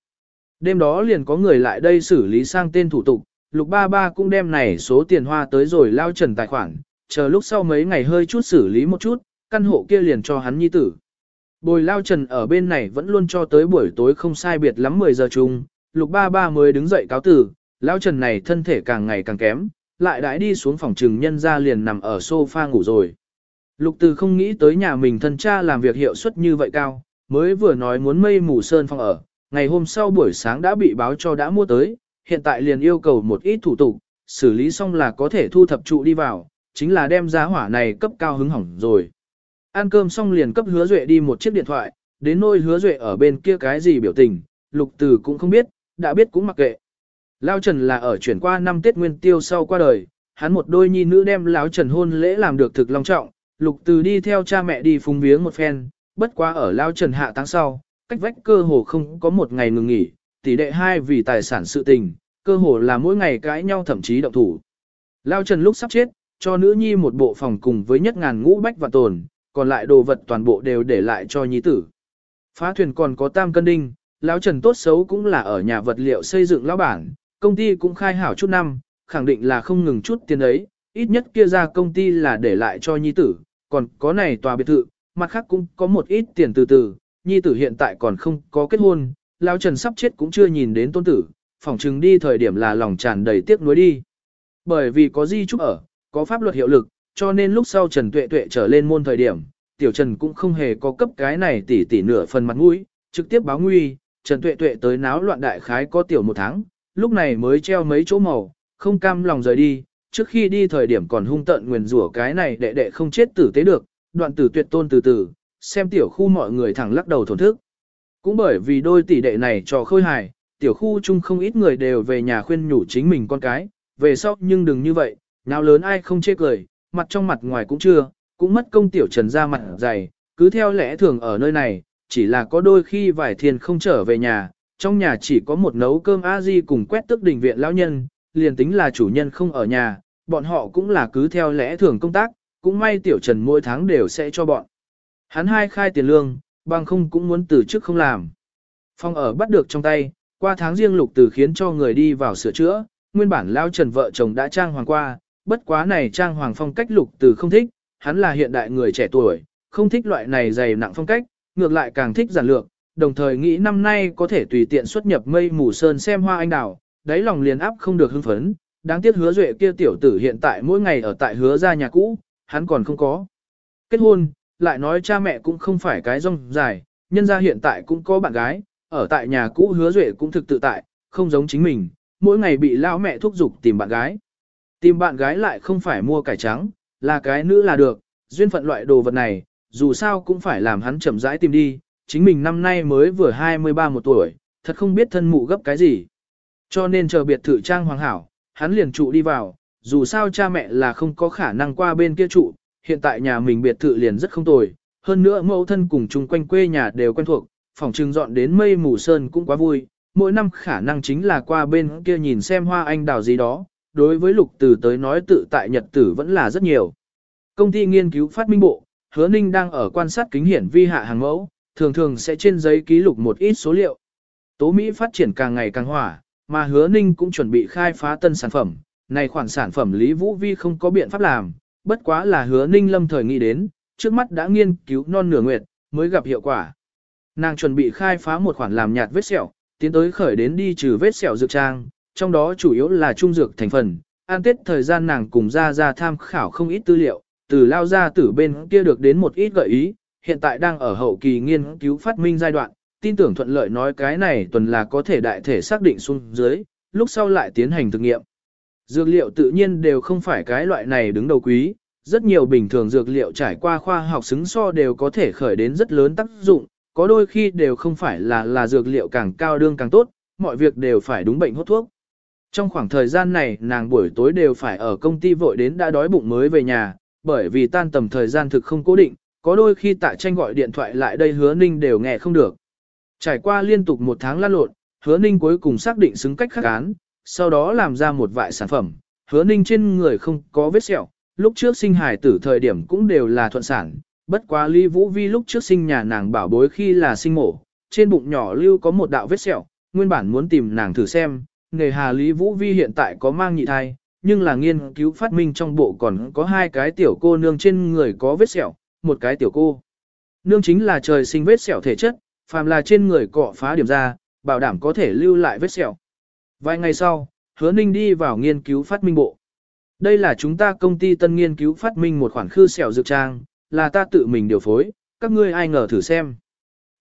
Đêm đó liền có người lại đây xử lý sang tên thủ tục, Lục Ba Ba cũng đem này số tiền hoa tới rồi Lão Trần tài khoản, chờ lúc sau mấy ngày hơi chút xử lý một chút, căn hộ kia liền cho hắn nhi tử. Bồi Lão Trần ở bên này vẫn luôn cho tới buổi tối không sai biệt lắm 10 giờ chung, Lục Ba Ba mới đứng dậy cáo tử, Lão Trần này thân thể càng ngày càng kém, lại đãi đi xuống phòng trừng nhân ra liền nằm ở sofa ngủ rồi. Lục Từ không nghĩ tới nhà mình thân cha làm việc hiệu suất như vậy cao, mới vừa nói muốn mây mù sơn phòng ở, ngày hôm sau buổi sáng đã bị báo cho đã mua tới, hiện tại liền yêu cầu một ít thủ tục, xử lý xong là có thể thu thập trụ đi vào, chính là đem giá hỏa này cấp cao hứng hỏng rồi. Ăn cơm xong liền cấp hứa duệ đi một chiếc điện thoại, đến nôi hứa duệ ở bên kia cái gì biểu tình, lục từ cũng không biết, đã biết cũng mặc kệ. Lao Trần là ở chuyển qua năm Tết Nguyên Tiêu sau qua đời, hắn một đôi nhi nữ đem Lão Trần hôn lễ làm được thực long trọng, Lục Từ đi theo cha mẹ đi phung viếng một phen, bất quá ở Lao Trần hạ tháng sau, cách vách cơ hồ không có một ngày ngừng nghỉ, tỷ đệ hai vì tài sản sự tình, cơ hồ là mỗi ngày cãi nhau thậm chí động thủ. Lao Trần lúc sắp chết, cho nữ nhi một bộ phòng cùng với nhất ngàn ngũ bách và tồn, còn lại đồ vật toàn bộ đều để lại cho nhi tử. Phá thuyền còn có tam cân đinh, Lão Trần tốt xấu cũng là ở nhà vật liệu xây dựng lão bản, công ty cũng khai hảo chút năm, khẳng định là không ngừng chút tiền ấy, ít nhất kia ra công ty là để lại cho nhi tử, còn có này tòa biệt thự, mặt khác cũng có một ít tiền từ từ, nhi tử hiện tại còn không có kết hôn, lão Trần sắp chết cũng chưa nhìn đến tôn tử, phỏng chừng đi thời điểm là lòng tràn đầy tiếc nuối đi. Bởi vì có di trúc ở, có pháp luật hiệu lực, cho nên lúc sau Trần Tuệ Tuệ trở lên môn thời điểm, tiểu Trần cũng không hề có cấp cái này tỉ tỉ nửa phần mặt mũi, trực tiếp báo nguy, Trần Tuệ Tuệ tới náo loạn đại khái có tiểu một tháng, lúc này mới treo mấy chỗ màu, không cam lòng rời đi, trước khi đi thời điểm còn hung tận nguyền rủa cái này đệ đệ không chết tử tế được, đoạn tử tuyệt tôn từ từ, xem tiểu khu mọi người thẳng lắc đầu thổn thức. Cũng bởi vì đôi tỷ đệ này trò khôi hài, tiểu khu chung không ít người đều về nhà khuyên nhủ chính mình con cái, về sau nhưng đừng như vậy, nào lớn ai không chê cười, mặt trong mặt ngoài cũng chưa, cũng mất công tiểu trần ra mặt dày, cứ theo lẽ thường ở nơi này, chỉ là có đôi khi vải thiên không trở về nhà, trong nhà chỉ có một nấu cơm a di cùng quét tức đình viện lão nhân, liền tính là chủ nhân không ở nhà, bọn họ cũng là cứ theo lẽ thường công tác, cũng may tiểu trần mỗi tháng đều sẽ cho bọn. Hắn hai khai tiền lương, bằng không cũng muốn từ chức không làm. Phong ở bắt được trong tay, qua tháng riêng lục từ khiến cho người đi vào sửa chữa, nguyên bản lao trần vợ chồng đã trang hoàng qua, bất quá này trang hoàng phong cách lục từ không thích, hắn là hiện đại người trẻ tuổi, không thích loại này dày nặng phong cách, ngược lại càng thích giản lược, đồng thời nghĩ năm nay có thể tùy tiện xuất nhập mây mù sơn xem hoa anh đào, đáy lòng liền áp không được hưng phấn, đáng tiếc hứa duệ kia tiểu tử hiện tại mỗi ngày ở tại hứa gia nhà cũ, hắn còn không có. Kết hôn, lại nói cha mẹ cũng không phải cái rong dài, nhân gia hiện tại cũng có bạn gái, ở tại nhà cũ hứa duệ cũng thực tự tại, không giống chính mình, mỗi ngày bị lão mẹ thúc giục tìm bạn gái. Tìm bạn gái lại không phải mua cải trắng, là cái nữ là được, duyên phận loại đồ vật này, dù sao cũng phải làm hắn chậm rãi tìm đi, chính mình năm nay mới vừa 23 một tuổi, thật không biết thân mụ gấp cái gì. Cho nên chờ biệt thự trang hoàng hảo, hắn liền trụ đi vào, dù sao cha mẹ là không có khả năng qua bên kia trụ, hiện tại nhà mình biệt thự liền rất không tồi, hơn nữa mẫu thân cùng chung quanh quê nhà đều quen thuộc, phòng trừng dọn đến mây mù sơn cũng quá vui, mỗi năm khả năng chính là qua bên kia nhìn xem hoa anh đào gì đó, đối với lục từ tới nói tự tại nhật tử vẫn là rất nhiều. Công ty nghiên cứu phát minh bộ, hứa ninh đang ở quan sát kính hiển vi hạ hàng mẫu, thường thường sẽ trên giấy ký lục một ít số liệu. Tố Mỹ phát triển càng ngày càng hỏa, mà hứa ninh cũng chuẩn bị khai phá tân sản phẩm, này khoản sản phẩm Lý Vũ Vi không có biện pháp làm, bất quá là hứa ninh lâm thời nghĩ đến, trước mắt đã nghiên cứu non nửa nguyệt, mới gặp hiệu quả. Nàng chuẩn bị khai phá một khoản làm nhạt vết sẹo, tiến tới khởi đến đi trừ vết sẹo dược trang, trong đó chủ yếu là trung dược thành phần. An tết thời gian nàng cùng ra ra tham khảo không ít tư liệu, từ lao ra từ bên kia được đến một ít gợi ý, hiện tại đang ở hậu kỳ nghiên cứu phát minh giai đoạn, tin tưởng thuận lợi nói cái này tuần là có thể đại thể xác định xuống dưới, lúc sau lại tiến hành thực nghiệm. Dược liệu tự nhiên đều không phải cái loại này đứng đầu quý, rất nhiều bình thường dược liệu trải qua khoa học xứng so đều có thể khởi đến rất lớn tác dụng, có đôi khi đều không phải là là dược liệu càng cao đương càng tốt, mọi việc đều phải đúng bệnh hốt thuốc. Trong khoảng thời gian này nàng buổi tối đều phải ở công ty vội đến đã đói bụng mới về nhà, bởi vì tan tầm thời gian thực không cố định, có đôi khi tạ tranh gọi điện thoại lại đây hứa ninh đều nghe không được. Trải qua liên tục một tháng lan lộn, hứa ninh cuối cùng xác định xứng cách khắc án, sau đó làm ra một vài sản phẩm, hứa ninh trên người không có vết sẹo, lúc trước sinh hài tử thời điểm cũng đều là thuận sản, bất quá Lý Vũ Vi lúc trước sinh nhà nàng bảo bối khi là sinh mổ, trên bụng nhỏ lưu có một đạo vết sẹo, nguyên bản muốn tìm nàng thử xem, nghề hà Lý Vũ Vi hiện tại có mang nhị thai, nhưng là nghiên cứu phát minh trong bộ còn có hai cái tiểu cô nương trên người có vết sẹo, một cái tiểu cô. Nương chính là trời sinh vết sẹo thể chất, phàm là trên người cọ phá điểm ra, bảo đảm có thể lưu lại vết sẹo. Vài ngày sau, hứa ninh đi vào nghiên cứu phát minh bộ. Đây là chúng ta công ty tân nghiên cứu phát minh một khoản khư sẹo dược trang, là ta tự mình điều phối, các ngươi ai ngờ thử xem.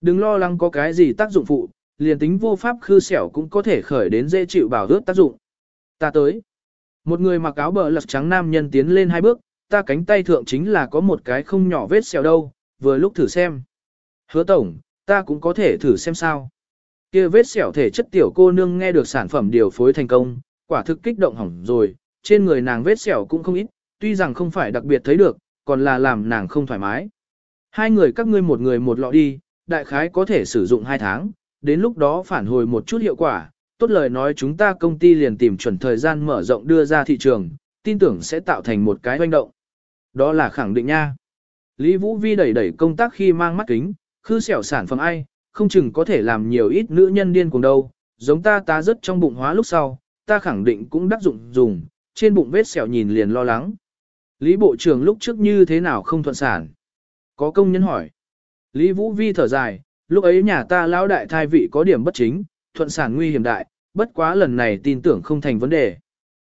Đừng lo lắng có cái gì tác dụng phụ, liền tính vô pháp khư sẹo cũng có thể khởi đến dễ chịu bảo ướt tác dụng. Ta tới. Một người mặc áo bờ lật trắng nam nhân tiến lên hai bước, ta cánh tay thượng chính là có một cái không nhỏ vết sẹo đâu, vừa lúc thử xem. Hứa tổng, ta cũng có thể thử xem sao. Kia vết sẹo thể chất tiểu cô nương nghe được sản phẩm điều phối thành công, quả thực kích động hỏng rồi, trên người nàng vết sẹo cũng không ít, tuy rằng không phải đặc biệt thấy được, còn là làm nàng không thoải mái. Hai người các ngươi một người một lọ đi, đại khái có thể sử dụng hai tháng, đến lúc đó phản hồi một chút hiệu quả, tốt lời nói chúng ta công ty liền tìm chuẩn thời gian mở rộng đưa ra thị trường, tin tưởng sẽ tạo thành một cái hoành động. Đó là khẳng định nha. Lý Vũ Vi đẩy đẩy công tác khi mang mắt kính, khư xẻo sản phẩm ai, không chừng có thể làm nhiều ít nữ nhân điên cùng đâu, giống ta ta rất trong bụng hóa lúc sau, ta khẳng định cũng đắc dụng dùng, trên bụng vết sẹo nhìn liền lo lắng. Lý Bộ trưởng lúc trước như thế nào không thuận sản? Có công nhân hỏi. Lý Vũ Vi thở dài, lúc ấy nhà ta lão đại thai vị có điểm bất chính, thuận sản nguy hiểm đại, bất quá lần này tin tưởng không thành vấn đề.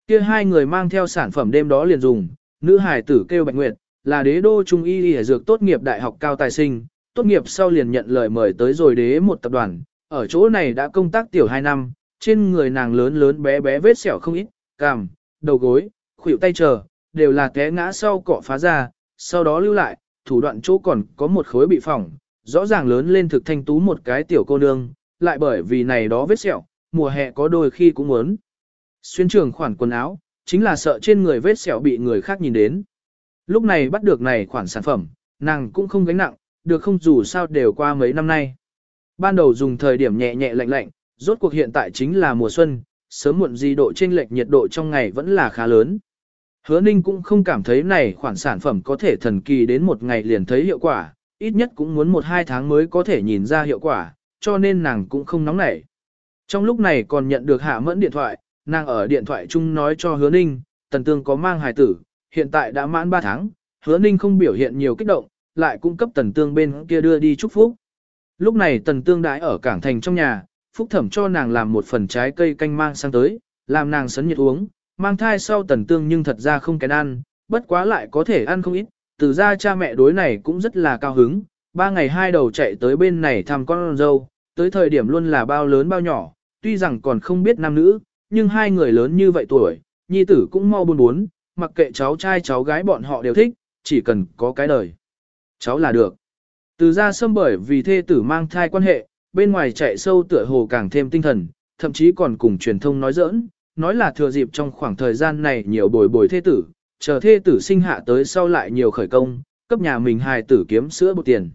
Kia hai người mang theo sản phẩm đêm đó liền dùng, nữ hài tử kêu Bạch Nguyệt, là đế đô trung y y dược tốt nghiệp đại học cao tài sinh, tốt nghiệp sau liền nhận lời mời tới rồi đế một tập đoàn, ở chỗ này đã công tác tiểu 2 năm, trên người nàng lớn lớn bé bé vết sẹo không ít, cằm, đầu gối, khuỷu tay chờ, đều là té ngã sau cọ phá ra, sau đó lưu lại, thủ đoạn chỗ còn có một khối bị phỏng, rõ ràng lớn lên thực thanh tú một cái tiểu cô nương, lại bởi vì này đó vết sẹo, mùa hè có đôi khi cũng muốn. Xuyên trường khoản quần áo, chính là sợ trên người vết sẹo bị người khác nhìn đến. Lúc này bắt được này khoản sản phẩm, nàng cũng không gánh nặng, được không dù sao đều qua mấy năm nay. Ban đầu dùng thời điểm nhẹ nhẹ lạnh lạnh, rốt cuộc hiện tại chính là mùa xuân, sớm muộn gì độ chênh lệch nhiệt độ trong ngày vẫn là khá lớn. Hứa Ninh cũng không cảm thấy này khoản sản phẩm có thể thần kỳ đến một ngày liền thấy hiệu quả, ít nhất cũng muốn một hai tháng mới có thể nhìn ra hiệu quả, cho nên nàng cũng không nóng nảy. Trong lúc này còn nhận được hạ mẫn điện thoại, nàng ở điện thoại chung nói cho Hứa Ninh, Tần Tương có mang hài tử, hiện tại đã mãn 3 tháng, Hứa Ninh không biểu hiện nhiều kích động, lại cung cấp tần tương bên kia đưa đi chúc phúc. Lúc này tần tương đãi ở cảng thành trong nhà, phúc thẩm cho nàng làm một phần trái cây canh mang sang tới, làm nàng sấn nhiệt uống, mang thai sau tần tương nhưng thật ra không kén ăn, bất quá lại có thể ăn không ít, từ ra cha mẹ đối này cũng rất là cao hứng, ba ngày hai đầu chạy tới bên này thăm con dâu, tới thời điểm luôn là bao lớn bao nhỏ, tuy rằng còn không biết nam nữ, nhưng hai người lớn như vậy tuổi, nhi tử cũng mau buồn bốn, mặc kệ cháu trai cháu gái bọn họ đều thích, chỉ cần có cái đời. Cháu là được. Từ ra sâm bởi vì thê tử mang thai quan hệ, bên ngoài chạy sâu tựa hồ càng thêm tinh thần, thậm chí còn cùng truyền thông nói giỡn, nói là thừa dịp trong khoảng thời gian này nhiều bồi bồi thê tử, chờ thê tử sinh hạ tới sau lại nhiều khởi công, cấp nhà mình hài tử kiếm sữa bột tiền.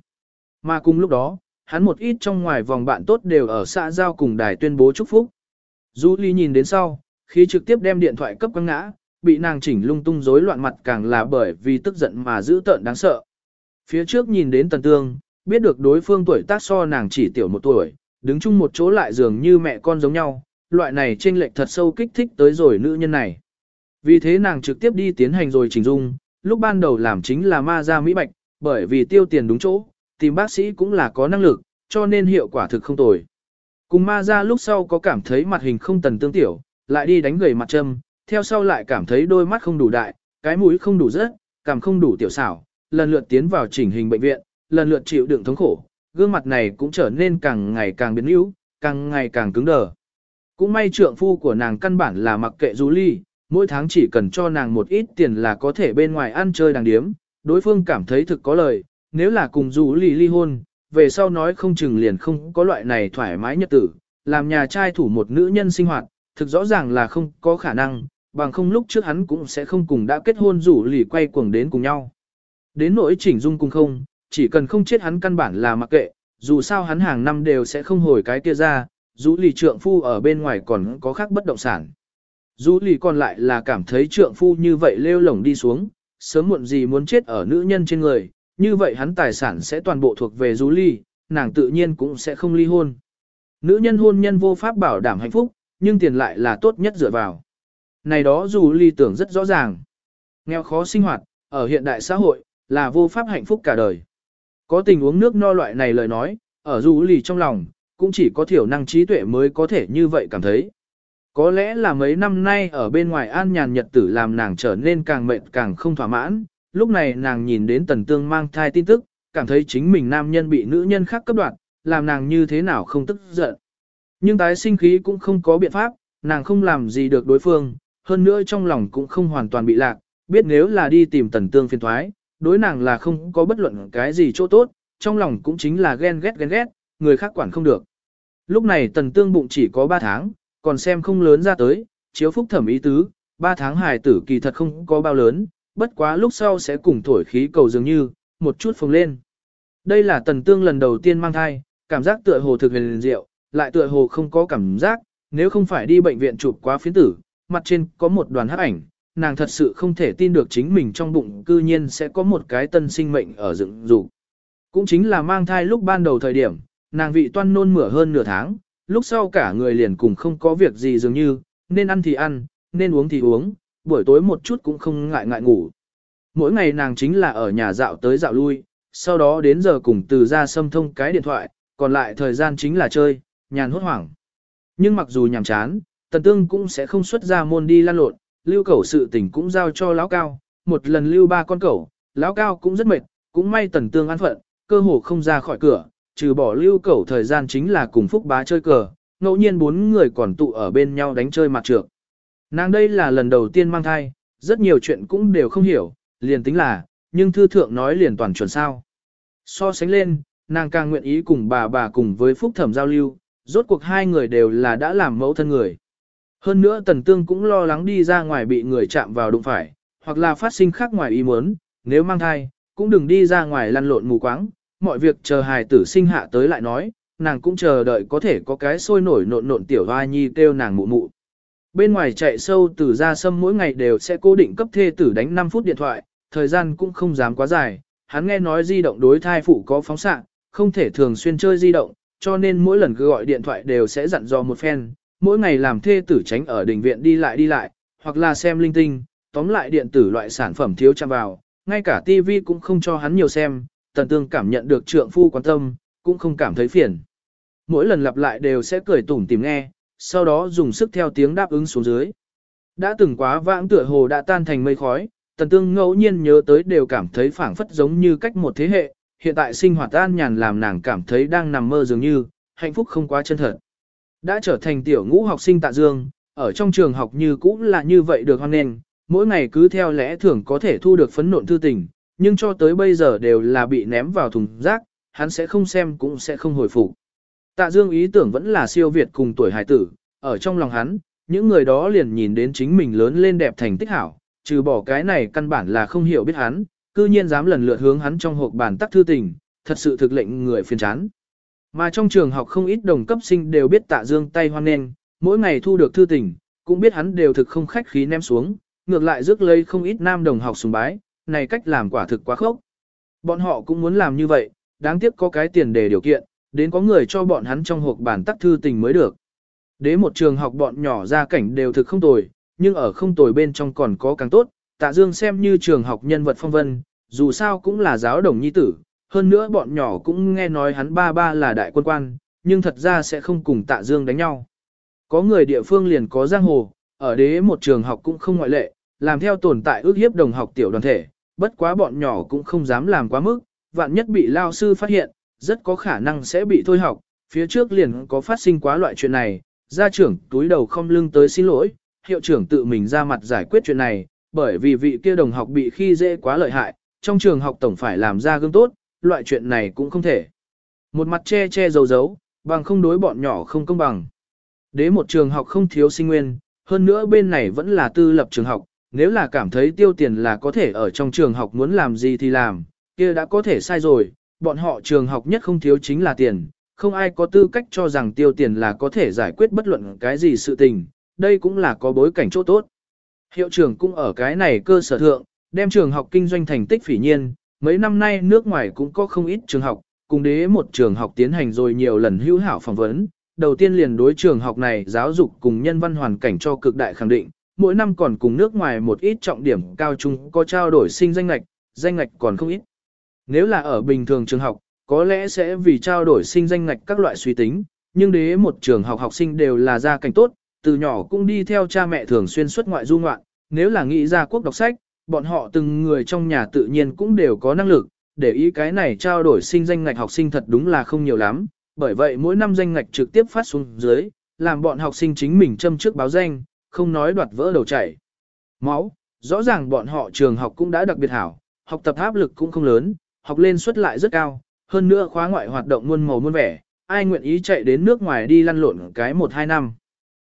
Mà cùng lúc đó, hắn một ít trong ngoài vòng bạn tốt đều ở xã giao cùng đài tuyên bố chúc phúc. Du Ly nhìn đến sau, khi trực tiếp đem điện thoại cấp quăng ngã, bị nàng chỉnh lung tung rối loạn mặt càng là bởi vì tức giận mà giữ tợn đáng sợ. Phía trước nhìn đến Tần Tương, biết được đối phương tuổi tác so nàng chỉ tiểu một tuổi, đứng chung một chỗ lại dường như mẹ con giống nhau, loại này chênh lệch thật sâu kích thích tới rồi nữ nhân này. Vì thế nàng trực tiếp đi tiến hành rồi chỉnh dung, lúc ban đầu làm chính là ma ra mỹ bạch, bởi vì tiêu tiền đúng chỗ, tìm bác sĩ cũng là có năng lực, cho nên hiệu quả thực không tồi. Cùng ma ra lúc sau có cảm thấy mặt hình không tần tương tiểu, lại đi đánh gầy mặt châm, theo sau lại cảm thấy đôi mắt không đủ đại, cái mũi không đủ rớt, cảm không đủ tiểu xảo, lần lượt tiến vào chỉnh hình bệnh viện, lần lượt chịu đựng thống khổ, gương mặt này cũng trở nên càng ngày càng biến yếu, càng ngày càng cứng đờ. Cũng may trượng phu của nàng căn bản là mặc kệ Julie, ly, mỗi tháng chỉ cần cho nàng một ít tiền là có thể bên ngoài ăn chơi đàng điếm, đối phương cảm thấy thực có lời, nếu là cùng Julie ly ly hôn, về sau nói không chừng liền không có loại này thoải mái nhật tử, làm nhà trai thủ một nữ nhân sinh hoạt, thực rõ ràng là không có khả năng, bằng không lúc trước hắn cũng sẽ không cùng đã kết hôn rủ lì quay cuồng đến cùng nhau. Đến nỗi chỉnh dung cùng không, chỉ cần không chết hắn căn bản là mặc kệ, dù sao hắn hàng năm đều sẽ không hồi cái kia ra, rủ lì trượng phu ở bên ngoài còn có khác bất động sản. rủ lì còn lại là cảm thấy trượng phu như vậy lêu lổng đi xuống, sớm muộn gì muốn chết ở nữ nhân trên người, như vậy hắn tài sản sẽ toàn bộ thuộc về Julie, nàng tự nhiên cũng sẽ không ly hôn. Nữ nhân hôn nhân vô pháp bảo đảm hạnh phúc, nhưng tiền lại là tốt nhất dựa vào. Này đó dù ly tưởng rất rõ ràng. Nghèo khó sinh hoạt, ở hiện đại xã hội, là vô pháp hạnh phúc cả đời. Có tình uống nước no loại này lời nói, ở dù trong lòng, cũng chỉ có thiểu năng trí tuệ mới có thể như vậy cảm thấy. Có lẽ là mấy năm nay ở bên ngoài an nhàn nhật tử làm nàng trở nên càng mệt càng không thỏa mãn, lúc này nàng nhìn đến tần tương mang thai tin tức, cảm thấy chính mình nam nhân bị nữ nhân khác cấp đoạt, làm nàng như thế nào không tức giận. Nhưng tái sinh khí cũng không có biện pháp, nàng không làm gì được đối phương, hơn nữa trong lòng cũng không hoàn toàn bị lạc, biết nếu là đi tìm tần tương phiền thoái, đối nàng là không có bất luận cái gì chỗ tốt, trong lòng cũng chính là ghen ghét ghen ghét, người khác quản không được. Lúc này tần tương bụng chỉ có 3 tháng, còn xem không lớn ra tới, chiếu phúc thẩm ý tứ, 3 tháng hài tử kỳ thật không có bao lớn, bất quá lúc sau sẽ cùng thổi khí cầu dường như, một chút phồng lên. Đây là tần tương lần đầu tiên mang thai, cảm giác tựa hồ thực huyền diệu, lại tựa hồ không có cảm giác, nếu không phải đi bệnh viện chụp quá phiến tử, mặt trên có một đoàn hắc ảnh, nàng thật sự không thể tin được chính mình trong bụng cư nhiên sẽ có một cái tân sinh mệnh ở dựng dục. Cũng chính là mang thai lúc ban đầu thời điểm, nàng vị toan nôn mửa hơn nửa tháng, lúc sau cả người liền cùng không có việc gì dường như, nên ăn thì ăn, nên uống thì uống, buổi tối một chút cũng không ngại ngại ngủ. Mỗi ngày nàng chính là ở nhà dạo tới dạo lui, sau đó đến giờ cùng từ ra xâm thông cái điện thoại, còn lại thời gian chính là chơi, nhàn hốt hoảng. Nhưng mặc dù nhàm chán, Tần Tương cũng sẽ không xuất ra môn đi lan lộn, lưu cẩu sự tình cũng giao cho lão cao, một lần lưu ba con cẩu, lão cao cũng rất mệt, cũng may Tần Tương an phận, cơ hồ không ra khỏi cửa, trừ bỏ lưu cẩu thời gian chính là cùng Phúc Bá chơi cờ, ngẫu nhiên bốn người còn tụ ở bên nhau đánh chơi mặt trược. Nàng đây là lần đầu tiên mang thai, rất nhiều chuyện cũng đều không hiểu, liền tính là, nhưng thư thượng nói liền toàn chuẩn sao. So sánh lên, nàng càng nguyện ý cùng bà bà cùng với Phúc Thẩm giao lưu, rốt cuộc hai người đều là đã làm mẫu thân người. Hơn nữa Tần Tương cũng lo lắng đi ra ngoài bị người chạm vào đụng phải, hoặc là phát sinh khác ngoài ý muốn, nếu mang thai, cũng đừng đi ra ngoài lăn lộn mù quáng, mọi việc chờ hài tử sinh hạ tới lại nói, nàng cũng chờ đợi có thể có cái sôi nổi nộn nộn tiểu hoa nhi kêu nàng mụ mụ. Bên ngoài chạy sâu từ ra sâm mỗi ngày đều sẽ cố định cấp thê tử đánh 5 phút điện thoại, thời gian cũng không dám quá dài, hắn nghe nói di động đối thai phụ có phóng xạ, không thể thường xuyên chơi di động, cho nên mỗi lần cứ gọi điện thoại đều sẽ dặn dò một phen, mỗi ngày làm thê tử tránh ở đình viện đi lại đi lại, hoặc là xem linh tinh, tóm lại điện tử loại sản phẩm thiếu chạm vào, ngay cả TV cũng không cho hắn nhiều xem, tần tương cảm nhận được trượng phu quan tâm, cũng không cảm thấy phiền. Mỗi lần lặp lại đều sẽ cười tủm tìm nghe, sau đó dùng sức theo tiếng đáp ứng xuống dưới. Đã từng quá vãng tựa hồ đã tan thành mây khói, tần tương ngẫu nhiên nhớ tới đều cảm thấy phảng phất giống như cách một thế hệ, hiện tại sinh hoạt an nhàn làm nàng cảm thấy đang nằm mơ dường như, hạnh phúc không quá chân thật. Đã trở thành tiểu ngũ học sinh tạ dương, ở trong trường học như cũng là như vậy được hoan nghênh, mỗi ngày cứ theo lẽ thường có thể thu được phấn nộn thư tình, nhưng cho tới bây giờ đều là bị ném vào thùng rác, hắn sẽ không xem cũng sẽ không hồi phục. Tạ Dương ý tưởng vẫn là siêu việt cùng tuổi hải tử, ở trong lòng hắn, những người đó liền nhìn đến chính mình lớn lên đẹp thành tích hảo, trừ bỏ cái này căn bản là không hiểu biết hắn, cư nhiên dám lần lượt hướng hắn trong hộp bản tắc thư tình, thật sự thực lệnh người phiền chán. Mà trong trường học không ít đồng cấp sinh đều biết tạ dương tay hoan nghênh, mỗi ngày thu được thư tình, cũng biết hắn đều thực không khách khí ném xuống, ngược lại rước lấy không ít nam đồng học sùng bái, này cách làm quả thực quá khốc. Bọn họ cũng muốn làm như vậy, đáng tiếc có cái tiền đề điều kiện, đến có người cho bọn hắn trong hộp bản tắc thư tình mới được. Đế một trường học bọn nhỏ ra cảnh đều thực không tồi, nhưng ở không tồi bên trong còn có càng tốt, tạ dương xem như trường học nhân vật phong vân, dù sao cũng là giáo đồng nhi tử, hơn nữa bọn nhỏ cũng nghe nói hắn ba ba là đại quân quan, nhưng thật ra sẽ không cùng tạ dương đánh nhau. Có người địa phương liền có giang hồ, ở đế một trường học cũng không ngoại lệ, làm theo tồn tại ước hiếp đồng học tiểu đoàn thể, bất quá bọn nhỏ cũng không dám làm quá mức, vạn nhất bị lao sư phát hiện, rất có khả năng sẽ bị thôi học, phía trước liền có phát sinh quá loại chuyện này, gia trưởng túi đầu không lưng tới xin lỗi, hiệu trưởng tự mình ra mặt giải quyết chuyện này, bởi vì vị kia đồng học bị khi dễ quá lợi hại, trong trường học tổng phải làm ra gương tốt, loại chuyện này cũng không thể. Một mặt che che giấu giấu, bằng không đối bọn nhỏ không công bằng. Đế một trường học không thiếu sinh nguyên, hơn nữa bên này vẫn là tư lập trường học, nếu là cảm thấy tiêu tiền là có thể ở trong trường học muốn làm gì thì làm, kia đã có thể sai rồi, bọn họ trường học nhất không thiếu chính là tiền, không ai có tư cách cho rằng tiêu tiền là có thể giải quyết bất luận cái gì sự tình, đây cũng là có bối cảnh chỗ tốt. Hiệu trưởng cũng ở cái này cơ sở thượng, đem trường học kinh doanh thành tích phỉ nhiên, mấy năm nay nước ngoài cũng có không ít trường học, cùng đế một trường học tiến hành rồi nhiều lần hữu hảo phỏng vấn, đầu tiên liền đối trường học này giáo dục cùng nhân văn hoàn cảnh cho cực đại khẳng định, mỗi năm còn cùng nước ngoài một ít trọng điểm cao trung có trao đổi sinh danh lạch, danh lạch còn không ít. Nếu là ở bình thường trường học, có lẽ sẽ vì trao đổi sinh danh ngạch các loại suy tính, nhưng đế một trường học học sinh đều là gia cảnh tốt, từ nhỏ cũng đi theo cha mẹ thường xuyên xuất ngoại du ngoạn, nếu là nghĩ ra quốc đọc sách, bọn họ từng người trong nhà tự nhiên cũng đều có năng lực, để ý cái này trao đổi sinh danh ngạch học sinh thật đúng là không nhiều lắm, bởi vậy mỗi năm danh ngạch trực tiếp phát xuống dưới, làm bọn học sinh chính mình châm trước báo danh, không nói đoạt vỡ đầu chảy. Máu, rõ ràng bọn họ trường học cũng đã đặc biệt hảo, học tập áp lực cũng không lớn, học lên suất lại rất cao, hơn nữa khóa ngoại hoạt động muôn màu muôn vẻ, ai nguyện ý chạy đến nước ngoài đi lăn lộn cái 1-2 năm.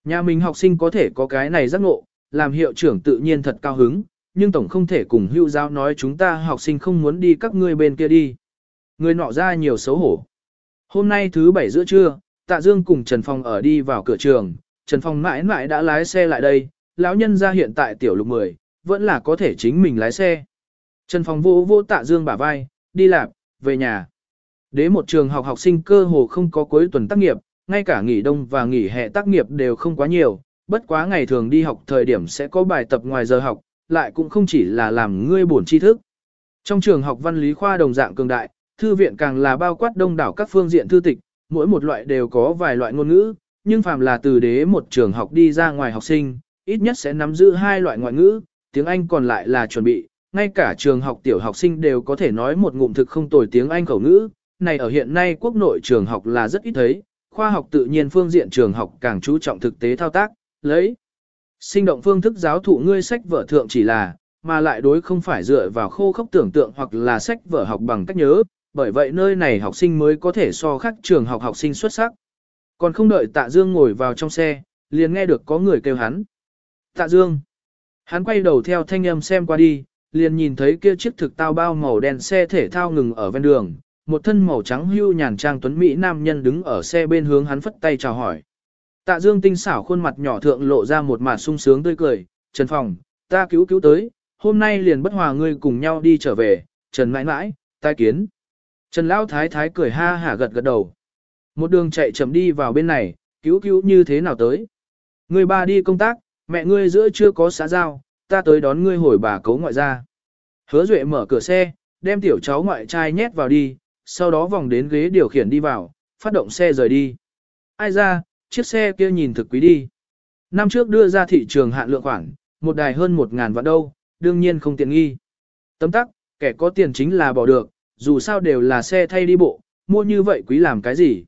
Nhà mình học sinh có thể có cái này giác ngộ, làm hiệu trưởng tự nhiên thật cao hứng, nhưng tổng không thể cùng hưu giáo nói chúng ta học sinh không muốn đi các ngươi bên kia đi. Người nọ ra nhiều xấu hổ. Hôm nay thứ bảy giữa trưa, Tạ Dương cùng Trần Phong ở đi vào cửa trường, Trần Phong mãi mãi đã lái xe lại đây, lão nhân ra hiện tại tiểu lục 10, vẫn là có thể chính mình lái xe. Trần Phong vô vô Tạ Dương bả vai, đi làm, về nhà. Đế một trường học học sinh cơ hồ không có cuối tuần tác nghiệp, ngay cả nghỉ đông và nghỉ hè tác nghiệp đều không quá nhiều, bất quá ngày thường đi học thời điểm sẽ có bài tập ngoài giờ học, lại cũng không chỉ là làm ngươi bổn tri thức. Trong trường học văn lý khoa đồng dạng cường đại, thư viện càng là bao quát đông đảo các phương diện thư tịch, mỗi một loại đều có vài loại ngôn ngữ, nhưng phàm là từ đế một trường học đi ra ngoài học sinh, ít nhất sẽ nắm giữ hai loại ngoại ngữ, tiếng Anh còn lại là chuẩn bị, ngay cả trường học tiểu học sinh đều có thể nói một ngụm thực không tồi tiếng Anh khẩu ngữ, này ở hiện nay quốc nội trường học là rất ít thấy, khoa học tự nhiên phương diện trường học càng chú trọng thực tế thao tác, lấy sinh động phương thức giáo thụ ngươi sách vở thượng chỉ là, mà lại đối không phải dựa vào khô khốc tưởng tượng hoặc là sách vở học bằng cách nhớ, bởi vậy nơi này học sinh mới có thể so khác trường học học sinh xuất sắc. Còn không đợi Tạ Dương ngồi vào trong xe, liền nghe được có người kêu hắn. Tạ Dương. Hắn quay đầu theo thanh âm xem qua đi, liền nhìn thấy kia chiếc thực tao bao màu đen xe thể thao ngừng ở ven đường, một thân màu trắng hưu nhàn trang tuấn Mỹ nam nhân đứng ở xe bên hướng hắn phất tay chào hỏi. Tạ Dương tinh xảo khuôn mặt nhỏ thượng lộ ra một mặt sung sướng tươi cười, Trần Phòng, ta cứu cứu tới, hôm nay liền bất hòa ngươi cùng nhau đi trở về, Trần mãi mãi, tai kiến. Trần Lão Thái Thái cười ha hả gật gật đầu. Một đường chạy chậm đi vào bên này, cứu cứu như thế nào tới. Người ba đi công tác, mẹ ngươi giữa chưa có xã giao, ta tới đón ngươi hồi bà cấu ngoại ra. Hứa Duệ mở cửa xe, đem tiểu cháu ngoại trai nhét vào đi, sau đó vòng đến ghế điều khiển đi vào, phát động xe rời đi. Ai ra, chiếc xe kia nhìn thực quý đi. Năm trước đưa ra thị trường hạn lượng khoảng một đài hơn một ngàn vạn đâu, đương nhiên không tiện nghi. Tấm tắc, kẻ có tiền chính là bỏ được, dù sao đều là xe thay đi bộ, mua như vậy quý làm cái gì.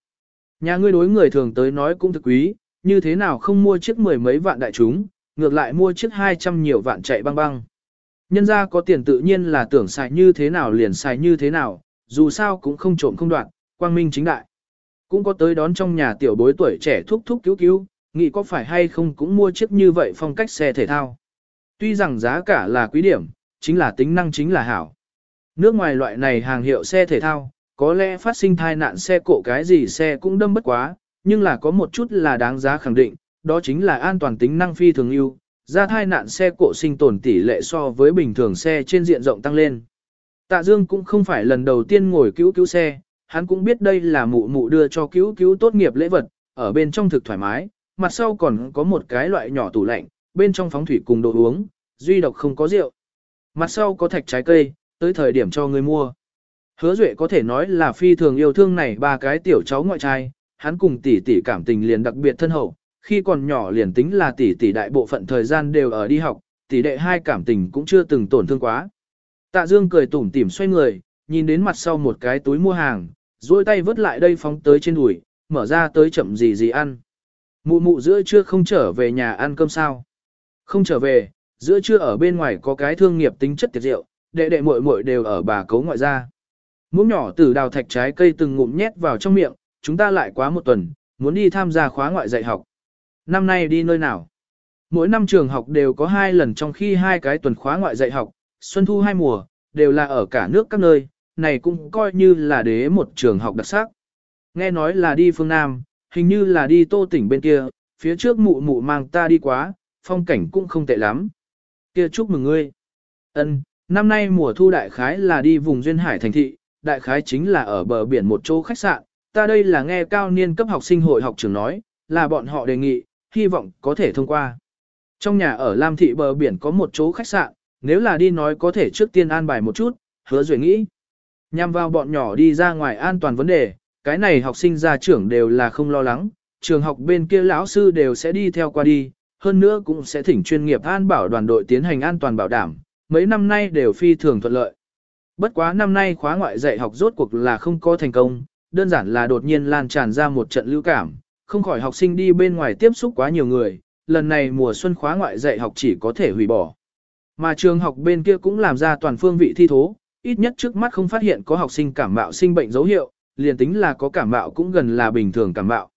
Nhà ngươi đối người thường tới nói cũng thực quý, như thế nào không mua chiếc mười mấy vạn đại chúng, ngược lại mua chiếc hai trăm nhiều vạn chạy băng băng. Nhân ra có tiền tự nhiên là tưởng xài như thế nào liền xài như thế nào, dù sao cũng không trộm không đoạn, quang minh chính đại. Cũng có tới đón trong nhà tiểu bối tuổi trẻ thúc thúc cứu cứu, nghĩ có phải hay không cũng mua chiếc như vậy phong cách xe thể thao. Tuy rằng giá cả là quý điểm, chính là tính năng chính là hảo. Nước ngoài loại này hàng hiệu xe thể thao, có lẽ phát sinh thai nạn xe cộ cái gì xe cũng đâm bất quá, nhưng là có một chút là đáng giá khẳng định, đó chính là an toàn tính năng phi thường ưu, ra thai nạn xe cộ sinh tồn tỷ lệ so với bình thường xe trên diện rộng tăng lên. Tạ Dương cũng không phải lần đầu tiên ngồi cứu cứu xe, hắn cũng biết đây là mụ mụ đưa cho cứu cứu tốt nghiệp lễ vật, ở bên trong thực thoải mái, mặt sau còn có một cái loại nhỏ tủ lạnh, bên trong phóng thủy cùng đồ uống, duy độc không có rượu. Mặt sau có thạch trái cây, tới thời điểm cho người mua. Hứa Duệ có thể nói là phi thường yêu thương này ba cái tiểu cháu ngoại trai, hắn cùng tỷ tỷ cảm tình liền đặc biệt thân hậu, khi còn nhỏ liền tính là tỷ tỷ đại bộ phận thời gian đều ở đi học, tỷ đệ hai cảm tình cũng chưa từng tổn thương quá. Tạ Dương cười tủm tỉm xoay người, nhìn đến mặt sau một cái túi mua hàng, duỗi tay vớt lại đây phóng tới trên đùi, mở ra tới chậm gì gì ăn. Mụ mụ giữa trưa không trở về nhà ăn cơm sao? Không trở về, giữa trưa ở bên ngoài có cái thương nghiệp tính chất tiệc rượu, đệ đệ muội muội đều ở bà cấu ngoại gia. Muỗng nhỏ từ đào thạch trái cây từng ngụm nhét vào trong miệng, chúng ta lại quá một tuần, muốn đi tham gia khóa ngoại dạy học. Năm nay đi nơi nào? Mỗi năm trường học đều có hai lần trong khi hai cái tuần khóa ngoại dạy học, xuân thu hai mùa, đều là ở cả nước các nơi, này cũng coi như là đế một trường học đặc sắc. Nghe nói là đi phương Nam, hình như là đi tô tỉnh bên kia, phía trước mụ mụ mang ta đi quá, phong cảnh cũng không tệ lắm. Kia chúc mừng ngươi. Ân, năm nay mùa thu đại khái là đi vùng duyên hải thành thị, đại khái chính là ở bờ biển một chỗ khách sạn, ta đây là nghe cao niên cấp học sinh hội học trưởng nói, là bọn họ đề nghị, hy vọng có thể thông qua. Trong nhà ở Lam Thị bờ biển có một chỗ khách sạn, nếu là đi nói có thể trước tiên an bài một chút, hứa duy nghĩ. Nhằm vào bọn nhỏ đi ra ngoài an toàn vấn đề, cái này học sinh gia trưởng đều là không lo lắng, trường học bên kia lão sư đều sẽ đi theo qua đi, hơn nữa cũng sẽ thỉnh chuyên nghiệp an bảo đoàn đội tiến hành an toàn bảo đảm, mấy năm nay đều phi thường thuận lợi. Bất quá năm nay khóa ngoại dạy học rốt cuộc là không có thành công, đơn giản là đột nhiên lan tràn ra một trận lưu cảm, không khỏi học sinh đi bên ngoài tiếp xúc quá nhiều người, lần này mùa xuân khóa ngoại dạy học chỉ có thể hủy bỏ. Mà trường học bên kia cũng làm ra toàn phương vị thi thố, ít nhất trước mắt không phát hiện có học sinh cảm mạo sinh bệnh dấu hiệu, liền tính là có cảm mạo cũng gần là bình thường cảm mạo.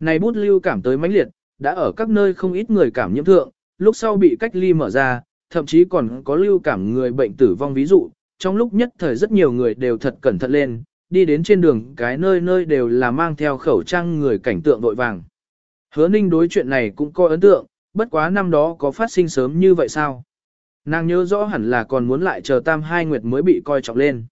Này bút lưu cảm tới mãnh liệt, đã ở các nơi không ít người cảm nhiễm thượng, lúc sau bị cách ly mở ra, thậm chí còn có lưu cảm người bệnh tử vong ví dụ, trong lúc nhất thời rất nhiều người đều thật cẩn thận lên, đi đến trên đường cái nơi nơi đều là mang theo khẩu trang người cảnh tượng vội vàng. Hứa ninh đối chuyện này cũng có ấn tượng, bất quá năm đó có phát sinh sớm như vậy sao? Nàng nhớ rõ hẳn là còn muốn lại chờ tam hai nguyệt mới bị coi trọng lên.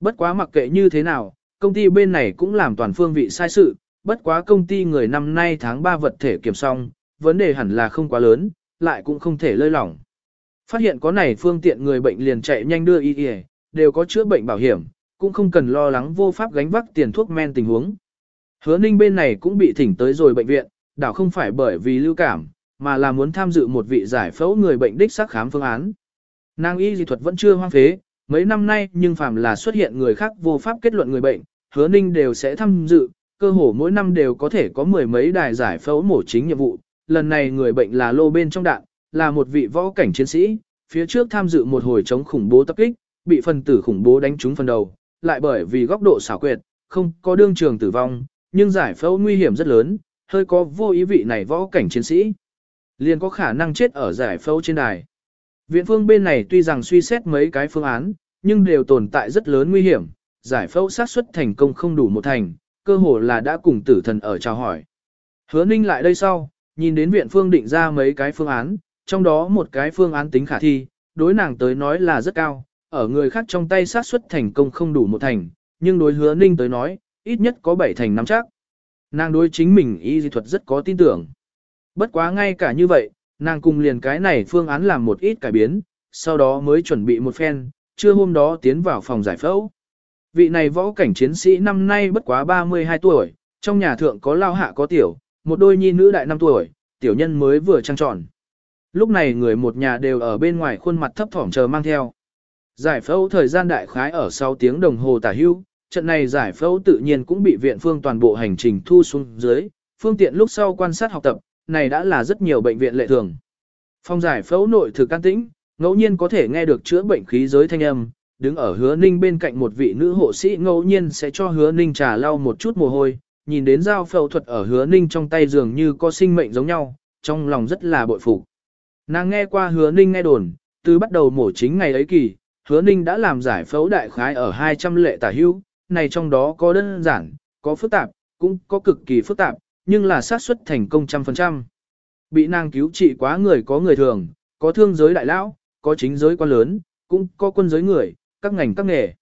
Bất quá mặc kệ như thế nào, công ty bên này cũng làm toàn phương vị sai sự, bất quá công ty người năm nay tháng 3 vật thể kiểm xong, vấn đề hẳn là không quá lớn, lại cũng không thể lơi lỏng. Phát hiện có này phương tiện người bệnh liền chạy nhanh đưa y y, đều có chữa bệnh bảo hiểm, cũng không cần lo lắng vô pháp gánh vác tiền thuốc men tình huống. Hứa ninh bên này cũng bị thỉnh tới rồi bệnh viện, đảo không phải bởi vì lưu cảm, mà là muốn tham dự một vị giải phẫu người bệnh đích xác khám phương án. Nàng y dị thuật vẫn chưa hoang phế, mấy năm nay nhưng phàm là xuất hiện người khác vô pháp kết luận người bệnh, hứa ninh đều sẽ tham dự, cơ hồ mỗi năm đều có thể có mười mấy đài giải phẫu mổ chính nhiệm vụ. Lần này người bệnh là lô bên trong đạn, là một vị võ cảnh chiến sĩ, phía trước tham dự một hồi chống khủng bố tập kích, bị phần tử khủng bố đánh trúng phần đầu, lại bởi vì góc độ xảo quyệt, không có đương trường tử vong, nhưng giải phẫu nguy hiểm rất lớn, hơi có vô ý vị này võ cảnh chiến sĩ. Liền có khả năng chết ở giải phẫu trên đài. Viện phương bên này tuy rằng suy xét mấy cái phương án, nhưng đều tồn tại rất lớn nguy hiểm, giải phẫu sát suất thành công không đủ một thành, cơ hồ là đã cùng tử thần ở chào hỏi. Hứa ninh lại đây sau, nhìn đến viện phương định ra mấy cái phương án, trong đó một cái phương án tính khả thi, đối nàng tới nói là rất cao, ở người khác trong tay sát suất thành công không đủ một thành, nhưng đối hứa ninh tới nói, ít nhất có bảy thành năm chắc. Nàng đối chính mình y dị thuật rất có tin tưởng. Bất quá ngay cả như vậy, nàng cùng liền cái này phương án làm một ít cải biến, sau đó mới chuẩn bị một phen, trưa hôm đó tiến vào phòng giải phẫu. Vị này võ cảnh chiến sĩ năm nay bất quá 32 tuổi, trong nhà thượng có lao hạ có tiểu, một đôi nhi nữ đại 5 tuổi, tiểu nhân mới vừa trăng tròn. Lúc này người một nhà đều ở bên ngoài khuôn mặt thấp thỏm chờ mang theo. Giải phẫu thời gian đại khái ở 6 tiếng đồng hồ tả hưu, trận này giải phẫu tự nhiên cũng bị viện phương toàn bộ hành trình thu xuống dưới, phương tiện lúc sau quan sát học tập, này đã là rất nhiều bệnh viện lệ thường. Phòng giải phẫu nội thực can tĩnh, ngẫu nhiên có thể nghe được chữa bệnh khí giới thanh âm, đứng ở hứa ninh bên cạnh một vị nữ hộ sĩ ngẫu nhiên sẽ cho hứa ninh trà lau một chút mồ hôi, nhìn đến dao phẫu thuật ở hứa ninh trong tay dường như có sinh mệnh giống nhau, trong lòng rất là bội phục. Nàng nghe qua hứa ninh nghe đồn, từ bắt đầu mổ chính ngày ấy kỳ, hứa ninh đã làm giải phẫu đại khái ở 200 lệ tả hưu, này trong đó có đơn giản, có phức tạp, cũng có cực kỳ phức tạp, nhưng là xác suất thành công trăm phần trăm. Bị nàng cứu trị quá người có người thường, có thương giới đại lão, có chính giới quan lớn, cũng có quân giới người, các ngành các nghề.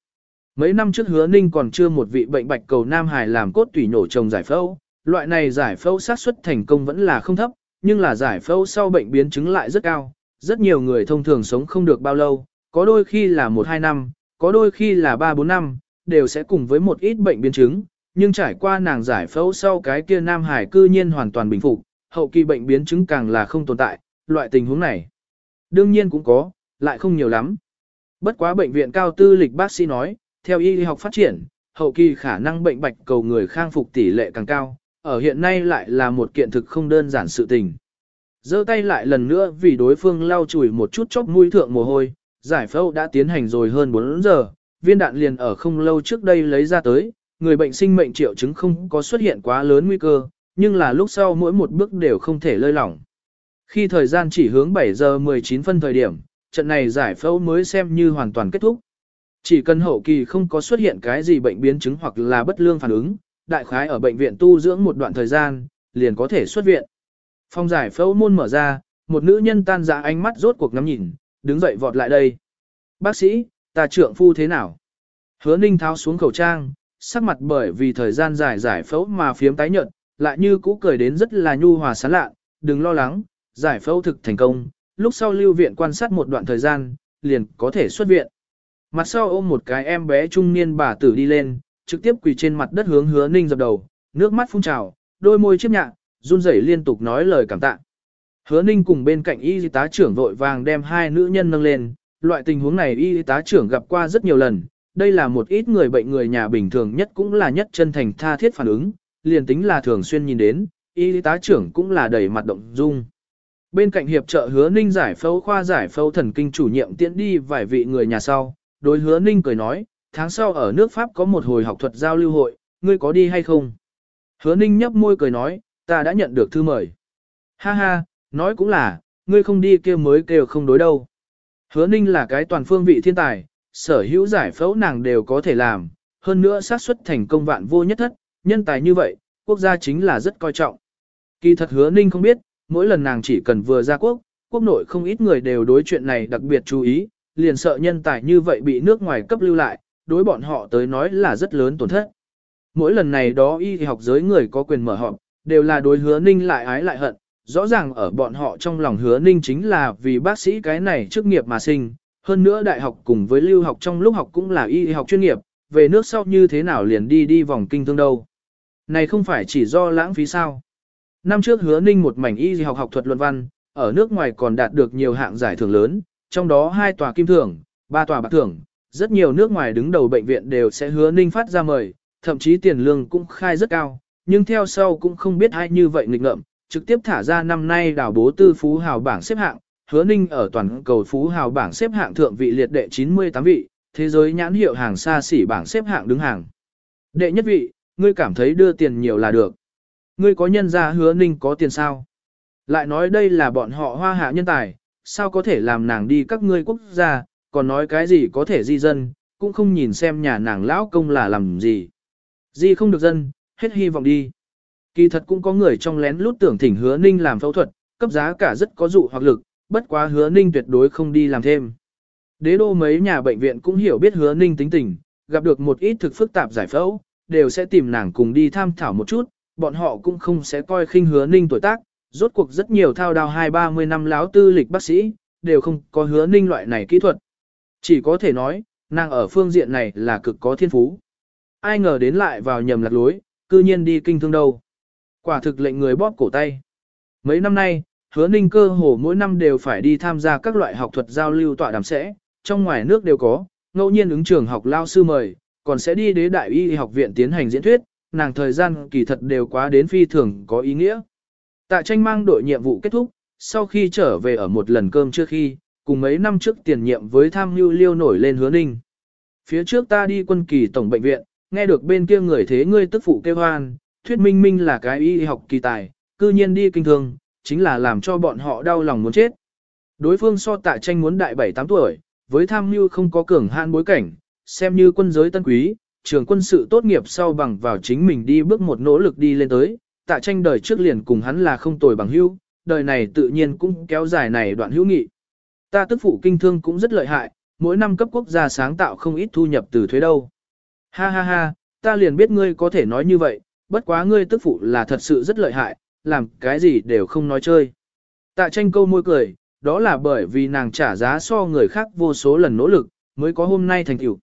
Mấy năm trước hứa ninh còn chưa một vị bệnh bạch cầu Nam Hải làm cốt tủy nổ trồng giải phẫu, loại này giải phẫu xác suất thành công vẫn là không thấp, nhưng là giải phẫu sau bệnh biến chứng lại rất cao, rất nhiều người thông thường sống không được bao lâu, có đôi khi là 1-2 năm, có đôi khi là 3-4 năm, đều sẽ cùng với một ít bệnh biến chứng, nhưng trải qua nàng giải phẫu sau cái kia Nam Hải cư nhiên hoàn toàn bình phục, hậu kỳ bệnh biến chứng càng là không tồn tại, loại tình huống này. Đương nhiên cũng có, lại không nhiều lắm. Bất quá bệnh viện cao tư lịch bác sĩ nói, theo y học phát triển, hậu kỳ khả năng bệnh bạch cầu người khang phục tỷ lệ càng cao, ở hiện nay lại là một kiện thực không đơn giản sự tình. giơ tay lại lần nữa vì đối phương lau chùi một chút chốc mũi thượng mồ hôi, giải phẫu đã tiến hành rồi hơn 4 giờ, viên đạn liền ở không lâu trước đây lấy ra tới, người bệnh sinh mệnh triệu chứng không có xuất hiện quá lớn nguy cơ, nhưng là lúc sau mỗi một bước đều không thể lơi lỏng. Khi thời gian chỉ hướng 7 giờ 19 phân thời điểm, trận này giải phẫu mới xem như hoàn toàn kết thúc. Chỉ cần hậu kỳ không có xuất hiện cái gì bệnh biến chứng hoặc là bất lương phản ứng, đại khái ở bệnh viện tu dưỡng một đoạn thời gian, liền có thể xuất viện. Phòng giải phẫu môn mở ra, một nữ nhân tan ra ánh mắt rốt cuộc ngắm nhìn, đứng dậy vọt lại đây. Bác sĩ, ta trượng phu thế nào? Hứa ninh tháo xuống khẩu trang, sắc mặt bởi vì thời gian dài giải phẫu mà phiếm tái nhợt, lại như cũ cười đến rất là nhu hòa sán lạ, đừng lo lắng, giải phẫu thực thành công, lúc sau lưu viện quan sát một đoạn thời gian, liền có thể xuất viện. Mặt sau ôm một cái em bé trung niên bà tử đi lên, trực tiếp quỳ trên mặt đất hướng hứa ninh dập đầu, nước mắt phun trào, đôi môi chiếc nhạc, run rẩy liên tục nói lời cảm tạ. Hứa ninh cùng bên cạnh y tá trưởng vội vàng đem hai nữ nhân nâng lên, loại tình huống này y tá trưởng gặp qua rất nhiều lần, đây là một ít người bệnh người nhà bình thường nhất cũng là nhất chân thành tha thiết phản ứng, liền tính là thường xuyên nhìn đến, y tá trưởng cũng là đầy mặt động dung. Bên cạnh hiệp trợ hứa ninh giải phẫu khoa giải phẫu thần kinh chủ nhiệm tiễn đi vài vị người nhà sau, đối hứa ninh cười nói, tháng sau ở nước Pháp có một hồi học thuật giao lưu hội, ngươi có đi hay không? Hứa ninh nhấp môi cười nói, ta đã nhận được thư mời. Ha ha, nói cũng là, ngươi không đi kia mới kêu không đối đâu. Hứa ninh là cái toàn phương vị thiên tài, sở hữu giải phẫu nàng đều có thể làm, hơn nữa xác suất thành công vạn vô nhất thất, nhân tài như vậy, quốc gia chính là rất coi trọng. Kỳ thật hứa ninh không biết, mỗi lần nàng chỉ cần vừa ra quốc, quốc nội không ít người đều đối chuyện này đặc biệt chú ý, liền sợ nhân tài như vậy bị nước ngoài cấp lưu lại, đối bọn họ tới nói là rất lớn tổn thất. Mỗi lần này đó y học giới người có quyền mở họp, đều là đối hứa ninh lại ái lại hận, rõ ràng ở bọn họ trong lòng hứa ninh chính là vì bác sĩ cái này chức nghiệp mà sinh, hơn nữa đại học cùng với lưu học trong lúc học cũng là y học chuyên nghiệp, về nước sau như thế nào liền đi đi vòng kinh thương đâu. Này không phải chỉ do lãng phí sao. Năm trước hứa ninh một mảnh y học học thuật luận văn, ở nước ngoài còn đạt được nhiều hạng giải thưởng lớn, trong đó hai tòa kim thưởng, ba tòa bạc thưởng, rất nhiều nước ngoài đứng đầu bệnh viện đều sẽ hứa ninh phát ra mời, thậm chí tiền lương cũng khai rất cao, nhưng theo sau cũng không biết ai như vậy nghịch ngợm, trực tiếp thả ra năm nay đảo bố tư phú hào bảng xếp hạng, hứa ninh ở toàn cầu phú hào bảng xếp hạng thượng vị liệt đệ 98 vị, thế giới nhãn hiệu hàng xa xỉ bảng xếp hạng đứng hàng. Đệ nhất vị, ngươi cảm thấy đưa tiền nhiều là được. Ngươi có nhân ra hứa ninh có tiền sao? Lại nói đây là bọn họ hoa hạ nhân tài, sao có thể làm nàng đi các ngươi quốc gia, còn nói cái gì có thể di dân, cũng không nhìn xem nhà nàng lão công là làm gì. Di không được dân, hết hy vọng đi. Kỳ thật cũng có người trong lén lút tưởng thỉnh hứa ninh làm phẫu thuật, cấp giá cả rất có dụ hoặc lực, bất quá hứa ninh tuyệt đối không đi làm thêm. Đế đô mấy nhà bệnh viện cũng hiểu biết hứa ninh tính tình, gặp được một ít thực phức tạp giải phẫu, đều sẽ tìm nàng cùng đi tham thảo một chút, bọn họ cũng không sẽ coi khinh hứa ninh tuổi tác, rốt cuộc rất nhiều thao đào hai ba mươi năm láo tư lịch bác sĩ, đều không có hứa ninh loại này kỹ thuật. Chỉ có thể nói, nàng ở phương diện này là cực có thiên phú. Ai ngờ đến lại vào nhầm lạc lối, cư nhiên đi kinh thương đâu. Quả thực lệnh người bóp cổ tay. Mấy năm nay, hứa ninh cơ hồ mỗi năm đều phải đi tham gia các loại học thuật giao lưu tọa đàm sẽ, trong ngoài nước đều có, ngẫu nhiên ứng trường học lao sư mời, còn sẽ đi đế đại y học viện tiến hành diễn thuyết, nàng thời gian kỳ thật đều quá đến phi thường có ý nghĩa. Tạ tranh mang đội nhiệm vụ kết thúc, sau khi trở về ở một lần cơm trước khi, cùng mấy năm trước tiền nhiệm với tham mưu liêu nổi lên hứa ninh. Phía trước ta đi quân kỳ tổng bệnh viện, nghe được bên kia người thế ngươi tức phụ kêu hoan, thuyết minh minh là cái y học kỳ tài, cư nhiên đi kinh thương, chính là làm cho bọn họ đau lòng muốn chết. Đối phương so tạ tranh muốn đại 7-8 tuổi, với tham mưu không có cường hạn bối cảnh, xem như quân giới tân quý, trường quân sự tốt nghiệp sau bằng vào chính mình đi bước một nỗ lực đi lên tới, tạ tranh đời trước liền cùng hắn là không tồi bằng hữu, đời này tự nhiên cũng kéo dài này đoạn hữu nghị. Ta tức phụ kinh thương cũng rất lợi hại, mỗi năm cấp quốc gia sáng tạo không ít thu nhập từ thuế đâu. Ha ha ha, ta liền biết ngươi có thể nói như vậy, bất quá ngươi tức phụ là thật sự rất lợi hại, làm cái gì đều không nói chơi. Tạ tranh câu môi cười, đó là bởi vì nàng trả giá so người khác vô số lần nỗ lực, mới có hôm nay thành tựu.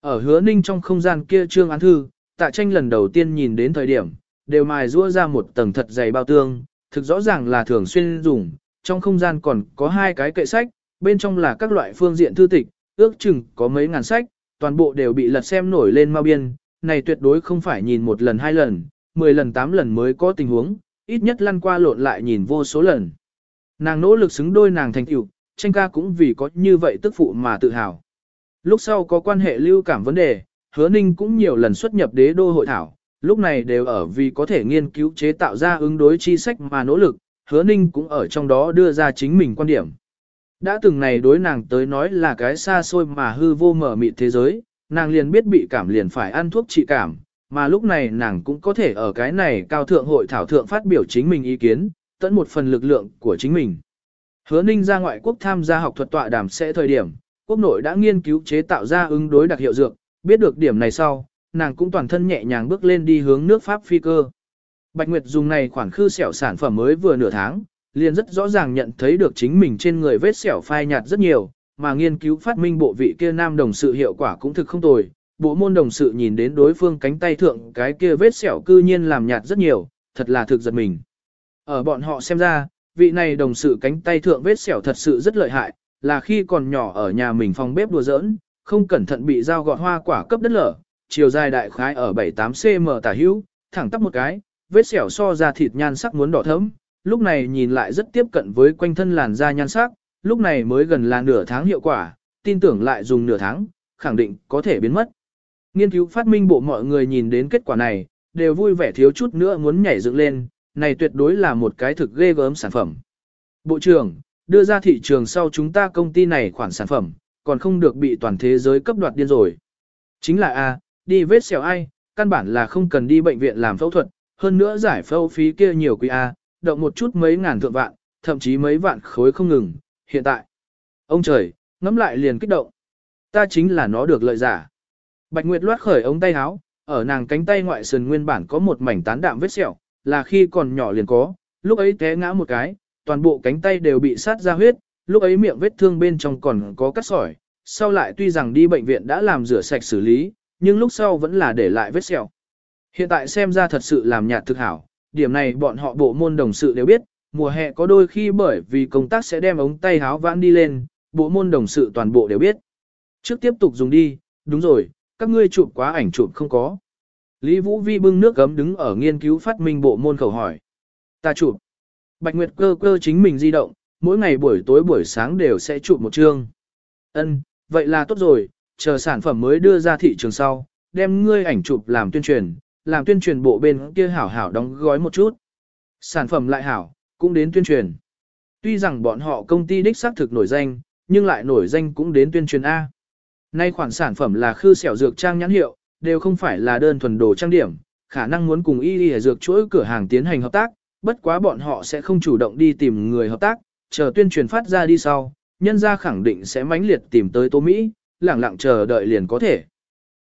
Ở hứa ninh trong không gian kia trương án thư, tạ tranh lần đầu tiên nhìn đến thời điểm, đều mài rua ra một tầng thật dày bao tương, thực rõ ràng là thường xuyên dùng, trong không gian còn có hai cái kệ sách, bên trong là các loại phương diện thư tịch, ước chừng có mấy ngàn sách, toàn bộ đều bị lật xem nổi lên mau biên, này tuyệt đối không phải nhìn một lần hai lần, mười lần tám lần mới có tình huống, ít nhất lăn qua lộn lại nhìn vô số lần. Nàng nỗ lực xứng đôi nàng thành tựu, tranh ca cũng vì có như vậy tức phụ mà tự hào. Lúc sau có quan hệ lưu cảm vấn đề, hứa ninh cũng nhiều lần xuất nhập đế đô hội thảo, lúc này đều ở vì có thể nghiên cứu chế tạo ra ứng đối chi sách mà nỗ lực, hứa ninh cũng ở trong đó đưa ra chính mình quan điểm. Đã từng này đối nàng tới nói là cái xa xôi mà hư vô mở mịt thế giới, nàng liền biết bị cảm liền phải ăn thuốc trị cảm, mà lúc này nàng cũng có thể ở cái này cao thượng hội thảo thượng phát biểu chính mình ý kiến, tận một phần lực lượng của chính mình. Hứa ninh ra ngoại quốc tham gia học thuật tọa đàm sẽ thời điểm, quốc nội đã nghiên cứu chế tạo ra ứng đối đặc hiệu dược, biết được điểm này sau, nàng cũng toàn thân nhẹ nhàng bước lên đi hướng nước Pháp phi cơ. Bạch Nguyệt dùng này khoản khư sẹo sản phẩm mới vừa nửa tháng, liền rất rõ ràng nhận thấy được chính mình trên người vết sẹo phai nhạt rất nhiều, mà nghiên cứu phát minh bộ vị kia nam đồng sự hiệu quả cũng thực không tồi. Bộ môn đồng sự nhìn đến đối phương cánh tay thượng cái kia vết sẹo cư nhiên làm nhạt rất nhiều, thật là thực giật mình. Ở bọn họ xem ra, vị này đồng sự cánh tay thượng vết sẹo thật sự rất lợi hại, là khi còn nhỏ ở nhà mình phòng bếp đùa giỡn, không cẩn thận bị dao gọt hoa quả cấp đất lở, chiều dài đại khái ở 7-8 cm tả hữu, thẳng tắp một cái, vết sẹo so ra thịt nhan sắc muốn đỏ thẫm, lúc này nhìn lại rất tiếp cận với quanh thân làn da nhan sắc, lúc này mới gần là nửa tháng hiệu quả, tin tưởng lại dùng nửa tháng, khẳng định có thể biến mất. Nghiên cứu phát minh bộ mọi người nhìn đến kết quả này, đều vui vẻ thiếu chút nữa muốn nhảy dựng lên, này tuyệt đối là một cái thực ghê gớm sản phẩm. Bộ trưởng, đưa ra thị trường sau chúng ta công ty này khoản sản phẩm, còn không được bị toàn thế giới cấp đoạt điên rồi. Chính là A, đi vết xẻo ai, căn bản là không cần đi bệnh viện làm phẫu thuật, hơn nữa giải phẫu phí kia nhiều quý A, động một chút mấy ngàn thượng vạn, thậm chí mấy vạn khối không ngừng, hiện tại. Ông trời, ngắm lại liền kích động. Ta chính là nó được lợi giả. Bạch Nguyệt loát khởi ống tay áo, ở nàng cánh tay ngoại sườn nguyên bản có một mảnh tán đạm vết sẹo, là khi còn nhỏ liền có, lúc ấy té ngã một cái, toàn bộ cánh tay đều bị sát ra huyết, lúc ấy miệng vết thương bên trong còn có cắt sỏi, sau lại tuy rằng đi bệnh viện đã làm rửa sạch xử lý, nhưng lúc sau vẫn là để lại vết sẹo. Hiện tại xem ra thật sự làm nhạt thực hảo, điểm này bọn họ bộ môn đồng sự đều biết, mùa hè có đôi khi bởi vì công tác sẽ đem ống tay háo vãn đi lên, bộ môn đồng sự toàn bộ đều biết. Trước tiếp tục dùng đi, đúng rồi, các ngươi chụp quá ảnh chụp không có. Lý Vũ Vi bưng nước gấm đứng ở nghiên cứu phát minh bộ môn khẩu hỏi. Ta chụp. Bạch Nguyệt cơ cơ chính mình di động, mỗi ngày buổi tối buổi sáng đều sẽ chụp một chương. Ân, vậy là tốt rồi, chờ sản phẩm mới đưa ra thị trường sau, đem ngươi ảnh chụp làm tuyên truyền, làm tuyên truyền bộ bên kia hảo hảo đóng gói một chút. Sản phẩm lại hảo, cũng đến tuyên truyền. Tuy rằng bọn họ công ty đích xác thực nổi danh, nhưng lại nổi danh cũng đến tuyên truyền A. Nay khoản sản phẩm là khư xẻo dược trang nhãn hiệu, đều không phải là đơn thuần đồ trang điểm, khả năng muốn cùng y y dược chuỗi cửa hàng tiến hành hợp tác, bất quá bọn họ sẽ không chủ động đi tìm người hợp tác, chờ tuyên truyền phát ra đi sau, nhân gia khẳng định sẽ mãnh liệt tìm tới Tô Mỹ, lẳng lặng chờ đợi liền có thể.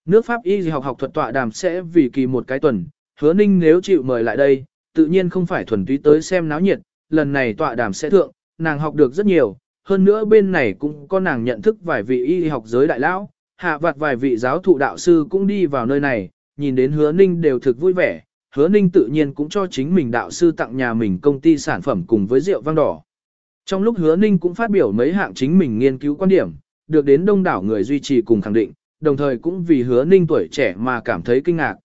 Nước Pháp y học học thuật tọa đàm sẽ vì kỳ một cái tuần, hứa ninh nếu chịu mời lại đây, tự nhiên không phải thuần túy tới xem náo nhiệt, lần này tọa đàm sẽ thượng, nàng học được rất nhiều, hơn nữa bên này cũng có nàng nhận thức vài vị y học giới đại lão, hạ vặt vài vị giáo thụ đạo sư cũng đi vào nơi này, nhìn đến hứa ninh đều thực vui vẻ, hứa ninh tự nhiên cũng cho chính mình đạo sư tặng nhà mình công ty sản phẩm cùng với rượu vang đỏ. Trong lúc hứa ninh cũng phát biểu mấy hạng chính mình nghiên cứu quan điểm, được đến đông đảo người duy trì cùng khẳng định, đồng thời cũng vì hứa ninh tuổi trẻ mà cảm thấy kinh ngạc.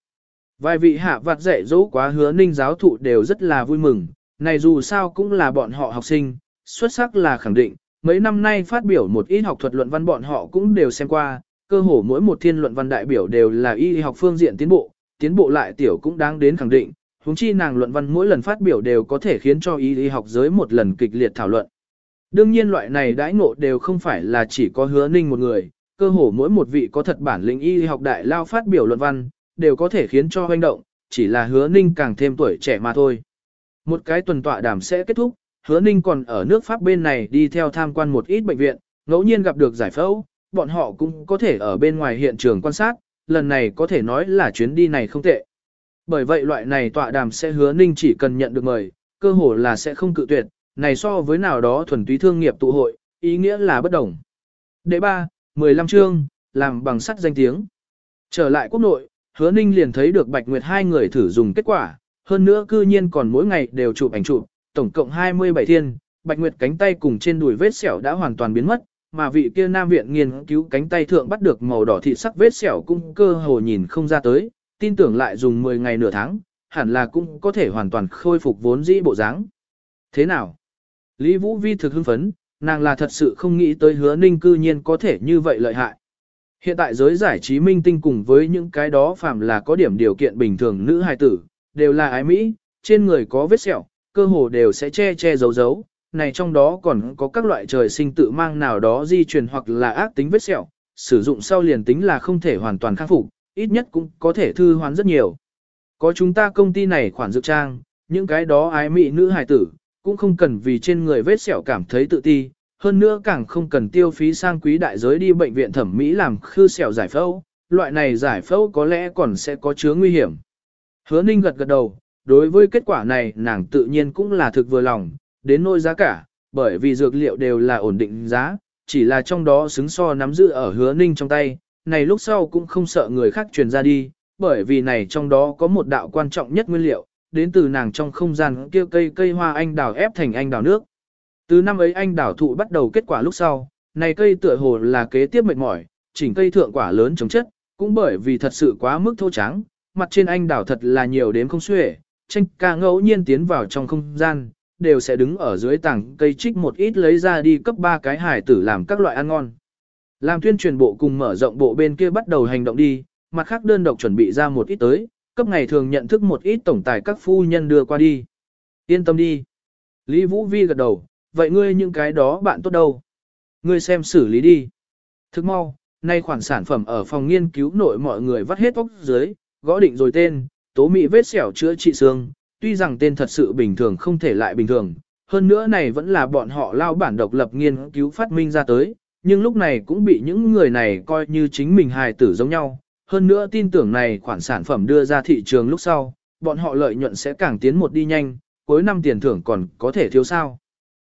Vài vị hạ vặt dạy dỗ quá hứa ninh giáo thụ đều rất là vui mừng, này dù sao cũng là bọn họ học sinh, xuất sắc là khẳng định, mấy năm nay phát biểu một ít học thuật luận văn bọn họ cũng đều xem qua, cơ hồ mỗi một thiên luận văn đại biểu đều là y học phương diện tiến bộ, tiến bộ lại tiểu cũng đáng đến khẳng định, huống chi nàng luận văn mỗi lần phát biểu đều có thể khiến cho y học giới một lần kịch liệt thảo luận. Đương nhiên loại này đãi ngộ đều không phải là chỉ có hứa ninh một người, cơ hồ mỗi một vị có thật bản lĩnh y học đại lao phát biểu luận văn, đều có thể khiến cho hoành động, chỉ là hứa ninh càng thêm tuổi trẻ mà thôi. Một cái tuần tọa đàm sẽ kết thúc, hứa ninh còn ở nước Pháp bên này đi theo tham quan một ít bệnh viện, ngẫu nhiên gặp được giải phẫu, bọn họ cũng có thể ở bên ngoài hiện trường quan sát, lần này có thể nói là chuyến đi này không tệ. Bởi vậy loại này tọa đàm sẽ hứa ninh chỉ cần nhận được mời, cơ hồ là sẽ không cự tuyệt, này so với nào đó thuần túy thương nghiệp tụ hội, ý nghĩa là bất đồng. Đệ 3, 15 chương, làm bằng sắt danh tiếng. Trở lại quốc nội, hứa ninh liền thấy được Bạch Nguyệt hai người thử dùng kết quả, hơn nữa cư nhiên còn mỗi ngày đều chụp ảnh chụp, tổng cộng 27 thiên, Bạch Nguyệt cánh tay cùng trên đùi vết sẹo đã hoàn toàn biến mất, mà vị kia nam viện nghiên cứu cánh tay thượng bắt được màu đỏ thịt sắc vết sẹo cũng cơ hồ nhìn không ra tới, tin tưởng lại dùng 10 ngày nửa tháng, hẳn là cũng có thể hoàn toàn khôi phục vốn dĩ bộ dáng. Thế nào? Lý Vũ Vi thực hưng phấn, nàng là thật sự không nghĩ tới hứa ninh cư nhiên có thể như vậy lợi hại. Hiện tại giới giải trí minh tinh cùng với những cái đó phàm là có điểm điều kiện bình thường nữ hài tử, đều là ái Mỹ, trên người có vết sẹo, cơ hồ đều sẽ che che giấu giấu, này trong đó còn có các loại trời sinh tự mang nào đó di truyền hoặc là ác tính vết sẹo, sử dụng sau liền tính là không thể hoàn toàn khắc phục, ít nhất cũng có thể thư hoán rất nhiều. Có chúng ta công ty này khoản dược trang, những cái đó ái Mỹ nữ hài tử, cũng không cần vì trên người vết sẹo cảm thấy tự ti, hơn nữa càng không cần tiêu phí sang quý đại giới đi bệnh viện thẩm mỹ làm khư sẹo giải phẫu, loại này giải phẫu có lẽ còn sẽ có chứa nguy hiểm. Hứa Ninh gật gật đầu, đối với kết quả này nàng tự nhiên cũng là thực vừa lòng, đến nôi giá cả, bởi vì dược liệu đều là ổn định giá, chỉ là trong đó xứng so nắm giữ ở Hứa Ninh trong tay, này lúc sau cũng không sợ người khác truyền ra đi, bởi vì này trong đó có một đạo quan trọng nhất nguyên liệu, đến từ nàng trong không gian kia cây cây hoa anh đào ép thành anh đào nước. Từ năm ấy anh đảo thụ bắt đầu kết quả lúc sau, này cây tựa hồ là kế tiếp mệt mỏi, chỉnh cây thượng quả lớn chống chất, cũng bởi vì thật sự quá mức thô trắng, mặt trên anh đảo thật là nhiều đến không xuể, tranh ca ngẫu nhiên tiến vào trong không gian, đều sẽ đứng ở dưới tảng cây trích một ít lấy ra đi cấp ba cái hải tử làm các loại ăn ngon. Làm tuyên truyền bộ cùng mở rộng bộ bên kia bắt đầu hành động đi, mặt khác đơn độc chuẩn bị ra một ít tới, cấp ngày thường nhận thức một ít tổng tài các phu nhân đưa qua đi. Yên tâm đi. Lý Vũ Vi gật đầu, vậy ngươi những cái đó bạn tốt đâu? Ngươi xem xử lý đi. Thức mau, nay khoản sản phẩm ở phòng nghiên cứu nội mọi người vắt hết óc dưới, gõ định rồi tên, tố mỹ vết xẻo chữa trị xương, tuy rằng tên thật sự bình thường không thể lại bình thường, hơn nữa này vẫn là bọn họ lao bản độc lập nghiên cứu phát minh ra tới, nhưng lúc này cũng bị những người này coi như chính mình hài tử giống nhau. Hơn nữa tin tưởng này khoản sản phẩm đưa ra thị trường lúc sau, bọn họ lợi nhuận sẽ càng tiến một đi nhanh, cuối năm tiền thưởng còn có thể thiếu sao.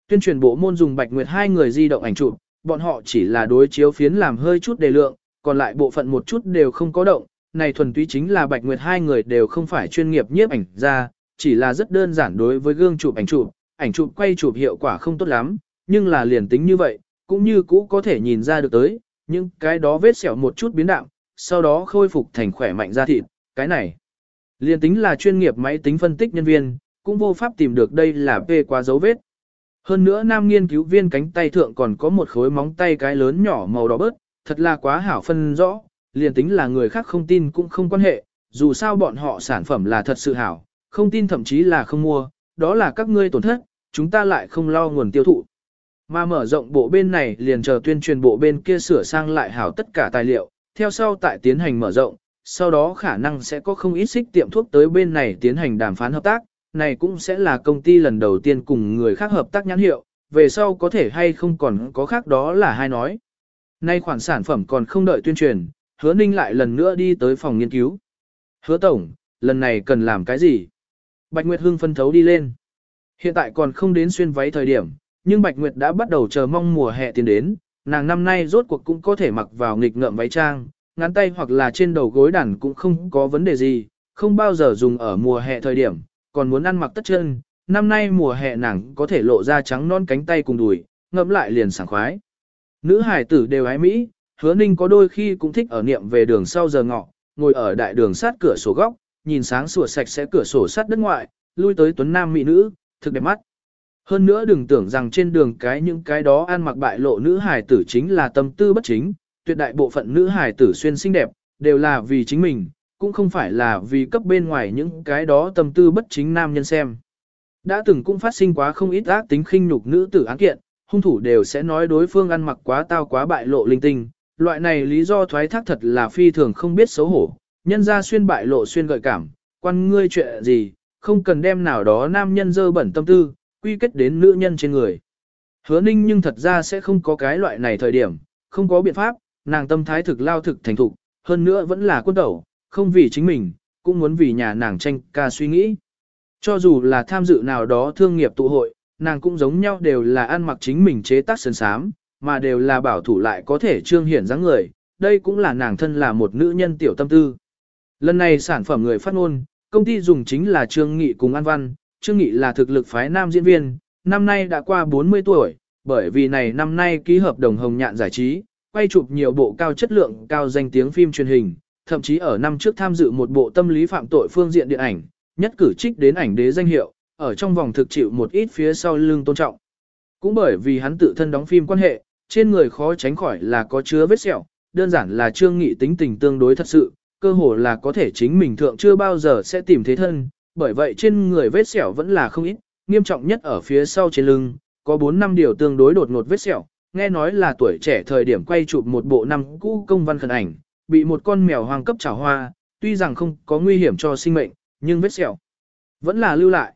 Tuyên truyền bộ môn dùng Bạch Nguyệt hai người di động ảnh chụp, bọn họ chỉ là đối chiếu phiến làm hơi chút đề lượng, còn lại bộ phận một chút đều không có động. Này thuần túy chính là Bạch Nguyệt hai người đều không phải chuyên nghiệp nhiếp ảnh ra, chỉ là rất đơn giản đối với gương chụp ảnh chụp, ảnh chụp quay chụp hiệu quả không tốt lắm, nhưng là liền tính như vậy, cũng như cũ có thể nhìn ra được tới, nhưng cái đó vết sẹo một chút biến đạo, sau đó khôi phục thành khỏe mạnh da thịt, cái này. Liền tính là chuyên nghiệp máy tính phân tích nhân viên, cũng vô pháp tìm được đây là P quá dấu vết. Hơn nữa nam nghiên cứu viên cánh tay thượng còn có một khối móng tay cái lớn nhỏ màu đỏ bớt, thật là quá hảo phân rõ, liền tính là người khác không tin cũng không quan hệ, dù sao bọn họ sản phẩm là thật sự hảo, không tin thậm chí là không mua, đó là các ngươi tổn thất, chúng ta lại không lo nguồn tiêu thụ. Mà mở rộng bộ bên này liền chờ tuyên truyền bộ bên kia sửa sang lại hảo tất cả tài liệu, theo sau tại tiến hành mở rộng, sau đó khả năng sẽ có không ít xích tiệm thuốc tới bên này tiến hành đàm phán hợp tác, này cũng sẽ là công ty lần đầu tiên cùng người khác hợp tác nhãn hiệu, về sau có thể hay không còn có khác đó là hai nói. Nay khoản sản phẩm còn không đợi tuyên truyền, hứa ninh lại lần nữa đi tới phòng nghiên cứu. Hứa tổng, lần này cần làm cái gì? Bạch Nguyệt Hưng phân thấu đi lên. Hiện tại còn không đến xuyên váy thời điểm, nhưng Bạch Nguyệt đã bắt đầu chờ mong mùa hè tiến đến, nàng năm nay rốt cuộc cũng có thể mặc vào nghịch ngợm váy trang, ngắn tay hoặc là trên đầu gối đàn cũng không có vấn đề gì, không bao giờ dùng ở mùa hè thời điểm, còn muốn ăn mặc tất chân, năm nay mùa hè nàng có thể lộ ra trắng non cánh tay cùng đùi, ngậm lại liền sảng khoái. Nữ hải tử đều ái Mỹ, hứa ninh có đôi khi cũng thích ở niệm về đường sau giờ ngọ, ngồi ở đại đường sát cửa sổ góc, nhìn sáng sủa sạch sẽ cửa sổ sát đất ngoại, lui tới tuấn nam mỹ nữ, thực đẹp mắt. Hơn nữa đừng tưởng rằng trên đường cái những cái đó ăn mặc bại lộ nữ hải tử chính là tâm tư bất chính, tuyệt đại bộ phận nữ hải tử xuyên xinh đẹp, đều là vì chính mình, cũng không phải là vì cấp bên ngoài những cái đó tâm tư bất chính nam nhân xem. Đã từng cũng phát sinh quá không ít ác tính khinh nhục nữ tử án kiện, hung thủ đều sẽ nói đối phương ăn mặc quá tao quá bại lộ linh tinh, loại này lý do thoái thác thật là phi thường không biết xấu hổ, nhân ra xuyên bại lộ xuyên gợi cảm, quan ngươi chuyện gì, không cần đem nào đó nam nhân dơ bẩn tâm tư, quy kết đến nữ nhân trên người. Hứa ninh nhưng thật ra sẽ không có cái loại này thời điểm, không có biện pháp, nàng tâm thái thực lao thực thành thục, hơn nữa vẫn là quân tẩu, không vì chính mình, cũng muốn vì nhà nàng tranh ca suy nghĩ. Cho dù là tham dự nào đó thương nghiệp tụ hội, nàng cũng giống nhau đều là ăn mặc chính mình chế tác sơn sám, mà đều là bảo thủ lại có thể trương hiển dáng người, đây cũng là nàng thân là một nữ nhân tiểu tâm tư. Lần này sản phẩm người phát ngôn, công ty dùng chính là Trương Nghị cùng An Văn, Trương Nghị là thực lực phái nam diễn viên, năm nay đã qua 40 tuổi, bởi vì này năm nay ký hợp đồng hồng nhạn giải trí, quay chụp nhiều bộ cao chất lượng, cao danh tiếng phim truyền hình, thậm chí ở năm trước tham dự một bộ tâm lý phạm tội phương diện điện ảnh, nhất cử trích đến ảnh đế danh hiệu, ở trong vòng thực chịu một ít phía sau lưng tôn trọng. Cũng bởi vì hắn tự thân đóng phim quan hệ, trên người khó tránh khỏi là có chứa vết sẹo, đơn giản là trương nghị tính tình tương đối thật sự, cơ hồ là có thể chính mình thượng chưa bao giờ sẽ tìm thế thân, bởi vậy trên người vết sẹo vẫn là không ít, nghiêm trọng nhất ở phía sau trên lưng, có 4 năm điều tương đối đột ngột vết sẹo, nghe nói là tuổi trẻ thời điểm quay chụp một bộ năm cũ công văn khẩn ảnh, bị một con mèo hoang cấp trào hoa, tuy rằng không có nguy hiểm cho sinh mệnh, nhưng vết sẹo vẫn là lưu lại.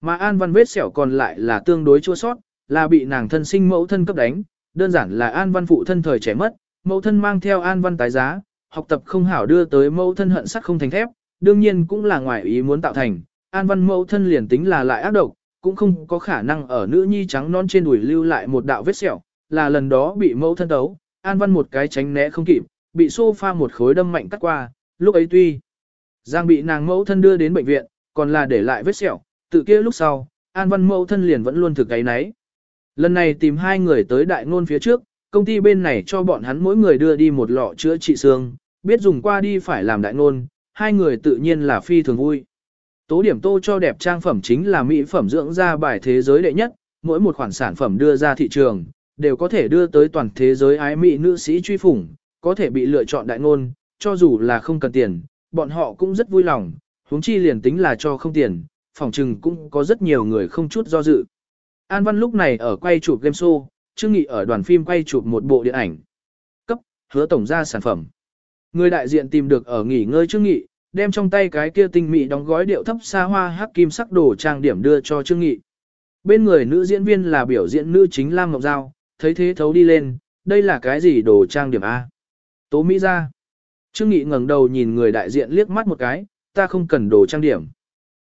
Mà An Văn vết sẹo còn lại là tương đối chua sót, là bị nàng thân sinh mẫu thân cấp đánh, đơn giản là An Văn phụ thân thời trẻ mất, mẫu thân mang theo An Văn tái giá, học tập không hảo đưa tới mẫu thân hận sắt không thành thép, đương nhiên cũng là ngoài ý muốn tạo thành, An Văn mẫu thân liền tính là lại ác độc, cũng không có khả năng ở nữ nhi trắng non trên đùi lưu lại một đạo vết sẹo, là lần đó bị mẫu thân đấu, An Văn một cái tránh né không kịp, bị sofa một khối đâm mạnh cắt qua, lúc ấy tuy Giang bị nàng mẫu thân đưa đến bệnh viện, còn là để lại vết sẹo, tự kia lúc sau, An Văn mẫu thân liền vẫn luôn thực cái nấy. Lần này tìm hai người tới đại ngôn phía trước, công ty bên này cho bọn hắn mỗi người đưa đi một lọ chữa trị xương, biết dùng qua đi phải làm đại ngôn, hai người tự nhiên là phi thường vui. Tố điểm tô cho đẹp trang phẩm chính là mỹ phẩm dưỡng da bài thế giới đệ nhất, mỗi một khoản sản phẩm đưa ra thị trường, đều có thể đưa tới toàn thế giới ái mỹ nữ sĩ truy phủng, có thể bị lựa chọn đại ngôn, cho dù là không cần tiền, bọn họ cũng rất vui lòng, huống chi liền tính là cho không tiền, phòng trừng cũng có rất nhiều người không chút do dự. An Văn lúc này ở quay chụp game show, Trương Nghị ở đoàn phim quay chụp một bộ điện ảnh. Cấp, hứa tổng ra sản phẩm. Người đại diện tìm được ở nghỉ ngơi Trương Nghị, đem trong tay cái kia tinh mỹ đóng gói điệu thấp xa hoa hắc kim sắc đồ trang điểm đưa cho Trương Nghị. Bên người nữ diễn viên là biểu diễn nữ chính Lam Ngọc Giao, thấy thế thấu đi lên, đây là cái gì đồ trang điểm A? Tố Mỹ ra. Trương Nghị ngẩng đầu nhìn người đại diện liếc mắt một cái, ta không cần đồ trang điểm.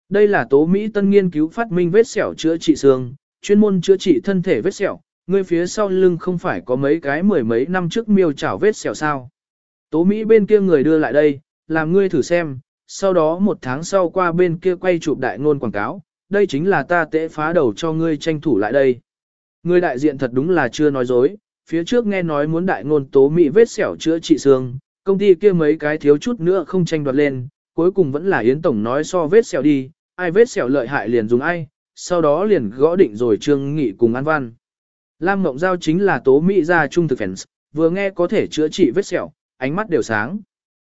Đây là Tố Mỹ tân nghiên cứu phát minh vết sẹo chữa trị xương, chuyên môn chữa trị thân thể vết sẹo, người phía sau lưng không phải có mấy cái mười mấy năm trước miêu chảo vết sẹo sao. Tố Mỹ bên kia người đưa lại đây, làm ngươi thử xem, sau đó một tháng sau qua bên kia quay chụp đại ngôn quảng cáo, đây chính là ta tễ phá đầu cho ngươi tranh thủ lại đây. Người đại diện thật đúng là chưa nói dối, phía trước nghe nói muốn đại ngôn tố Mỹ vết sẹo chữa trị xương, công ty kia mấy cái thiếu chút nữa không tranh đoạt lên, cuối cùng vẫn là Yến Tổng nói so vết sẹo đi, ai vết sẹo lợi hại liền dùng ai, sau đó liền gõ định rồi Trương Nghị cùng An Văn. Lam Mộng Giao chính là tố Mỹ gia trung thực fans, vừa nghe có thể chữa trị vết sẹo, ánh mắt đều sáng.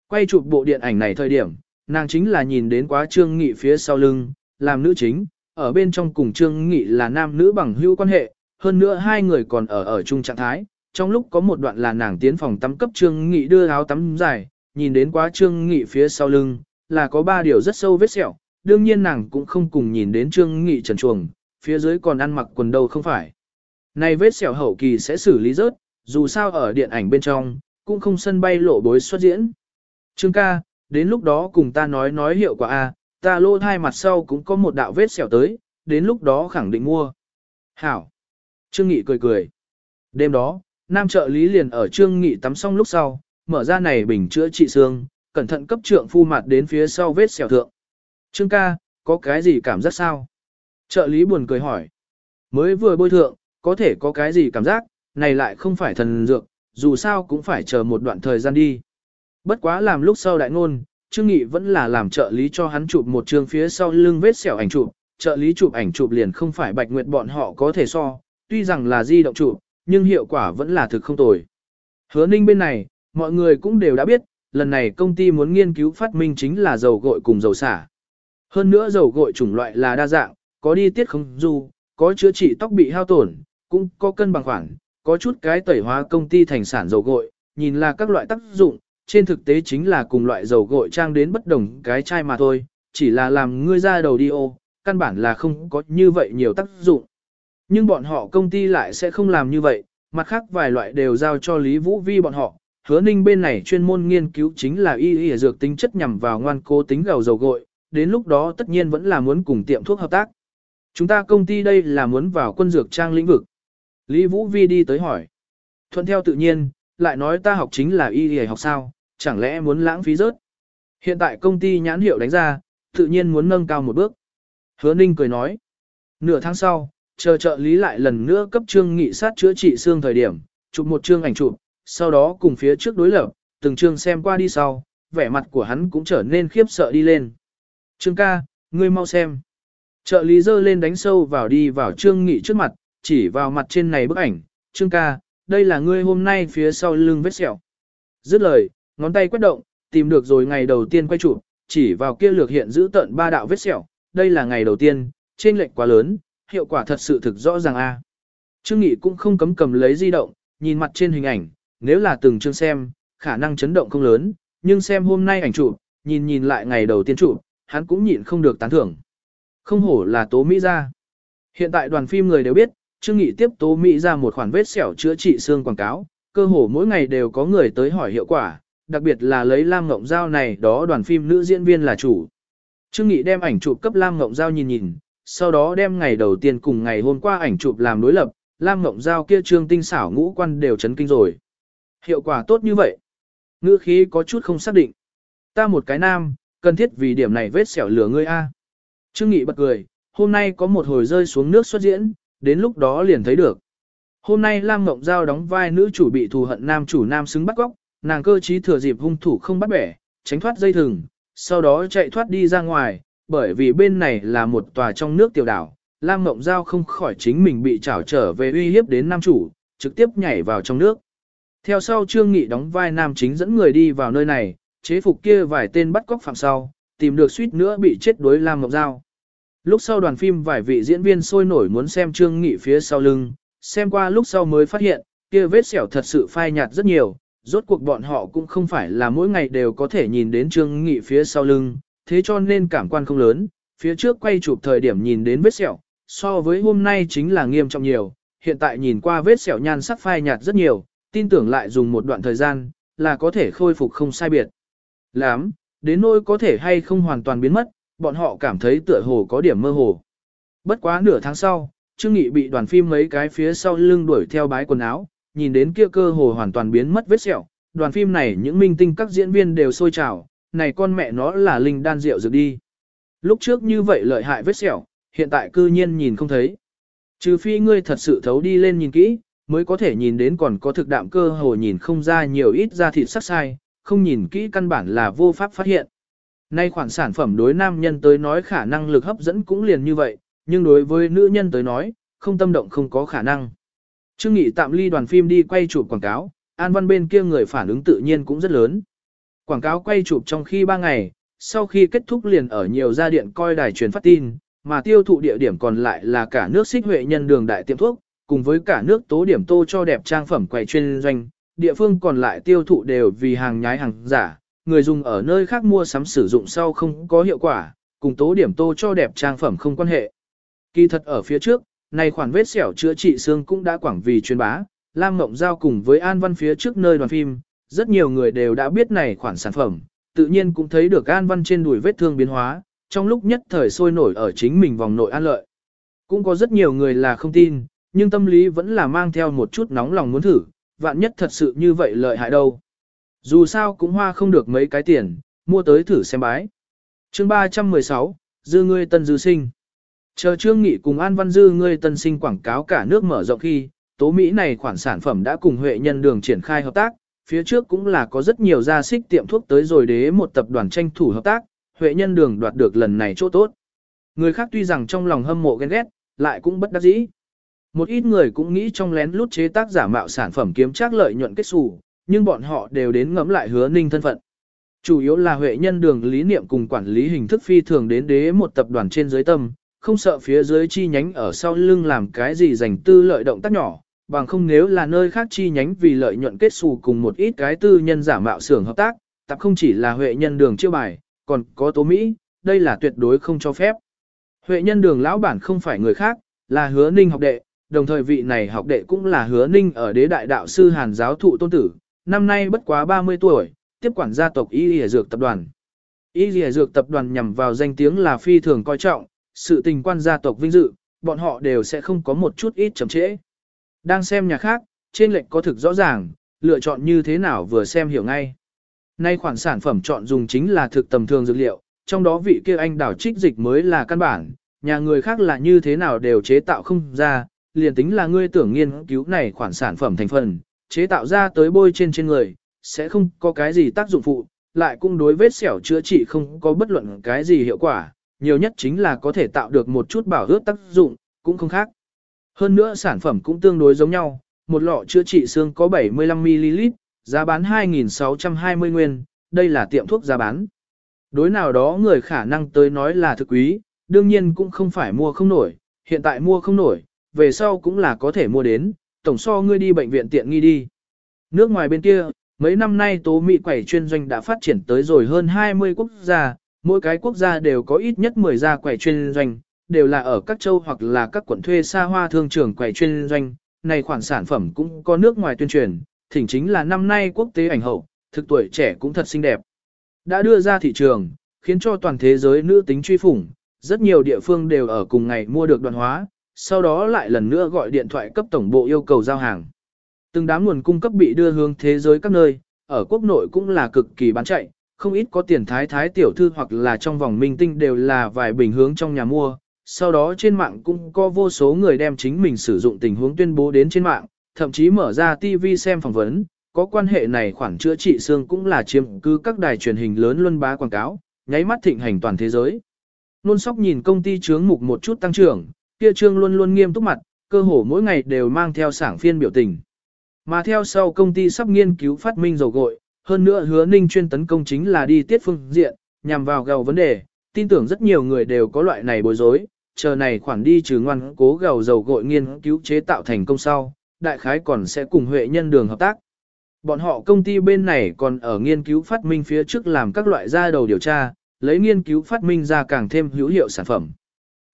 Quay chụp bộ điện ảnh này thời điểm, nàng chính là nhìn đến quá Trương Nghị phía sau lưng, làm nữ chính, ở bên trong cùng Trương Nghị là nam nữ bằng hữu quan hệ, hơn nữa hai người còn ở ở chung trạng thái. Trong lúc có một đoạn là nàng tiến phòng tắm cấp Trương Nghị đưa áo tắm dài, nhìn đến quá Trương Nghị phía sau lưng, là có ba điều rất sâu vết sẹo, đương nhiên nàng cũng không cùng nhìn đến Trương Nghị trần chuồng, phía dưới còn ăn mặc quần đâu không phải. Này vết sẹo hậu kỳ sẽ xử lý rớt, dù sao ở điện ảnh bên trong, cũng không sân bay lộ bối xuất diễn. Trương ca, đến lúc đó cùng ta nói nói hiệu quả A, ta lô hai mặt sau cũng có một đạo vết sẹo tới, đến lúc đó khẳng định mua. Hảo. Trương Nghị cười cười. Đêm đó, nam trợ lý liền ở Trương Nghị tắm xong lúc sau, mở ra này bình chữa trị xương, cẩn thận cấp trượng phu mặt đến phía sau vết sẹo thượng. Trương ca, có cái gì cảm giác sao? Trợ lý buồn cười hỏi. Mới vừa bôi thượng, có thể có cái gì cảm giác, này lại không phải thần dược, dù sao cũng phải chờ một đoạn thời gian đi. Bất quá làm lúc sau đại ngôn, Trương Nghị vẫn là làm trợ lý cho hắn chụp một chương phía sau lưng vết sẹo ảnh chụp, trợ lý chụp ảnh chụp liền không phải Bạch Nguyệt bọn họ có thể so, tuy rằng là di động trụ, nhưng hiệu quả vẫn là thực không tồi. Hứa Ninh bên này, mọi người cũng đều đã biết, lần này công ty muốn nghiên cứu phát minh chính là dầu gội cùng dầu xả. Hơn nữa dầu gội chủng loại là đa dạng, có đi tiết không du, có chữa trị tóc bị hao tổn, cũng có cân bằng khoản, có chút cái tẩy hóa công ty thành sản dầu gội, nhìn là các loại tác dụng, trên thực tế chính là cùng loại dầu gội trang đến bất đồng cái chai mà thôi, chỉ là làm ngươi ra đầu đi ô, căn bản là không có như vậy nhiều tác dụng. Nhưng bọn họ công ty lại sẽ không làm như vậy, mặt khác vài loại đều giao cho Lý Vũ Vi bọn họ. Hứa Ninh bên này chuyên môn nghiên cứu chính là y y dược tính chất nhằm vào ngoan cố tính gầu dầu gội, đến lúc đó tất nhiên vẫn là muốn cùng tiệm thuốc hợp tác. Chúng ta công ty đây là muốn vào quân dược trang lĩnh vực. Lý Vũ Vi đi tới hỏi. Thuận theo tự nhiên, lại nói ta học chính là y y học sao, chẳng lẽ muốn lãng phí rớt. Hiện tại công ty nhãn hiệu đánh ra, tự nhiên muốn nâng cao một bước. Hứa Ninh cười nói. Nửa tháng sau, chờ trợ lý lại lần nữa cấp trương nghị sát chữa trị xương thời điểm, chụp một chương ảnh chụp, sau đó cùng phía trước đối lập, từng chương xem qua đi sau, vẻ mặt của hắn cũng trở nên khiếp sợ đi lên. Trương ca, ngươi mau xem. Trợ lý dơ lên đánh sâu vào đi vào trương nghị trước mặt, chỉ vào mặt trên này bức ảnh, trương ca, đây là ngươi hôm nay phía sau lưng vết sẹo. Dứt lời, ngón tay quét động, tìm được rồi ngày đầu tiên quay chụp, chỉ vào kia lược hiện giữ tận ba đạo vết sẹo, đây là ngày đầu tiên, trên lệnh quá lớn, hiệu quả thật sự thực rõ ràng a. Trương Nghị cũng không cấm cầm lấy di động, nhìn mặt trên hình ảnh, nếu là từng chương xem, khả năng chấn động không lớn, nhưng xem hôm nay ảnh chụp, nhìn nhìn lại ngày đầu tiên chụp, hắn cũng nhịn không được tán thưởng. Không hổ là Tố Mỹ ra. Hiện tại đoàn phim người đều biết, Trương Nghị tiếp Tố Mỹ ra một khoản vết sẹo chữa trị xương quảng cáo, cơ hồ mỗi ngày đều có người tới hỏi hiệu quả, đặc biệt là lấy Lam Ngộng Giao này đó đoàn phim nữ diễn viên là chủ. Trương Nghị đem ảnh chụp cấp Lam Ngộng Giao nhìn nhìn, sau đó đem ngày đầu tiên cùng ngày hôm qua ảnh chụp làm đối lập, Lam Ngộng Giao kia trương tinh xảo ngũ quan đều chấn kinh rồi. Hiệu quả tốt như vậy. Ngữ khí có chút không xác định. Ta một cái nam, cần thiết vì điểm này vết xẻo lửa ngươi a. Trương Nghị bật cười, hôm nay có một hồi rơi xuống nước xuất diễn, đến lúc đó liền thấy được. Hôm nay Lam Ngộng Giao đóng vai nữ chủ bị thù hận nam chủ nam xứng bắt góc, nàng cơ trí thừa dịp hung thủ không bắt bẻ, tránh thoát dây thừng, sau đó chạy thoát đi ra ngoài, bởi vì bên này là một tòa trong nước tiểu đảo, Lam Ngộng Giao không khỏi chính mình bị trảo trở về uy hiếp đến nam chủ, trực tiếp nhảy vào trong nước. Theo sau Trương Nghị đóng vai nam chính dẫn người đi vào nơi này, chế phục kia vài tên bắt cóc phạm sau, tìm được suýt nữa bị chết đối Lam Ngộng Giao. Lúc sau đoàn phim vài vị diễn viên sôi nổi muốn xem Trương Nghị phía sau lưng, xem qua lúc sau mới phát hiện, kia vết sẹo thật sự phai nhạt rất nhiều, rốt cuộc bọn họ cũng không phải là mỗi ngày đều có thể nhìn đến Trương Nghị phía sau lưng, thế cho nên cảm quan không lớn, phía trước quay chụp thời điểm nhìn đến vết sẹo, so với hôm nay chính là nghiêm trọng nhiều, hiện tại nhìn qua vết sẹo nhan sắc phai nhạt rất nhiều, tin tưởng lại dùng một đoạn thời gian, là có thể khôi phục không sai biệt. Lắm, đến nỗi có thể hay không hoàn toàn biến mất, bọn họ cảm thấy tựa hồ có điểm mơ hồ. Bất quá nửa tháng sau, Trương Nghị bị đoàn phim mấy cái phía sau lưng đuổi theo bái quần áo, nhìn đến kia cơ hồ hoàn toàn biến mất vết sẹo, đoàn phim này những minh tinh các diễn viên đều sôi trào, này con mẹ nó là linh đan rượu dược đi. Lúc trước như vậy lợi hại vết sẹo, hiện tại cư nhiên nhìn không thấy. Trừ phi ngươi thật sự thấu đi lên nhìn kỹ, mới có thể nhìn đến còn có thực đạm cơ hồ nhìn không ra nhiều ít da thịt sắc sai, không nhìn kỹ căn bản là vô pháp phát hiện. Nay khoản sản phẩm đối nam nhân tới nói khả năng lực hấp dẫn cũng liền như vậy, nhưng đối với nữ nhân tới nói, không tâm động không có khả năng. Trương Nghị tạm ly đoàn phim đi quay chụp quảng cáo, An Văn bên kia người phản ứng tự nhiên cũng rất lớn. Quảng cáo quay chụp trong khi 3 ngày, sau khi kết thúc liền ở nhiều gia điện coi đài truyền phát tin, mà tiêu thụ địa điểm còn lại là cả nước xích huệ nhân đường đại tiệm thuốc, cùng với cả nước tố điểm tô cho đẹp trang phẩm quầy chuyên doanh, địa phương còn lại tiêu thụ đều vì hàng nhái hàng giả, người dùng ở nơi khác mua sắm sử dụng sau không có hiệu quả, cùng tố điểm tô cho đẹp trang phẩm không quan hệ. Kỳ thật ở phía trước, này khoản vết sẹo chữa trị xương cũng đã quảng vì truyền bá, Lam Mộng Giao cùng với An Văn phía trước nơi đoàn phim, rất nhiều người đều đã biết này khoản sản phẩm, tự nhiên cũng thấy được An Văn trên đùi vết thương biến hóa, trong lúc nhất thời sôi nổi ở chính mình vòng nội an lợi. Cũng có rất nhiều người là không tin, Nhưng tâm lý vẫn là mang theo một chút nóng lòng muốn thử, vạn nhất thật sự như vậy lợi hại đâu. Dù sao cũng hoa không được mấy cái tiền, mua tới thử xem bái. chương 316, Dư ngươi tân dư sinh. Chờ Trương Nghị cùng An Văn Dư ngươi tân sinh quảng cáo cả nước mở rộng khi, tố Mỹ này khoản sản phẩm đã cùng Huệ Nhân Đường triển khai hợp tác, phía trước cũng là có rất nhiều gia xích tiệm thuốc tới rồi đế một tập đoàn tranh thủ hợp tác, Huệ Nhân Đường đoạt được lần này chỗ tốt. Người khác tuy rằng trong lòng hâm mộ ghen ghét, lại cũng bất đắc dĩ. Một ít người cũng nghĩ trong lén lút chế tác giả mạo sản phẩm kiếm trác lợi nhuận kết xù, nhưng bọn họ đều đến ngẫm lại hứa ninh thân phận. Chủ yếu là Huệ Nhân Đường lý niệm cùng quản lý hình thức phi thường đến đế một tập đoàn trên dưới tâm, không sợ phía dưới chi nhánh ở sau lưng làm cái gì dành tư lợi động tác nhỏ, bằng không nếu là nơi khác chi nhánh vì lợi nhuận kết xù cùng một ít cái tư nhân giả mạo xưởng hợp tác, tập không chỉ là huệ nhân đường chiêu bài, còn có tố Mỹ, đây là tuyệt đối không cho phép. Huệ nhân đường lão bản không phải người khác, là hứa ninh học đệ, đồng thời vị này học đệ cũng là hứa ninh ở đế đại đạo sư hàn giáo thụ tôn tử, năm nay bất quá 30 tuổi, tiếp quản gia tộc Y Lìa Dược Tập đoàn. Y Lìa Dược Tập đoàn nhằm vào danh tiếng là phi thường coi trọng, sự tình quan gia tộc vinh dự, bọn họ đều sẽ không có một chút ít chậm trễ. Đang xem nhà khác, trên lệnh có thực rõ ràng, lựa chọn như thế nào vừa xem hiểu ngay. Nay khoản sản phẩm chọn dùng chính là thực tầm thường dược liệu, trong đó vị kia anh đảo trích dịch mới là căn bản, nhà người khác là như thế nào đều chế tạo không ra, liền tính là ngươi tưởng nghiên cứu này khoản sản phẩm thành phần, chế tạo ra tới bôi trên trên người, sẽ không có cái gì tác dụng phụ, lại cũng đối vết sẹo chữa trị không có bất luận cái gì hiệu quả, nhiều nhất chính là có thể tạo được một chút bảo ướt tác dụng, cũng không khác. Hơn nữa sản phẩm cũng tương đối giống nhau, một lọ chữa trị xương có 75ml, giá bán 2.620 nguyên, đây là tiệm thuốc giá bán. Đối nào đó người khả năng tới nói là thực quý, đương nhiên cũng không phải mua không nổi, hiện tại mua không nổi, về sau cũng là có thể mua đến, tổng so ngươi đi bệnh viện tiện nghi đi. Nước ngoài bên kia, mấy năm nay tố mỹ quẩy chuyên doanh đã phát triển tới rồi hơn 20 quốc gia, mỗi cái quốc gia đều có ít nhất 10 gia quẩy chuyên doanh, đều là ở các châu hoặc là các quận thuê xa hoa thương trường quầy chuyên doanh, này khoản sản phẩm cũng có nước ngoài tuyên truyền, thỉnh chính là năm nay quốc tế ảnh hậu, thực tuổi trẻ cũng thật xinh đẹp. Đã đưa ra thị trường, khiến cho toàn thế giới nữ tính truy phủng, rất nhiều địa phương đều ở cùng ngày mua được đoàn hóa, sau đó lại lần nữa gọi điện thoại cấp tổng bộ yêu cầu giao hàng. Từng đám nguồn cung cấp bị đưa hướng thế giới các nơi, ở quốc nội cũng là cực kỳ bán chạy, không ít có tiền thái thái tiểu thư hoặc là trong vòng minh tinh đều là vài bình hướng trong nhà mua. Sau đó trên mạng cũng có vô số người đem chính mình sử dụng tình huống tuyên bố đến trên mạng, thậm chí mở ra TV xem phỏng vấn, có quan hệ này khoản chữa trị xương cũng là chiếm cứ các đài truyền hình lớn luân bá quảng cáo, nháy mắt thịnh hành toàn thế giới. Nôn sóc nhìn công ty chướng mục một chút tăng trưởng, kia trương luôn luôn nghiêm túc mặt, cơ hồ mỗi ngày đều mang theo sảng phiên biểu tình. Mà theo sau công ty sắp nghiên cứu phát minh dầu gội, hơn nữa hứa ninh chuyên tấn công chính là đi tiết phương diện, nhằm vào gầu vấn đề, tin tưởng rất nhiều người đều có loại này bối rối, chờ này khoản đi trừ ngoan cố gầu dầu gội nghiên cứu chế tạo thành công sau, đại khái còn sẽ cùng Huệ nhân đường hợp tác. Bọn họ công ty bên này còn ở nghiên cứu phát minh phía trước làm các loại gia đầu điều tra, lấy nghiên cứu phát minh ra càng thêm hữu hiệu sản phẩm.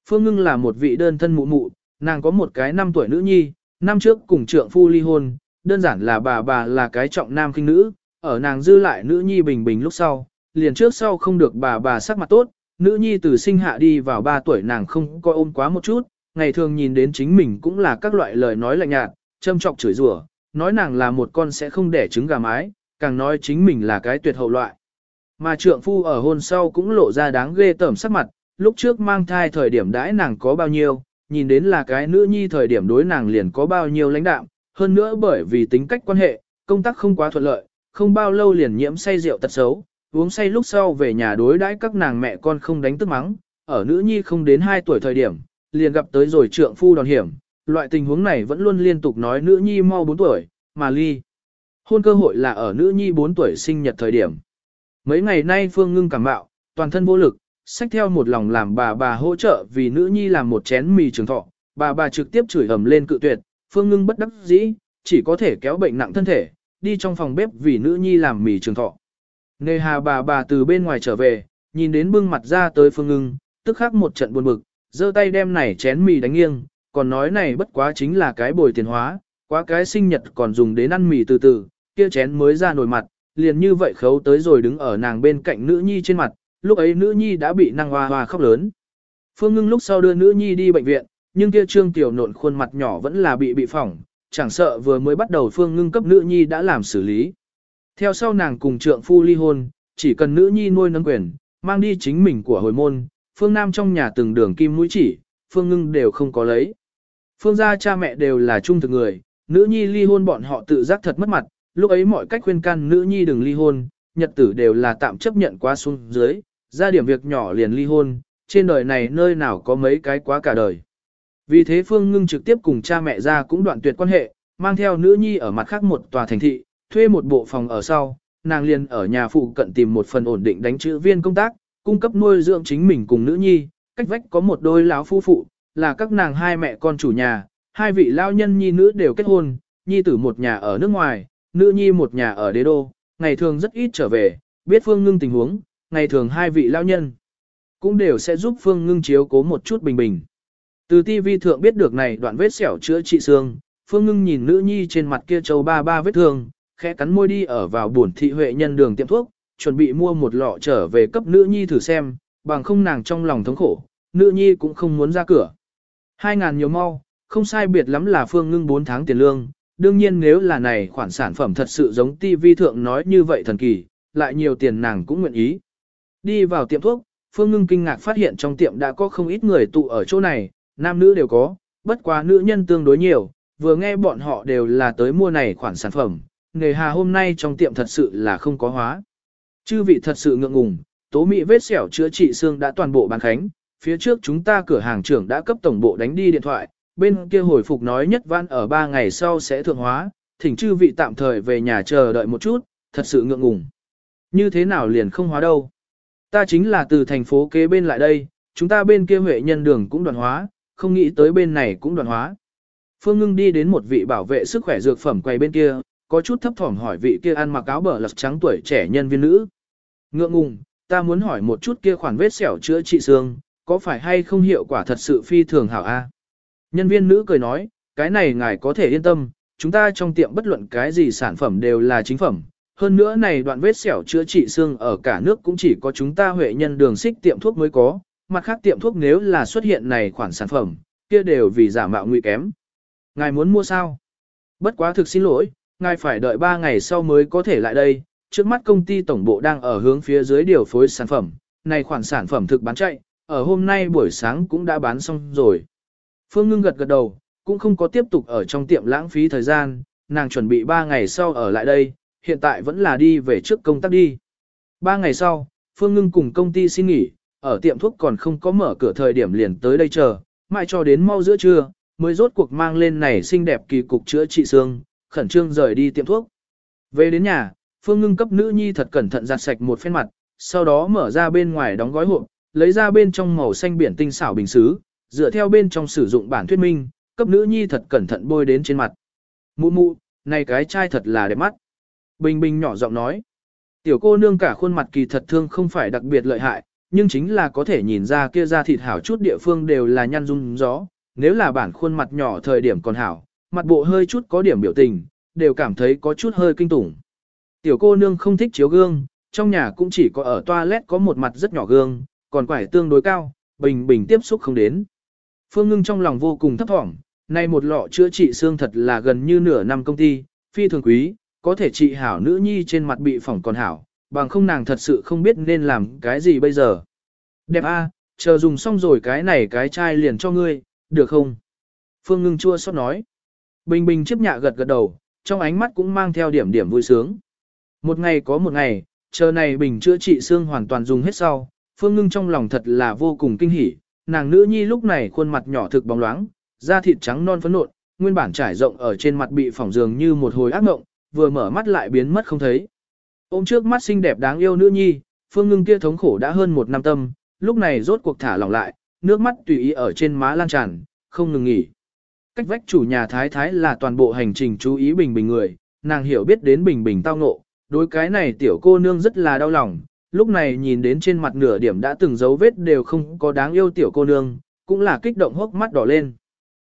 Phương Ngưng là một vị đơn thân mụ mụ, nàng có một cái năm tuổi nữ nhi, năm trước cùng trượng phu ly hôn, đơn giản là bà bà là cái trọng nam khinh nữ, ở nàng dư lại nữ nhi bình bình lúc sau, liền trước sau không được bà bà sắc mặt tốt, nữ nhi từ sinh hạ đi vào 3 tuổi nàng không coi ôm quá một chút, ngày thường nhìn đến chính mình cũng là các loại lời nói lạnh nhạt, châm trọc chửi rủa, nói nàng là một con sẽ không đẻ trứng gà mái, càng nói chính mình là cái tuyệt hậu loại. Mà trượng phu ở hôn sau cũng lộ ra đáng ghê tởm sắc mặt, lúc trước mang thai thời điểm đãi nàng có bao nhiêu, nhìn đến là cái nữ nhi thời điểm đối nàng liền có bao nhiêu lãnh đạm, hơn nữa bởi vì tính cách quan hệ, công tác không quá thuận lợi, không bao lâu liền nhiễm say rượu tật xấu, uống say lúc sau về nhà đối đãi các nàng mẹ con không đánh tức mắng, ở nữ nhi không đến 2 tuổi thời điểm, liền gặp tới rồi trượng phu đòn hiểm, loại tình huống này vẫn luôn liên tục nói nữ nhi mau 4 tuổi, mà ly. Hôn cơ hội là ở nữ nhi 4 tuổi sinh nhật thời điểm. Mấy ngày nay Phương Ngưng cảm bạo, toàn thân vô lực, xách theo một lòng làm bà bà hỗ trợ vì nữ nhi làm một chén mì trường thọ, bà bà trực tiếp chửi ầm lên cự tuyệt, Phương Ngưng bất đắc dĩ, chỉ có thể kéo bệnh nặng thân thể, đi trong phòng bếp vì nữ nhi làm mì trường thọ. Nề hà bà bà từ bên ngoài trở về, nhìn đến bưng mặt ra tới Phương Ngưng, tức khắc một trận buồn bực, giơ tay đem này chén mì đánh nghiêng, còn nói này bất quá chính là cái bồi tiền hóa, quá cái sinh nhật còn dùng đến ăn mì từ từ, kia chén mới ra nổi mặt, liền như vậy khấu tới rồi đứng ở nàng bên cạnh nữ nhi trên mặt, lúc ấy nữ nhi đã bị năng hoa hoa khóc lớn. Phương ngưng lúc sau đưa nữ nhi đi bệnh viện, nhưng kia trương tiểu nộn khuôn mặt nhỏ vẫn là bị bị phỏng, chẳng sợ vừa mới bắt đầu phương ngưng cấp nữ nhi đã làm xử lý. Theo sau nàng cùng trượng phu ly hôn, chỉ cần nữ nhi nuôi nâng quyền, mang đi chính mình của hồi môn, phương nam trong nhà từng đường kim mũi chỉ, phương ngưng đều không có lấy. Phương gia cha mẹ đều là trung thực người, nữ nhi ly hôn bọn họ tự giác thật mất mặt, lúc ấy mọi cách khuyên can nữ nhi đừng ly hôn, nhật tử đều là tạm chấp nhận qua xuống dưới, ra điểm việc nhỏ liền ly hôn, trên đời này nơi nào có mấy cái quá cả đời. Vì thế Phương Ngưng trực tiếp cùng cha mẹ ra cũng đoạn tuyệt quan hệ, mang theo nữ nhi ở mặt khác một tòa thành thị, thuê một bộ phòng ở sau, nàng liền ở nhà phụ cận tìm một phần ổn định đánh chữ viên công tác, cung cấp nuôi dưỡng chính mình cùng nữ nhi, cách vách có một đôi lão phu phụ, là các nàng hai mẹ con chủ nhà, hai vị lao nhân nhi nữ đều kết hôn, nhi tử một nhà ở nước ngoài, nữ nhi một nhà ở đế đô, ngày thường rất ít trở về, biết Phương Ngưng tình huống, ngày thường hai vị lao nhân cũng đều sẽ giúp Phương Ngưng chiếu cố một chút bình bình. Từ TV thượng biết được này đoạn vết sẹo chữa trị xương, Phương Ngưng nhìn nữ nhi trên mặt kia châu ba ba vết thương, khẽ cắn môi đi ở vào buồn thị huệ nhân đường tiệm thuốc, chuẩn bị mua một lọ trở về cấp nữ nhi thử xem, bằng không nàng trong lòng thống khổ, nữ nhi cũng không muốn ra cửa. Hai ngàn nhiều mau, không sai biệt lắm là Phương Ngưng 4 tháng tiền lương, đương nhiên nếu là này khoản sản phẩm thật sự giống TV thượng nói như vậy thần kỳ, lại nhiều tiền nàng cũng nguyện ý. Đi vào tiệm thuốc, Phương Ngưng kinh ngạc phát hiện trong tiệm đã có không ít người tụ ở chỗ này, nam nữ đều có, bất quá nữ nhân tương đối nhiều, vừa nghe bọn họ đều là tới mua này khoản sản phẩm, nghề hà hôm nay trong tiệm thật sự là không có hóa. Chư vị thật sự ngượng ngùng, tố mỹ vết sẹo chữa trị xương đã toàn bộ bán khánh, phía trước chúng ta cửa hàng trưởng đã cấp tổng bộ đánh đi điện thoại, bên kia hồi phục nói nhất văn ở 3 ngày sau sẽ thượng hóa, thỉnh chư vị tạm thời về nhà chờ đợi một chút, thật sự ngượng ngùng. Như thế nào liền không hóa đâu? Ta chính là từ thành phố kế bên lại đây, chúng ta bên kia huệ nhân đường cũng đoàn hóa, không nghĩ tới bên này cũng đoàn hóa. Phương ngưng đi đến một vị bảo vệ sức khỏe dược phẩm quay bên kia, có chút thấp thỏm hỏi vị kia ăn mặc áo bờ lật trắng tuổi trẻ nhân viên nữ. Ngượng ngùng, ta muốn hỏi một chút kia khoản vết sẹo chữa trị xương, có phải hay không hiệu quả thật sự phi thường hảo a? Nhân viên nữ cười nói, cái này ngài có thể yên tâm, chúng ta trong tiệm bất luận cái gì sản phẩm đều là chính phẩm. Hơn nữa này đoạn vết sẹo chữa trị xương ở cả nước cũng chỉ có chúng ta huệ nhân đường xích tiệm thuốc mới có, mặt khác tiệm thuốc nếu là xuất hiện này khoản sản phẩm, kia đều vì giả mạo nguy kém. Ngài muốn mua sao? Bất quá thực xin lỗi, ngài phải đợi 3 ngày sau mới có thể lại đây, trước mắt công ty tổng bộ đang ở hướng phía dưới điều phối sản phẩm, này khoản sản phẩm thực bán chạy, ở hôm nay buổi sáng cũng đã bán xong rồi. Phương Ngưng gật gật đầu, cũng không có tiếp tục ở trong tiệm lãng phí thời gian, nàng chuẩn bị 3 ngày sau ở lại đây, hiện tại vẫn là đi về trước công tác đi. 3 ngày sau, Phương Ngưng cùng công ty xin nghỉ, ở tiệm thuốc còn không có mở cửa thời điểm liền tới đây chờ, mãi cho đến mau giữa trưa, mới rốt cuộc mang lên này xinh đẹp kỳ cục chữa trị xương, khẩn trương rời đi tiệm thuốc. Về đến nhà, Phương Ngưng cấp nữ nhi thật cẩn thận giặt sạch một phen mặt, sau đó mở ra bên ngoài đóng gói hộp, lấy ra bên trong màu xanh biển tinh xảo bình xứ, dựa theo bên trong sử dụng bản thuyết minh, cấp nữ nhi thật cẩn thận bôi đến trên mặt. Mụ mụ, này cái chai thật là đẹp mắt. Bình bình nhỏ giọng nói. Tiểu cô nương cả khuôn mặt kỳ thật thương không phải đặc biệt lợi hại, nhưng chính là có thể nhìn ra kia da thịt hảo chút địa phương đều là nhăn rung gió. Nếu là bản khuôn mặt nhỏ thời điểm còn hảo, mặt bộ hơi chút có điểm biểu tình, đều cảm thấy có chút hơi kinh tủng. Tiểu cô nương không thích chiếu gương, trong nhà cũng chỉ có ở toilet có một mặt rất nhỏ gương, còn quải tương đối cao, bình bình tiếp xúc không đến. Phương ngưng trong lòng vô cùng thấp thỏm, nay một lọ chữa trị xương thật là gần như nửa năm công ty, phi thường quý, có thể trị hảo nữ nhi trên mặt bị phỏng còn hảo, bằng không nàng thật sự không biết nên làm cái gì bây giờ. Đẹp a, chờ dùng xong rồi cái này cái chai liền cho ngươi, được không? Phương ngưng chua xót nói. Bình bình chiếc nhạ gật gật đầu, trong ánh mắt cũng mang theo điểm điểm vui sướng. Một ngày có một ngày, chờ này bình chữa trị xương hoàn toàn dùng hết sau, Phương ngưng trong lòng thật là vô cùng kinh hỉ, nàng nữ nhi lúc này khuôn mặt nhỏ thực bóng loáng, da thịt trắng non phấn nộn, nguyên bản trải rộng ở trên mặt bị phỏng dường như một hồi ác mộng, vừa mở mắt lại biến mất không thấy. Ôm trước mắt xinh đẹp đáng yêu nữ nhi, Phương Ngưng kia thống khổ đã hơn một năm tâm, lúc này rốt cuộc thả lỏng lại, nước mắt tùy ý ở trên má lan tràn, không ngừng nghỉ. Cách vách chủ nhà thái thái là toàn bộ hành trình chú ý bình bình người, nàng hiểu biết đến bình bình tao ngộ, đối cái này tiểu cô nương rất là đau lòng, lúc này nhìn đến trên mặt nửa điểm đã từng dấu vết đều không có đáng yêu tiểu cô nương, cũng là kích động hốc mắt đỏ lên.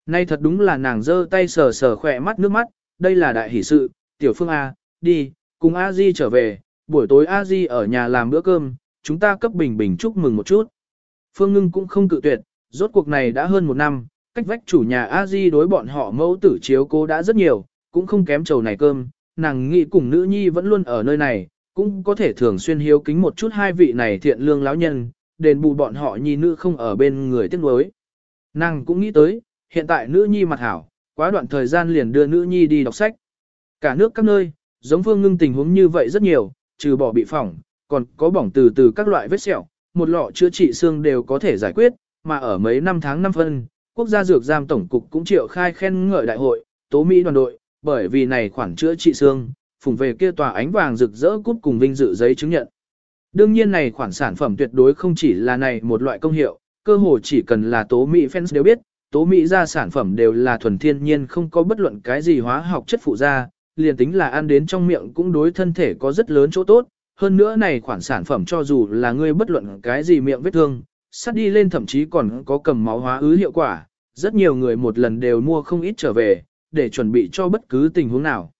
Nay thật đúng là nàng giơ tay sờ sờ khỏe mắt nước mắt, đây là đại hỷ sự, tiểu phương A, đi, cùng A Di trở về, buổi tối A Di ở nhà làm bữa cơm, chúng ta cấp bình bình chúc mừng một chút. Phương ngưng cũng không cự tuyệt, rốt cuộc này đã hơn một năm, cách vách chủ nhà a di đối bọn họ mẫu tử chiếu cố đã rất nhiều, cũng không kém chầu này cơm, nàng nghĩ cùng nữ nhi vẫn luôn ở nơi này, cũng có thể thường xuyên hiếu kính một chút hai vị này thiện lương lão nhân, đền bù bọn họ nhi nữ không ở bên người tiếc nuối. Nàng cũng nghĩ tới, hiện tại nữ nhi mặt hảo, quá đoạn thời gian liền đưa nữ nhi đi đọc sách. Cả nước các nơi, giống phương ngưng tình huống như vậy rất nhiều, trừ bỏ bị phỏng, còn có bỏng từ từ các loại vết sẹo, một lọ chữa trị xương đều có thể giải quyết, mà ở mấy năm tháng năm phân, quốc gia dược giam tổng cục cũng triệu khai khen ngợi đại hội, tố Mỹ đoàn đội, bởi vì này khoản chữa trị xương, phùng về kia tòa ánh vàng rực rỡ cút cùng vinh dự giấy chứng nhận. Đương nhiên này khoản sản phẩm tuyệt đối không chỉ là này một loại công hiệu, cơ hồ chỉ cần là tố Mỹ fans đều biết, tố Mỹ ra sản phẩm đều là thuần thiên nhiên không có bất luận cái gì hóa học chất phụ ra, liền tính là ăn đến trong miệng cũng đối thân thể có rất lớn chỗ tốt. Hơn nữa này khoản sản phẩm cho dù là ngươi bất luận cái gì miệng vết thương, sát đi lên thậm chí còn có cầm máu hóa ứ hiệu quả, rất nhiều người một lần đều mua không ít trở về, để chuẩn bị cho bất cứ tình huống nào.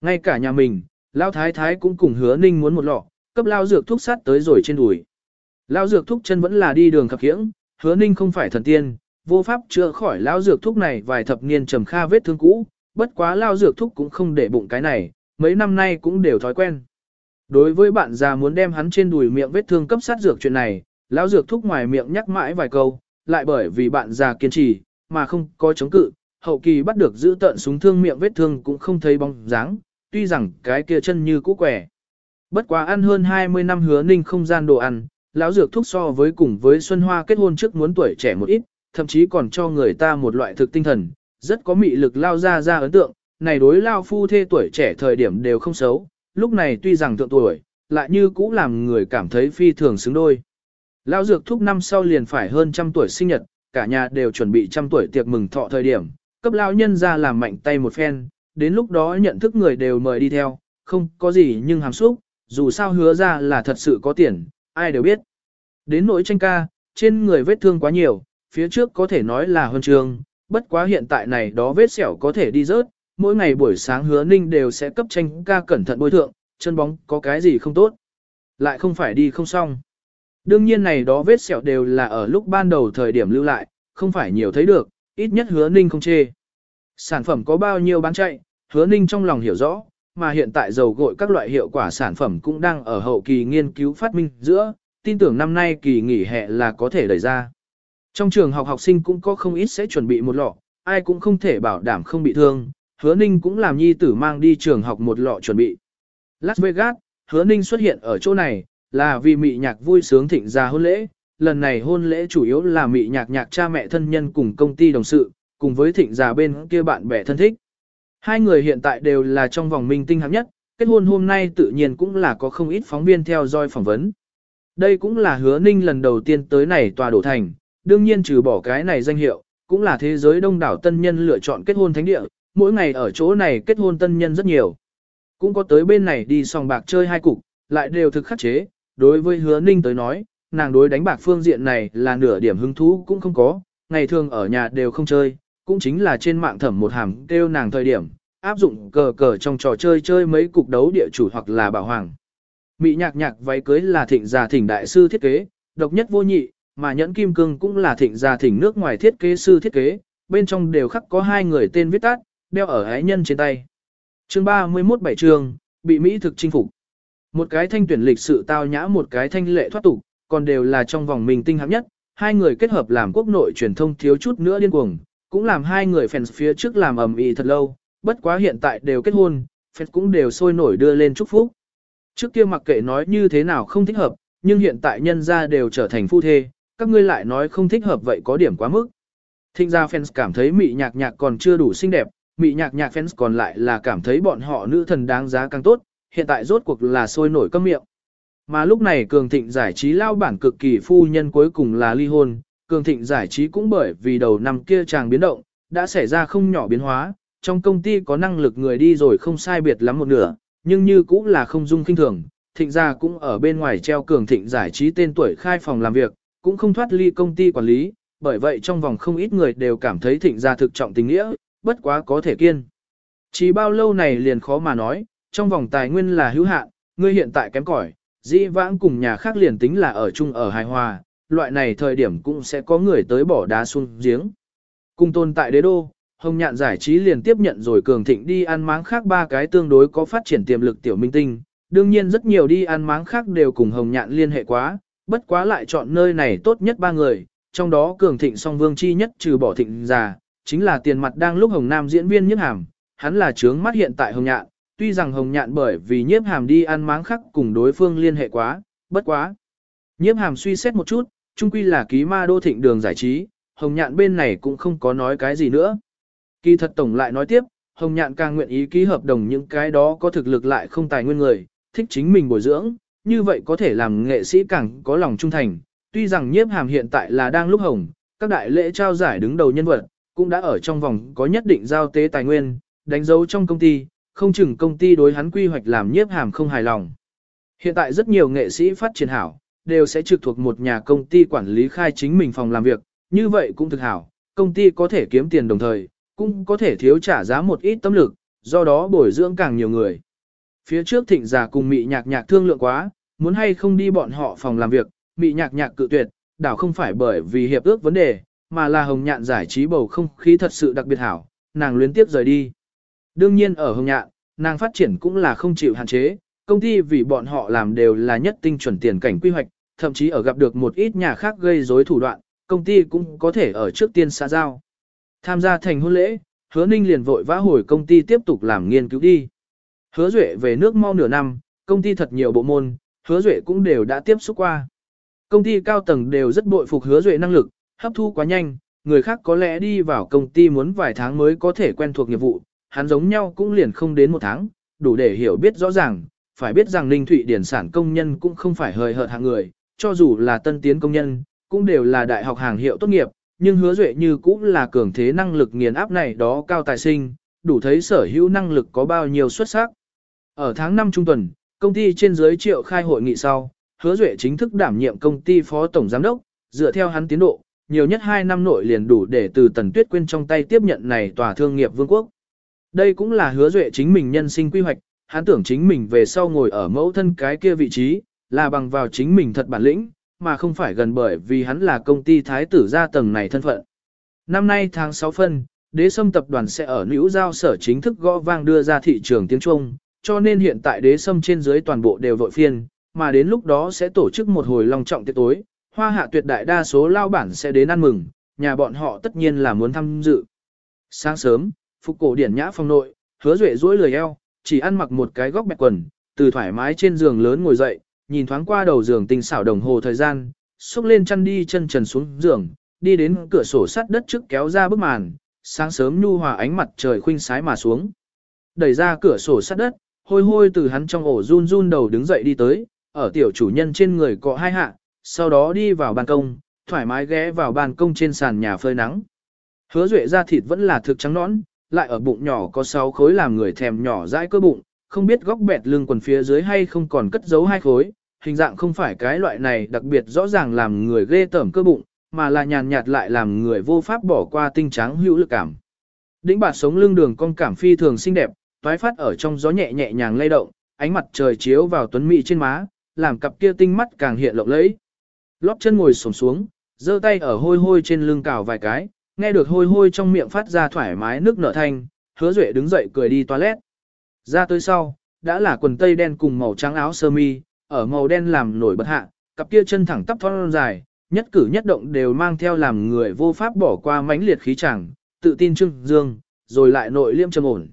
Ngay cả nhà mình, Lao Thái Thái cũng cùng hứa ninh muốn một lọ, cấp Lao Dược thuốc sát tới rồi trên đùi. Lao Dược thuốc chân vẫn là đi đường khập khiễng, hứa ninh không phải thần tiên, vô pháp chữa khỏi Lao Dược thuốc này vài thập niên trầm kha vết thương cũ, bất quá Lao Dược thuốc cũng không để bụng cái này, mấy năm nay cũng đều thói quen. Đối với bạn già muốn đem hắn trên đùi miệng vết thương cấp sát dược chuyện này, Lão Dược thuốc ngoài miệng nhắc mãi vài câu, lại bởi vì bạn già kiên trì, mà không có chống cự, hậu kỳ bắt được giữ tận súng thương miệng vết thương cũng không thấy bóng dáng, tuy rằng cái kia chân như cũ quẻ. Bất quá ăn hơn 20 năm hứa ninh không gian đồ ăn, lão dược thuốc so với cùng với Xuân Hoa kết hôn trước muốn tuổi trẻ một ít, thậm chí còn cho người ta một loại thực tinh thần, rất có mị lực lao ra ra ấn tượng, này đối lao phu thê tuổi trẻ thời điểm đều không xấu, lúc này tuy rằng thượng tuổi, lại như cũ làm người cảm thấy phi thường xứng đôi. Lão dược thúc năm sau liền phải hơn trăm tuổi sinh nhật, cả nhà đều chuẩn bị trăm tuổi tiệc mừng thọ thời điểm, cấp lão nhân ra làm mạnh tay một phen, đến lúc đó nhận thức người đều mời đi theo, không có gì nhưng hàm xúc, dù sao hứa ra là thật sự có tiền, ai đều biết. Đến nỗi tranh ca, trên người vết thương quá nhiều, phía trước có thể nói là huân trường, bất quá hiện tại này đó vết sẹo có thể đi rớt, mỗi ngày buổi sáng hứa ninh đều sẽ cấp tranh ca cẩn thận bôi thượng, chân bóng có cái gì không tốt. Lại không phải đi không xong. Đương nhiên này đó vết sẹo đều là ở lúc ban đầu thời điểm lưu lại, không phải nhiều thấy được, ít nhất hứa ninh không chê. Sản phẩm có bao nhiêu bán chạy, hứa ninh trong lòng hiểu rõ, mà hiện tại dầu gội các loại hiệu quả sản phẩm cũng đang ở hậu kỳ nghiên cứu phát minh giữa, tin tưởng năm nay kỳ nghỉ hè là có thể đẩy ra. Trong trường học học sinh cũng có không ít sẽ chuẩn bị một lọ, ai cũng không thể bảo đảm không bị thương, hứa ninh cũng làm nhi tử mang đi trường học một lọ chuẩn bị. Las Vegas, hứa ninh xuất hiện ở chỗ này, là vì mị nhạc vui sướng thịnh ra hôn lễ, lần này hôn lễ chủ yếu là mị nhạc nhạc cha mẹ thân nhân cùng công ty đồng sự, cùng với thịnh già bên kia bạn bè thân thích. Hai người hiện tại đều là trong vòng minh tinh hạng nhất, kết hôn hôm nay tự nhiên cũng là có không ít phóng viên theo dõi phỏng vấn. Đây cũng là hứa ninh lần đầu tiên tới này tòa đổ thành, đương nhiên trừ bỏ cái này danh hiệu, cũng là thế giới đông đảo tân nhân lựa chọn kết hôn thánh địa, mỗi ngày ở chỗ này kết hôn tân nhân rất nhiều. Cũng có tới bên này đi sòng bạc chơi hai cục, lại đều thực khắc chế, đối với hứa ninh tới nói, nàng đối đánh bạc phương diện này là nửa điểm hứng thú cũng không có, ngày thường ở nhà đều không chơi, cũng chính là trên mạng thẩm một hàm kêu nàng thời điểm, áp dụng cờ cờ trong trò chơi chơi mấy cục đấu địa chủ hoặc là bảo hoàng. Mỹ nhạc nhạc váy cưới là thịnh gia thỉnh đại sư thiết kế, độc nhất vô nhị, mà nhẫn kim cương cũng là thịnh gia thỉnh nước ngoài thiết kế sư thiết kế, bên trong đều khắc có hai người tên viết tắt, đeo ở ái nhân trên tay. Chương 31 bảy trường, bị Mỹ thực chinh phục. Một cái thanh tuyển lịch sự tao nhã một cái thanh lệ thoát tục, còn đều là trong vòng mình tinh hạng nhất, hai người kết hợp làm quốc nội truyền thông thiếu chút nữa điên cuồng, cũng làm hai người fans phía trước làm ầm ĩ thật lâu, bất quá hiện tại đều kết hôn, fans cũng đều sôi nổi đưa lên chúc phúc. Trước kia mặc kệ nói như thế nào không thích hợp, nhưng hiện tại nhân gia đều trở thành phu thê, các ngươi lại nói không thích hợp vậy có điểm quá mức. Thịnh ra fans cảm thấy mị nhạc nhạc còn chưa đủ xinh đẹp, mị nhạc nhạc fans còn lại là cảm thấy bọn họ nữ thần đáng giá càng tốt, hiện tại rốt cuộc là sôi nổi câm miệng. Mà lúc này Cường Thịnh giải trí lao bản cực kỳ phu nhân cuối cùng là ly hôn, Cường Thịnh giải trí cũng bởi vì đầu năm kia chàng biến động, đã xảy ra không nhỏ biến hóa, trong công ty có năng lực người đi rồi không sai biệt lắm một nửa, nhưng như cũng là không dung kinh thường, Thịnh gia cũng ở bên ngoài treo Cường Thịnh giải trí tên tuổi khai phòng làm việc, cũng không thoát ly công ty quản lý, bởi vậy trong vòng không ít người đều cảm thấy Thịnh gia thực trọng tình nghĩa, bất quá có thể kiên. Chỉ bao lâu này liền khó mà nói, trong vòng tài nguyên là hữu hạn, ngươi hiện tại kém cỏi, dĩ vãng cùng nhà khác liền tính là ở chung ở hài hòa, loại này thời điểm cũng sẽ có người tới bỏ đá xuống giếng. Cùng tồn tại đế đô, Hồng Nhạn giải trí liền tiếp nhận rồi cường thịnh đi ăn máng khác ba cái tương đối có phát triển tiềm lực tiểu minh tinh. Đương nhiên rất nhiều đi ăn máng khác đều cùng Hồng Nhạn liên hệ quá, bất quá lại chọn nơi này tốt nhất ba người, trong đó cường thịnh song vương chi nhất trừ bỏ thịnh già, chính là tiền mặt đang lúc Hồng Nam diễn viên nhất hàm, hắn là trướng mắt hiện tại Hồng Nhạn, tuy rằng Hồng Nhạn bởi vì nhiếp hàm đi ăn máng khác cùng đối phương liên hệ quá, bất quá. Nhiếp hàm suy xét một chút, chung quy là ký ma đô thịnh đường giải trí, Hồng Nhạn bên này cũng không có nói cái gì nữa. Kỳ thật tổng lại nói tiếp, Hồng Nhạn càng nguyện ý ký hợp đồng những cái đó có thực lực lại không tài nguyên người, thích chính mình bồi dưỡng, như vậy có thể làm nghệ sĩ càng có lòng trung thành. Tuy rằng nhiếp hàm hiện tại là đang lúc hồng, các đại lễ trao giải đứng đầu nhân vật, cũng đã ở trong vòng có nhất định giao tế tài nguyên, đánh dấu trong công ty, không chừng công ty đối hắn quy hoạch làm nhiếp hàm không hài lòng. Hiện tại rất nhiều nghệ sĩ phát triển hảo, đều sẽ trực thuộc một nhà công ty quản lý khai chính mình phòng làm việc, như vậy cũng thực hảo, công ty có thể kiếm tiền đồng thời, cũng có thể thiếu trả giá một ít tâm lực, do đó bồi dưỡng càng nhiều người. Phía trước thịnh giả cùng mị nhạc nhạc thương lượng quá, muốn hay không đi bọn họ phòng làm việc, mị nhạc nhạc cự tuyệt, đảo không phải bởi vì hiệp ước vấn đề, mà là hồng nhạn giải trí bầu không khí thật sự đặc biệt hảo, nàng luyến tiếp rời đi. Đương nhiên ở hồng nhạn, nàng phát triển cũng là không chịu hạn chế, công ty vì bọn họ làm đều là nhất tinh chuẩn tiền cảnh quy hoạch, thậm chí ở gặp được một ít nhà khác gây rối thủ đoạn, công ty cũng có thể ở trước tiên xã giao. Tham gia thành hôn lễ, hứa ninh liền vội vã hồi công ty tiếp tục làm nghiên cứu đi. Hứa Duệ về nước mau nửa năm, công ty thật nhiều bộ môn, Hứa Duệ cũng đều đã tiếp xúc qua. Công ty cao tầng đều rất bội phục Hứa Duệ năng lực, hấp thu quá nhanh, người khác có lẽ đi vào công ty muốn vài tháng mới có thể quen thuộc nghiệp vụ, hắn giống nhau cũng liền không đến một tháng, đủ để hiểu biết rõ ràng, phải biết rằng Ninh Thụy Điển sản công nhân cũng không phải hời hợt hạng người, cho dù là tân tiến công nhân, cũng đều là đại học hàng hiệu tốt nghiệp, nhưng hứa duệ như cũng là cường thế năng lực nghiền áp này đó cao tài sinh, đủ thấy sở hữu năng lực có bao nhiêu xuất sắc. Ở tháng 5 trung tuần, công ty trên dưới triệu khai hội nghị sau, hứa duệ chính thức đảm nhiệm công ty phó tổng giám đốc, dựa theo hắn tiến độ, nhiều nhất 2 năm nội liền đủ để từ tần tuyết quên trong tay tiếp nhận này tòa thương nghiệp vương quốc. Đây cũng là hứa duệ chính mình nhân sinh quy hoạch, hắn tưởng chính mình về sau ngồi ở mẫu thân cái kia vị trí, là bằng vào chính mình thật bản lĩnh, mà không phải gần bởi vì hắn là công ty thái tử gia tầng này thân phận. Năm nay tháng 6 phân, đế sâm tập đoàn sẽ ở nữ giao sở chính thức gõ vang đưa ra thị trường tiếng Trung, cho nên hiện tại đế sâm trên dưới toàn bộ đều vội phiên, mà đến lúc đó sẽ tổ chức một hồi long trọng tiệc tối, hoa hạ tuyệt đại đa số lao bản sẽ đến ăn mừng, nhà bọn họ tất nhiên là muốn tham dự. Sáng sớm, phục cổ điển nhã phòng nội, hứa duệ duỗi lười eo, chỉ ăn mặc một cái góc bẹt quần, từ thoải mái trên giường lớn ngồi dậy, nhìn thoáng qua đầu giường tinh xảo đồng hồ thời gian, xúc lên chăn đi chân trần xuống giường, đi đến cửa sổ sắt đất trước kéo ra bức màn, sáng sớm nhu hòa ánh mặt trời khuynh sái mà xuống. Đẩy ra cửa sổ sắt đất, hôi hôi từ hắn trong ổ run run đầu đứng dậy đi tới, ở tiểu chủ nhân trên người cọ hai hạ, sau đó đi vào ban công, thoải mái ghé vào ban công trên sàn nhà phơi nắng. Hứa duệ ra thịt vẫn là thực trắng nõn, lại ở bụng nhỏ có sáu khối làm người thèm nhỏ dãi cơ bụng, không biết góc bẹt lưng quần phía dưới hay không còn cất giấu hai khối, hình dạng không phải cái loại này đặc biệt rõ ràng làm người ghê tởm cơ bụng, mà là nhàn nhạt lại làm người vô pháp bỏ qua tinh trắng hữu lực cảm. Đĩnh bạt sống lưng đường cong cảm phi thường xinh đẹp, toái phát ở trong gió nhẹ nhẹ nhàng lay động, ánh mặt trời chiếu vào tuấn mỹ trên má, làm cặp kia tinh mắt càng hiện lộng lẫy. Lóp chân ngồi xổm xuống, giơ tay ở hôi hôi trên lưng cào vài cái, nghe được hôi hôi trong miệng phát ra thoải mái nước nở thanh, hứa duệ đứng dậy cười đi toilet. Ra tới sau, đã là quần tây đen cùng màu trắng áo sơ mi, ở màu đen làm nổi bật hạ, cặp kia chân thẳng tắp thon dài, nhất cử nhất động đều mang theo làm người vô pháp bỏ qua mãnh liệt khí chẳng, tự tin trưng dương, rồi lại nội liêm trầm ổn.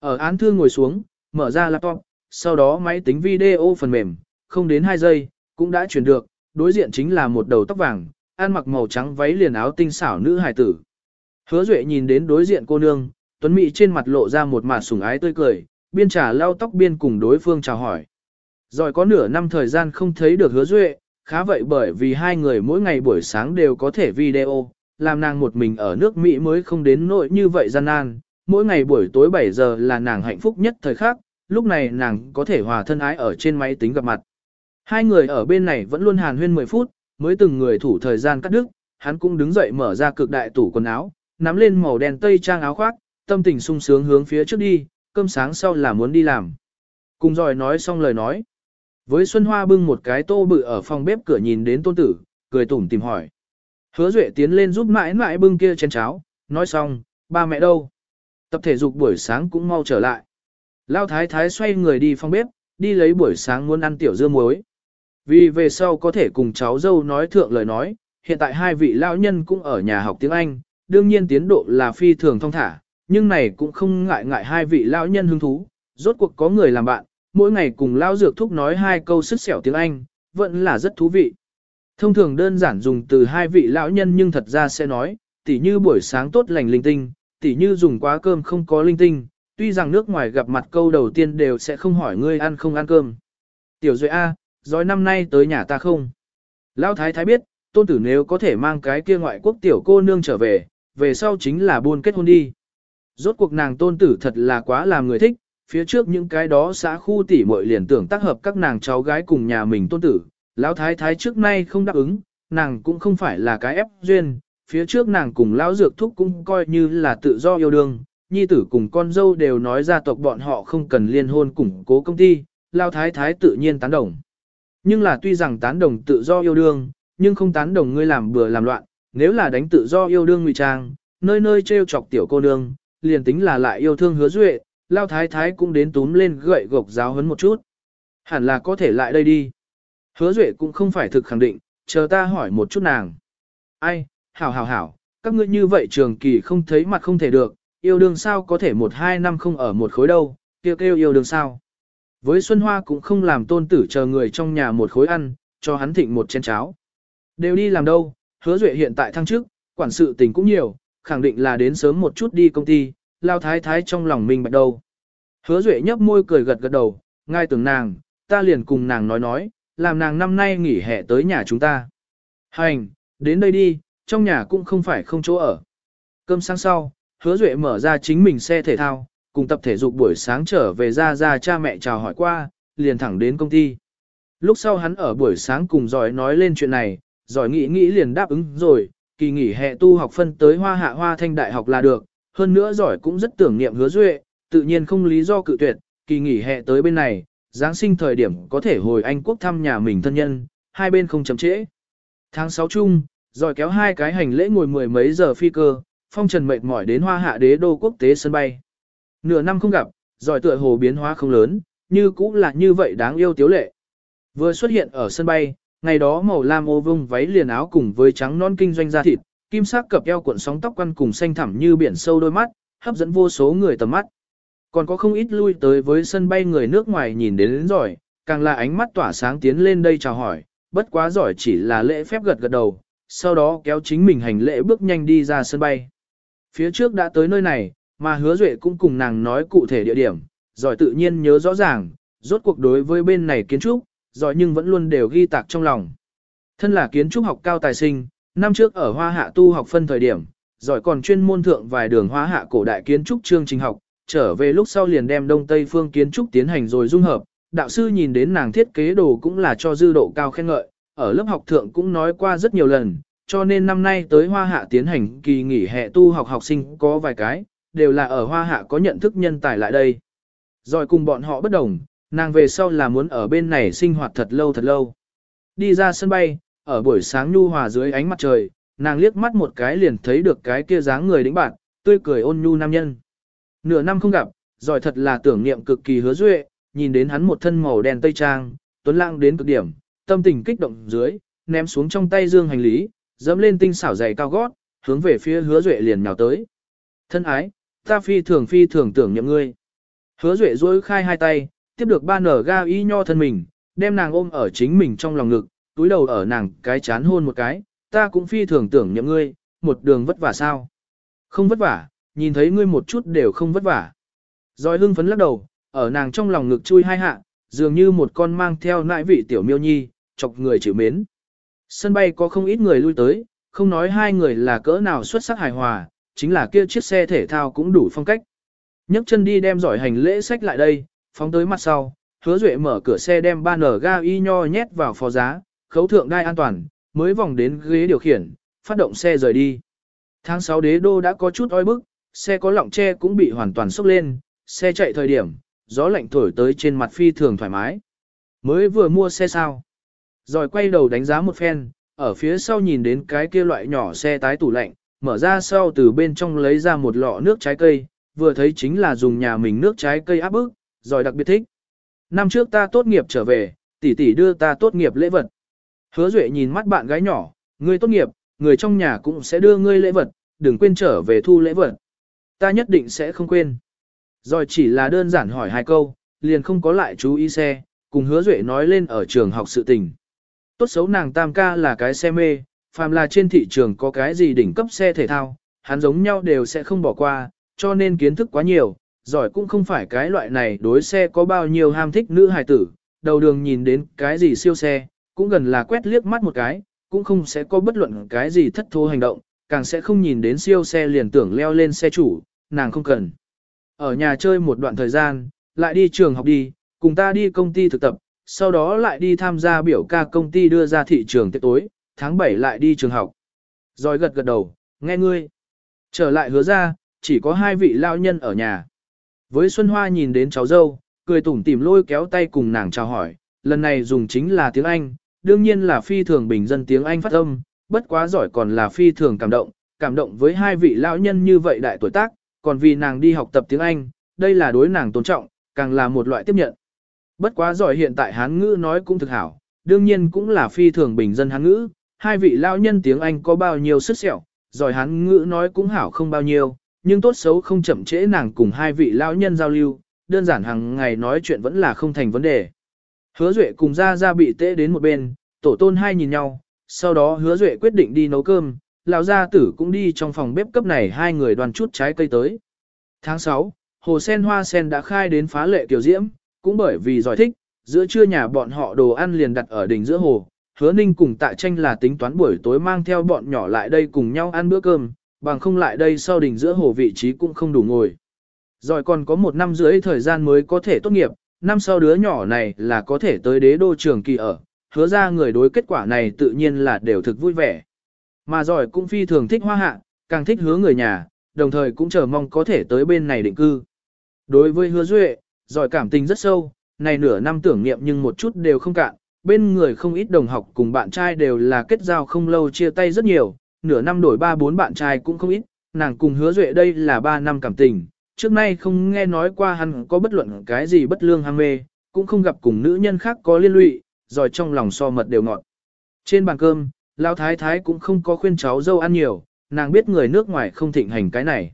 Ở án thư ngồi xuống, mở ra laptop, sau đó máy tính video phần mềm, không đến 2 giây, cũng đã chuyển được, đối diện chính là một đầu tóc vàng, ăn mặc màu trắng váy liền áo tinh xảo nữ hài tử. Hứa Duệ nhìn đến đối diện cô nương, Tuấn Mỹ trên mặt lộ ra một mạt sủng ái tươi cười, biên trà lau tóc biên cùng đối phương chào hỏi. Rồi có nửa năm thời gian không thấy được hứa duệ, khá vậy bởi vì hai người mỗi ngày buổi sáng đều có thể video, làm nàng một mình ở nước Mỹ mới không đến nỗi như vậy gian nan. Mỗi ngày buổi tối 7 giờ là nàng hạnh phúc nhất thời khắc, lúc này nàng có thể hòa thân ái ở trên máy tính gặp mặt. Hai người ở bên này vẫn luôn hàn huyên 10 phút, mới từng người thủ thời gian cắt đứt, hắn cũng đứng dậy mở ra cực đại tủ quần áo, nắm lên màu đen tây trang áo khoác, tâm tình sung sướng hướng phía trước đi, cơm sáng sau là muốn đi làm. Cùng rồi nói xong lời nói. Với Xuân Hoa bưng một cái tô bự ở phòng bếp cửa nhìn đến tôn tử, cười tủm tìm hỏi. Hứa Duệ tiến lên giúp mãi mãi bưng kia chén cháo, nói xong, ba mẹ đâu? Tập thể dục buổi sáng cũng mau trở lại. Lao thái thái xoay người đi phòng bếp, đi lấy buổi sáng muốn ăn tiểu dưa muối. Vì về sau có thể cùng cháu dâu nói thượng lời nói, hiện tại hai vị lão nhân cũng ở nhà học tiếng Anh, đương nhiên tiến độ là phi thường thông thả, nhưng này cũng không ngại ngại hai vị lão nhân hứng thú, rốt cuộc có người làm bạn, mỗi ngày cùng lão dược thúc nói hai câu sức sẹo tiếng Anh, vẫn là rất thú vị. Thông thường đơn giản dùng từ hai vị lão nhân nhưng thật ra sẽ nói, tỉ như buổi sáng tốt lành linh tinh, tỉ như dùng quá cơm không có linh tinh, tuy rằng nước ngoài gặp mặt câu đầu tiên đều sẽ không hỏi ngươi ăn không ăn cơm. Tiểu Duệ A, rồi năm nay tới nhà ta không? Lão Thái Thái biết, tôn tử nếu có thể mang cái kia ngoại quốc tiểu cô nương trở về, về sau chính là buôn kết hôn đi. Rốt cuộc nàng tôn tử thật là quá làm người thích, phía trước những cái đó xã khu tỷ muội liền tưởng tác hợp các nàng cháu gái cùng nhà mình tôn tử, lão thái thái trước nay không đáp ứng, nàng cũng không phải là cái ép duyên, phía trước nàng cùng lão dược thúc cũng coi như là tự do yêu đương, nhi tử cùng con dâu đều nói gia tộc bọn họ không cần liên hôn củng cố công ty, lão thái thái tự nhiên tán đồng. Nhưng là tuy rằng tán đồng tự do yêu đương, nhưng không tán đồng ngươi làm bừa làm loạn, nếu là đánh tự do yêu đương ngụy trang, nơi nơi trêu chọc tiểu cô nương, liền tính là lại yêu thương hứa duệ, lao thái thái cũng đến túm lên gậy gộc giáo hấn một chút. Hẳn là có thể lại đây đi. Hứa duệ cũng không phải thực khẳng định, chờ ta hỏi một chút nàng. Ai, hảo hảo hảo, các ngươi như vậy trường kỳ không thấy mặt không thể được, yêu đương sao có thể một hai năm không ở một khối đâu, kêu kêu yêu đương sao. Với Xuân Hoa cũng không làm tôn tử chờ người trong nhà một khối ăn, cho hắn thịnh một chén cháo. Đều đi làm đâu, hứa duệ hiện tại thăng chức, quản sự tình cũng nhiều, khẳng định là đến sớm một chút đi công ty, lao thái thái trong lòng mình bạch đầu. Hứa duệ nhấp môi cười gật gật đầu, ngay tưởng nàng, ta liền cùng nàng nói nói, làm nàng năm nay nghỉ hè tới nhà chúng ta. Hành, đến đây đi, trong nhà cũng không phải không chỗ ở. Cơm sáng sau, hứa duệ mở ra chính mình xe thể thao, cùng tập thể dục buổi sáng trở về ra ra cha mẹ chào hỏi qua, liền thẳng đến công ty. Lúc sau hắn ở buổi sáng cùng giỏi nói lên chuyện này, giỏi nghĩ nghĩ liền đáp ứng rồi, kỳ nghỉ hè tu học phân tới hoa hạ hoa thanh đại học là được, hơn nữa giỏi cũng rất tưởng niệm hứa duệ, tự nhiên không lý do cự tuyệt, kỳ nghỉ hè tới bên này, Giáng sinh thời điểm có thể hồi Anh quốc thăm nhà mình thân nhân, hai bên không chậm trễ. Tháng 6 chung, giỏi kéo hai cái hành lễ ngồi mười mấy giờ phi cơ, phong trần mệt mỏi đến hoa hạ đế đô quốc tế sân bay. Nửa năm không gặp, giỏi tựa hồ biến hóa không lớn, như cũng là như vậy đáng yêu tiếu lệ. Vừa xuất hiện ở sân bay, ngày đó màu lam ô vung váy liền áo cùng với trắng non kinh doanh da thịt, kim sắc cập eo cuộn sóng tóc quăn cùng xanh thẳm như biển sâu đôi mắt, hấp dẫn vô số người tầm mắt. Còn có không ít lui tới với sân bay người nước ngoài nhìn đến, đến giỏi, càng là ánh mắt tỏa sáng tiến lên đây chào hỏi, bất quá giỏi chỉ là lễ phép gật gật đầu, sau đó kéo chính mình hành lễ bước nhanh đi ra sân bay. Phía trước đã tới nơi này, mà hứa duệ cũng cùng nàng nói cụ thể địa điểm, giỏi tự nhiên nhớ rõ ràng, rốt cuộc đối với bên này kiến trúc, giỏi nhưng vẫn luôn đều ghi tạc trong lòng. Thân là kiến trúc học cao tài sinh, năm trước ở Hoa Hạ tu học phân thời điểm, giỏi còn chuyên môn thượng vài đường Hoa Hạ cổ đại kiến trúc chương trình học, trở về lúc sau liền đem Đông Tây phương kiến trúc tiến hành rồi dung hợp. Đạo sư nhìn đến nàng thiết kế đồ cũng là cho dư độ cao khen ngợi, ở lớp học thượng cũng nói qua rất nhiều lần, cho nên năm nay tới Hoa Hạ tiến hành kỳ nghỉ hè tu học học sinh có vài cái, đều là ở Hoa Hạ có nhận thức nhân tài lại đây. Rồi cùng bọn họ bất đồng, nàng về sau là muốn ở bên này sinh hoạt thật lâu thật lâu. Đi ra sân bay, ở buổi sáng nhu hòa dưới ánh mặt trời, nàng liếc mắt một cái liền thấy được cái kia dáng người đĩnh bạn, tươi cười ôn nhu nam nhân. Nửa năm không gặp, rồi thật là tưởng niệm cực kỳ hứa duệ, nhìn đến hắn một thân màu đen tây trang, tuấn lãng đến cực điểm, tâm tình kích động dưới, ném xuống trong tay dương hành lý, dẫm lên tinh xảo dày cao gót, hướng về phía hứa duệ liền nhào tới. Thân ái, ta phi thường phi thường tưởng nhậm ngươi. Hứa duệ duỗi khai hai tay, tiếp được ba nở ga y nho thân mình, đem nàng ôm ở chính mình trong lòng ngực, túi đầu ở nàng cái chán hôn một cái, ta cũng phi thường tưởng nhậm ngươi, một đường vất vả sao. Không vất vả, nhìn thấy ngươi một chút đều không vất vả. Rồi hưng phấn lắc đầu, ở nàng trong lòng ngực chui hai hạ, dường như một con mang theo nãi vị tiểu miêu nhi, chọc người chịu mến. Sân bay có không ít người lui tới, không nói hai người là cỡ nào xuất sắc hài hòa, chính là kia chiếc xe thể thao cũng đủ phong cách. nhấc chân đi đem giỏi hành lễ sách lại đây, phóng tới mặt sau, hứa duệ mở cửa xe đem ba nở ga y nho nhét vào phó giá, khấu thượng đai an toàn, mới vòng đến ghế điều khiển, phát động xe rời đi. Tháng 6 đế đô đã có chút oi bức, xe có lọng tre cũng bị hoàn toàn sốc lên, xe chạy thời điểm, gió lạnh thổi tới trên mặt phi thường thoải mái. Mới vừa mua xe sao? Rồi quay đầu đánh giá một phen, ở phía sau nhìn đến cái kia loại nhỏ xe tái tủ lạnh, mở ra sau từ bên trong lấy ra một lọ nước trái cây, vừa thấy chính là dùng nhà mình nước trái cây áp bức, rồi đặc biệt thích. Năm trước ta tốt nghiệp trở về, tỷ tỷ đưa ta tốt nghiệp lễ vật. Hứa Duệ nhìn mắt bạn gái nhỏ, ngươi tốt nghiệp, người trong nhà cũng sẽ đưa ngươi lễ vật, đừng quên trở về thu lễ vật. Ta nhất định sẽ không quên. Rồi chỉ là đơn giản hỏi hai câu, liền không có lại chú ý xe, cùng hứa Duệ nói lên ở trường học sự tình. Tốt xấu nàng tam ca là cái xe mê, phàm là trên thị trường có cái gì đỉnh cấp xe thể thao, hắn giống nhau đều sẽ không bỏ qua, cho nên kiến thức quá nhiều, giỏi cũng không phải cái loại này đối xe có bao nhiêu ham thích nữ hài tử, đầu đường nhìn đến cái gì siêu xe, cũng gần là quét liếc mắt một cái, cũng không sẽ có bất luận cái gì thất thố hành động, càng sẽ không nhìn đến siêu xe liền tưởng leo lên xe chủ, nàng không cần. Ở nhà chơi một đoạn thời gian, lại đi trường học đi, cùng ta đi công ty thực tập, sau đó lại đi tham gia biểu ca công ty đưa ra thị trường tiết tối, tháng 7 lại đi trường học. Rồi gật gật đầu, nghe ngươi. Trở lại hứa ra, chỉ có hai vị lao nhân ở nhà. Với Xuân Hoa nhìn đến cháu dâu, cười tủm tỉm lôi kéo tay cùng nàng chào hỏi, lần này dùng chính là tiếng Anh, đương nhiên là phi thường bình dân tiếng Anh phát âm, bất quá giỏi còn là phi thường cảm động, cảm động với hai vị lão nhân như vậy đại tuổi tác, còn vì nàng đi học tập tiếng Anh, đây là đối nàng tôn trọng, càng là một loại tiếp nhận. Bất quá giỏi hiện tại hán ngữ nói cũng thực hảo, đương nhiên cũng là phi thường bình dân hán ngữ, hai vị lão nhân tiếng Anh có bao nhiêu sức sẹo, giỏi hán ngữ nói cũng hảo không bao nhiêu, nhưng tốt xấu không chậm trễ nàng cùng hai vị lão nhân giao lưu, đơn giản hàng ngày nói chuyện vẫn là không thành vấn đề. Hứa Duệ cùng ra ra bị tễ đến một bên, tổ tôn hai nhìn nhau, sau đó hứa Duệ quyết định đi nấu cơm, lão gia tử cũng đi trong phòng bếp cấp này hai người đoàn chút trái cây tới. Tháng 6, hồ sen hoa sen đã khai đến phá lệ tiểu diễm, cũng bởi vì giỏi thích, giữa trưa nhà bọn họ đồ ăn liền đặt ở đỉnh giữa hồ. Hứa Ninh cùng Tạ Tranh là tính toán buổi tối mang theo bọn nhỏ lại đây cùng nhau ăn bữa cơm, bằng không lại đây sau đỉnh giữa hồ vị trí cũng không đủ ngồi. Rồi còn có một năm rưỡi thời gian mới có thể tốt nghiệp, năm sau đứa nhỏ này là có thể tới đế đô trường kỳ ở, hứa ra người đối kết quả này tự nhiên là đều thực vui vẻ. Mà giỏi cũng phi thường thích hoa hạ, càng thích hứa người nhà, đồng thời cũng chờ mong có thể tới bên này định cư. Đối với hứa duệ, giỏi cảm tình rất sâu, này nửa năm tưởng niệm nhưng một chút đều không cạn, bên người không ít đồng học cùng bạn trai đều là kết giao không lâu chia tay rất nhiều, nửa năm đổi ba bốn bạn trai cũng không ít, nàng cùng hứa duệ đây là ba năm cảm tình, trước nay không nghe nói qua hắn có bất luận cái gì bất lương ham mê, cũng không gặp cùng nữ nhân khác có liên lụy, rồi trong lòng so mật đều ngọt. Trên bàn cơm, Lão Thái Thái cũng không có khuyên cháu dâu ăn nhiều, nàng biết người nước ngoài không thịnh hành cái này.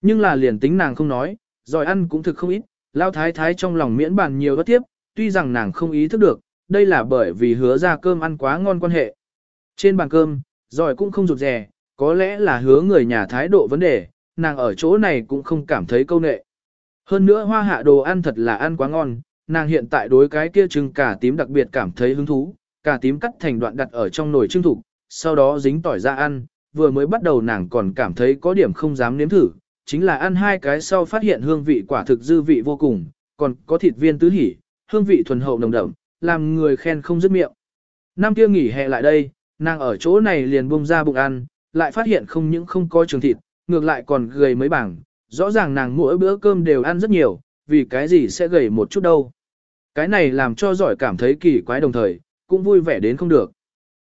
Nhưng là liền tính nàng không nói, rồi ăn cũng thực không ít, Lão Thái Thái trong lòng miễn bàn nhiều bất tiếp, tuy rằng nàng không ý thức được, đây là bởi vì hứa ra cơm ăn quá ngon quan hệ. Trên bàn cơm, giỏi cũng không rụt rè, có lẽ là hứa người nhà thái độ vấn đề, nàng ở chỗ này cũng không cảm thấy câu nệ. Hơn nữa hoa hạ đồ ăn thật là ăn quá ngon, nàng hiện tại đối cái kia trứng cà tím đặc biệt cảm thấy hứng thú, cà tím cắt thành đoạn đặt ở trong nồi trưng thủ, sau đó dính tỏi ra ăn, vừa mới bắt đầu nàng còn cảm thấy có điểm không dám nếm thử, chính là ăn hai cái sau phát hiện hương vị quả thực dư vị vô cùng, còn có thịt viên tứ hỉ, hương vị thuần hậu nồng đậm, làm người khen không dứt miệng. Năm kia nghỉ hè lại đây, nàng ở chỗ này liền buông ra bụng ăn, lại phát hiện không những không có trường thịt, ngược lại còn gầy mấy bảng, rõ ràng nàng mỗi bữa cơm đều ăn rất nhiều, vì cái gì sẽ gầy một chút đâu. Cái này làm cho giỏi cảm thấy kỳ quái đồng thời, cũng vui vẻ đến không được.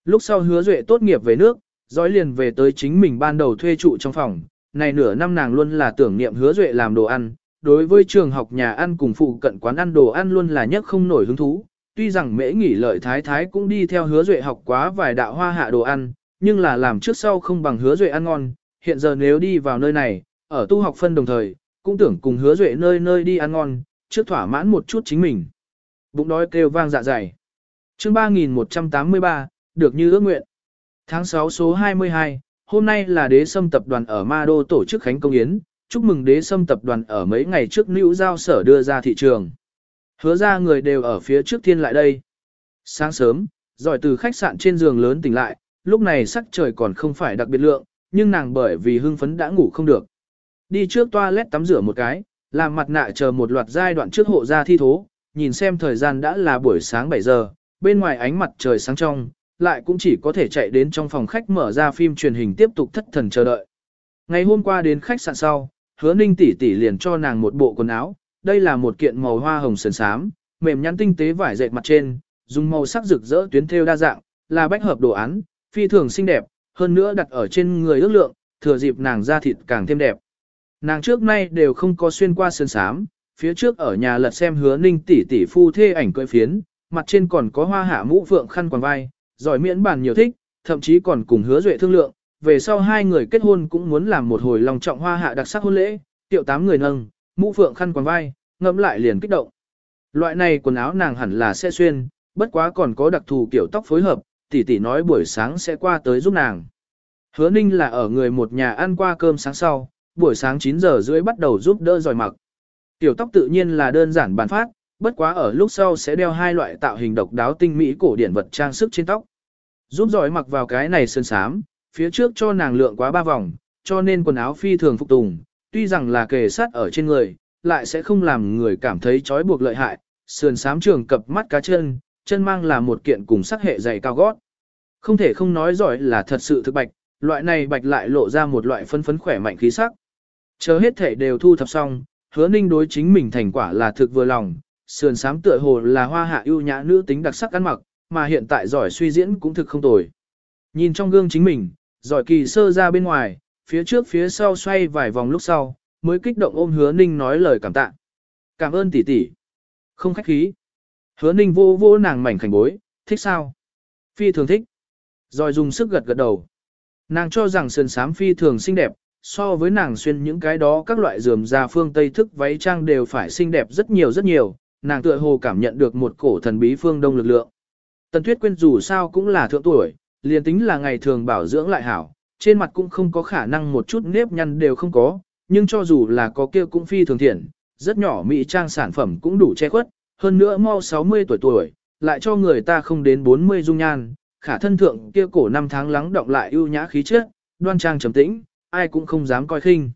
Lúc sau hứa duệ tốt nghiệp về nước, giỏi liền về tới chính mình ban đầu thuê trụ trong phòng, này nửa năm nàng luôn là tưởng niệm hứa duệ làm đồ ăn, đối với trường học nhà ăn cùng phụ cận quán ăn đồ ăn luôn là nhất không nổi hứng thú. Tuy rằng mễ nghỉ lợi thái thái cũng đi theo hứa duệ học quá vài đạo hoa hạ đồ ăn, nhưng là làm trước sau không bằng hứa duệ ăn ngon, hiện giờ nếu đi vào nơi này, ở tu học phân đồng thời, cũng tưởng cùng hứa duệ nơi nơi đi ăn ngon, trước thỏa mãn một chút chính mình. Bụng đói kêu vang dạ dày. chương 3183, được như ước nguyện. Tháng 6 số 22, hôm nay là đế sâm tập đoàn ở Ma Đô tổ chức Khánh Công Yến, chúc mừng đế sâm tập đoàn ở mấy ngày trước nữ giao sở đưa ra thị trường. Hứa ra người đều ở phía trước thiên lại đây. Sáng sớm, giỏi từ khách sạn trên giường lớn tỉnh lại, lúc này sắc trời còn không phải đặc biệt lượng, nhưng nàng bởi vì hưng phấn đã ngủ không được. Đi trước toilet tắm rửa một cái, làm mặt nạ chờ một loạt giai đoạn trước hộ ra thi thố, nhìn xem thời gian đã là buổi sáng 7 giờ, bên ngoài ánh mặt trời sáng trong, lại cũng chỉ có thể chạy đến trong phòng khách mở ra phim truyền hình tiếp tục thất thần chờ đợi. Ngày hôm qua đến khách sạn sau, hứa ninh tỷ tỷ liền cho nàng một bộ quần áo, đây là một kiện màu hoa hồng sần sám, mềm nhắn tinh tế vải dệt mặt trên, dùng màu sắc rực rỡ tuyến thêu đa dạng, là bách hợp đồ án, phi thường xinh đẹp, hơn nữa đặt ở trên người ước lượng, thừa dịp nàng da thịt càng thêm đẹp. Nàng trước nay đều không có xuyên qua sơn sám, phía trước ở nhà lật xem hứa ninh tỷ tỷ phu thê ảnh cưỡi phiến, mặt trên còn có hoa hạ mũ phượng khăn quàng vai, giỏi miễn bàn nhiều thích, thậm chí còn cùng hứa duệ thương lượng, về sau hai người kết hôn cũng muốn làm một hồi lòng trọng hoa hạ đặc sắc hôn lễ, tiệu tám người nâng, mũ phượng khăn quàng vai, ngẫm lại liền kích động. Loại này quần áo nàng hẳn là sẽ xuyên, bất quá còn có đặc thù kiểu tóc phối hợp, tỷ tỷ nói buổi sáng sẽ qua tới giúp nàng. Hứa Ninh là ở người một nhà ăn qua cơm sáng sau, buổi sáng 9 giờ rưỡi bắt đầu giúp đỡ dòi mặc. Tiểu tóc tự nhiên là đơn giản bản phát, bất quá ở lúc sau sẽ đeo hai loại tạo hình độc đáo tinh mỹ cổ điển vật trang sức trên tóc. Giúp dòi mặc vào cái này sơn sám, phía trước cho nàng lượng quá ba vòng, cho nên quần áo phi thường phục tùng, tuy rằng là kề sát ở trên người, lại sẽ không làm người cảm thấy trói buộc lợi hại, sườn sám trường cập mắt cá chân, chân mang là một kiện cùng sắc hệ dày cao gót. Không thể không nói giỏi là thật sự thực bạch, loại này bạch lại lộ ra một loại phân phấn khỏe mạnh khí sắc. Chờ hết thể đều thu thập xong, hứa ninh đối chính mình thành quả là thực vừa lòng, sườn sám tựa hồ là hoa hạ ưu nhã nữ tính đặc sắc ăn mặc, mà hiện tại giỏi suy diễn cũng thực không tồi. Nhìn trong gương chính mình, giỏi kỳ sơ ra bên ngoài, phía trước phía sau xoay vài vòng lúc sau, mới kích động ôm hứa ninh nói lời cảm tạ. Cảm ơn tỷ tỷ. Không khách khí. Hứa ninh vô vô nàng mảnh khảnh bối, thích sao? Phi thường thích. Rồi dùng sức gật gật đầu. Nàng cho rằng sườn sám phi thường xinh đẹp, so với nàng xuyên những cái đó các loại dườm già phương Tây thức váy trang đều phải xinh đẹp rất nhiều rất nhiều, nàng tựa hồ cảm nhận được một cổ thần bí phương đông lực lượng. Tần Tuyết Quyên dù sao cũng là thượng tuổi, liền tính là ngày thường bảo dưỡng lại hảo, trên mặt cũng không có khả năng một chút nếp nhăn đều không có, nhưng cho dù là có kia cũng phi thường thiện, rất nhỏ mỹ trang sản phẩm cũng đủ che khuất, hơn nữa mau 60 tuổi tuổi, lại cho người ta không đến 40 dung nhan, khả thân thượng kia cổ năm tháng lắng động lại ưu nhã khí chất, đoan trang trầm tĩnh, ai cũng không dám coi khinh.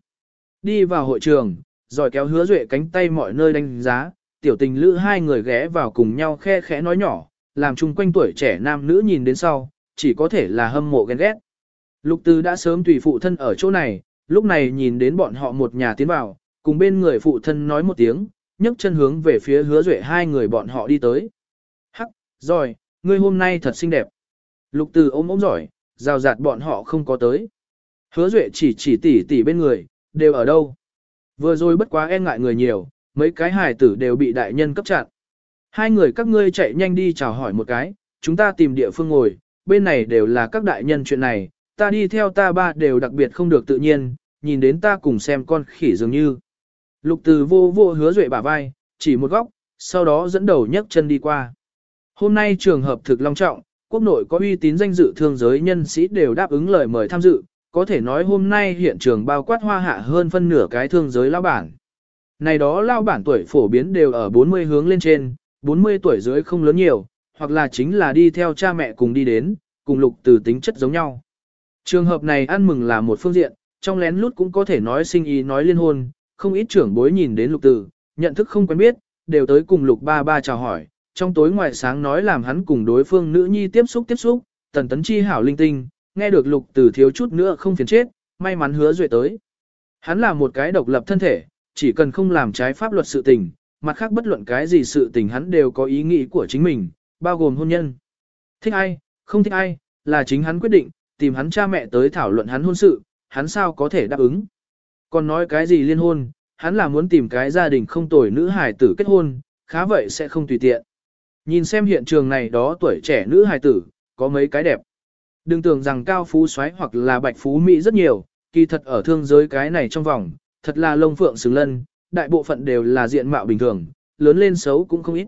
Đi vào hội trường, rồi kéo hứa duệ cánh tay mọi nơi đánh giá, tiểu tình lữ hai người ghé vào cùng nhau khe khẽ nói nhỏ, làm chung quanh tuổi trẻ nam nữ nhìn đến sau, chỉ có thể là hâm mộ ghen ghét. Lục Tư đã sớm tùy phụ thân ở chỗ này, lúc này nhìn đến bọn họ một nhà tiến vào, cùng bên người phụ thân nói một tiếng, nhấc chân hướng về phía hứa duệ hai người bọn họ đi tới. Hắc, rồi, ngươi hôm nay thật xinh đẹp. Lục Từ ôm ôm giỏi, rào rạt bọn họ không có tới. Hứa duệ chỉ chỉ tỉ tỉ bên người, đều ở đâu. Vừa rồi bất quá e ngại người nhiều, mấy cái hài tử đều bị đại nhân cấp chặn. Hai người các ngươi chạy nhanh đi chào hỏi một cái, chúng ta tìm địa phương ngồi, bên này đều là các đại nhân chuyện này, ta đi theo ta ba đều đặc biệt không được tự nhiên, nhìn đến ta cùng xem con khỉ dường như. Lục từ vô vô hứa duệ bả vai, chỉ một góc, sau đó dẫn đầu nhấc chân đi qua. Hôm nay trường hợp thực long trọng, quốc nội có uy tín danh dự thương giới nhân sĩ đều đáp ứng lời mời tham dự, có thể nói hôm nay hiện trường bao quát hoa hạ hơn phân nửa cái thương giới lao bản. Này đó lao bản tuổi phổ biến đều ở 40 hướng lên trên, 40 tuổi dưới không lớn nhiều, hoặc là chính là đi theo cha mẹ cùng đi đến, cùng lục từ tính chất giống nhau. Trường hợp này ăn mừng là một phương diện, trong lén lút cũng có thể nói sinh ý nói liên hôn, không ít trưởng bối nhìn đến lục tử, nhận thức không quen biết, đều tới cùng lục ba ba chào hỏi, trong tối ngoài sáng nói làm hắn cùng đối phương nữ nhi tiếp xúc tiếp xúc, tần tấn chi hảo linh tinh, nghe được lục tử thiếu chút nữa không phiền chết, may mắn hứa duệ tới. Hắn là một cái độc lập thân thể, chỉ cần không làm trái pháp luật sự tình, mặt khác bất luận cái gì sự tình hắn đều có ý nghĩ của chính mình, bao gồm hôn nhân. Thích ai, không thích ai, là chính hắn quyết định, tìm hắn cha mẹ tới thảo luận hắn hôn sự, hắn sao có thể đáp ứng. Còn nói cái gì liên hôn, hắn là muốn tìm cái gia đình không tồi nữ hài tử kết hôn, khá vậy sẽ không tùy tiện. Nhìn xem hiện trường này đó tuổi trẻ nữ hài tử, có mấy cái đẹp. Đừng tưởng rằng cao phú xoáy hoặc là bạch phú mỹ rất nhiều, kỳ thật ở thương giới cái này trong vòng, thật là lông phượng xứng lân, đại bộ phận đều là diện mạo bình thường, lớn lên xấu cũng không ít.